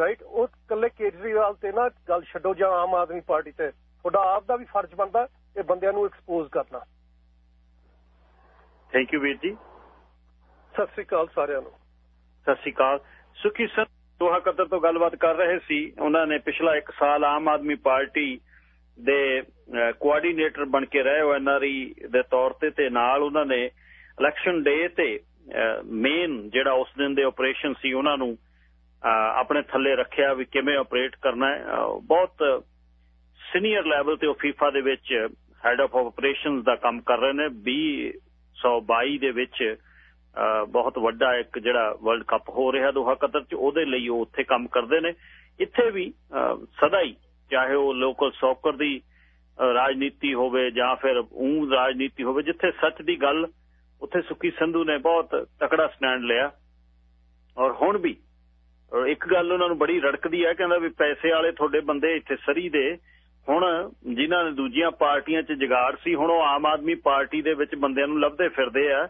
ਰਾਈਟ? ਉਹ ਕੱਲੇ ਕੇਜਰੀਵਾਲ ਤੇ ਨਾ ਗੱਲ ਛੱਡੋ ਜਾਂ ਆਮ ਆਦਮੀ ਪਾਰਟੀ ਤੇ। ਤੁਹਾਡਾ ਆਪ ਦਾ ਵੀ ਫਰਜ਼ ਬਣਦਾ ਇਹ ਬੰਦਿਆਂ ਨੂੰ ਐਕਸਪੋਜ਼ ਕਰਨਾ। ਥੈਂਕ ਯੂ ਵੀਰ ਜੀ। ਸਤਿ ਸ੍ਰੀ ਅਕਾਲ ਸਾਰਿਆਂ ਨੂੰ। ਸਤਿ ਸ੍ਰੀ ਅਕਾਲ। ਸੁਖੀ ਸਰ ਦੋਹਾ ਕਤਰ ਤੋਂ ਗੱਲਬਾਤ ਕਰ ਰਹੇ ਸੀ। ਉਹਨਾਂ ਨੇ ਪਿਛਲਾ 1 ਸਾਲ ਆਮ ਆਦਮੀ ਪਾਰਟੀ ਦੇ ਕੋਆਰਡੀਨੇਟਰ ਬਣ ਕੇ ਰਹੇ ਹੋ ਐਨਆਰਈ ਦੇ ਤੌਰ ਤੇ ਤੇ ਨਾਲ ਉਹਨਾਂ ਨੇ ਇਲੈਕਸ਼ਨ ਡੇ ਤੇ ਮੇਨ ਜਿਹੜਾ ਉਸ ਦਿਨ ਦੇ ਆਪਰੇਸ਼ਨ ਸੀ ਉਹਨਾਂ ਨੂੰ ਆਪਣੇ ਥੱਲੇ ਰੱਖਿਆ ਵੀ ਕਿਵੇਂ ਆਪਰੇਟ ਕਰਨਾ ਹੈ। ਬਹੁਤ ਸੀਨੀਅਰ ਲੈਵਲ ਤੇ ਉਹ ਫੀਫਾ ਦੇ ਵਿੱਚ ਹੈਡ ਆਫ ਆਪਰੇਸ਼ਨਸ ਦਾ ਕੰਮ ਕਰ ਰਹੇ ਨੇ। 2022 ਦੇ ਵਿੱਚ ਬਹੁਤ ਵੱਡਾ ਇੱਕ ਜਿਹੜਾ ਵਰਲਡ ਕੱਪ ਹੋ ਰਿਹਾ ਦੋਹਾ ਕਤਰ ਚ, ਉਹਦੇ ਲਈ ਉਹ ਉੱਥੇ ਕੰਮ ਕਰਦੇ ਨੇ। ਇੱਥੇ ਵੀ ਸਦਾ ਹੀ ਚਾਹੇ ਉਹ ਲੋਕਲ ਸੌਕਰ ਦੀ ਰਾਜਨੀਤੀ ਹੋਵੇ ਜਾਂ ਫਿਰ ਉਹ ਰਾਜਨੀਤੀ ਹੋਵੇ, ਜਿੱਥੇ ਸੱਚ ਦੀ ਗੱਲ, ਉੱਥੇ ਸੁੱਕੀ ਸੰਧੂ ਨੇ ਬਹੁਤ ਤਕੜਾ ਸਟੈਂਡ ਲਿਆ। ਔਰ ਹੁਣ ਵੀ ਇੱਕ ਗੱਲ ਉਹਨਾਂ ਨੂੰ ਬੜੀ ਰੜਕਦੀ ਹੈ ਕਹਿੰਦਾ ਵੀ ਪੈਸੇ ਵਾਲੇ ਤੁਹਾਡੇ ਬੰਦੇ ਇੱਥੇ ਸਰੀ ਦੇ। ਹੁਣ ਜਿਨ੍ਹਾਂ ਨੇ ਦੂਜੀਆਂ ਪਾਰਟੀਆਂ 'ਚ ਜਗਾੜ ਸੀ, ਹੁਣ ਉਹ ਆਮ ਆਦਮੀ ਪਾਰਟੀ ਦੇ ਵਿੱਚ ਬੰਦਿਆਂ ਨੂੰ ਲੱਭਦੇ ਫਿਰਦੇ ਆ।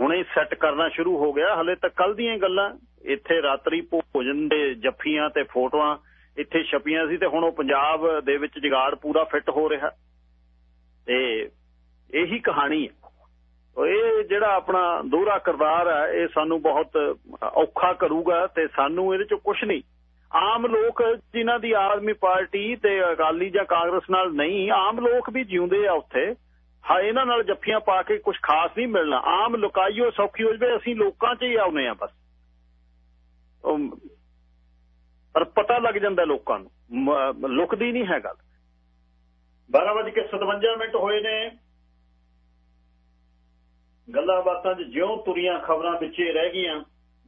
ਹੁਣੇ ਸੈੱਟ ਕਰਨਾ ਸ਼ੁਰੂ ਹੋ ਗਿਆ। ਹਲੇ ਤਾਂ ਕੱਲ ਦੀਆਂ ਗੱਲਾਂ। ਇੱਥੇ ਰਾਤਰੀ ਭੋਜਨ ਦੇ ਜੱਫੀਆਂ ਤੇ ਫੋਟੋਆਂ, ਇੱਥੇ ਛਪੀਆਂ ਸੀ ਤੇ ਹੁਣ ਉਹ ਪੰਜਾਬ ਦੇ ਵਿੱਚ ਜਗਾੜ ਪੂਰਾ ਫਿੱਟ ਹੋ ਰਿਹਾ। ਤੇ ਇਹੀ ਕਹਾਣੀ ਹੈ ਇਹ ਜਿਹੜਾ ਆਪਣਾ ਦੋਹਰਾ ਕਿਰਦਾਰ ਹੈ, ਇਹ ਸਾਨੂੰ ਬਹੁਤ ਔਖਾ ਕਰੂਗਾ ਤੇ ਸਾਨੂੰ ਇਹਦੇ ਚੋਂ ਕੁਝ ਨਹੀਂ। ਆਮ ਲੋਕ ਜਿਨ੍ਹਾਂ ਦੀ ਆਦਮੀ ਪਾਰਟੀ ਤੇ ਅਕਾਲੀ ਜਾਂ ਕਾਂਗਰਸ ਨਾਲ ਨਹੀਂ, ਆਮ ਲੋਕ ਵੀ ਜਿਉਂਦੇ ਆ ਉੱਥੇ। ਹਾਂ, ਇਹਨਾਂ ਨਾਲ ਜੱਫੀਆਂ ਪਾ ਕੇ ਕੁਝ ਖਾਸ ਨਹੀਂ ਮਿਲਣਾ। ਆਮ ਲੁਕਾਈਓ ਸੌਖੀ ਹੋ ਜਵੇ, ਅਸੀਂ ਲੋਕਾਂ 'ਚ ਹੀ ਆਉਨੇ ਆ ਬਸ। ਪਰ ਪਤਾ ਲੱਗ ਜਾਂਦਾ ਲੋਕਾਂ ਨੂੰ। ਲੁਕਦੀ ਨਹੀਂ ਹੈ ਗੱਲ। 12:57 ਮਿੰਟ ਹੋਏ ਨੇ। ਗੱਲਾਂ ਬਾਤਾਂ 'ਚ ਜਿਉਂ ਤੁਰੀਆਂ ਖਬਰਾਂ ਵਿੱਚੇ ਰਹਿ ਗਈਆਂ,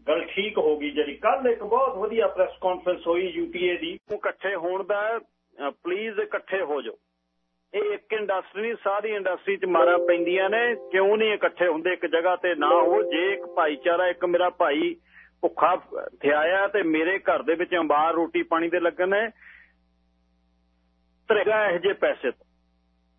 ਗੱਲ ਠੀਕ ਹੋ ਗਈ ਜਿਹੜੀ। ਕੱਲ ਇੱਕ ਬਹੁਤ ਵਧੀਆ ਪ੍ਰੈਸ ਕਾਨਫਰੰਸ ਹੋਈ ਯੂਪੀਏ ਦੀ। ਇਕੱਠੇ ਹੋਣ ਦਾ ਪਲੀਜ਼ ਇਕੱਠੇ ਹੋ ਜਾਓ। ਇਹ ਇੱਕ ਇੰਡਸਟਰੀ ਸਾਰੀ ਇੰਡਸਟਰੀ 'ਚ ਮਾਰਾ ਪੈਂਦੀਆਂ ਨੇ, ਕਿਉਂ ਨਹੀਂ ਇਕੱਠੇ ਹੁੰਦੇ ਇੱਕ ਜਗ੍ਹਾ ਤੇ? ਨਾ ਹੋ, ਜੇ ਇੱਕ ਭਾਈਚਾਰਾ, ਇੱਕ ਮੇਰਾ ਭਾਈ ਭੁੱਖਾ ਥਿਆਇਆ ਤੇ ਮੇਰੇ ਘਰ ਦੇ ਵਿੱਚ ਅੰਬਾਰ ਰੋਟੀ ਪਾਣੀ ਦੇ ਲੱਗਣ ਤਰੇਗਾ ਇਹ ਜੇ ਪੈਸੇ ਤੋਂ।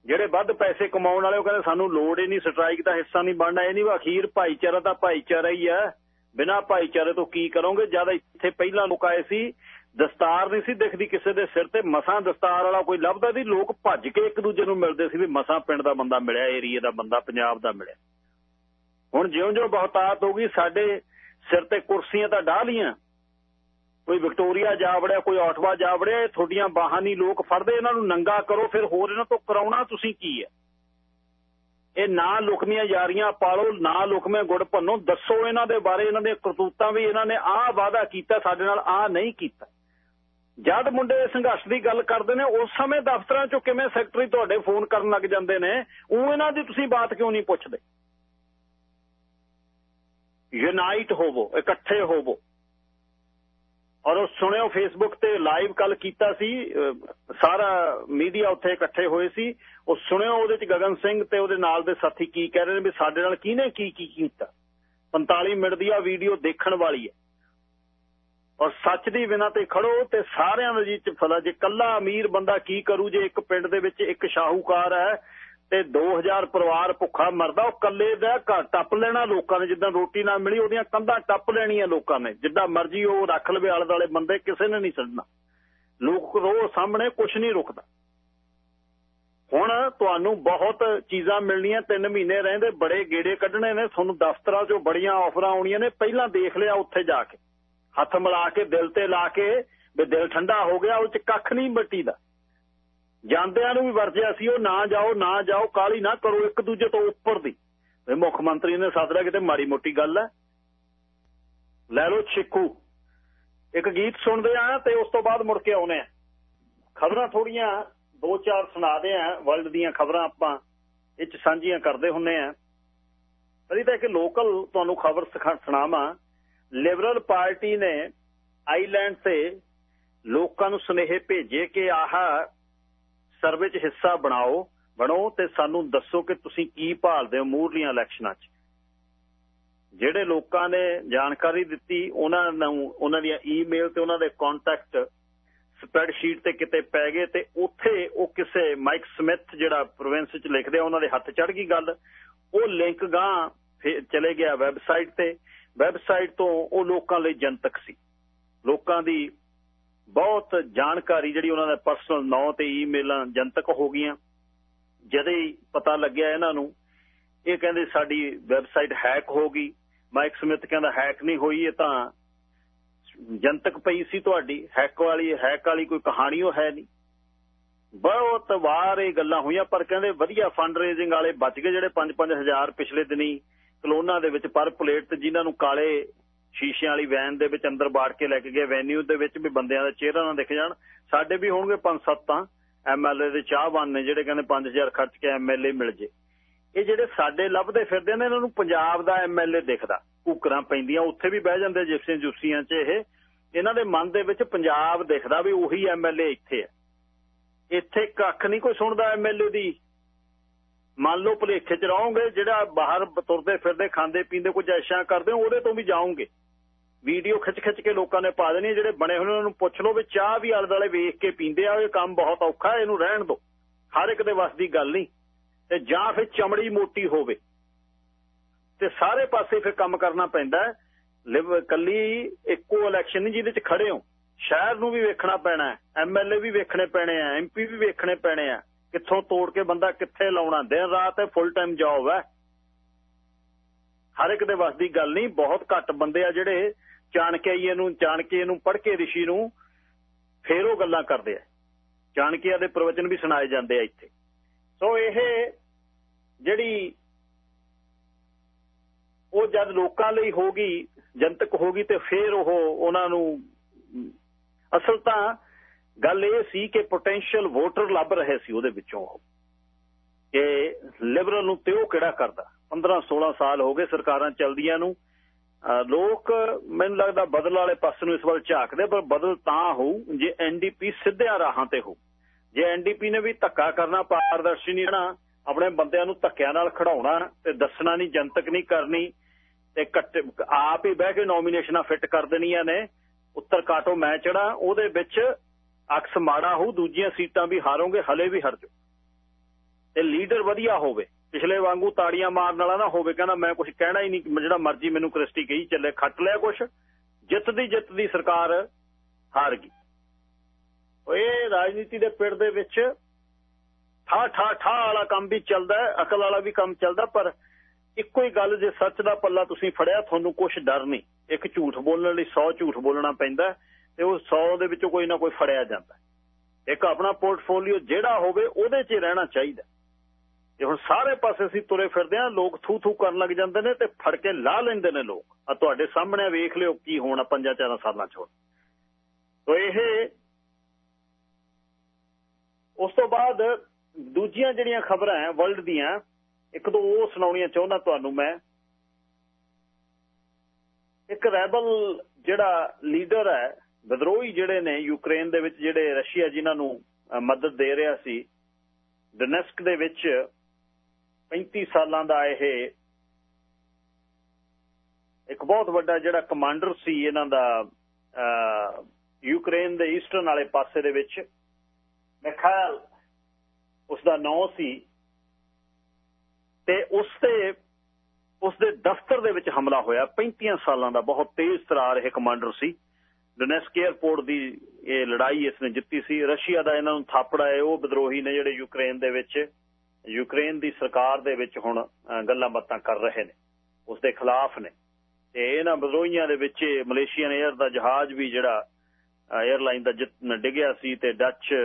ਜਿਹੜੇ ਵੱਧ ਪੈਸੇ ਕਮਾਉਣ ਵਾਲੇ, ਉਹ ਕਹਿੰਦੇ ਸਾਨੂੰ ਲੋੜ ਹੀ ਨਹੀਂ, ਸਟ੍ਰਾਈਕ ਦਾ ਹਿੱਸਾ ਨਹੀਂ ਬਣਨਾ, ਇਹ ਨਹੀਂ ਅਖੀਰ ਭਾਈਚਾਰਾ ਤਾਂ ਭਾਈਚਾਰਾ ਹੀ ਆ। ਬਿਨਾ ਭਾਈਚਾਰੇ ਤੋਂ ਕੀ ਕਰੋਗੇ? ਜਦ ਇੱਥੇ ਪਹਿਲਾਂ ਲੋਕ ਆਏ ਸੀ, ਦਸਤਾਰ ਨਹੀਂ ਸੀ ਦਿਖਦੀ ਕਿਸੇ ਦੇ ਸਿਰ ਤੇ, ਮਸਾਂ ਦਸਤਾਰ ਵਾਲਾ ਕੋਈ ਲੱਭਦਾ ਸੀ, ਲੋਕ ਭੱਜ ਕੇ ਇੱਕ ਦੂਜੇ ਨੂੰ ਮਿਲਦੇ ਸੀ ਵੀ ਮਸਾਂ ਪਿੰਡ ਦਾ ਬੰਦਾ ਮਿਲਿਆ, ਏਰੀਏ ਦਾ ਬੰਦਾ, ਪੰਜਾਬ ਦਾ ਮਿਲਿਆ। ਹੁਣ ਜਿਉਂ-ਜਿਉਂ ਬਹੁਤਾਤ ਹੋ ਗਈ, ਸਾਡੇ ਸਿਰ ਤੇ ਕੁਰਸੀਆਂ ਤਾਂ ਡਾਹ ਲੀਆਂ ਕੋਈ ਵਿਕਟੋਰੀਆ ਜਾ ਵੜਿਆ, ਕੋਈ ਆਟਵਾ ਜਾ ਵੜਿਆ, ਇਹ ਤੁਹਾਡੀਆਂ ਬਾਹਾਂ ਨਹੀਂ ਲੋਕ ਫੜਦੇ, ਇਹਨਾਂ ਨੂੰ ਨੰਗਾ ਕਰੋ, ਫਿਰ ਹੋਰ ਇਹਨਾਂ ਤੋਂ ਕਰਾਉਣਾ ਤੁਸੀਂ ਕੀ ਹੈ? ਇਹ ਨਾ ਲੁਕਮੀਆਂ ਯਾਰੀਆਂ ਪਾਲੋ, ਨਾ ਲੁਕਮੇ ਗੁੜ ਭੰਨੋ, ਦੱਸੋ ਇਹਨਾਂ ਦੇ ਬਾਰੇ, ਇਹਨਾਂ ਦੇ ਕਰਤੂਤਾਂ ਵੀ ਇਹਨਾਂ ਨੇ ਆਹ ਵਾਅਦਾ ਕੀਤਾ, ਸਾਡੇ ਨਾਲ ਆਹ ਨਹੀਂ ਕੀਤਾ। ਜਦ ਮੁੰਡੇ ਸੰਘਰਸ਼ ਦੀ ਗੱਲ ਕਰਦੇ ਨੇ, ਉਸ ਸਮੇਂ ਦਫ਼ਤਰਾਂ ਚੋਂ ਕਿਵੇਂ ਸੈਕਟਰੀ ਤੁਹਾਡੇ ਫੋਨ ਕਰਨ ਲੱਗ ਜਾਂਦੇ ਨੇ, ਉਹ ਇਹਨਾਂ ਦੀ ਤੁਸੀਂ ਬਾਤ ਕਿਉਂ ਨਹੀਂ ਪੁੱਛਦੇ? ਯੂਨਾਈਟ ਹੋਵੋ, ਇਕੱਠੇ ਹੋਵੋ। ਔਰ ਉਹ ਸੁਣਿਓ ਫੇਸਬੁੱਕ ਤੇ ਲਾਈਵ ਕੱਲ ਕੀਤਾ ਸੀ ਸਾਰਾ ਮੀਡੀਆ ਉੱਥੇ ਇਕੱਠੇ ਹੋਏ ਸੀ। ਉਹ ਸੁਣਿਓ ਉਹਦੇ ਚ ਗਗਨ ਸਿੰਘ ਤੇ ਉਹਦੇ ਨਾਲ ਦੇ ਸਾਥੀ ਕੀ ਕਹਿ ਰਹੇ ਨੇ ਵੀ ਸਾਡੇ ਨਾਲ ਕਿਹਨੇ ਕੀ ਕੀ ਕੀਤਾ? 45 ਮਿੰਟ ਦੀ ਆ ਵੀਡੀਓ ਦੇਖਣ ਵਾਲੀ ਹੈ। ਔਰ ਸੱਚ ਦੀ ਬਿਨਾ ਤੇ ਖੜੋ ਤੇ ਸਾਰਿਆਂ ਦੇ ਜੀ ਫਲਾ, ਜੇ ਕੱਲਾ ਅਮੀਰ ਬੰਦਾ ਕੀ ਕਰੂ, ਜੇ ਇੱਕ ਪਿੰਡ ਦੇ ਵਿੱਚ ਇੱਕ ਸ਼ਾਹੂਕਾਰ ਹੈ ਤੇ 2000 ਪਰਿਵਾਰ ਭੁੱਖਾ ਮਰਦਾ, ਉਹ ਕੱਲੇ ਦਾ ਘਰ ਟੱਪ ਲੈਣਾ ਲੋਕਾਂ ਨੇ, ਜਿੱਦਾਂ ਰੋਟੀ ਨਾ ਮਿਲੀ, ਉਹਦੀਆਂ ਕੰਧਾਂ ਟੱਪ ਲੈਣੀਆਂ ਲੋਕਾਂ ਨੇ। ਜਿੱਦਾਂ ਮਰਜ਼ੀ ਉਹ ਰੱਖ ਲਵੇ, ਆਲੇ ਵਾਲੇ ਬੰਦੇ, ਕਿਸੇ ਨੇ ਨਹੀਂ ਛੱਡਣਾ ਲੋਕ ਰੋ ਸਾਹਮਣੇ ਕੁਝ ਨਹੀਂ ਰੁਕਦਾ। ਹੁਣ ਤੁਹਾਨੂੰ ਬਹੁਤ ਚੀਜ਼ਾਂ ਮਿਲਣੀਆਂ 3 ਮਹੀਨੇ ਰਹਿੰਦੇ, ਬੜੇ ਗੇੜੇ ਕੱਢਣੇ ਨੇ। ਤੁਹਾਨੂੰ ਦਫ਼ਤਰਾਂ 'ਚੋਂ ਬੜੀਆਂ ਆਫਰਾਂ ਆਉਣੀਆਂ ਨੇ। ਪਹਿਲਾਂ ਦੇਖ ਲਿਆ ਉੱਥੇ ਜਾ ਕੇ। ਹੱਥ ਮਿਲਾ ਕੇ, ਦਿਲ ਤੇ ਲਾ ਕੇ, ਵੀ ਦਿਲ ਠੰਡਾ ਹੋ ਗਿਆ, ਉਹ 'ਚ ਕੱਖ ਨਹੀਂ ਮੱਟੀ ਦਾ। ਜਾਂਦਿਆਂ ਨੂੰ ਵੀ ਵਰਜਿਆ ਸੀ, ਉਹ ਨਾ ਜਾਓ ਨਾ ਜਾਓ ਕਾਲੀ ਨਾ ਕਰੋ, ਇੱਕ ਦੂਜੇ ਤੋਂ ਉੱਪਰ ਦੀ। ਮੁੱਖ ਮੁੱਖ ਮੰਤਰੀ ਨੇ ਸੱਦ ਕਿਤੇ ਮਾੜੀ ਮੋਟੀ ਗੱਲ ਹੈ। ਲੈ ਲਓ ਛਿੱਕੂ। ਇੱਕ ਗੀਤ ਸੁਣਦੇ ਆ ਤੇ ਉਸ ਤੋਂ ਬਾਅਦ ਮੁੜ ਕੇ ਆਉਨੇ ਆ। ਖਬਰਾਂ ਥੋੜੀਆਂ ਦੋ ਚਾਰ ਸੁਣਾਦੇ ਆ ਵਰਲਡ ਦੀਆਂ ਖਬਰਾਂ ਆਪਾਂ ਇਹ ਚ ਸਾਂਝੀਆਂ ਕਰਦੇ ਹੁੰਨੇ ਆ। ਅਰੀ ਤਾਂ ਇੱਕ ਲੋਕਲ ਤੁਹਾਨੂੰ ਖਬਰ ਸੁਣਾਵਾਂ। ਲਿਬਰਲ ਪਾਰਟੀ ਨੇ ਆਈਲੈਂਡ ਤੇ ਲੋਕਾਂ ਨੂੰ ਸੁਨੇਹੇ ਭੇਜੇ ਕਿ ਆਹਾ ਸਰਵੇ 'ਚ ਹਿੱਸਾ ਬਣਾਓ, ਬਣੋ ਤੇ ਸਾਨੂੰ ਦੱਸੋ ਕਿ ਤੁਸੀਂ ਕੀ ਭਾਲਦੇ ਹੋ ਮੂਰਲੀਆਂ ਇਲੈਕਸ਼ਨਾਂ 'ਚ। ਜਿਹੜੇ ਲੋਕਾਂ ਨੇ ਜਾਣਕਾਰੀ ਦਿੱਤੀ, ਉਹਨਾਂ ਨੂੰ, ਉਹਨਾਂ ਦੀਆਂ ਈਮੇਲ ਤੇ ਉਹਨਾਂ ਦੇ ਕੰਟੈਕਟ ਸਪਰੈਡਸ਼ੀਟ ਤੇ ਕਿਤੇ ਪੈ ਗਏ ਤੇ ਉੱਥੇ ਉਹ ਕਿਸੇ ਮਾਈਕ ਸਮਿਥ ਜਿਹੜਾ ਪ੍ਰੋਵਿੰਸ 'ਚ ਲਿਖਦੇ ਆ, ਉਹਨਾਂ ਦੇ ਹੱਥ ਚੜ ਗਈ ਗੱਲ। ਉਹ ਲਿੰਕ ਗਾਂ ਚਲੇ ਗਿਆ ਵੈਬਸਾਈਟ ਤੇ। ਵੈਬਸਾਈਟ ਤੋਂ ਉਹ ਲੋਕਾਂ ਲਈ ਜਨਤਕ ਸੀ। ਲੋਕਾਂ ਦੀ ਬਹੁਤ ਜਾਣਕਾਰੀ ਜਿਹੜੀ ਉਹਨਾਂ ਦਾ ਪਰਸਨਲ ਨਾਂ ਤੇ ਈਮੇਲਾਂ ਜਨਤਕ ਹੋ ਗਈਆਂ। ਜਦੇ ਪਤਾ ਲੱਗਿਆ ਇਹਨਾਂ ਨੂੰ, ਇਹ ਕਹਿੰਦੇ ਸਾਡੀ ਵੈਬਸਾਈਟ ਹੈਕ ਹੋ ਗਈ। ਮਾਈਕ ਸਮਿਥ ਕਹਿੰਦਾ ਹੈਕ ਨਹੀਂ ਹੋਈ, ਇਹ ਤਾਂ ਜਨਤਕ ਪਈ ਸੀ ਤੁਹਾਡੀ। ਹੈਕ ਵਾਲੀ ਹੈਕ ਵਾਲੀ ਕੋਈ ਕਹਾਣੀ ਉਹ ਹੈ ਨਹੀਂ। ਬਹੁਤ ਵਾਰ ਇਹ ਗੱਲਾਂ ਹੋਈਆਂ, ਪਰ ਕਹਿੰਦੇ ਵਧੀਆ ਫੰਡ ਰੇਜ਼ਿੰਗ ਵਾਲੇ ਬਚ ਗਏ ਜਿਹੜੇ 5-5000 ਪਿਛਲੇ ਦਿਨੀ ਕਲੋਨਾ ਦੇ ਵਿੱਚ ਪਰ ਪਲੇਟ ਤੇ ਜਿਨ੍ਹਾਂ ਨੂੰ ਕਾਲੇ ਸ਼ੀਸ਼ਿਆਂ ਵਾਲੀ ਵੈਨ ਦੇ ਵਿੱਚ ਅੰਦਰ ਬਾੜ ਕੇ ਲੈ ਕੇ ਗਏ। ਵੈਨਿਊ ਦੇ ਵਿੱਚ ਵੀ ਬੰਦਿਆਂ ਦਾ ਚਿਹਰਾ ਨਾ ਦਿਖ ਜਾਣ। ਸਾਡੇ ਵੀ ਹੋਣਗੇ 5-7 ਤਾਂ ਐਮਐਲਏ ਦੇ ਚਾਹਵਾਨ ਨੇ, ਜਿਹੜੇ ਕਹਿੰਦੇ 5000 ਖਰਚ ਕੇ ਐਮਐਲਏ ਮਿਲ ਜੇ। ਇਹ ਜਿਹੜੇ ਸਾਡੇ ਲੱਭਦੇ ਫਿਰਦੇ ਨੇ, ਇਹਨਾਂ ਨੂੰ ਪੰਜਾਬ ਦਾ ਐਮਐਲਏ ਦਿਖਦਾ। ਕੁਕਰਾਂ ਪੈਂਦੀਆਂ, ਉੱਥੇ ਵੀ ਬਹਿ ਜਾਂਦੇ ਜਿਪਸੀਆਂ ਜੁਸੀਆਂ 'ਚ ਇਹ। ਇਹਨਾਂ ਦੇ ਮਨ ਦੇ ਵਿੱਚ ਪੰਜਾਬ ਦਿਖਦਾ ਵੀ ਉਹੀ ਐਮਐਲਏ ਇੱਥੇ ਹੈ। ਇੱਥੇ ਕੱਖ ਨਹੀਂ ਕੋਈ ਸੁਣਦਾ ਐਮਐਲਏ ਦੀ। ਮੰਨ ਲਓ ਭਲੇਖੇ 'ਚ ਰਹੋਗੇ, ਜਿਹੜਾ ਬਾਹਰ ਤੁਰਦੇ ਫਿਰਦੇ, ਖਾਂਦੇ, ਪੀਂਦੇ, ਕੁਝ ਐਸ਼ਾਂ ਕਰਦੇ ਉਹਦੇ ਤੋਂ ਵੀ ਜਾਓਗੇ। ਵੀਡੀਓ ਖਿੱਚ ਖਿੱਚ ਕੇ ਲੋਕਾਂ ਨੇ ਪਾ ਦੇਣੀ ਜਿਹੜੇ ਬਣੇ ਹੋਏ ਉਹਨਾਂ ਨੂੰ ਪੁੱਛ ਲਓ ਵੀ ਚਾਹ ਵੀ ਆਲੇ ਦੁਆਲੇ ਵੇਖ ਕੇ ਪੀਂਦੇ ਆ, ਇਹ ਕੰਮ ਬਹੁਤ ਔਖਾ ਇਹਨੂੰ ਰਹਿਣ ਦਿਓ। ਹਰ ਇੱਕ ਦੇ ਵੱਸ ਦੀ ਗੱਲ ਨਹੀਂ। ਤੇ ਜਾਂ ਫਿਰ ਚਮੜੀ ਮੋਟੀ ਹੋਵੇ। ਤੇ ਸਾਰੇ ਪਾਸੇ ਫਿਰ ਕੰਮ ਕਰਨਾ ਪੈਂਦਾ ਕੱਲੀ ਇੱਕੋ ਇਲੈਕਸ਼ਨ ਨਹੀਂ ਜਿਹਦੇ 'ਚ ਖੜੇ ਹੋ। ਸ਼ਹਿਰ ਨੂੰ ਵੀ ਵੇਖਣਾ ਪੈਣਾ ਐਮਐਲਏ ਵੀ ਵੇਖਣੇ ਪੈਣੇ ਆ ਐਮਪੀ ਵੀ ਵੇਖਣੇ ਪੈਣੇ ਆ। ਕਿੱਥੋਂ ਤੋੜ ਕੇ ਬੰਦਾ ਕਿੱਥੇ ਲਾਉਣਾ? ਦਿਨ ਰਾਤ ਹੈ ਫੁੱਲ ਟਾਈਮ ਜੌਬ ਹੈ। ਹਰ ਇੱਕ ਦੇ ਵੱਸ ਦੀ ਗੱਲ ਨਹੀਂ, ਬਹੁਤ ਘੱਟ ਬੰਦੇ ਆ ਜਿਹੜੇ ਚਾਣਕਿਆਈ ਨੂੰ ਚਾਣਕੇ ਨੂੰ ਪੜ੍ਹ ਕੇ ਰਿਸ਼ੀ ਨੂੰ, ਫੇਰ ਉਹ ਗੱਲਾਂ ਕਰਦੇ ਆ। ਚਾਣਕਿਆ ਦੇ ਪ੍ਰਵਚਨ ਵੀ ਸੁਣਾਏ ਜਾਂਦੇ ਆ ਇੱਥੇ। ਸੋ ਇਹ ਜਿਹੜੀ ਉਹ ਜਦ ਲੋਕਾਂ ਲਈ ਹੋਗੀ ਜਨਤਕ ਹੋਗੀ ਤੇ ਫੇਰ ਉਹ ਉਹਨਾਂ ਨੂੰ, ਅਸਲ ਤਾਂ ਗੱਲ ਇਹ ਸੀ ਕਿ ਪੋਟੈਂਸ਼ੀਅਲ ਵੋਟਰ ਲੱਭ ਰਹੇ ਸੀ ਉਹਦੇ ਵਿੱਚੋਂ ਉਹ। ਕਿ ਲਿਬਰਲ ਨੂੰ ਤੇ ਉਹ ਕਿਹੜਾ ਕਰਦਾ? 15 16 ਸਾਲ ਹੋ ਗਏ ਸਰਕਾਰਾਂ ਚੱਲਦੀਆਂ ਨੂੰ। ਲੋਕ ਮੈਨੂੰ ਲੱਗਦਾ ਬਦਲ ਵਾਲੇ ਪਾਸੇ ਨੂੰ ਇਸ ਵੱਲ ਝਾਕਦੇ ਪਰ ਬਦਲ ਤਾਂ ਹੋਊ ਜੇ ਐਨਡੀਪੀ ਸਿੱਧਿਆਂ ਰਾਹਾਂ ਤੇ ਹੋ ਜੇ ਐਨਡੀਪੀ ਨੇ ਵੀ ਧੱਕਾ ਕਰਨਾ, ਪਾਰਦਰਸ਼ੀ ਨਹੀਂ ਰਹਿਣਾ, ਆਪਣੇ ਬੰਦਿਆਂ ਨੂੰ ਧੱਕਿਆਂ ਨਾਲ ਖੜਾਉਣਾ ਤੇ ਦੱਸਣਾ ਨਹੀਂ, ਜਨਤਕ ਨਹੀਂ ਕਰਨੀ ਤੇ ਆਪ ਹੀ ਬਹਿ ਕੇ ਨੋਮੀਨੇਸ਼ਨਾਂ ਫਿੱਟ ਕਰ ਦੇਣੀਆਂ ਨੇ, ਉੱਤਰ ਕਾਟੋ ਮੈਂ ਚੜਾ ਉਹਦੇ ਵਿੱਚ ਅਕਸ ਮਾੜਾ ਹੋ ਦੂਜੀਆਂ ਸੀਟਾਂ ਵੀ ਹਾਰੋਗੇ, ਹਲੇ ਵੀ ਹਰ ਜੋ ਤੇ ਲੀਡਰ ਵਧੀਆ ਹੋਵੇ। ਪਿਛਲੇ ਵਾਂਗੂ ਤਾੜੀਆਂ ਮਾਰਨ ਵਾਲਾ ਨਾ ਹੋਵੇ, ਕਹਿੰਦਾ ਮੈਂ ਕੁਝ ਕਹਿਣਾ ਹੀ ਨਹੀਂ, ਜਿਹੜਾ ਮਰਜ਼ੀ ਮੈਨੂੰ ਕ੍ਰਿਸਟੀ ਕਹੀ ਚੱਲੇ, ਖੱਟ ਲਿਆ ਕੁਝ ਜਿੱਤ ਦੀ ਜਿੱਤ ਦੀ ਸਰਕਾਰ ਹਾਰ ਗਈ। ਇਹ ਰਾਜਨੀਤੀ ਦੇ ਪਿੜ ਦੇ ਵਿੱਚ ਠਾ ਠਾ ਠਾ ਵਾਲਾ ਕੰਮ ਵੀ ਚੱਲਦਾ ਅਕਲ ਵਾਲਾ ਵੀ ਕੰਮ ਚੱਲਦਾ, ਪਰ ਇੱਕੋ ਹੀ ਗੱਲ ਜੇ ਸੱਚ ਦਾ ਪੱਲਾ ਤੁਸੀਂ ਫੜਿਆ, ਤੁਹਾਨੂੰ ਕੁਝ ਡਰ ਨਹੀਂ। ਇੱਕ ਝੂਠ ਬੋਲਣ ਲਈ 100 ਝੂਠ ਬੋਲਣਾ ਪੈਂਦਾ ਤੇ ਉਹ 100 ਦੇ ਵਿੱਚੋਂ ਕੋਈ ਨਾ ਕੋਈ ਫੜਿਆ ਜਾਂਦਾ ਇੱਕ ਆਪਣਾ ਪੋਰਟਫੋਲੀਓ ਜਿਹੜਾ ਹੋਵੇ, ਉਹਦੇ 'ਚ ਰਹਿਣਾ ਚਾਹੀਦਾ ਜੇ ਹੁਣ ਸਾਰੇ ਪਾਸੇ ਅਸੀਂ ਤੁਰੇ ਫਿਰਦੇ ਆ ਲੋਕ ਥੂ ਥੂ ਕਰਨ ਲੱਗ ਜਾਂਦੇ ਨੇ ਤੇ ਫੜ ਕੇ ਲਾ ਲੈਂਦੇ ਨੇ ਲੋਕ। ਆ ਤੁਹਾਡੇ ਸਾਹਮਣੇ ਵੇਖ ਲਿਓ ਕੀ ਹੋਣਾ ਪੰਜਾਂ ਚਾਰਾਂ ਸਾਲਾਂ 'ਚ ਤੋ ਇਹ ਉਸ ਤੋਂ ਬਾਅਦ ਦੂਜੀਆਂ ਜਿਹੜੀਆਂ ਖਬਰਾਂ ਹੈ ਵਰਲਡ ਦੀਆਂ, ਇੱਕ ਦੋ ਉਹ ਸੁਣਾਉਣੀਆਂ ਚਾਹੁੰਦਾ ਤੁਹਾਨੂੰ ਮੈਂ। ਇੱਕ ਰੈਬਲ ਜਿਹੜਾ ਲੀਡਰ ਹੈ, ਵਿਦਰੋਹੀ ਜਿਹੜੇ ਨੇ, ਯੂਕਰੇਨ ਦੇ ਵਿੱਚ ਜਿਹੜੇ ਰਸ਼ੀਆ ਜਿਨ੍ਹਾਂ ਨੂੰ ਮਦਦ ਦੇ ਰਿਹਾ ਸੀ, ਡੋਨੈਸਕ ਦੇ ਵਿੱਚ 35 ਸਾਲਾਂ ਦਾ ਇਹ ਇੱਕ ਬਹੁਤ ਵੱਡਾ ਜਿਹੜਾ ਕਮਾਂਡਰ ਸੀ ਇਹਨਾਂ ਦਾ ਯੂਕਰੇਨ ਦੇ ਈਸਟਰਨ ਵਾਲੇ ਪਾਸੇ ਦੇ ਵਿੱਚ ਮਿਖਾਇਲ ਉਸ ਦਾ ਨਾਮ ਸੀ ਤੇ ਉਸ ਤੇ ਉਸ ਦੇ ਦਫ਼ਤਰ ਦੇ ਵਿੱਚ ਹਮਲਾ ਹੋਇਆ। 35 ਸਾਲਾਂ ਦਾ ਬਹੁਤ ਤੇਜ਼ ਤਰਾਰ ਇਹ ਕਮਾਂਡਰ ਸੀ। ਡੋਨੈਸਕ 에ਅਰਪੋਰਟ ਦੀ ਇਹ ਲੜਾਈ ਇਸਨੇ ਜਿੱਤੀ ਸੀ। ਰਸ਼ੀਆ ਦਾ ਇਹਨਾਂ ਨੂੰ ਥਾਪੜਾ ਹੈ, ਉਹ ਵਿਦਰੋਹੀ ਨੇ ਜਿਹੜੇ ਯੂਕਰੇਨ ਦੇ ਵਿੱਚ ਯੂਕਰੇਨ ਦੀ ਸਰਕਾਰ ਦੇ ਵਿੱਚ ਹੁਣ ਗੱਲਾਂ ਬਾਤਾਂ ਕਰ ਰਹੇ ਨੇ। ਉਸ ਦੇ ਖਿਲਾਫ ਨੇ। ਤੇ ਇਹਨਾਂ ਬਜ਼ੋਈਆਂ ਦੇ ਵਿੱਚ ਮਲੇਸ਼ੀਅਨ 에ਅਰ ਦਾ ਜਹਾਜ਼ ਵੀ ਜਿਹੜਾ 에ਅਰਲਾਈਨ ਦਾ ਡਿੱਗਿਆ ਸੀ ਤੇ ਡੱਚ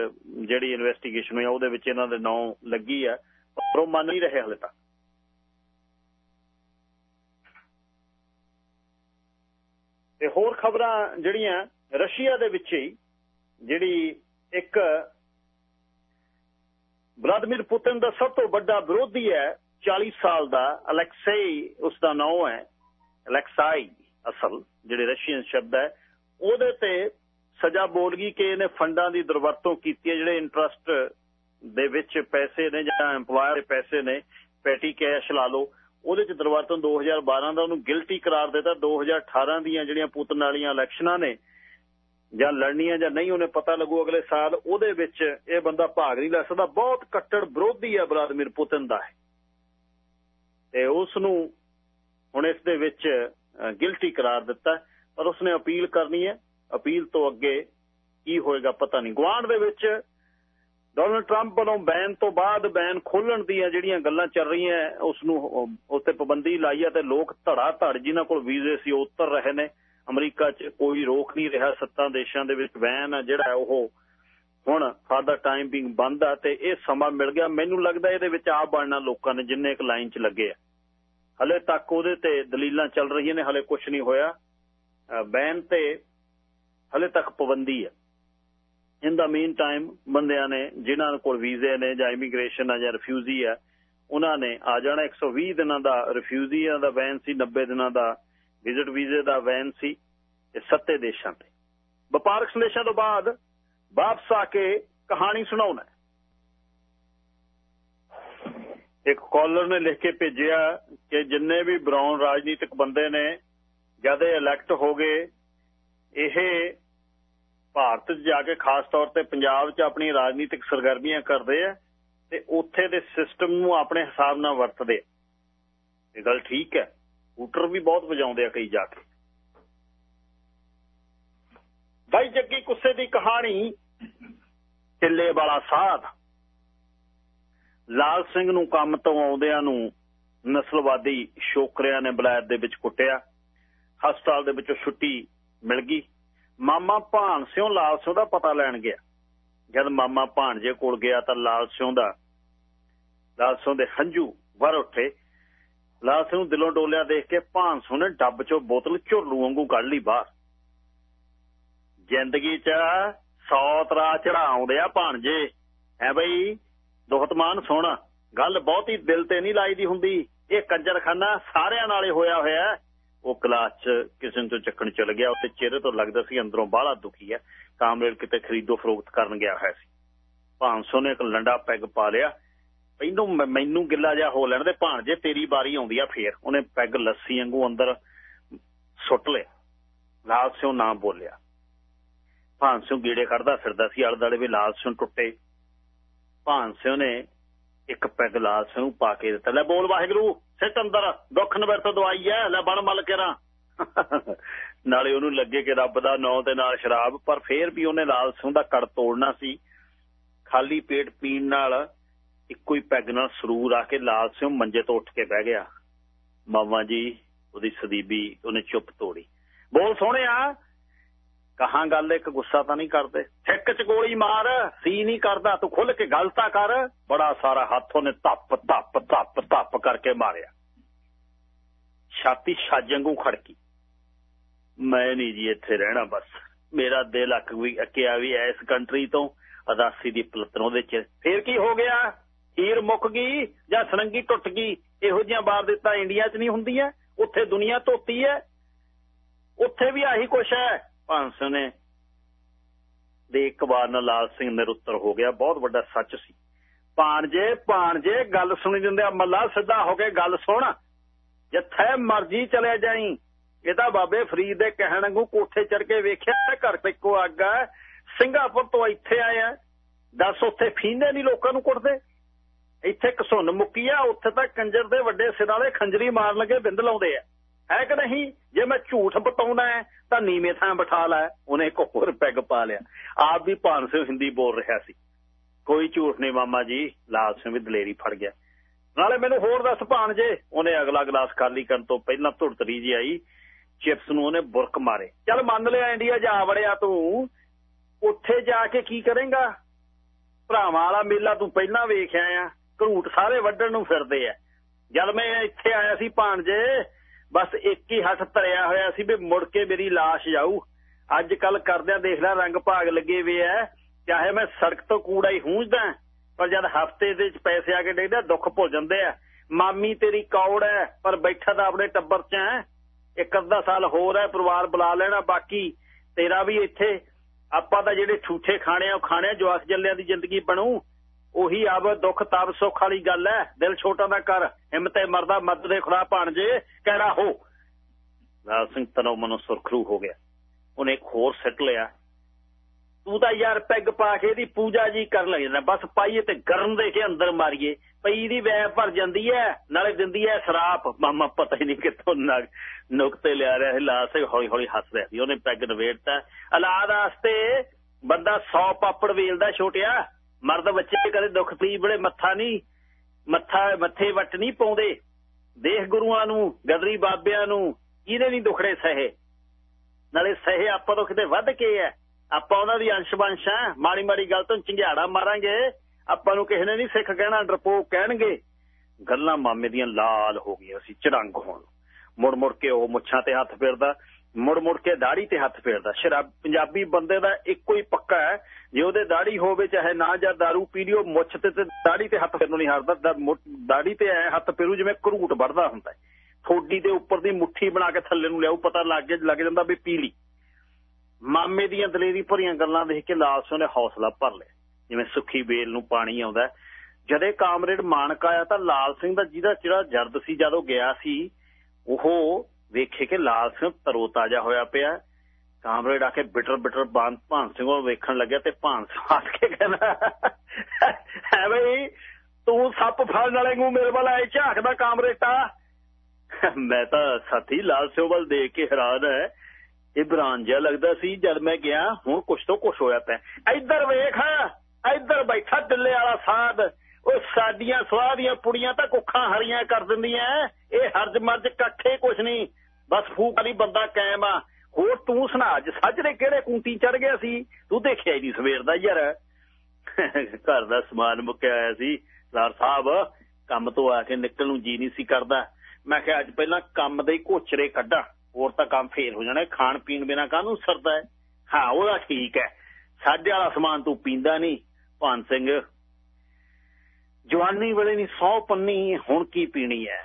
ਜਿਹੜੀ ਇਨਵੈਸਟੀਗੇਸ਼ਨ ਹੋਈ ਉਹਦੇ ਵਿੱਚ ਇਹਨਾਂ ਦੇ ਨਾਂ ਲੱਗੀ ਆ, ਪਰ ਉਹ ਮੰਨ ਨਹੀਂ ਰਹੇ ਹਲੇ ਤੱਕ। ਤੇ ਹੋਰ ਖਬਰਾਂ ਜਿਹੜੀਆਂ ਰਸ਼ੀਆ ਦੇ ਵਿੱਚ ਹੀ, ਜਿਹੜੀ ਇੱਕ ਵਲਾਦੀਮੀਰ ਪੁਤਿਨ ਦਾ ਸਭ ਤੋਂ ਵੱਡਾ ਵਿਰੋਧੀ ਹੈ 40 ਸਾਲ ਦਾ ਅਲੈਕਸੇਈ, ਉਸ ਦਾ ਨਾਮ ਹੈ ਅਲੈਕਸਾਈ ਅਸਲ, ਜਿਹੜੇ ਰਸ਼ੀਅਨ ਸ਼ਬਦ ਹੈ। ਉਹਦੇ ਤੇ ਸਜ਼ਾ ਬੋਲ ਗਈ ਕਿ ਇਹਨੇ ਫੰਡਾਂ ਦੀ ਦੁਰਵਰਤੋਂ ਕੀਤੀ ਹੈ, ਜਿਹੜੇ ਇੰਟਰਸਟ ਦੇ ਵਿੱਚ ਪੈਸੇ ਨੇ ਜਾਂ EMPLOYER ਦੇ ਪੈਸੇ ਨੇ ਪੈਟੀ ਕੈਸ਼ ਲਾ ਲਓ। ਉਹਦੇ ਚ ਦੁਰਵਰਤੋਂ 2012 ਦਾ ਉਹਨੂੰ ਗਿਲਟੀ ਕਰਾਰ ਦਿੱਤਾ। 2018 ਦੀਆਂ ਜਿਹੜੀਆਂ ਪੁਤਨ ਵਾਲੀਆਂ ਇਲੈਕਸ਼ਨਾਂ ਨੇ ਜਾਂ ਲੜਨੀਆਂ ਜਾਂ ਨਹੀਂ, ਉਹਨੇ ਪਤਾ ਲੱਗੂ ਅਗਲੇ ਸਾਲ ਉਹਦੇ ਵਿੱਚ ਇਹ ਬੰਦਾ ਭਾਗ ਨਹੀਂ ਲੈ ਸਕਦਾ। ਬਹੁਤ ਕੱਟੜ ਵਿਰੋਧੀ ਹੈ ਵਲਾਦੀਮੀਰ ਪੁਤਿਨ ਦਾ ਤੇ ਉਸ ਨੂੰ ਹੁਣ ਇਸ ਦੇ ਵਿੱਚ ਗਿਲਟੀ ਕਰਾਰ ਦਿੱਤਾ ਪਰ ਉਸਨੇ ਅਪੀਲ ਕਰਨੀ ਹੈ। ਅਪੀਲ ਤੋਂ ਅੱਗੇ ਕੀ ਹੋਏਗਾ ਪਤਾ ਨਹੀਂ। ਗਵਾਂਡ ਦੇ ਵਿੱਚ ਡੋਨਲਡ ਟਰੰਪ ਵੱਲੋਂ ਬੈਨ ਤੋਂ ਬਾਅਦ ਬੈਨ ਖੋਲਣ ਦੀਆਂ ਜਿਹੜੀਆਂ ਗੱਲਾਂ ਚੱਲ ਰਹੀਆਂ ਉਸ ਨੂੰ ਉੱਤੇ ਪਾਬੰਦੀ ਲਾਈ ਹੈ ਤੇ ਲੋਕ ਧੜਾ ਧੜ ਜਿਨ੍ਹਾਂ ਕੋਲ ਵੀਜ਼ੇ ਸੀ ਉਹ ਉਤਰ ਰਹੇ ਨੇ। ਅਮਰੀਕਾ 'ਚ ਕੋਈ ਰੋਕ ਨਹੀਂ ਰਿਹਾ, ਸੱਤਾਂ ਦੇਸ਼ਾਂ ਦੇ ਵਿੱਚ ਵੈਨ ਬੈਨ ਜਿਹੜਾ ਉਹ ਹੁਣ ਸਾਡਾ ਟਾਈਮ ਬਿੰਗ ਬੰਦ ਆ ਤੇ ਇਹ ਸਮਾਂ ਮਿਲ ਗਿਆ। ਮੈਨੂੰ ਲੱਗਦਾ ਇਹਦੇ ਵਿੱਚ ਆ ਬਣਨਾ ਲੋਕਾਂ ਨੇ ਜਿੰਨੇ ਇੱਕ ਲਾਈਨ 'ਚ ਲੱਗੇ ਆ। ਹਲੇ ਤੱਕ ਉਹਦੇ ਤੇ ਦਲੀਲਾਂ ਚੱਲ ਰਹੀਆਂ ਨੇ, ਹਲੇ ਕੁਝ ਨਹੀਂ ਹੋਇਆ। ਬੈਨ ਤੇ ਹਲੇ ਤੱਕ ਪਾਬੰਦੀ ਹੈ ਇਨ ਦਾ ਮੀਨ ਟਾਈਮ ਬੰਦਿਆਂ ਨੇ ਜਿਨ੍ਹਾਂ ਕੋਲ ਵੀਜ਼ੇ ਨੇ ਜਾਂ ਇਮੀਗ੍ਰੇਸ਼ਨ ਆ ਜਾਂ ਰਿਫਿਊਜੀ ਆ, ਉਹਨਾਂ ਨੇ ਆ ਜਾਣਾ। 120 ਦਿਨਾਂ ਦਾ ਰਿਫਿਊਜੀਆਂ ਦਾ ਬੈਨ ਸੀ 90 ਦਿਨਾਂ ਦਾ ਵਿਜ਼ਿਟ ਵੀਜ਼ੇ ਦਾ ਵੈਨ ਸੀ ਇਹ ਸੱਤੇ ਦੇਸ਼ਾਂ ਤੇ। ਵਪਾਰਕ ਸੰਦੇਸ਼ਾਂ ਤੋਂ ਬਾਅਦ ਵਾਪਸ ਆ ਕੇ ਕਹਾਣੀ ਸੁਣਾਉਣਾ ਇੱਕ ਕਾਲਰ ਨੇ ਲਿਖ ਕੇ ਭੇਜਿਆ ਕਿ ਜਿੰਨੇ ਵੀ ਬਰਾਉਨ ਰਾਜਨੀਤਿਕ ਬੰਦੇ ਨੇ, ਜਦ ਇਹ ਇਲੈਕਟ ਹੋ ਗਏ, ਇਹ ਭਾਰਤ 'ਚ ਜਾ ਕੇ ਖਾਸ ਤੌਰ ਤੇ ਪੰਜਾਬ 'ਚ ਆਪਣੀ ਰਾਜਨੀਤਿਕ ਸਰਗਰਮੀਆਂ ਕਰਦੇ ਆ ਤੇ ਉੱਥੇ ਦੇ ਸਿਸਟਮ ਨੂੰ ਆਪਣੇ ਹਿਸਾਬ ਨਾਲ ਵਰਤਦੇ ਇਹ ਗੱਲ ਠੀਕ ਹੈ। ਸਕੂਟਰ ਵੀ ਬਹੁਤ ਵਜਾਉਂਦੇ ਆ ਕਈ ਜਾ ਕੇ। ਬਾਈ ਜੱਗੀ ਕੁੱਸੇ ਦੀ ਕਹਾਣੀ ਢਿੱਲੇ ਵਾਲਾ ਸਾਧ। ਲਾਲ ਸਿੰਘ ਨੂੰ ਕੰਮ ਤੋਂ ਆਉਂਦਿਆਂ ਨੂੰ ਨਸਲਵਾਦੀ ਸ਼ੋਕਰਿਆਂ ਨੇ ਬਲੈਤ ਦੇ ਵਿੱਚ ਕੁੱਟਿਆ। ਹਸਪਤਾਲ ਦੇ ਵਿੱਚੋਂ ਛੁੱਟੀ ਮਿਲ ਗਈ। ਮਾਮਾ ਭਾਨ ਸਿਓ ਲਾਲ ਸਿਓ ਦਾ ਪਤਾ ਲੈਣ ਗਿਆ। ਜਦ ਮਾਮਾ ਭਾਣਜੇ ਕੋਲ ਗਿਆ ਤਾਂ ਲਾਲ ਸਿਓ ਦਾ, ਲਾਲ ਸਿਓ ਦੇ ਹੰਝੂ ਵਰ ਉੱਠੇ। ਲਾਲ ਸਿੰਘ ਨੂੰ ਦਿਲੋਂ ਡੋਲਿਆ ਦੇਖ ਕੇ ਭਾਨ ਨੇ ਡੱਬ ਚੋਂ ਬੋਤਲ ਝੁਰਲੂ ਵਾਂਗੂ ਕੱਢ ਲਈ ਬਾਹਰ। ਜ਼ਿੰਦਗੀ 'ਚ ਸੌ ਤਰਾ ਚੜਾਉਂਦੇ ਆ ਭਾਣਜੇ। ਐ ਬਈ? ਦੁਖਤਮਾਨ ਸੁਣ। ਗੱਲ ਬਹੁਤੀ ਦਿਲ ਤੇ ਨਹੀਂ ਲਾਈਦੀ ਹੁੰਦੀ। ਇਹ ਕੰਜਰਖਾਨਾ ਸਾਰਿਆਂ ਨਾਲੇ ਹੋਇਆ ਹੋਇਆ ਉਹ ਕਲਾਸ 'ਚ ਕਿਸੇ ਨੂੰ ਚੱਕਣ ਚਲ ਗਿਆ। ਉੱਤੇ ਚਿਹਰੇ ਤੋਂ ਲੱਗਦਾ ਸੀ ਅੰਦਰੋਂ ਬਾਹਲਾ ਦੁਖੀ ਹੈ। ਕਾਮਰੇਡ ਕਿਤੇ ਖਰੀਦੋ ਫਰੋਖਤ ਕਰਨ ਗਿਆ ਹੋਇਆ ਸੀ। 500 ਨੇ ਇੱਕ ਲੰਡਾ ਪੈਗ ਪਾ ਲਿਆ। ਪਹਿਲੋਂ ਮੈਨੂੰ ਗਿੱਲਾ ਜਾ ਹੋ ਲੈਣ ਦੇ ਭਾਣਜੇ ਤੇਰੀ ਵਾਰੀ ਆਉਂਦੀ ਆ ਫੇਰ। ਉਹਨੇ ਪੈਗ ਲੱਸੀ ਵਾਂਗੂ ਅੰਦਰ ਸੁੱਟ ਲਿਆ। ਲਾਲ ਸਿਓ ਨਾ ਬੋਲਿਆ। ਭਾਨ ਸਿੰਘ ਗੀੜੇ ਕੱਢਦਾ ਫਿਰਦਾ ਸੀ ਆਲੇ ਦਾਲੇ ਵੀ ਲਾਲ ਸਿੰਘ ਟੁੱਟੇ। ਭਾਨ ਸਿੰਘ ਨੇ ਇੱਕ ਪੈਗ ਲਾਲ ਸਿੰਘ ਪਾ ਕੇ ਦਿੱਤਾ। ਲੈ ਬੋਲ ਵਾਹਿਗੁਰੂ, ਸਿੱਟ ਅੰਦਰ, ਦੁੱਖ ਨਵਰ ਦਵਾਈ ਐ, ਲੈ ਬਣ ਮਲ ਕੇ ਰਾਂ। ਨਾਲੇ ਉਹਨੂੰ ਲੱਗੇ ਕਿ ਰੱਬ ਦਾ ਨਾਂ ਤੇ ਨਾਲ ਸ਼ਰਾਬ, ਪਰ ਫੇਰ ਵੀ ਉਹਨੇ ਲਾਲ ਸਿੰਘ ਦਾ ਕੜ ਤੋੜਨਾ ਸੀ। ਖਾਲੀ ਪੇਟ ਪੀਣ ਨਾਲ ਇੱਕੋ ਹੀ ਪੈਗ ਨਾਲ ਸਰੂਰ ਆ ਕੇ ਲਾਲ ਸਿੰਘ ਮੰਜੇ ਤੋਂ ਉੱਠ ਕੇ ਬਹਿ ਗਿਆ। ਮਾਮਾ ਜੀ, ਉਹਦੀ ਸਦੀਬੀ, ਉਹਨੇ ਚੁੱਪ ਤੋੜੀ। ਬੋਲ ਸੋਹਣਿਆ ਕਹਾਂ ਗੱਲ ਇੱਕ ਗੁੱਸਾ ਤਾਂ ਨਹੀਂ ਕਰਦੇ। ਠਿੱਕ ਚ ਗੋਲੀ ਮਾਰ, ਸੀ ਨਹੀਂ ਕਰਦਾ, ਤੂੰ ਖੁੱਲ ਕੇ ਗੱਲ ਤਾਂ ਕਰ। ਬੜਾ ਸਾਰਾ ਹੱਥ ਉਹਨੇ ਧੱਪ ਧੱਪ ਧੱਪ ਧੱਪ ਕਰਕੇ ਮਾਰਿਆ। ਛਾਤੀ ਛਾਜੰਗੂ ਖੜਕੀ। ਮੈਂ ਨਹੀਂ ਜੀ ਇੱਥੇ ਰਹਿਣਾ ਬਸ। ਮੇਰਾ ਦਿਲ ਅੱਕ ਵੀ ਅੱਕਿਆ ਵੀ ਐ ਇਸ ਕੰਟਰੀ ਤੋਂ, ਅਦਾਸੀ ਦੀ ਪਲਤਨ ਉਹਦੇ ਚ ਫੇਰ ਕੀ ਹੋ ਗਿਆ? ਹੀਰ ਮੁੱਕ ਗਈ ਜਾਂ ਸਨੰਗੀ ਟੁੱਟ ਗਈ, ਇਹੋ ਜਿਹੀਆਂ ਬਾਰ ਇੰਡੀਆ 'ਚ ਨਹੀਂ ਹੁੰਦੀਆਂ, ਉੱਥੇ ਦੁਨੀਆ ਧੋਤੀ ਹੈ। ਉੱਥੇ ਵੀ ਆਹੀ ਕੁਛ ਹੈ। ਭਾਂਸ ਨੇ ਦੇ ਇੱਕ ਵਾਰ ਨਾਲ ਲਾਲ ਸਿੰਘ ਨਿਰੁੱਤਰ ਹੋ ਗਿਆ। ਬਹੁਤ ਵੱਡਾ ਸੱਚ ਸੀ। ਭਾਣਜੇ ਭਾਣਜੇ, ਗੱਲ ਸੁਣੀ ਦਿੰਦੇ ਆ, ਮੱਲਾ ਸਿੱਧਾ ਹੋ ਕੇ ਗੱਲ ਸੁਣ। ਜਿੱਥੇ ਮਰਜ਼ੀ ਚਲੇ ਜਾਈ। ਇਹ ਤਾਂ ਬਾਬੇ ਫਰੀਦ ਦੇ ਕਹਿਣ ਵਾਂਗੂ ਕੋਠੇ ਚੜ ਕੇ ਵੇਖਿਆ, ਘਰ ਤੇ ਇੱਕੋ ਅੱਗ ਹੈ। ਸਿੰਗਾਪੁਰ ਤੋਂ ਇੱਥੇ ਆਇਆ। ਦੱਸ ਉੱਥੇ ਫੀਂਦੇ ਨਹੀਂ ਲੋਕਾਂ ਨੂੰ ਕੁੱਟਦੇ। ਇੱਥੇ ਕਸੁੰਨ ਮੁੱਕੀ ਆ, ਉੱਥੇ ਤਾਂ ਕੰਜਰ ਦੇ ਵੱਡੇ ਸਿਰ ਵਾਲੇ ਖੰਜਰੀ ਮਾਰਨ ਲੱਗੇ ਬਿੰਦ ਲਾਉਂਦੇ ਆ। ਹੈ ਕਿ ਨਹੀਂ? ਜੇ ਮੈਂ ਝੂਠ ਬਤਾਉਣਾ ਤਾਂ ਨੀਵੇਂ ਥਾਂ ਬਿਠਾ ਲੈ। ਉਹਨੇ ਇੱਕ ਹੋਰ ਪੈਗ ਪਾ ਲਿਆ। ਆਪ ਵੀ ਭਾਨ ਸਿੰਘ ਹਿੰਦੀ ਬੋਲ ਰਿਹਾ ਸੀ। ਕੋਈ ਝੂਠ ਨਹੀਂ ਮਾਮਾ ਜੀ, ਲਾਲ ਸਿੰਘ ਵੀ ਦਲੇਰੀ ਫੜ ਗਿਆ। ਨਾਲੇ ਮੈਨੂੰ ਹੋਰ ਦੱਸ ਭਾਨ ਜੇ, ਉਹਨੇ ਅਗਲਾ ਗਲਾਸ ਖਾਲੀ ਕਰਨ ਤੋਂ ਪਹਿਲਾਂ ਧੁਰਤਰੀ ਜੀ ਆਈ, ਚਿਪਸ ਨੂੰ ਉਹਨੇ ਬੁਰਕ ਮਾਰੇ। ਚੱਲ ਮੰਨ ਲਿਆ ਇੰਡੀਆ ਜਾ ਵੜਿਆ ਤੂੰ। ਉੱਥੇ ਜਾ ਕੇ ਕੀ ਕਰੇਗਾ? ਭਰਾਵਾਂ ਵਾਲਾ ਮੇਲਾ ਤੂੰ ਪਹਿਲਾਂ ਵੇਖਿਆ ਆ ਘਰੂਟ ਸਾਰੇ ਵੱਢਣ ਨੂੰ ਫਿਰਦੇ ਆ। ਜਦ ਮੈਂ ਇੱਥੇ ਆਇਆ ਸੀ ਭਾਣਜੇ, ਬਸ ਇੱਕ ਹੀ ਹੱਥ ਧਰਿਆ ਹੋਇਆ ਸੀ ਵੀ ਮੁੜ ਕੇ ਮੇਰੀ ਲਾਸ਼ ਜਾਊ। ਅੱਜ ਕੱਲ ਕਰਦਿਆਂ ਦੇਖ ਲੈ ਰੰਗ ਭਾਗ ਲੱਗੇ ਵੇ ਐ ਚਾਹੇ ਮੈਂ ਸੜਕ ਤੋਂ ਕੂੜਾ ਹੀ ਹੂੰਝਦਾ, ਪਰ ਜਦ ਹਫ਼ਤੇ ਦੇ ਵਿੱਚ ਪੈਸੇ ਆ ਕੇ ਡੇਗਦਾ ਦੁੱਖ ਭੁੱਲ ਜਾਂਦੇ ਆ। ਮਾਮੀ ਤੇਰੀ ਕੌੜ ਐ, ਪਰ ਬੈਠਾ ਤਾਂ ਆਪਣੇ ਟੱਬਰ 'ਚ ਐ। ਇੱਕ ਅੱਧਾ ਸਾਲ ਹੋਰ ਐ, ਪਰਿਵਾਰ ਬੁਲਾ ਲੈਣਾ, ਬਾਕੀ ਤੇਰਾ ਵੀ ਇੱਥੇ। ਆਪਾਂ ਤਾਂ ਜਿਹੜੇ ਠੂਠੇ ਖਾਣੇ ਆ, ਉਹ ਖਾਣੇ ਜਵਾਸ ਜੱਲਿਆਂ ਦੀ ਜ਼ਿੰਦਗੀ ਬਣੂ। ਉਹੀ ਆਵ ਦੁੱਖ ਤਬ ਸੁੱਖ ਵਾਲੀ ਗੱਲ ਐ ਦਿਲ ਛੋਟਾ ਨਾ ਕਰ, ਹਿੰਮਤੇ ਮਰਦਾ ਮੱਦ ਦੇ ਖੁਦਾ ਭਾਣਜੇ ਕਹਿਣਾ ਹੋ? ਲਾਲ ਸਿੰਘ ਤਨੋ ਮਨੋ ਸੁਰਖਰੂ ਹੋ ਗਿਆ। ਉਹਨੇ ਇੱਕ ਹੋਰ ਸਿੱਟ ਲਿਆ। ਤੂੰ ਤਾਂ ਯਾਰ ਪੈਗ ਪਾ ਕੇ ਇਹਦੀ ਪੂਜਾ ਜੀ ਕਰਨ ਲੱਗ ਜਾਂਦਾ। ਬਸ ਪਾਈਏ ਤੇ ਗਰਮ ਦੇ ਕੇ ਅੰਦਰ ਮਾਰੀਏ। ਪਈ ਦੀ ਵੈ ਭਰ ਜਾਂਦੀ ਐ ਨਾਲੇ ਦਿੰਦੀ ਐ ਸ਼ਰਾਪ। ਮਾਮਾ ਪਤਾ ਹੀ ਨਹੀਂ ਕਿੱਥੋਂ ਨੁਕਤੇ ਲਿਆ ਰਿਹਾ ਹੈ ਲਾਸ ਹੌਲੀ ਹੌਲੀ ਹੱਸ ਰਿਹਾ ਸੀ। ਉਹਨੇ ਪੈਗ ਨਵੇੜਤਾ ਔਲਾਦ ਵਾਸਤੇ ਬੰਦਾ 100 ਪਾਪੜ ਵੇਲਦਾ ਛੋਟਿਆ। ਮਰਦ ਬੱਚੇ ਕਦੇ ਦੁੱਖ ਪੀ ਬੜੇ ਮੱਥਾ ਨਹੀਂ, ਮੱਥਾ, ਮੱਥੇ ਵੱਟ ਨਹੀਂ ਪਾਉਂਦੇ। ਦੇਖ ਗੁਰੂਆਂ ਨੂੰ, ਗਦਰੀ ਬਾਬਿਆਂ ਨੂੰ ਇਹਨੇ ਨਹੀਂ ਦੁਖੜੇ ਸਹੇ। ਨਾਲੇ ਸਹੇ ਆਪਾਂ ਤੋਂ ਕਿਤੇ ਵੱਧ ਕੇ ਐ ਆਪਾਂ ਉਹਨਾਂ ਦੀ ਅੰਸ਼ ਬੰਸ਼ ਆ ਮਾੜੀ ਮਾੜੀ ਗੱਲ ਤੋਂ ਚੰਗਿਆੜਾ ਮਾਰਾਂਗੇ। ਆਪਾਂ ਨੂੰ ਕਿਸੇ ਨੇ ਨਹੀਂ ਸਿੱਖ ਕਹਿਣਾ, ਡਰਪੋਕ ਕਹਿਣਗੇ। ਗੱਲਾਂ ਮਾਮੇ ਦੀਆਂ ਲਾਲ ਹੋ ਗਈਆਂ ਸੀ, ਚੜੰਗ ਹੋਣ। ਮੁੜ ਮੁੜ ਕੇ ਉਹ ਮੁੱਛਾਂ ਤੇ ਹੱਥ ਫੇਰਦਾ। ਮੁੜ ਮੁੜ ਕੇ ਦਾੜੀ ਤੇ ਹੱਥ ਫੇਰਦਾ। ਸ਼ਰਾਬ ਪੰਜਾਬੀ ਬੰਦੇ ਦਾ ਇੱਕੋ ਹੀ ਪੱਕਾ ਹੈ, ਜੇ ਉਹਦੇ ਦਾੜੀ ਹੋਵੇ, ਚਾਹੇ ਨਾ ਜਾਂ दारू ਪੀ ਲਿਓ, ਮੁੱਛ ਤੇ ਦਾੜੀ ਤੇ ਹੱਥ ਫੇਰਨੋਂ ਨਹੀਂ ਹਰਦਾ। ਦਾੜੀ ਤੇ ਐ ਹੱਥ ਫੇਰੂ ਜਿਵੇਂ ਕਰੂਟ ਵੜਦਾ ਹੁੰਦਾ ਥੋੜੀ ਦੇ ਉੱਪਰ ਦੀ ਮੁੱਠੀ ਬਣਾ ਕੇ ਥੱਲੇ ਨੂੰ ਲਿਆਉ ਪਤਾ ਲੱਗ ਗਿਆ ਲੱਗ ਜਾਂਦਾ ਵੀ ਪੀ ਲਈ ਮਾਮੇ ਦੀਆਂ ਦਲੇਰੀ ਭਰੀਆਂ ਗੱਲਾਂ ਦੇਖ ਕੇ ਲਾਲ ਸਿੰਘ ਨੇ ਹੌਸਲਾ ਭਰ ਲਿਆ। ਜਿਵੇਂ ਸੁੱਖੀ ਬੇਲ ਨੂੰ ਪਾਣੀ ਆਉਂਦਾ ਜਦੇ ਕਾਮਰੇਡ ਮਾਨਕ ਆਇਆ ਤਾਂ ਲਾਲ ਸਿੰਘ ਦਾ ਜਿਹਦਾ ਚਿਹਰਾ ਜਰਦ ਸੀ, ਜਦੋਂ ਗਿਆ ਸੀ, ਉਹ ਵੇਖੇ ਕਿ ਲਾਲ ਸਿੰਘ ਤਰੋ ਤਾਜਾ ਹੋਇਆ ਪਿਆ। ਕਾਮਰੇਡ ਆ ਕੇ ਬਿਟਰ ਬਿਟਰ ਬਾਂਧ ਭਾਨ ਸਿੰਘ ਨੂੰ ਵੇਖਣ ਲੱਗਿਆ ਤੇ ਭਾਨ ਸਿੰਘ ਕੇ ਕਹਿੰਦਾ, ਹੈ ਬਈ, ਤੂੰ ਸੱਪ ਫੜਨ ਵਾਲੇ ਨੂੰ ਮੇਰੇ ਵੱਲ ਆਏ, ਝਾਕਦਾ ਕਾਮਰੇਟਾ ਮੈਂ ਤਾਂ ਸਾਥੀ ਲਾਲ ਸਿੰਘ ਵੱਲ ਦੇਖ ਕੇ ਹੈਰਾਨ ਹੈ। ਇਹ ਬਰਾਨ ਲੱਗਦਾ ਸੀ ਜਦ ਮੈਂ ਗਿਆ, ਹੁਣ ਕੁਛ ਤੋਂ ਕੁਛ ਹੋਇਆ ਪਿਆ। ਇੱਧਰ ਵੇਖ, ਇੱਧਰ ਬੈਠਾ, ਦਿੱਲੇ ਵਾਲਾ ਸਾਧ। ਉਹ ਸਾਡੀਆਂ ਸਵਾਹ ਦੀਆਂ ਪੁੜੀਆਂ ਤਾਂ ਕੁੱਖਾਂ ਹਰੀਆਂ ਕਰ ਦਿੰਦੀਆਂ ਇਹ ਹਰਜ ਮਰਜ ਇਕੱਠੇ ਕੁਛ ਨਹੀਂ। ਬਸ ਫੂਕ ਵਾਲੀ ਬੰਦਾ ਕਾਇਮ ਆ। ਹੋਰ ਤੂੰ ਸੁਣਾ, ਅੱਜ ਸੱਜਰੇ ਕਿਹੜੇ ਕੁੰਤੀ ਚੜ ਗਿਆ ਸੀ? ਤੂੰ ਦੇਖਿਆ ਹੀ ਨਹੀਂ ਸਵੇਰ ਦਾ ਯਾਰ। ਘਰ ਦਾ ਸਮਾਨ ਮੁੱਕਿਆ ਆਇਆ ਸੀ। ਲਾਰ ਸਾਹਿਬ, ਕੰਮ ਤੋਂ ਆ ਕੇ ਨਿਕਲ ਨੂੰ ਜੀ ਨਹੀਂ ਸੀ ਕਰਦਾ। ਮੈਂ ਕਿਹਾ, ਅੱਜ ਪਹਿਲਾਂ ਕੰਮ ਦੇ ਘੋਚਰੇ ਕੱਢਾਂ। ਹੋਰ ਤਾਂ ਕੰਮ ਫੇਰ ਹੋ ਜਾਣਾ। ਖਾਣ ਪੀਣ ਬਿਨਾ ਕਾਹਨੂੰ ਸਰਦਾ ਹੈ ਹਾਂ, ਉਹਦਾ ਠੀਕ ਹੈ ਸਾਡੇ ਵਾਲਾ ਸਮਾਨ ਤੂੰ ਪੀਂਦਾ ਨਹੀਂ। ਭਾਨ ਸਿੰਘ ਜਵਾਨੀ ਵੇਲੇ ਨਹੀਂ, ਸੌ ਪੰਨੀ, ਹੁਣ ਕੀ ਪੀਣੀ ਹੈ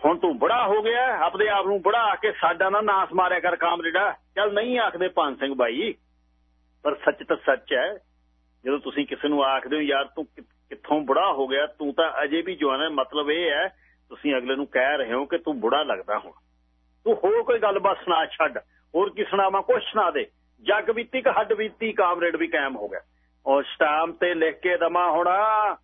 ਹੁਣ ਤੂੰ ਬੜਾ ਹੋ ਗਿਆ, ਆਪਦੇ ਆਪ ਨੂੰ ਬੜਾ ਆ ਕੇ ਸਾਡਾ ਨਾ ਨਾਸ ਮਾਰਿਆ ਕਰ ਕਾਮਰੇਡਾ। ਚੱਲ ਨਹੀਂ ਆਖਦੇ ਭਾਨ ਸਿੰਘ ਬਾਈ, ਪਰ ਸੱਚ ਤਾਂ ਸੱਚ ਹੈ ਜਦੋਂ ਤੁਸੀਂ ਕਿਸੇ ਨੂੰ ਆਖਦੇ ਹੋ, ਯਾਰ ਤੂੰ ਕਿੱਥੋਂ ਬੁੜਾ ਹੋ ਗਿਆ, ਤੂੰ ਤਾਂ ਅਜੇ ਵੀ ਜਵਾਨ ਹੈ ਮਤਲਬ ਇਹ ਹੈ ਤੁਸੀਂ ਅਗਲੇ ਨੂੰ ਕਹਿ ਰਹੇ ਹੋ ਕਿ ਤੂੰ ਬੁੜਾ ਲੱਗਦਾ ਹੁਣ। ਤੂੰ ਹੋਰ ਕੋਈ ਗੱਲਬਾਤ ਸੁਣਾ ਛੱਡ, ਹੋਰ ਕੀ ਸੁਣਾਵਾਂ, ਕੁਛ ਸੁਣਾ ਦੇ। ਜੱਗ ਬੀਤੀ ਕ ਹੱਡ ਬੀਤੀ, ਕਾਮਰੇਡ ਵੀ ਕਾਇਮ ਹੋ ਗਿਆ। ਔਰ ਸਟਾਮ ਤੇ ਲਿਖ ਕੇ ਦਮਾ ਹੋਣਾ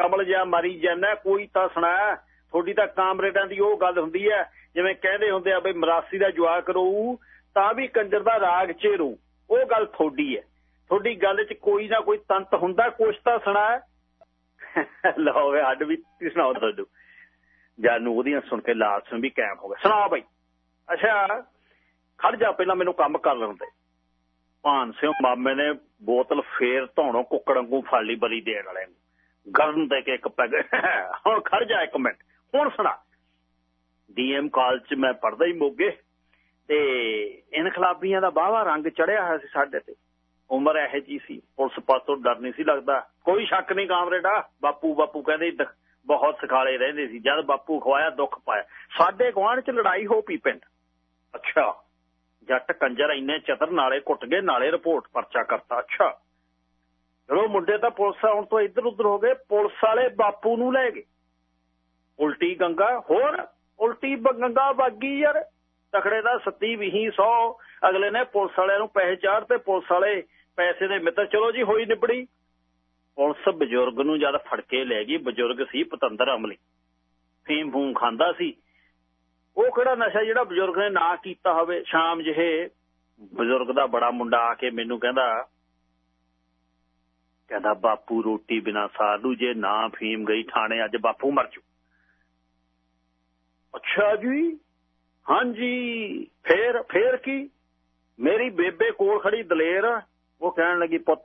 ਕਮਲ ਜਿਆ ਮਰੀ ਜਾਂਦਾ, ਕੋਈ ਤਾਂ ਸੁਣਾ ਥੋੜੀ ਤਾਂ ਕਾਮਰੇਡਾਂ ਦੀ ਉਹ ਗੱਲ ਹੁੰਦੀ ਹੈ, ਜਿਵੇਂ ਕਹਿੰਦੇ ਹੁੰਦੇ ਆ ਬਈ ਮਰਾਸੀ ਦਾ ਜੁਆ ਰੋਊ, ਤਾਂ ਵੀ ਕੰਜਰ ਦਾ ਰਾਗ ਚੇਰੂ, ਉਹ ਗੱਲ ਥੋੜੀ ਹੈ। ਥੋੜੀ ਗੱਲ 'ਚ ਕੋਈ ਨਾ ਕੋਈ ਤੰਤ ਹੁੰਦਾ, ਕੁਛ ਤਾਂ ਸੁਣਾ। ਲਓ ਵੇ ਹੱਡ ਵੀ ਸੁਣਾਓ ਤੁਹਾਨੂੰ ਜਾਨੂ ਉਹਦੀਆਂ ਸੁਣ ਕੇ ਲਾਲ ਵੀ ਕਾਇਮ ਹੋ ਗਿਆ। ਸੁਣਾ ਬਈ। ਅੱਛਾ, ਖੜ ਜਾ, ਪਹਿਲਾਂ ਮੈਨੂੰ ਕੰਮ ਕਰ ਲੈਣ ਦੇ। ਭਾਨ ਸਿੰਘ ਮਾਮੇ ਨੇ ਬੋਤਲ ਫੇਰ ਧੌਣੋਂ ਕੁੱਕੜ ਵਾਂਗੂ ਫੜ ਲਈ ਬਰੀ ਦੇਣ ਵਾਲੇ ਨੂੰ। ਗਰਨ ਦੇ ਕੇ ਇੱਕ ਪੈਗ ਹੁਣ ਖੜ ਜਾ ਇੱਕ ਮਿੰਟ। ਹੁਣ ਸੁਣਾ। ਡੀਐਮ ਕਾਲਜ ਚ ਮੈਂ ਪੜਦਾ ਹੀ ਮੋਗੇ ਤੇ ਇਨਕਲਾਬੀਆਂ ਦਾ ਬਾਵਾ ਰੰਗ ਚੜਿਆ ਹੋਇਆ ਸੀ ਸਾਡੇ ਤੇ। ਉਮਰ ਇਹ ਜੀ ਸੀ। ਪੁਲਿਸ ਪਾਸੋਂ ਡਰ ਨਹੀਂ ਸੀ ਲੱਗਦਾ। ਕੋਈ ਸ਼ੱਕ ਨਹੀਂ ਕਾਮਰੇਡਾ। ਬਾਪੂ ਬਾਪੂ ਕਹਿੰਦੇ ਬਹੁਤ ਸਖਾਲੇ ਰਹਿੰਦੇ ਸੀ। ਜਦ ਬਾਪੂ ਖਵਾਇਆ, ਦੁੱਖ ਪਾਇਆ। ਸਾਡੇ ਗਵਾਂਢ ਚ ਲੜਾਈ ਹੋ ਪਈ ਪਿੰਡ। ਅੱਛਾ। ਜੱਟ ਕੰਜਰ ਇੰਨੇ ਚਤਰ ਨਾਲੇ ਘੁੱਟ ਗਏ, ਨਾਲੇ ਰਿਪੋਰਟ ਪਰਚਾ ਕਰਤਾ। ਅੱਛਾ। ਚਲੋ ਮੁੰਡੇ ਤਾਂ ਪੁਲਿਸ ਆਉਣ ਤੋਂ ਇੱਧਰ ਉੱਧਰ ਹੋ ਗਏ, ਪੁਲਿਸ ਵਾਲੇ ਬਾਪੂ ਨੂੰ ਲੈ ਗਏ। ਉਲਟੀ ਗੰਗਾ, ਹੋਰ ਉਲਟੀ ਗੰਗਾ ਬਾਗੀ ਯਾਰ। ਤਖੜੇ ਦਾ ਸੱਤੀ, ਵੀਹੀ 100 ਅਗਲੇ ਨੇ ਪੁਲਿਸ ਵਾਲਿਆਂ ਨੂੰ ਪੈਸੇ ਚਾੜ ਤੇ ਪੁਲਿਸ ਵਾਲੇ ਪੈਸੇ ਦੇ ਮਿੱਤਰ, ਚਲੋ ਜੀ, ਹੋਈ ਨਿਬੜੀ। ਪੁਲਿਸ ਬਜ਼ੁਰਗ ਨੂੰ ਜਦ ਫੜ ਕੇ ਲੈ ਗਈ, ਬਜ਼ੁਰਗ ਸੀ ਪਤੰਦਰ ਅਮਲੀ। ਫੀਮ ਫੂਮ ਖਾਂਦਾ ਸੀ। ਉਹ ਕਿਹੜਾ ਨਸ਼ਾ ਜਿਹੜਾ ਬਜ਼ੁਰਗ ਨੇ ਨਾ ਕੀਤਾ ਹੋਵੇ? ਸ਼ਾਮ ਜਿਹੇ ਬਜ਼ੁਰਗ ਦਾ ਬੜਾ ਮੁੰਡਾ ਆ ਕੇ ਮੈਨੂੰ ਕਹਿੰਦਾ ਕਹਿੰਦਾ, ਬਾਪੂ, ਰੋਟੀ ਬਿਨਾ ਸਾਧੂ, ਜੇ ਨਾ ਫੀਮ ਗਈ ਥਾਣੇ, ਅੱਜ ਬਾਪੂ ਮਰ ਜੂ। ਅੱਛਾ ਜੀ। ਹਾਂਜੀ। ਫੇਰ ਫੇਰ ਕੀ? ਮੇਰੀ ਬੇਬੇ ਕੋਲ ਖੜੀ ਦਲੇਰ, ਉਹ ਕਹਿਣ ਲੱਗੀ, ਪੁੱਤ,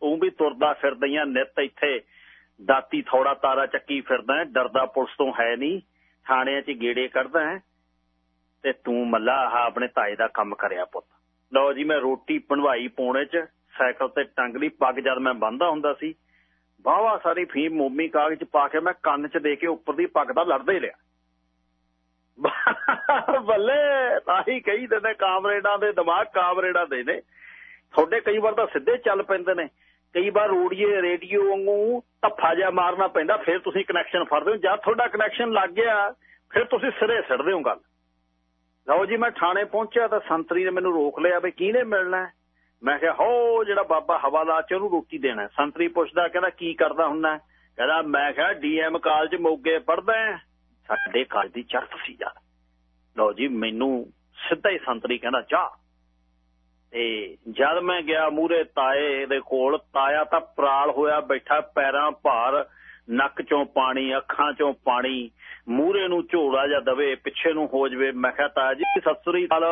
ਤੂੰ ਵੀ ਤੁਰਦਾ ਫਿਰਦੀਆਂ ਨਿੱਤ ਇੱਥੇ ਦਾਤੀ ਥੋੜਾ ਤਾਰਾ ਚੱਕੀ ਫਿਰਦਾ ਡਰਦਾ ਪੁਲਿਸ ਤੋਂ ਹੈ ਨਹੀਂ, ਥਾਣਿਆਂ 'ਚ ਗੇੜੇ ਕੱਢਦਾ ਹੈ, ਤੇ ਤੂੰ ਮੱਲਾ, ਆਹ ਆਪਣੇ ਤਾਏ ਦਾ ਕੰਮ ਕਰਿਆ ਪੁੱਤ। ਲਓ ਜੀ, ਮੈਂ ਰੋਟੀ ਬਣਵਾਈ ਪੋਣੇ 'ਚ ਸਾਈਕਲ ਤੇ ਟੰਗ ਲਈ ਪੱਗ ਜਦ ਮੈਂ ਬੰਨਦਾ ਹੁੰਦਾ ਸੀ ਬਾਵਾ ਸਾਰੀ ਫੀਮ ਮੋਮੀ ਕਾਗਜ਼ ਪਾ ਕੇ ਮੈਂ ਕੰਨ 'ਚ ਦੇ ਕੇ ਉੱਪਰ ਦੀ ਪੱਗ ਦਾ ਲੜਦਾ ਹੀ ਲਿਆ ਬੱਲੇ ਆਹੀ ਕਹੀ ਦਿੰਦੇ ਕਾਮਰੇਡਾਂ ਦੇ ਦਿਮਾਗ ਕਾਮਰੇਡਾਂ ਦੇ ਨੇ। ਤੁਹਾਡੇ ਕਈ ਵਾਰ ਤਾਂ ਸਿੱਧੇ ਚੱਲ ਪੈਂਦੇ ਨੇ, ਕਈ ਵਾਰ ਰੋੜੀਏ, ਰੇਡੀਓ ਵਾਂਗੂ ਧੱਫਾ ਜਿਹਾ ਮਾਰਨਾ ਪੈਂਦਾ, ਫਿਰ ਤੁਸੀਂ ਕਨੈਕਸ਼ਨ ਫੜਦੇ ਹੋ। ਜਦ ਤੁਹਾਡਾ ਕਨੈਕਸ਼ਨ ਲੱਗ ਗਿਆ, ਫਿਰ ਤੁਸੀਂ ਸਿਰੇ ਸਿੱਟਦੇ ਹੋ ਗੱਲ। ਲਓ ਜੀ, ਮੈਂ ਥਾਣੇ ਪਹੁੰਚਿਆ ਤਾਂ ਸੰਤਰੀ ਨੇ ਮੈਨੂੰ ਰੋਕ ਲਿਆ ਵੀ ਕਿਹਨੇ ਮਿਲਣਾ ਮੈਂ ਕਿਹਾ, ਹੋ ਜਿਹੜਾ ਬਾਬਾ ਹਵਾਲਾ ਚ ਉਹਨੂੰ ਰੋਟੀ ਦੇਣਾ ਸੰਤਰੀ ਪੁੱਛਦਾ, ਕਹਿੰਦਾ, ਕੀ ਕਰਦਾ ਹੁੰਦਾ ਕਹਿੰਦਾ, ਮੈਂ ਕਿਹਾ ਡੀਐਮ ਕਾਲਜ ਮੋਗੇ ਪੜਦਾ ਸਾਡੇ ਕਾਲਜ ਦੀ ਚੜ੍ਹਤ ਸੀ ਯਾਰ। ਲਓ ਜੀ, ਮੈਨੂੰ ਸਿੱਧਾ ਹੀ ਸੰਤਰੀ ਕਹਿੰਦਾ, ਜਾ। ਤੇ ਜਦ ਮੈਂ ਗਿਆ ਮੂਰੇ ਤਾਏ ਦੇ ਕੋਲ, ਤਾਇਆ ਤਾਂ ਪ੍ਰਾਲ ਹੋਇਆ ਬੈਠਾ, ਪੈਰਾਂ ਭਾਰ, ਨੱਕ ਚੋਂ ਪਾਣੀ, ਅੱਖਾਂ ਚੋਂ ਪਾਣੀ ਮੂਰੇ ਨੂੰ ਝੋਲਾ ਜਾਂ ਦਵੇ, ਪਿੱਛੇ ਨੂੰ ਹੋ ਜਵੇ। ਮੈਂ ਕਿਹਾ, ਤਾਇਆ ਜੀ, ਸਤਿ ਸ੍ਰੀ ਅਕਾਲ।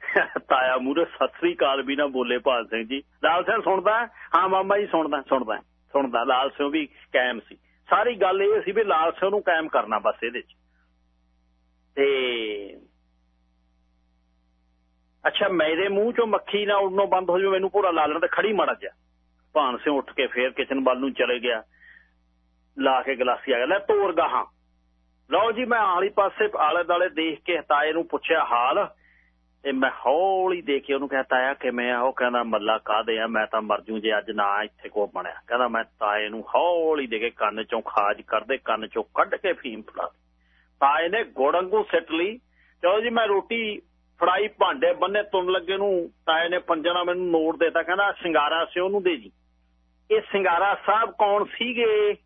ਤਾਇਆ ਮੂਰੇ ਸਤਿ ਸ੍ਰੀ ਅਕਾਲ ਵੀ ਨਾ ਬੋਲੇ ਭਾਲ ਸਿੰਘ ਜੀ। ਲਾਲ ਸਿੰਘ ਸੁਣਦਾ ਹਾਂ? ਮਾਮਾ ਜੀ ਸੁਣਦਾ ਸੁਣਦਾ ਸੁਣਦਾ। ਲਾਲ ਸਿੰਘ ਵੀ ਕਾਇਮ ਸੀ। ਸਾਰੀ ਗੱਲ ਇਹ ਸੀ ਵੀ ਲਾਲ ਸਿੰਘ ਨੂੰ ਕਾਇਮ ਕਰਨਾ ਬਸ ਇਹਦੇ ਚ। ਤੇ ਅੱਛਾ, ਮੇਰੇ ਮੂੰਹ ਚੋਂ ਮੱਖੀ ਨਾ ਉੜਨੋਂ ਬੰਦ ਹੋ ਜਾਵੇ, ਮੈਨੂੰ ਪੂਰਾ ਲਾ ਤੇ ਖੜੀ ਮਾੜਾ ਜਿਹਾ ਭਾਨ ਸਿੰਘ ਉੱਠ ਕੇ ਫੇਰ ਕਿਚਨ ਵੱਲ ਨੂੰ ਚਲੇ ਗਿਆ। ਲਾ ਕੇ ਗਲਾਸੀ ਆ ਗਿਆ, ਲੈ ਤੋਰ ਗਾਹਾਂ। ਲਓ ਜੀ, ਮੈਂ ਆਲੀ ਪਾਸੇ ਆਲੇ ਦਾਲੇ ਦੇਖ ਕੇ ਹਤਾਏ ਨੂੰ ਪੁੱਛਿਆ ਹਾਲ। ਤੇ ਮੈਂ ਹੌਲੀ ਦੇ ਕੇ ਉਹਨੂੰ ਕਿਹਾ, ਤਾਇਆ ਕਿਵੇਂ ਆ? ਉਹ ਕਹਿੰਦਾ, ਮੱਲਾ ਕਾਦੇ ਆ? ਮੈਂ ਤਾਂ ਮਰ ਜੂ ਜੇ ਅੱਜ ਨਾ ਇੱਥੇ ਕੋ ਬਣਿਆ। ਕਹਿੰਦਾ, ਮੈਂ ਤਾਏ ਨੂੰ ਹੌਲੀ ਦੇ ਕੇ ਕੰਨ ਚੋਂ ਖਾਜ ਕਰਦੇ, ਕੰਨ ਚੋਂ ਕੱਢ ਕੇ ਫੀਮ ਫੜਾ ਤਾਏ ਨੇ ਗੋੜੰਗੂ ਸਿੱਟ ਲਈ। ਚਲੋ ਜੀ, ਮੈਂ ਰੋਟੀ ਫੜਾਈ, ਭਾਂਡੇ ਬੰਨੇ ਤੁੰਨ ਲੱਗੇ ਨੂੰ ਤਾਏ ਨੇ ਪੰਜਾਂ ਮੈਨੂੰ ਨੋਟ ਦੇਤਾ। ਕਹਿੰਦਾ, ਸਿੰਗਾਰਾ ਸਿਓ ਨੂੰ ਦੇ ਜੀ। ਇਹ ਸਿੰਗਾਰਾ ਸਾਹਿਬ ਕੌਣ ਸੀਗੇ?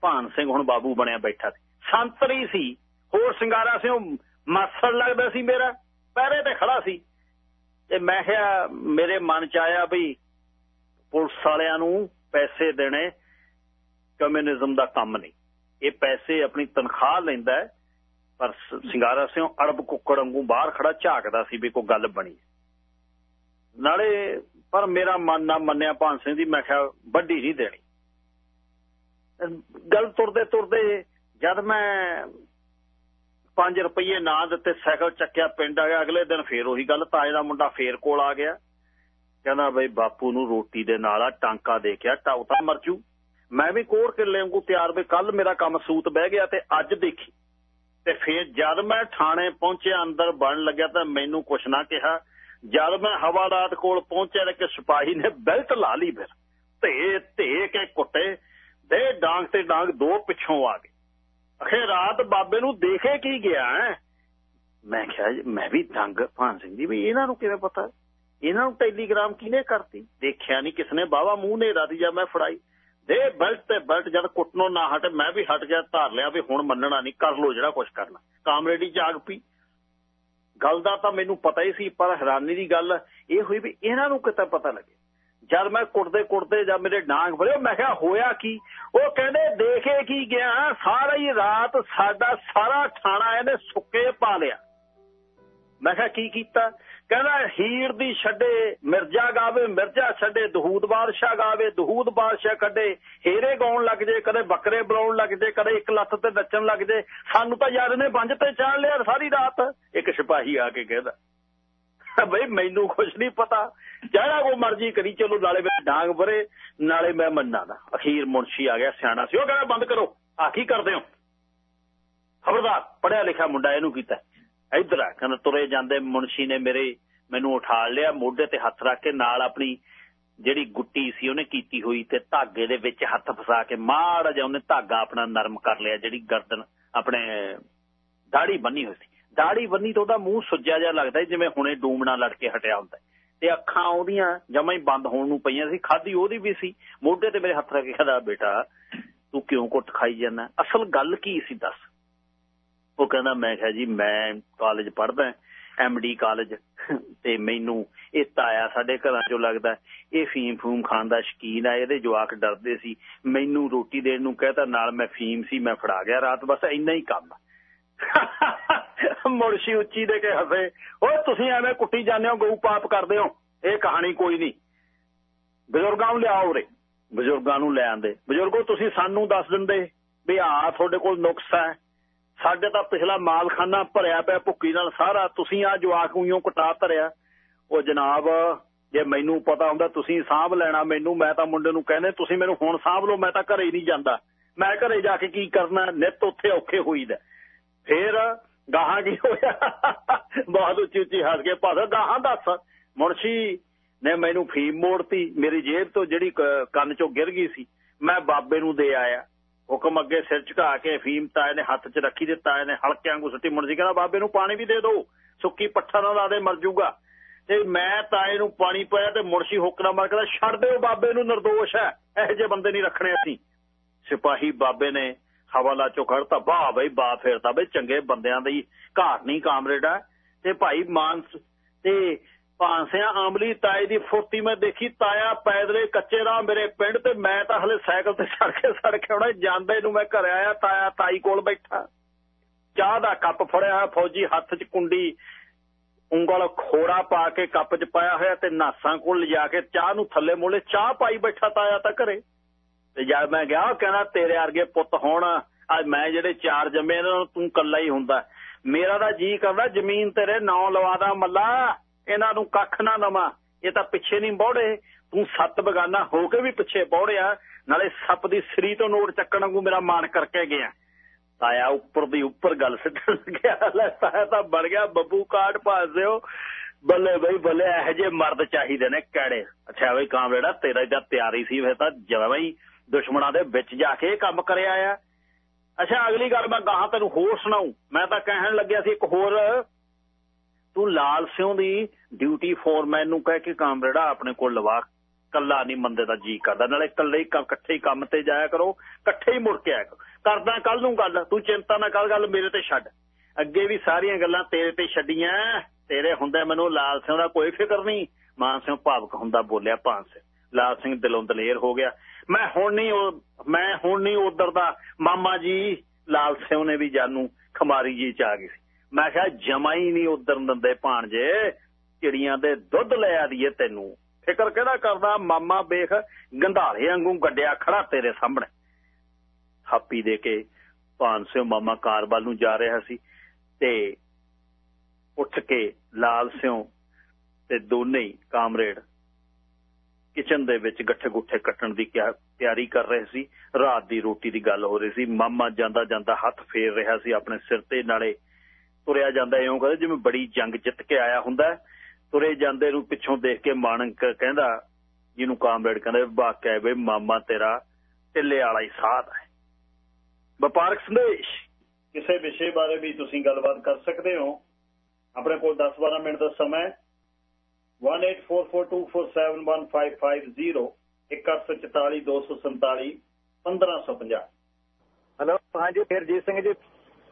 ਭਾਨ ਸਿੰਘ ਹੁਣ ਬਾਬੂ ਬਣਿਆ ਬੈਠਾ ਸੀ। ਸੰਤਰੀ ਸੀ। ਹੋਰ ਸਿੰਗਾਰਾ ਸਿਓ ਮਾਸੜ ਲੱਗਦਾ ਸੀ ਮੇਰਾ। ਪੈਰੇ ਤੇ ਖੜਾ ਸੀ। ਤੇ ਮੈਂ ਕਿਹਾ, ਮੇਰੇ ਮਨ ਚ ਆਇਆ ਵੀ ਪੁਲਿਸ ਵਾਲਿਆਂ ਨੂੰ ਪੈਸੇ ਦੇਣੇ ਕਮਿਊਨਿਜ਼ਮ ਦਾ ਕੰਮ ਨਹੀਂ। ਇਹ ਪੈਸੇ ਆਪਣੀ ਤਨਖਾਹ ਲੈਂਦਾ ਹੈ, ਪਰ ਸਿੰਗਾਰਾ ਸਿੰਘ ਅਰਬ ਕੁੱਕੜ ਵਾਂਗੂ ਬਾਹਰ ਖੜਾ ਝਾਕਦਾ ਸੀ ਵੀ ਕੋਈ ਗੱਲ ਬਣੀ। ਨਾਲੇ, ਪਰ ਮੇਰਾ ਮਨ ਨਾ ਮੰਨਿਆ ਭਾਨ ਸਿੰਘ ਦੀ ਮੈਂ ਕਿਹਾ ਵੱਡੀ ਨਹੀਂ ਦੇਣੀ। ਗੱਲ ਤੁਰਦੇ ਤੁਰਦੇ ਜਦ ਮੈਂ 5 ਰੁਪਏ ਨਾ ਦਿੱਤੇ, ਸਾਈਕਲ ਚੱਕਿਆ, ਪਿੰਡ ਆ ਗਿਆ ਅਗਲੇ ਦਿਨ ਫੇਰ ਉਹੀ ਗੱਲ, ਤਾਏ ਦਾ ਮੁੰਡਾ ਫੇਰ ਕੋਲ ਆ ਗਿਆ। ਕਹਿੰਦਾ ਬਈ ਬਾਪੂ ਨੂੰ ਰੋਟੀ ਦੇ ਨਾਲ ਆ, ਟਾਂਕਾ ਦੇ ਕੇ ਟਾਉ ਤਾਂ ਮਰਜੂ ਮੈਂ ਵੀ ਕੋੜ ਕਿੱਲੇ ਵਾਂਗੂ ਤਿਆਰ ਵੀ ਕੱਲ ਮੇਰਾ ਕੰਮ ਸੂਤ ਬਹਿ ਗਿਆ ਤੇ ਅੱਜ ਦੇਖੀ। ਤੇ ਫੇਰ ਜਦ ਮੈਂ ਥਾਣੇ ਪਹੁੰਚਿਆ, ਅੰਦਰ ਬਣ ਲੱਗਿਆ ਤਾਂ ਮੈਨੂੰ ਕੁਛ ਨਾ ਕਿਹਾ। ਜਦ ਮੈਂ ਹਵਾਲਾਤ ਕੋਲ ਪਹੁੰਚਿਆ ਤੇ ਸਿਪਾਹੀ ਨੇ ਬੈਲਟ ਲਾ ਲਈ ਫਿਰ। ਧੇ ਧੇ ਕੇ ਕੁੱਟੇ, ਦੇ ਡਾਂਗ ਤੇ ਡਾਂਗ ਦੋ ਪਿੱਛੋਂ ਆ ਗਏ। ਅਖੇ ਰਾਤ ਬਾਬੇ ਨੂੰ ਦੇਖੇ ਕੀ ਗਿਆ ਮੈਂ ਕਿਹਾ, ਮੈਂ ਵੀ ਦੰਗ, ਭਾਨ ਸਿੰਘ ਜੀ, ਵੀ ਇਹਨਾਂ ਨੂੰ ਕਿਵੇਂ ਪਤਾ? ਇਹਨਾਂ ਨੂੰ ਟੈਲੀਗ੍ਰਾਮ ਕਿਹਨੇ ਕਰਤੀ? ਦੇਖਿਆ ਨਹੀਂ ਕਿਸਨੇ, ਬਾਵਾ ਮੂੰਹ ਨੇ ਰਾਤੀ ਜਾਂ ਮੈਂ ਫੜਾਈ। ਦੇ ਬਲਟ ਤੇ ਬਲਟ ਜਦ ਕੁੱਟਨੋਂ ਨਾ ਹਟੇ, ਮੈਂ ਵੀ ਹਟ ਗਿਆ, ਧਾਰ ਲਿਆ ਵੀ ਹੁਣ ਮੰਨਣਾ ਨਹੀਂ, ਕਰ ਲੋ ਜਿਹੜਾ ਕੁਝ ਕਰਨਾ। ਕਾਮਰੇਡੀ ਜਾਗ ਪਈ। ਗੱਲ ਦਾ ਤਾਂ ਮੈਨੂੰ ਪਤਾ ਹੀ ਸੀ, ਪਰ ਹੈਰਾਨੀ ਦੀ ਗੱਲ ਇਹ ਹੋਈ ਵੀ ਇਹਨਾਂ ਨੂੰ ਕਿਤੇ ਪਤਾ ਲੱਗੇ? ਜਦ ਮੈਂ ਕੁੱਟਦੇ ਕੁੱਟਦੇ ਜਦ ਮੇਰੇ ਡਾਂਗ ਫੜੇ ਮੈਂ ਕਿਹਾ, ਹੋਇਆ ਕੀ? ਉਹ ਕਹਿੰਦੇ, ਦੇਖੇ ਕੀ ਗਿਆ, ਸਾਰਾ ਹੀ ਰਾਤ ਸਾਡਾ ਸਾਰਾ ਥਾਣਾ ਇਹਨੇ ਸੁੱਕੇ ਪਾ ਲਿਆ। ਮੈਂ ਕਿਹਾ, ਕੀ ਕੀਤਾ? ਕਹਿੰਦਾ, ਹੀਰ ਦੀ ਛੱਡੇ ਮਿਰਜ਼ਾ ਗਾਵੇ, ਮਿਰਜ਼ਾ ਛੱਡੇ ਦਹੂਦ ਬਾਦਸ਼ਾਹ ਗਾਵੇ, ਦਹੂਦ ਬਾਦਸ਼ਾਹ ਕੱਢੇ, ਹੀਰੇ ਗਾਉਣ ਲੱਗ ਜੇ, ਕਦੇ ਬੱਕਰੇ ਬੁਲਾਉਣ ਲੱਗ ਜੇ, ਕਦੇ ਇੱਕ ਲੱਤ ਤੇ ਨੱਚਣ ਲੱਗ ਜੇ, ਸਾਨੂੰ ਤਾਂ ਯਾਰ ਨੇ ਬੰਜ ਤੇ ਚਾੜ ਲਿਆ ਸਾਰੀ ਰਾਤ। ਇੱਕ ਸਿਪਾਹੀ ਆ ਕੇ ਕਹਿੰਦਾ ਬਈ ਮੈਨੂੰ ਕੁਝ ਨਹੀਂ ਪਤਾ। ਜਿਹੜਾ ਕੋ ਮਰਜ਼ੀ ਕਰੀ, ਚਲੋ ਨਾਲੇ ਮੈਂ ਡਾਂਗ ਭਰੇ ਨਾਲੇ ਮੈਂ ਮੰਨਾ ਦਾ ਅਖੀਰ ਮੁਨਸ਼ੀ ਆ ਗਿਆ, ਸਿਆਣਾ ਸੀ। ਉਹ ਕਹਿੰਦਾ, ਬੰਦ ਕਰੋ। ਆ ਕੀ ਕਰਦੇ ਹੋ? ਖਬਰਦਾਰ ਪੜਿਆ ਲਿਖਿਆ ਮੁੰਡਾ ਇਹਨੂੰ ਕੀਤਾ। ਇੱਧਰ ਆ, ਕਹਿੰਦਾ, ਤੁਰੇ ਜਾਂਦੇ ਮੁਨਸ਼ੀ ਨੇ ਮੇਰੇ, ਮੈਨੂੰ ਉਠਾਲ ਲਿਆ, ਮੋਢੇ ਤੇ ਹੱਥ ਰੱਖ ਕੇ ਨਾਲ ਆਪਣੀ ਜਿਹੜੀ ਗੁੱਟੀ ਸੀ, ਉਹਨੇ ਕੀਤੀ ਹੋਈ ਤੇ ਧਾਗੇ ਦੇ ਵਿੱਚ ਹੱਥ ਫਸਾ ਕੇ ਮਾੜਾ ਜਿਹਾ ਉਹਨੇ ਧਾਗਾ ਆਪਣਾ ਨਰਮ ਕਰ ਲਿਆ, ਜਿਹੜੀ ਗਰਦਨ, ਆਪਣੇ ਦਾੜੀ ਬੰਨੀ ਹੋਈ ਸੀ। ਦਾੜੀ ਬੰਨੀ ਤੋਂ ਉਹਦਾ ਮੂੰਹ ਸੁੱਜਿਆ ਜਿਹਾ ਲੱਗਦਾ ਜਿਵੇਂ ਹੁਣੇ ਡੂਮਣਾ ਲੜ ਕੇ ਹਟਿਆ ਹੁੰਦਾ ਤੇ ਅੱਖਾਂ ਉਹਦੀਆਂ ਜਮਾਂ ਹੀ ਬੰਦ ਹੋਣ ਨੂੰ ਪਈਆਂ ਸੀ। ਖਾਦੀ ਉਹਦੀ ਵੀ ਸੀ। ਮੋਢੇ ਤੇ ਮੇਰੇ ਹੱਥ ਰੱਖ ਕੇ ਕਹਿੰਦਾ, ਬੇਟਾ, ਤੂੰ ਕਿਉਂ ਕੁੱਟ ਖਾਈ ਜਾਂਦਾ? ਅਸਲ ਗੱਲ ਕੀ ਸੀ ਦੱਸ? ਉਹ ਕਹਿੰਦਾ, ਮੈਂ ਕਿਹਾ ਜੀ, ਮੈਂ ਕਾਲਜ ਪੜ੍ਹਦਾ ਐਮਡੀ ਕਾਲਜ ਤੇ ਮੈਨੂੰ ਇਹ ਤਾਇਆ ਸਾਡੇ ਘਰਾਂ ਚੋਂ ਲੱਗਦਾ। ਇਹ ਫੀਮ ਫੂਮ ਖਾਣ ਦਾ ਸ਼ਕੀਨ ਆ। ਇਹਦੇ ਜਵਾਕ ਡਰਦੇ ਸੀ। ਮੈਨੂੰ ਰੋਟੀ ਦੇਣ ਨੂੰ ਕਹਤਾ, ਨਾਲ ਮੈਂ ਫੀਮ ਸੀ, ਮੈਂ ਫੜਾ ਗਿਆ ਰਾਤ। ਬਸ ਇੰਨਾ ਹੀ ਕੰਮ ਮੁਰਸ਼ੀ ਉੱਚੀ ਦੇ ਕੇ ਹੱਸੇ। ਓਏ, ਤੁਸੀਂ ਐਵੇਂ ਕੁੱਟੀ ਜਾਂਦੇ ਹੋ, ਗਊ ਪਾਪ ਕਰਦੇ ਹੋ। ਇਹ ਕਹਾਣੀ ਕੋਈ ਨਹੀਂ। ਬਜ਼ੁਰਗਾਂ ਨੂੰ ਲਿਆਓ ਉਰੇ। ਬਜ਼ੁਰਗਾਂ ਨੂੰ ਲੈ ਆਂਦੇ। ਬਜ਼ੁਰਗੋ, ਤੁਸੀਂ ਸਾਨੂੰ ਦੱਸ ਦਿੰਦੇ ਵੀ ਆ, ਤੁਹਾਡੇ ਕੋਲ ਨੁਕਸ ਹੈ। ਸਾਡੇ ਤਾਂ ਪਿਛਲਾ ਮਾਲਖਾਨਾ ਭਰਿਆ ਪਿਆ ਭੁੱਕੀ ਨਾਲ ਸਾਰਾ। ਤੁਸੀਂ ਆ ਜਵਾਕ ਉਈਓ ਕਟਾ ਧਰਿਆ। ਉਹ ਜਨਾਬ, ਜੇ ਮੈਨੂੰ ਪਤਾ ਹੁੰਦਾ, ਤੁਸੀਂ ਸਾਂਭ ਲੈਣਾ ਮੈਨੂੰ। ਮੈਂ ਤਾਂ ਮੁੰਡੇ ਨੂੰ ਕਹਿੰਦੇ, ਤੁਸੀਂ ਮੈਨੂੰ ਹੁਣ ਸਾਂਭ ਲਓ, ਮੈਂ ਤਾਂ ਘਰੇ ਹੀ ਨਹੀਂ ਜਾਂਦਾ। ਮੈਂ ਘਰੇ ਜਾ ਕੇ ਕੀ ਕਰਨਾ? ਨਿੱਤ ਉੱਥੇ ਔਖੇ ਹੋਈਦਾ। ਫੇਰ ਗਾਹਾਂ ਕੀ ਹੋਇਆ? ਬਹੁਤ ਉੱਚੀ ਉੱਚੀ ਹੱਸ ਕੇ ਭਾਵੇਂ ਗਾਹਾਂ ਦੱਸ। ਮੁਨਸ਼ੀ ਨੇ ਮੈਨੂੰ ਫੀਮ ਮੋੜਤੀ। ਮੇਰੀ ਜੇਬ ਤੋਂ ਜਿਹੜੀ ਕੰਨ ਚੋਂ ਗਿਰ ਗਈ ਸੀ, ਮੈਂ ਬਾਬੇ ਨੂੰ ਦੇ ਆਇਆ। ਹੁਕਮ ਅੱਗੇ ਸਿਰ ਝੁਕਾ ਕੇ ਫੀਮ ਤਾਏ ਨੇ ਹੱਥ 'ਚ ਰੱਖੀ ਤੇ ਤਾਏ ਨੇ ਹਲਕਿਆਂ ਨੂੰ ਸੁੱਟੀ। ਮੁੰਡੇ ਕਹਿੰਦਾ, ਬਾਬੇ ਨੂੰ ਪਾਣੀ ਵੀ ਦੇ ਦਿਓ ਸੁੱਕੀ ਪੱਠਾ ਨਾਲ ਲਾ ਦੇ, ਮਰ ਜਾਊਗਾ ਤੇ ਮੈਂ ਤਾਏ ਨੂੰ ਪਾਣੀ ਪਾਇਆ ਤੇ ਮੁਰਸ਼ੀ ਹੁੱਕ ਨਾਲ ਮਾਰ ਕਹਿੰਦਾ, ਛੱਡ ਦਿਓ, ਬਾਬੇ ਨੂੰ, ਨਿਰਦੋਸ਼ ਹੈ। ਇਹੋ ਜਿਹੇ ਬੰਦੇ ਨਹੀਂ ਰੱਖਣੇ ਅਸੀਂ। ਸਿਪਾਹੀ ਬਾਬੇ ਨੇ ਹਵਾਲਾ ਚੋਂ ਖੜਤਾ ਵਾਹ ਬਈ ਬਾ ਫੇਰਦਾ ਬਈ, ਚੰਗੇ ਬੰਦਿਆਂ ਦੀ ਘਾਟ ਨਹੀਂ ਕਾਮਰੇਡਾ ਤੇ ਭਾਈ ਮਾਨਸ ਤੇ ਪਾਂਸਿਆਂ ਆਮਲੀ ਤਾਏ ਦੀ ਫੁਰਤੀ ਮੈਂ ਦੇਖੀ, ਤਾਇਆ ਪੈਦਲੇ ਕੱਚੇ ਰਾਹ ਮੇਰੇ ਪਿੰਡ ਤੇ ਮੈਂ ਤਾਂ ਹਲੇ ਸਾਈਕਲ ਤੇ ਚੜ ਕੇ ਸੜ ਆਉਣਾ, ਜਾਂਦੇ ਨੂੰ ਮੈਂ ਘਰ ਆਇਆ, ਤਾਇਆ ਤਾਈ ਕੋਲ ਬੈਠਾ। ਚਾਹ ਦਾ ਕੱਪ ਫੜਿਆ ਹੋਇਆ, ਫੌਜੀ ਹੱਥ 'ਚ ਕੁੰਡੀ, ਉਂਗਲ ਖੋੜਾ ਪਾ ਕੇ ਕੱਪ 'ਚ ਪਾਇਆ ਹੋਇਆ ਤੇ ਨਾਸਾਂ ਕੋਲ ਲਿਜਾ ਕੇ ਚਾਹ ਨੂੰ ਥੱਲੇ ਮੋਲੇ ਚਾਹ ਪਾਈ ਬੈਠਾ ਤਾਇਆ ਤਾਂ ਘਰੇ। ਤੇ ਜਦ ਮੈਂ ਗਿਆ, ਉਹ ਕਹਿੰਦਾ ਤੇਰੇ ਵਰਗੇ ਪੁੱਤ ਹੋਣ, ਅੱਜ ਮੈਂ ਜਿਹੜੇ ਚਾਰ ਜੰਮੇ ਇਹਨਾਂ ਨੂੰ ਤੂੰ ਕੱਲਾ ਹੀ ਹੁੰਦਾ। ਮੇਰਾ ਤਾਂ ਜੀ ਕਰਦਾ, ਜ਼ਮੀਨ ਤੇਰੇ ਨਾਂ ਲਵਾਦਾ ਮੱਲਾ, ਇਹਨਾਂ ਨੂੰ ਕੱਖ ਨਾ ਨਵਾਂ ਇਹ ਤਾਂ ਪਿੱਛੇ ਨਹੀਂ ਬੌੜੇ ਤੂੰ ਸੱਤ ਬਗਾਨਾ ਹੋ ਕੇ ਵੀ ਪਿੱਛੇ ਬੌੜਿਆ ਨਾਲੇ ਸੱਪ ਦੀ ਸਰੀ ਤੋਂ ਨੋਟ ਚੱਕਣ ਵਾਂਗੂ ਮੇਰਾ ਮਾਨ ਕਰਕੇ ਗਿਆ। ਤਾਇਆ ਉੱਪਰ ਦੀ ਉੱਪਰ ਗੱਲ ਸਿੱਟਣ ਲੱਗਿਆ, ਲੈ ਤਾਇਆ ਤਾਂ ਬਣ ਗਿਆ, ਬੱਬੂ ਕਾਟ ਪਾਸਿਓ ਬੱਲੇ ਬਈ, ਬੱਲੇ, ਇਹੋ ਜਿਹੇ ਮਰਦ ਚਾਹੀਦੇ ਨੇ ਕਿਹੜੇ? ਅੱਛਾ ਬਈ ਕਾਮਰੇੜਾ ਤੇਰਾ ਜਾਂ ਤਿਆਰੀ ਸੀ, ਫਿਰ ਤਾਂ ਜਮਾਂ ਹੀ ਦੁਸ਼ਮਣਾਂ ਦੇ ਵਿੱਚ ਜਾ ਕੇ ਇਹ ਕੰਮ ਕਰਿਆ ਆ। ਅੱਛਾ, ਅਗਲੀ ਗੱਲ ਮੈਂ ਗਾਹਾਂ ਤੈਨੂੰ ਹੋਰ ਸੁਣਾਉ ਮੈਂ ਤਾਂ ਕਹਿਣ ਲੱਗਿਆ ਸੀ ਇੱਕ ਹੋਰ। ਤੂੰ ਲਾਲ ਸਿਉਂ ਦੀ ਡਿਊਟੀ ਫੋਰਮੈਨ ਨੂੰ ਕਹਿ ਕੇ ਕਾਮਰੇੜਾ ਆਪਣੇ ਕੋਲ ਲਵਾ। ਕੱਲਾ ਨਹੀਂ ਮੰਦੇ ਦਾ ਜੀ ਕਰਦਾ। ਨਾਲੇ ਇਕੱਲੇ ਹੀ ਇਕੱਠੇ ਹੀ ਕੰਮ ਤੇ ਜਾਇਆ ਕਰੋ। ਇਕੱਠੇ ਹੀ ਮੁੜ ਕੇ ਆਇਆ ਕਰੋ। ਕਰਦਾ ਕੱਲ ਨੂੰ ਗੱਲ। ਤੂੰ ਚਿੰਤਾ ਨਾ ਕਰ, ਗੱਲ ਮੇਰੇ ਤੇ ਛੱਡ। ਅੱਗੇ ਵੀ ਸਾਰੀਆਂ ਗੱਲਾਂ ਤੇਰੇ ਤੇ ਛੱਡੀਆਂ। ਤੇਰੇ ਹੁੰਦੇ ਮੈਨੂੰ ਲਾਲ ਸਿੰਘ ਦਾ ਕੋਈ ਫਿਕਰ ਨਹੀਂ। ਮਾਨ ਸਿੰਘ ਭਾਵਕ ਹੁੰਦਾ ਬੋਲਿਆ ਭਾਨ ਸਿੰਘ ਲਾਲ ਸਿੰਘ ਦਿਲੋਂ ਦਲੇਰ ਹੋ ਗਿਆ। ਮੈਂ ਹੁਣ ਨਹੀਂ ਉਹ, ਮੈਂ ਹੁਣ ਨਹੀਂ ਉਧਰ ਦਾ ਮਾਮਾ ਜੀ, ਲਾਲ ਸਿੰਘ ਨੇ ਵੀ ਜਾਨੂ ਖਮਾਰੀ ਜੀ ਚ ਆ ਗਈ ਸੀ। ਮੈਂ ਕਿਹਾ ਜਮਾ ਹੀ ਨਹੀਂ ਉਧਰ ਦਿੰਦੇ ਭਾਣਜੇ, ਚਿੜੀਆਂ ਦੇ ਦੁੱਧ ਲੈ ਆਦੀਏ ਤੈਨੂੰ। ਫਿਕਰ ਕਿਹੜਾ ਕਰਦਾ ਮਾਮਾ ਵੇਖ ਗੰਧਾਲੇ ਵਾਂਗੂ ਗੱਡਿਆ ਖੜਾ ਤੇਰੇ ਸਾਹਮਣੇ। ਹਾਪੀ ਦੇ ਕੇ ਭਾਨ ਸਿੰਘ ਮਾਮਾ ਕਾਰਵਾਲ ਨੂੰ ਜਾ ਰਿਹਾ ਸੀ ਤੇ ਉੱਠ ਕੇ ਲਾਲ ਸਿਓ ਤੇ ਦੋਨੇ ਹੀ ਕਾਮਰੇਡ ਕਿਚਨ ਦੇ ਵਿੱਚ ਗੱਠੇ ਗੁੱਠੇ ਕੱਟਣ ਦੀ ਤਿਆਰੀ ਕਰ ਰਹੇ ਸੀ। ਰਾਤ ਦੀ ਰੋਟੀ ਦੀ ਗੱਲ ਹੋ ਰਹੀ ਸੀ। ਮਾਮਾ ਜਾਂਦਾ ਜਾਂਦਾ ਹੱਥ ਫੇਰ ਰਿਹਾ ਸੀ ਆਪਣੇ ਸਿਰ ਤੇ। ਨਾਲੇ ਤੁਰਿਆ ਜਾਂਦਾ ਇਉਂ ਕਹਿੰਦਾ, ਜਿਵੇਂ ਬੜੀ ਜੰਗ ਜਿੱਤ ਕੇ ਆਇਆ ਹੁੰਦਾ। ਤੁਰੇ ਜਾਂਦੇ ਨੂੰ ਪਿੱਛੋਂ ਦੇਖ ਕੇ ਮਾਨਕ ਕਹਿੰਦਾ, ਜਿਹਨੂੰ ਕਾਮਰੇਡ ਕਹਿੰਦੇ, ਵਾਕਿਆ ਵੇ ਮਾਮਾ ਤੇਰਾ ਢਿੱਲੇ ਵਾਲਾ ਹੀ ਸਾਧ ਹੈ। ਵਪਾਰਕ ਸੰਦੇਸ਼। ਕਿਸੇ ਵਿਸ਼ੇ ਬਾਰੇ ਵੀ ਤੁਸੀਂ ਗੱਲਬਾਤ ਕਰ ਸਕਦੇ ਹੋ। ਆਪਣੇ ਕੋਲ 10-12 ਮਿੰਟ ਦਾ ਸਮਾਂ ਹੈ। 1844247155 184247 ਹੈਲੋ ਹਾਂਜੀ ਫਿਰਜੀਤ ਸਿੰਘ ਜੀ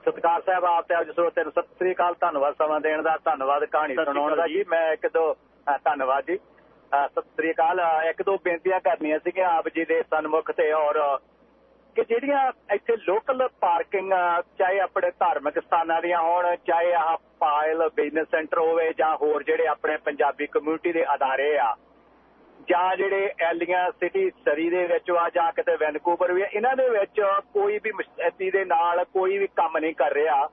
ਸਤਕਾਰ ਸਾਹਿਬ ਆਪ ਤੇ ਅੱਜ ਸਰੋਤੇ ਨੂੰ ਸਤਿ ਸ੍ਰੀ ਅਕਾਲ ਧੰਨਵਾਦ ਸਮਾਂ ਦੇਣ ਦਾ ਧੰਨਵਾਦ ਕਹਾਣੀ ਸਤਿ ਸੁਣਾਉਣ ਦਾ ਜੀ। ਮੈਂ ਇੱਕ ਦੋ ਧੰਨਵਾਦ ਜੀ। ਸਤਿ ਸ੍ਰੀ ਅਕਾਲ ਇੱਕ ਦੋ ਬੇਨਤੀਆਂ ਕਰਨੀਆਂ ਸੀਗੀਆਂ ਆਪ ਜੀ ਦੇ ਸਨਮੁਖ ਤੇ ਔਰ ਕਿ ਜਿਹੜੀਆਂ ਇੱਥੇ ਲੋਕਲ ਪਾਰਕਿੰਗ ਚਾਹੇ ਆਪਣੇ ਧਾਰਮਿਕ ਸਥਾਨਾਂ ਦੀਆਂ ਹੋਣ ਚਾਹੇ ਆਹ ਪਾਇਲ ਬਿਜ਼ਨਸ ਸੈਂਟਰ ਹੋਵੇ ਜਾਂ ਹੋਰ ਜਿਹੜੇ ਆਪਣੇ ਪੰਜਾਬੀ ਕਮਿਊਨਿਟੀ ਦੇ ਅਦਾਰੇ ਆ ਜਾਂ ਜਿਹੜੇ ਐਲੀਆਂ ਸਿਟੀ ਸਰੀ ਦੇ ਵਿੱਚ ਆ ਜਾਂ ਕਿਤੇ ਵੈਨਕੂਵਰ ਵੀ ਇਹਨਾਂ ਦੇ ਵਿੱਚ ਕੋਈ ਵੀ ਮਸਤੀ ਦੇ ਨਾਲ ਕੋਈ ਵੀ ਕੰਮ ਨਹੀਂ ਕਰ ਰਿਹਾ।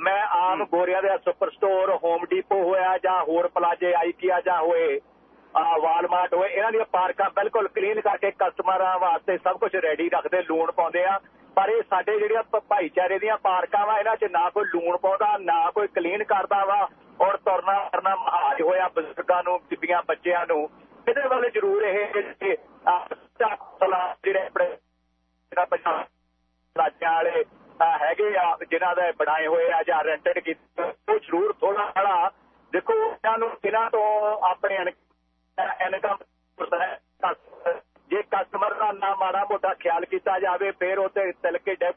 ਮੈਂ ਆਮ ਗੋਰਿਆਂ ਦੇ ਸੁਪਰ ਸਟੋਰ ਹੋਮ ਡੀਪੋ ਹੋਇਆ ਜਾਂ ਹੋਰ ਪਲਾਜੇ ਆਈਕੀਆ ਜਾਂ ਹੋਏ ਵਾਲਮਾਰਟ ਹੋਏ ਇਹਨਾਂ ਦੀਆਂ ਪਾਰਕਾਂ ਬਿਲਕੁਲ ਕਲੀਨ ਕਰਕੇ ਕਸਟਮਰਾਂ ਵਾਸਤੇ ਸਭ ਕੁਝ ਰੈਡੀ ਰੱਖਦੇ, ਲੂਣ ਪਾਉਂਦੇ ਆ। ਪਰ ਇਹ ਸਾਡੇ ਜਿਹੜੀਆਂ ਭਾਈਚਾਰੇ ਦੀਆਂ ਪਾਰਕਾਂ ਵਾ, ਇਹਨਾਂ 'ਚ ਨਾ ਕੋਈ ਲੂਣ ਪਾਉਂਦਾ, ਨਾ ਕੋਈ ਕਲੀਨ ਕਰਦਾ ਵਾ। ਔਰ ਤੁਰਨਾ ਕਰਨਾ ਮਹਾਜ ਹੋਇਆ ਬਜ਼ੁਰਗਾਂ ਨੂੰ, ਬੀਬੀਆਂ, ਬੱਚਿਆਂ ਨੂੰ। ਇਹਦੇ ਵੱਲ ਜ਼ਰੂਰ ਇਹ ਜਿਹੜੇ ਆਪਣੇ ਪੰਜਾਬ ਰਾਜਾਂ ਵਾਲੇ ਹੈਗੇ ਆ, ਜਿਨ੍ਹਾਂ ਦੇ ਬਣਾਏ ਹੋਏ ਆ ਜਾਂ ਰੈਂਟਡ ਕੀਤੇ, ਉਹ ਜ਼ਰੂਰ ਥੋੜਾ ਥੋੜਾ ਦੇਖੋ, ਇਹਨਾਂ ਨੂੰ ਇਹਨਾਂ ਤੋਂ ਆਪਣੇ ਇਨਕਮ ਜੇ ਕਸਟਮਰ ਦਾ ਨਾ ਮਾੜਾ ਮੋਟਾ ਖਿਆਲ ਕੀਤਾ ਜਾਵੇ, ਫਿਰ ਉਹਤੇ ਤਿਲ ਕੇ ਡੈ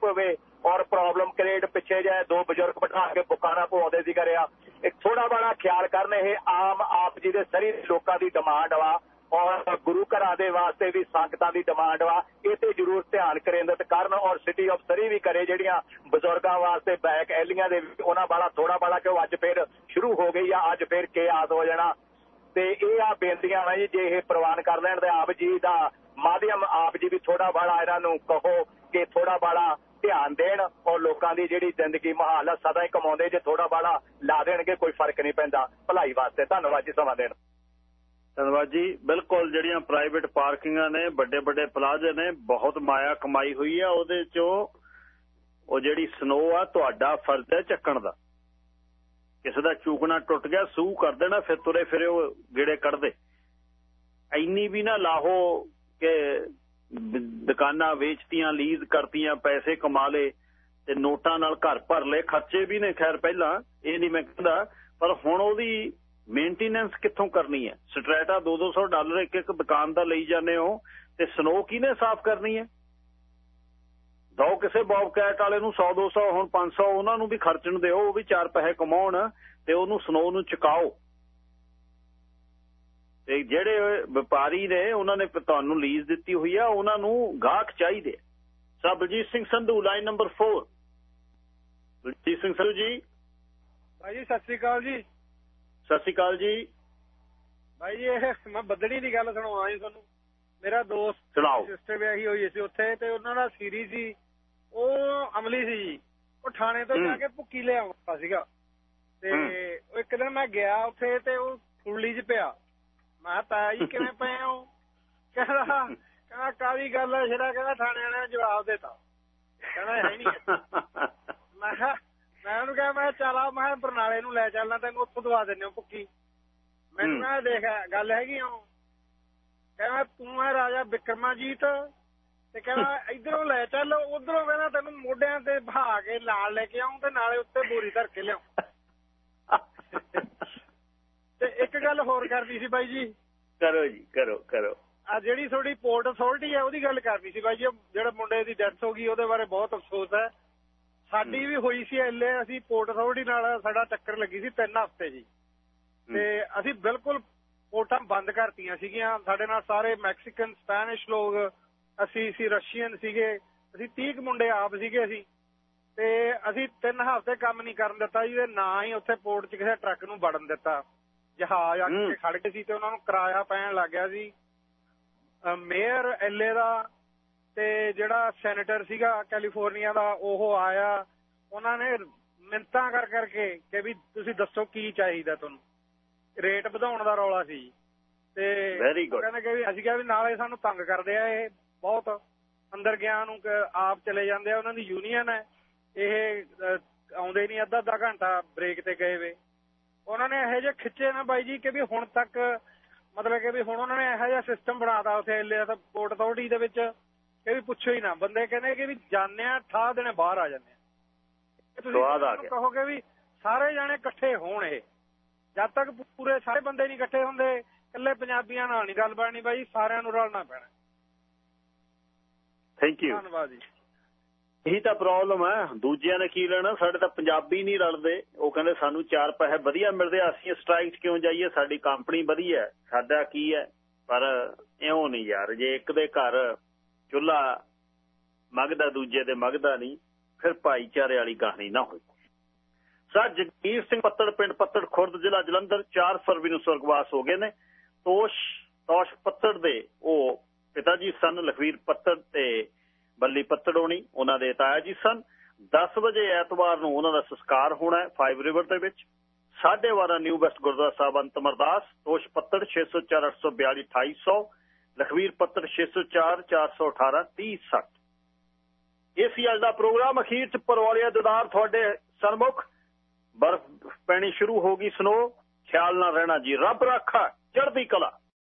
ਔਰ ਪ੍ਰੋਬਲਮ ਕ੍ਰੀਏਟ ਪਿੱਛੇ ਜਾਏ ਦੋ ਬਜ਼ੁਰਗ ਬਿਠਾ ਕੇ ਬੁਕਾਣਾ ਪਵਾਉਂਦੇ ਸੀ ਕਰਿਆ। ਇੱਕ ਥੋੜਾ ਬੜਾ ਖਿਆਲ ਕਰਨ ਇਹ ਆਮ ਆਪ ਜੀ ਦੇ ਸਰੀ ਲੋਕਾਂ ਦੀ ਡਿਮਾਂਡ ਵਾ ਔਰ ਗੁਰੂ ਘਰਾਂ ਦੇ ਵਾਸਤੇ ਵੀ ਸੰਗਤਾਂ ਦੀ ਡਿਮਾਂਡ ਵਾ, ਇਹ ਤੇ ਜ਼ਰੂਰ ਧਿਆਨ ਕੇਂਦਰਿਤ ਕਰਨ ਔਰ ਸਿਟੀ ਆਫ ਸਰੀ ਵੀ ਕਰੇ ਜਿਹੜੀਆਂ ਬਜ਼ੁਰਗਾਂ ਵਾਸਤੇ ਬੈਕ ਐਲੀਆਂ ਦੇ ਵੀ, ਉਹਨਾਂ ਵਾਲਾ ਥੋੜਾ ਬੜਾ ਕਿ ਅੱਜ ਫੇਰ ਸ਼ੁਰੂ ਹੋ ਗਈ ਆ, ਅੱਜ ਫੇਰ ਕੇ ਆਦ ਹੋ ਜਾਣਾ। ਤੇ ਇਹ ਆ ਬੇਨਤੀਆਂ ਵਾ ਜੀ, ਜੇ ਇਹ ਪ੍ਰਵਾਨ ਕਰ ਲੈਣ ਤੇ ਆਪ ਜੀ ਦਾ ਮਾਧਿਅਮ ਆਪ ਜੀ ਵੀ ਥੋੜਾ ਬੜਾ ਇਹਨਾਂ ਨੂੰ ਕਹੋ ਕਿ ਥੋੜਾ ਬੜਾ ਧਿਆਨ ਦੇਣ ਔਰ ਲੋਕਾਂ ਦੀ ਜਿਹੜੀ ਜ਼ਿੰਦਗੀ ਮਹਾਲ ਆ, ਸਦਾ ਹੀ ਕਮਾਉਂਦੇ ਜੇ ਥੋੜਾ ਬਾਲਾ ਲਾ ਦੇਣਗੇ, ਕੋਈ ਫ਼ਰਕ ਨਹੀਂ ਪੈਂਦਾ। ਭਲਾਈ ਵਾਸਤੇ ਧੰਨਵਾਦ ਜੀ ਸਮਾਂ ਦੇਣ। ਧੰਨਵਾਦ ਜੀ। ਬਿਲਕੁਲ ਜਿਹੜੀਆਂ ਪ੍ਰਾਈਵੇਟ ਪਾਰਕਿੰਗਾਂ ਨੇ ਵੱਡੇ ਵੱਡੇ ਪਲਾਜ਼ੇ ਨੇ, ਬਹੁਤ ਮਾਇਆ ਕਮਾਈ ਹੋਈ ਆ, ਉਹਦੇ ਚੋਂ ਉਹ ਜਿਹੜੀ ਸਨੋ ਆ, ਤੁਹਾਡਾ ਫਰਜ਼ ਹੈ ਚੱਕਣ ਦਾ। ਕਿਸੇ ਦਾ ਚੂਕਣਾ ਟੁੱਟ ਗਿਆ ਸੂ ਕਰ ਦੇਣਾ, ਫਿਰ ਤੁਰੇ ਫਿਰੇ ਉਹ ਗੇੜੇ ਕੱਢਦੇ। ਐਨੀ ਵੀ ਨਾ ਲਾਹੋ ਕਿ ਦੁਕਾਨਾਂ ਵੇਚਤੀਆਂ, ਲੀਜ਼ ਕਰਤੀਆਂ, ਪੈਸੇ ਕਮਾ ਲੇ ਤੇ ਨੋਟਾਂ ਨਾਲ ਘਰ ਭਰ ਲਏ ਖਰਚੇ ਵੀ ਨੇ ਖੈਰ ਪਹਿਲਾਂ, ਇਹ ਨਹੀਂ ਮੈਂ ਕਹਿੰਦਾ, ਪਰ ਹੁਣ ਉਹਦੀ ਮੇਨਟੇਨੈਂਸ ਕਿੱਥੋਂ ਕਰਨੀ ਹੈ? ਸਟ੍ਰੈਟਾ 2-200 ਡਾਲਰ ਇੱਕ ਇੱਕ ਦੁਕਾਨ ਦਾ ਲਈ ਜਾਂਦੇ ਹੋ ਤੇ ਸਨੋ ਕਿਹਨੇ ਸਾਫ਼ ਕਰਨੀ ਹੈ? ਦੋ ਕਿਸੇ ਬੌਬ ਕੈਟ ਵਾਲੇ ਨੂੰ 100 200 ਹੁਣ 500 ਉਹਨਾਂ ਨੂੰ ਵੀ ਖਰਚਣ ਦਿਓ ਉਹ ਵੀ ਚਾਰ ਪੈਸੇ ਕਮਾਉਣ ਤੇ ਉਹਨੂੰ ਸਨੋ ਨੂੰ ਚੁਕਾਓ। ਤੇ ਜਿਹੜੇ ਵਪਾਰੀ ਨੇ ਉਹਨਾਂ ਨੇ ਤੁਹਾਨੂੰ ਲੀਜ਼ ਦਿੱਤੀ ਹੋਈ ਆ ਉਹਨਾਂ ਨੂੰ ਗਾਹਕ ਚਾਹੀਦੇ sir Baljeet Singh Sandhu line number 4 Baljeet Singh Sandhu ji. ਭਾਈ ਜੀ ਸਤਿ ਸ੍ਰੀ ਅਕਾਲ ਜੀ। ਸਤਿ ਸ੍ਰੀ ਅਕਾਲ ਜੀ। ਭਾਈ ਜੀ ਇਹ ਮੈਂ ਬੱਦੜੀ ਦੀ ਗੱਲ ਸੁਣਾਉਣਾ ਜੀ ਤੁਹਾਨੂੰ। ਮੇਰਾ ਦੋਸਤ ਸਿਸਟਰ ਵਿਆਹੀ ਹੋਈ ਸੀ ਉੱਥੇ ਤੇ ਉਹਨਾਂ ਦਾ ਸੀਰੀ ਸੀ। ਉਹ ਅਮਲੀ ਸੀ ਜੀ। ਉਹ ਥਾਣੇ ਤੋਂ ਜਾ ਕੇ ਭੁੱਕੀ ਲਿਆਉਂਦਾ ਸੀਗਾ। ਤੇ ਉਹ ਇੱਕ ਦਿਨ ਮੈਂ ਗਿਆ ਉੱਥੇ ਤੇ ਉਹ ਫੁੱਲੀ 'ਚ ਪਿਆ। ਮੈਂ ਤਾਇਆ ਜੀ ਕਿਵੇਂ ਪਏ ਹੋ? ਕਹਿੰਦਾ ਕਹਿੰਦਾ ਕਾਦੀ ਗੱਲ ਹੈ ਜਿਹੜਾ ਕਹਿੰਦਾ ਥਾਣੇ ਵਾਲਿਆਂ ਨੇ ਜਵਾਬ ਦਿੱਤਾ। ਕਹਿੰਦਾ ਹੈ ਨਹੀਂ ਮੈਂ ਮੈਂ ਉਹਨੂੰ ਕਿਹਾ ਮੈਂ ਚਲਾ ਮੈਂ ਬਰਨਾਲੇ ਨੂੰ ਲੈ ਚੱਲਣਾ ਤੈਨੂੰ ਉੱਥੋਂ ਦਵਾ ਦਿੰਨੇ ਭੁੱਕੀ। ਮੈਨੂੰ ਮੈਂ ਦੇਖ ਗੱਲ ਹੈਗੀ ਆ ਕਹਿੰਦਾ ਤੂੰ ਹੈ ਰਾਜਾ ਵਿਕਰਮਾਜੀਤ ਤੇ ਕਹਿੰਦਾ ਇਧਰੋਂ ਲੈ ਚੱਲ ਉਧਰੋਂ ਕਹਿੰਦਾ ਤੈਨੂੰ ਮੋਢਿਆਂ ਤੇ ਬਹਾ ਕੇ ਨਾਲ ਲੈ ਕੇ ਆਉਂ ਤੇ ਨਾਲੇ ਉੱਤੇ ਬੋਰੀ ਧਰ ਕੇ ਲਿਆਉਂ ਤੇ ਇੱਕ ਗੱਲ ਹੋਰ ਕਰਦੀ ਸੀ ਬਾਈ ਜੀ। ਕਰੋ ਜੀ ਕਰੋ ਕਰੋ। ਆ ਜਿਹੜੀ ਤੁਹਾਡੀ ਪੋਰਟ ਅਥਾਰਟੀ ਹੈ ਉਹਦੀ ਗੱਲ ਕਰਨੀ ਸੀ ਬਾਈ ਜੀ। ਜਿਹੜਾ ਮੁੰਡੇ ਦੀ ਡੈਥ ਹੋ ਗਈ ਉਹਦੇ ਬਾਰੇ ਬਹੁਤ ਅਫਸੋਸ ਹੈ। ਸਾਡੀ ਵੀ ਹੋਈ ਸੀ ਐਲੇ ਅਸੀਂ ਪੋਰਟ ਅਥਾਰਟੀ ਨਾਲ ਸਾਡਾ ਚੱਕਰ ਲੱਗੀ ਸੀ 3 ਹਫ਼ਤੇ ਜੀ। ਤੇ ਅਸੀਂ ਬਿਲਕੁਲ ਪੋਰਟਾਂ ਬੰਦ ਕਰਤੀਆਂ ਸੀਗੀਆਂ। ਸਾਡੇ ਨਾਲ ਸਾਰੇ ਮੈਕਸੀਕਨ ਸਪੈਨਿਸ਼ ਲੋਕ ਅਸੀਂ ਸੀ ਰਸ਼ੀਅਨ ਸੀਗੇ ਅਸੀਂ 30 ਮੁੰਡੇ ਆਪ ਸੀਗੇ ਅਸੀਂ। ਤੇ ਅਸੀਂ 3 ਹਫ਼ਤੇ ਕੰਮ ਨਹੀਂ ਕਰਨ ਦਿੱਤਾ ਜੀ ਤੇ ਨਾ ਹੀ ਉੱਥੇ ਪੋਰਟ 'ਚ ਕਿਸੇ ਟਰੱਕ ਨੂੰ ਵੜਨ ਦਿੱਤਾ। ਜਹਾਜ਼ ਆ ਕੇ ਖੜ ਗਏ ਸੀ ਤੇ ਉਹਨਾਂ ਨੂੰ ਕਿਰਾਇਆ ਪੈਣ ਲੱਗ ਗਿਆ ਸੀ। ਮੇਅਰ ਐਲਏ ਦਾ ਤੇ ਜਿਹੜਾ ਸੈਨੇਟਰ ਸੀਗਾ ਕੈਲੀਫੋਰਨੀਆ ਦਾ ਉਹ ਆਇਆ। ਉਹਨਾਂ ਨੇ ਮਿੰਤਾਂ ਕਰ ਕਰਕੇ ਕਿ ਵੀ ਤੁਸੀਂ ਦੱਸੋ ਕੀ ਚਾਹੀਦਾ ਤੁਹਾਨੂੰ। ਰੇਟ ਵਧਾਉਣ ਦਾ ਰੌਲਾ ਸੀ। ਤੇ ਕਹਿੰਦੇ ਕਿ ਵੀ ਅਸੀਂ ਕਿਹਾ ਵੀ ਨਾਲੇ ਸਾਨੂੰ ਤੰਗ ਕਰਦੇ ਆ ਇਹ। ਬਹੁਤ ਅੰਦਰ ਗਿਆ ਨੂੰ ਆਪ ਚਲੇ ਜਾਂਦੇ ਆ ਉਹਨਾਂ ਦੀ ਯੂਨੀਅਨ ਹੈ। ਇਹ ਆਉਂਦੇ ਨਹੀਂ ਅੱਧਾ ਅੱਧਾ ਘੰਟਾ ਬ੍ਰੇਕ ਤੇ ਗਏ ਵੇ। ਉਹਨਾਂ ਨੇ ਇਹੋ ਜਿਹੇ ਖਿੱਚੇ ਨਾ ਬਾਈ ਜੀ ਕਿ ਵੀ ਹੁਣ ਤੱਕ ਮਤਲਬ ਕਿ ਵੀ ਹੁਣ ਉਹਨਾਂ ਨੇ ਇਹੋ ਜਿਹਾ ਸਿਸਟਮ ਬਣਾਤਾ ਉਥੇ ਪੋਰਟ ਅਥਾਰਟੀ ਦੇ ਵਿੱਚ ਕਿ ਵੀ ਪੁੱਛੋ ਹੀ ਨਾ। ਬੰਦੇ ਕਹਿੰਦੇ ਕਿ ਵੀ ਜਾਣੇ ਆ ਠਾ ਦੇਣੇ ਬਾਹਰ ਆ ਜਾਂਦੇ ਆ। ਤੁਸੀਂ ਕਹੋਗੇ ਵੀ ਸਾਰੇ ਜਾਣੇ ਇਕੱਠੇ ਹੋਣ ਇਹ। ਜਦ ਤੱਕ ਪੂਰੇ ਸਾਰੇ ਬੰਦੇ ਨਹੀਂ ਇਕੱਠੇ ਹੁੰਦੇ ਇਕੱਲੇ ਪੰਜਾਬੀਆਂ ਨਾਲ ਨਹੀਂ ਗੱਲ ਬਣਨੀ ਬਾਈ ਸਾਰਿਆਂ ਨੂੰ ਰਲਣਾ ਪੈਣਾ। ਥੈਂਕ ਯੂ ਧੰਨਵਾਦ ਜੀ। ਇਹੀ ਤਾਂ ਪ੍ਰੋਬਲਮ ਹੈ ਦੂਜਿਆਂ ਨੇ ਕੀ ਲੈਣਾ? ਸਾਡੇ ਤਾਂ ਪੰਜਾਬੀ ਨਹੀਂ ਰਲਦੇ। ਉਹ ਕਹਿੰਦੇ ਸਾਨੂੰ ਚਾਰ ਪੈਸੇ ਵਧੀਆ ਮਿਲਦੇ ਅਸੀਂ ਸਟ੍ਰਾਈਕ ਕਿਉਂ ਜਾਈਏ? ਸਾਡੀ ਕੰਪਨੀ ਵਧੀਆ ਸਾਡਾ ਕੀ ਹੈ? ਪਰ ਇਉਂ ਨਹੀਂ ਯਾਰ। ਜੇ ਇੱਕ ਦੇ ਘਰ ਚੁੱਲਾ ਮਗਦਾ ਦੂਜੇ ਦੇ ਮਗਦਾ ਨਹੀਂ ਫਿਰ ਭਾਈਚਾਰੇ ਵਾਲੀ ਕਹਾਣੀ ਨਾ ਹੋਈ ਸਰ ਜਗੀਰ ਸਿੰਘ ਪੱਤੜ ਪਿੰਡ ਪੱਤੜ ਖੁਰਦ ਜ਼ਿਲ੍ਹਾ ਜਲੰਧਰ 4 ਫਰਵਰੀ ਨੂੰ ਸਵਰਗਵਾਸ ਹੋ ਗਏ ਨੇ। ਤੋਸ਼ ਤੋਸ਼ ਪੱਤੜ ਦੇ ਉਹ ਪਿਤਾ ਜੀ ਸਨ ਲਖਵੀਰ ਪੱਤੜ ਤੇ ਬੱਲੀ ਪੱਤੜੋਣੀ, ਉਹਨਾਂ ਦੇ ਤਾਇਆ ਜੀ ਸਨ। 10 ਵਜੇ ਐਤਵਾਰ ਨੂੰ ਉਹਨਾਂ ਦਾ ਸੰਸਕਾਰ ਹੋਣਾ ਹੈ 5 ਰਿਵਰ ਦੇ ਵਿੱਚ। 12:30 ਨਿਊ ਵੈਸਟ ਗੁਰਦੁਆਰਾ ਸਾਹਿਬ ਅੰਤਮਰਦਾਸ, ਤੋਸ਼ ਪੱਤੜ 604 842 2800 ਲਖਵੀਰ ਪੱਤੜ 604 418 3060 ਇਹ ਸੀ ਅੱਜ ਦਾ ਪ੍ਰੋਗਰਾਮ ਅਖੀਰ ਚ ਪਰਵਾਲਿਆ ਦਦਾਰ ਤੁਹਾਡੇ ਸਨਮੁਖ। ਬਰਫ਼ ਪੈਣੀ ਸ਼ੁਰੂ ਹੋ ਗਈ ਸਨੋ। ਖਿਆਲ ਨਾਲ ਰਹਿਣਾ ਜੀ। ਰੱਬ ਰੱਖਾ, ਚੜ੍ਹਦੀ ਕਲਾ।